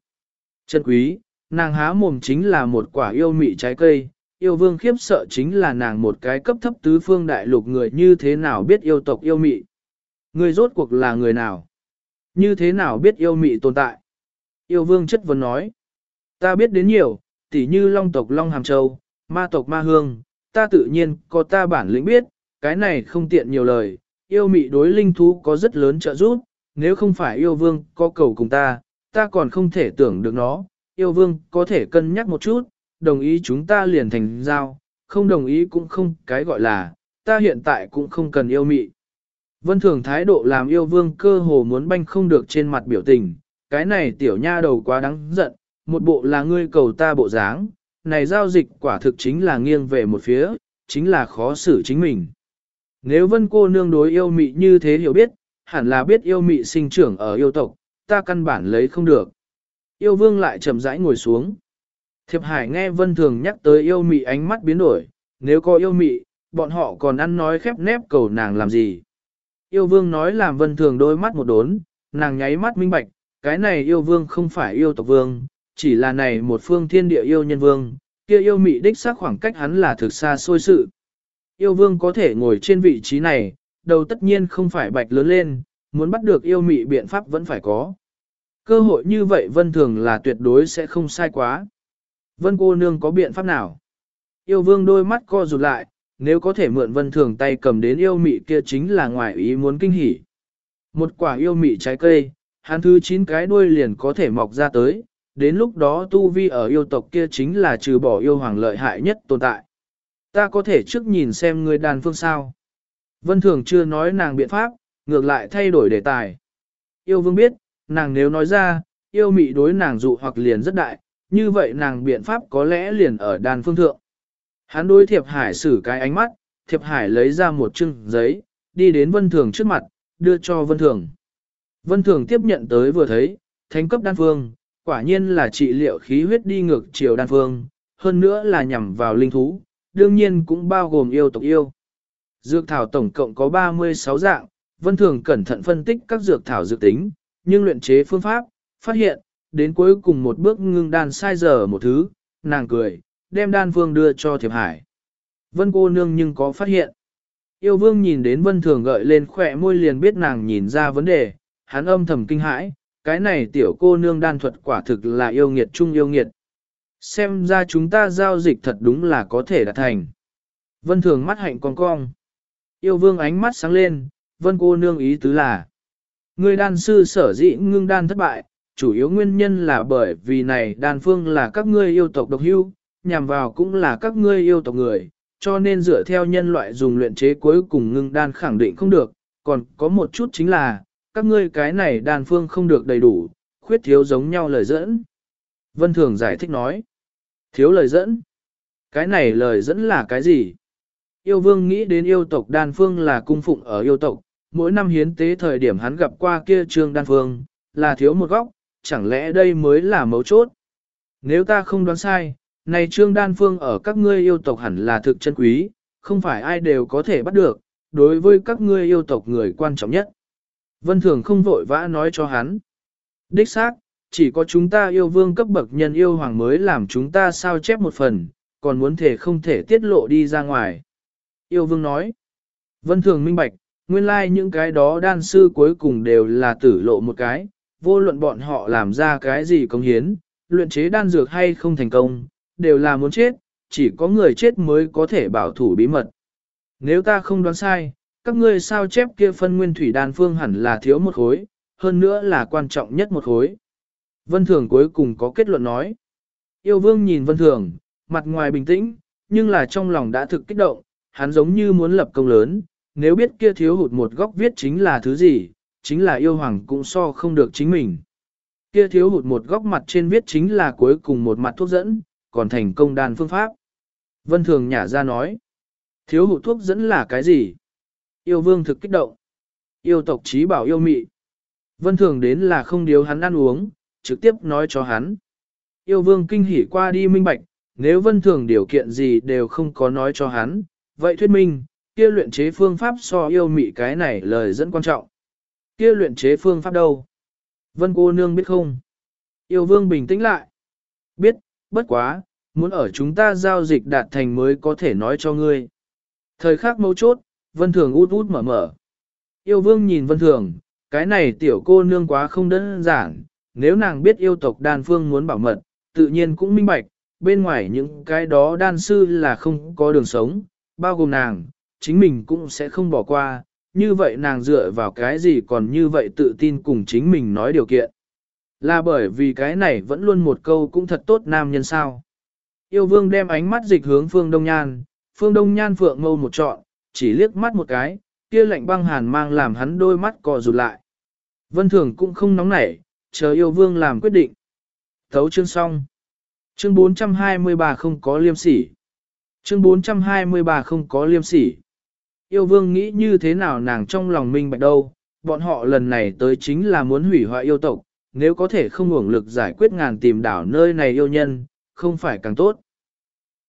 Chân quý, nàng há mồm chính là một quả yêu mị trái cây, yêu vương khiếp sợ chính là nàng một cái cấp thấp tứ phương đại lục người như thế nào biết yêu tộc yêu mị. Người rốt cuộc là người nào? Như thế nào biết yêu mị tồn tại? Yêu vương chất vấn nói. Ta biết đến nhiều, tỉ như long tộc Long Hàm Châu, ma tộc Ma Hương, ta tự nhiên có ta bản lĩnh biết, cái này không tiện nhiều lời, yêu mị đối linh thú có rất lớn trợ giúp, nếu không phải yêu vương có cầu cùng ta, ta còn không thể tưởng được nó, yêu vương có thể cân nhắc một chút, đồng ý chúng ta liền thành giao, không đồng ý cũng không cái gọi là, ta hiện tại cũng không cần yêu mị. Vân thường thái độ làm yêu vương cơ hồ muốn banh không được trên mặt biểu tình, cái này tiểu nha đầu quá đáng giận, một bộ là ngươi cầu ta bộ dáng, này giao dịch quả thực chính là nghiêng về một phía, chính là khó xử chính mình. Nếu vân cô nương đối yêu mị như thế hiểu biết, hẳn là biết yêu mị sinh trưởng ở yêu tộc, ta căn bản lấy không được. Yêu vương lại chậm rãi ngồi xuống. Thiệp hải nghe vân thường nhắc tới yêu mị ánh mắt biến đổi, nếu có yêu mị, bọn họ còn ăn nói khép nép cầu nàng làm gì. Yêu vương nói làm vân thường đôi mắt một đốn, nàng nháy mắt minh bạch, cái này yêu vương không phải yêu tộc vương, chỉ là này một phương thiên địa yêu nhân vương, kia yêu mị đích xác khoảng cách hắn là thực xa xôi sự. Yêu vương có thể ngồi trên vị trí này, đầu tất nhiên không phải bạch lớn lên, muốn bắt được yêu mị biện pháp vẫn phải có. Cơ hội như vậy vân thường là tuyệt đối sẽ không sai quá. Vân cô nương có biện pháp nào? Yêu vương đôi mắt co rụt lại, nếu có thể mượn vân thường tay cầm đến yêu mị kia chính là ngoài ý muốn kinh hỉ. Một quả yêu mị trái cây, hắn thứ chín cái đuôi liền có thể mọc ra tới, đến lúc đó tu vi ở yêu tộc kia chính là trừ bỏ yêu hoàng lợi hại nhất tồn tại. Ta có thể trước nhìn xem người đàn phương sao. Vân Thường chưa nói nàng biện pháp, ngược lại thay đổi đề tài. Yêu vương biết, nàng nếu nói ra, yêu mị đối nàng dụ hoặc liền rất đại, như vậy nàng biện pháp có lẽ liền ở đàn phương thượng. Hắn đối thiệp hải xử cái ánh mắt, thiệp hải lấy ra một chưng giấy, đi đến vân thường trước mặt, đưa cho vân thường. Vân thường tiếp nhận tới vừa thấy, thánh cấp đan phương, quả nhiên là trị liệu khí huyết đi ngược chiều đan phương, hơn nữa là nhằm vào linh thú, đương nhiên cũng bao gồm yêu tộc yêu. Dược thảo tổng cộng có 36 dạng, vân thường cẩn thận phân tích các dược thảo dược tính, nhưng luyện chế phương pháp, phát hiện, đến cuối cùng một bước ngưng đan sai giờ một thứ, nàng cười, đem đan phương đưa cho thiệp hải. Vân cô nương nhưng có phát hiện. Yêu vương nhìn đến vân thường gợi lên khỏe môi liền biết nàng nhìn ra vấn đề, hắn âm thầm kinh hãi, cái này tiểu cô nương đan thuật quả thực là yêu nghiệt chung yêu nghiệt. Xem ra chúng ta giao dịch thật đúng là có thể đạt thành. Vân thường mắt hạnh con cong. Yêu vương ánh mắt sáng lên, vân cô nương ý tứ là. Người đan sư sở dĩ ngưng đan thất bại, chủ yếu nguyên nhân là bởi vì này đan phương là các ngươi yêu tộc độc hưu, nhằm vào cũng là các ngươi yêu tộc người, cho nên dựa theo nhân loại dùng luyện chế cuối cùng ngưng đan khẳng định không được, còn có một chút chính là, các ngươi cái này đan phương không được đầy đủ, khuyết thiếu giống nhau lời dẫn. Vân Thường giải thích nói, thiếu lời dẫn. Cái này lời dẫn là cái gì? Yêu vương nghĩ đến yêu tộc đan phương là cung phụng ở yêu tộc, mỗi năm hiến tế thời điểm hắn gặp qua kia trương đan phương, là thiếu một góc, chẳng lẽ đây mới là mấu chốt? Nếu ta không đoán sai, này trương đan phương ở các ngươi yêu tộc hẳn là thực chân quý, không phải ai đều có thể bắt được, đối với các ngươi yêu tộc người quan trọng nhất. Vân Thường không vội vã nói cho hắn. Đích xác, chỉ có chúng ta yêu vương cấp bậc nhân yêu hoàng mới làm chúng ta sao chép một phần, còn muốn thể không thể tiết lộ đi ra ngoài. Yêu vương nói. Vân Thường minh bạch, nguyên lai like những cái đó đan sư cuối cùng đều là tử lộ một cái, vô luận bọn họ làm ra cái gì công hiến, luyện chế đan dược hay không thành công, đều là muốn chết, chỉ có người chết mới có thể bảo thủ bí mật. Nếu ta không đoán sai, các ngươi sao chép kia phân nguyên thủy đan phương hẳn là thiếu một khối, hơn nữa là quan trọng nhất một khối. Vân Thường cuối cùng có kết luận nói. Yêu vương nhìn Vân Thường, mặt ngoài bình tĩnh, nhưng là trong lòng đã thực kích động, hắn giống như muốn lập công lớn, nếu biết kia thiếu hụt một góc viết chính là thứ gì, chính là yêu hoàng cũng so không được chính mình. Kia thiếu hụt một góc mặt trên viết chính là cuối cùng một mặt thuốc dẫn, còn thành công đàn phương pháp. Vân Thường nhả ra nói, thiếu hụt thuốc dẫn là cái gì? Yêu vương thực kích động. Yêu tộc trí bảo yêu mị. Vân Thường đến là không điếu hắn ăn uống, trực tiếp nói cho hắn. Yêu vương kinh hỉ qua đi minh bạch, nếu Vân Thường điều kiện gì đều không có nói cho hắn, vậy thuyết minh, kia luyện chế phương pháp so yêu mị cái này lời dẫn quan trọng. Kia luyện chế phương pháp đâu? Vân cô nương biết không? Yêu vương bình tĩnh lại. Biết, bất quá, muốn ở chúng ta giao dịch đạt thành mới có thể nói cho ngươi. Thời khắc mấu chốt, vân thường út út mở mở. Yêu vương nhìn vân thường, cái này tiểu cô nương quá không đơn giản, nếu nàng biết yêu tộc đan phương muốn bảo mật, tự nhiên cũng minh bạch, bên ngoài những cái đó đan sư là không có đường sống, bao gồm nàng, chính mình cũng sẽ không bỏ qua, như vậy nàng dựa vào cái gì còn như vậy tự tin cùng chính mình nói điều kiện. Là bởi vì cái này vẫn luôn một câu cũng thật tốt nam nhân sao. Yêu vương đem ánh mắt dịch hướng phương đông nhan, phương đông nhan phượng mâu một trọn, chỉ liếc mắt một cái, kia lạnh băng hàn mang làm hắn đôi mắt cò rụt lại. Vân thường cũng không nóng nảy, chờ yêu vương làm quyết định. Thấu chương xong. Chương 423 không có liêm sỉ. Chương 423 không có liêm sỉ yêu vương nghĩ như thế nào nàng trong lòng minh bạch đâu, bọn họ lần này tới chính là muốn hủy hoại yêu tộc, nếu có thể không hưởng lực giải quyết ngàn tìm đảo nơi này yêu nhân, không phải càng tốt.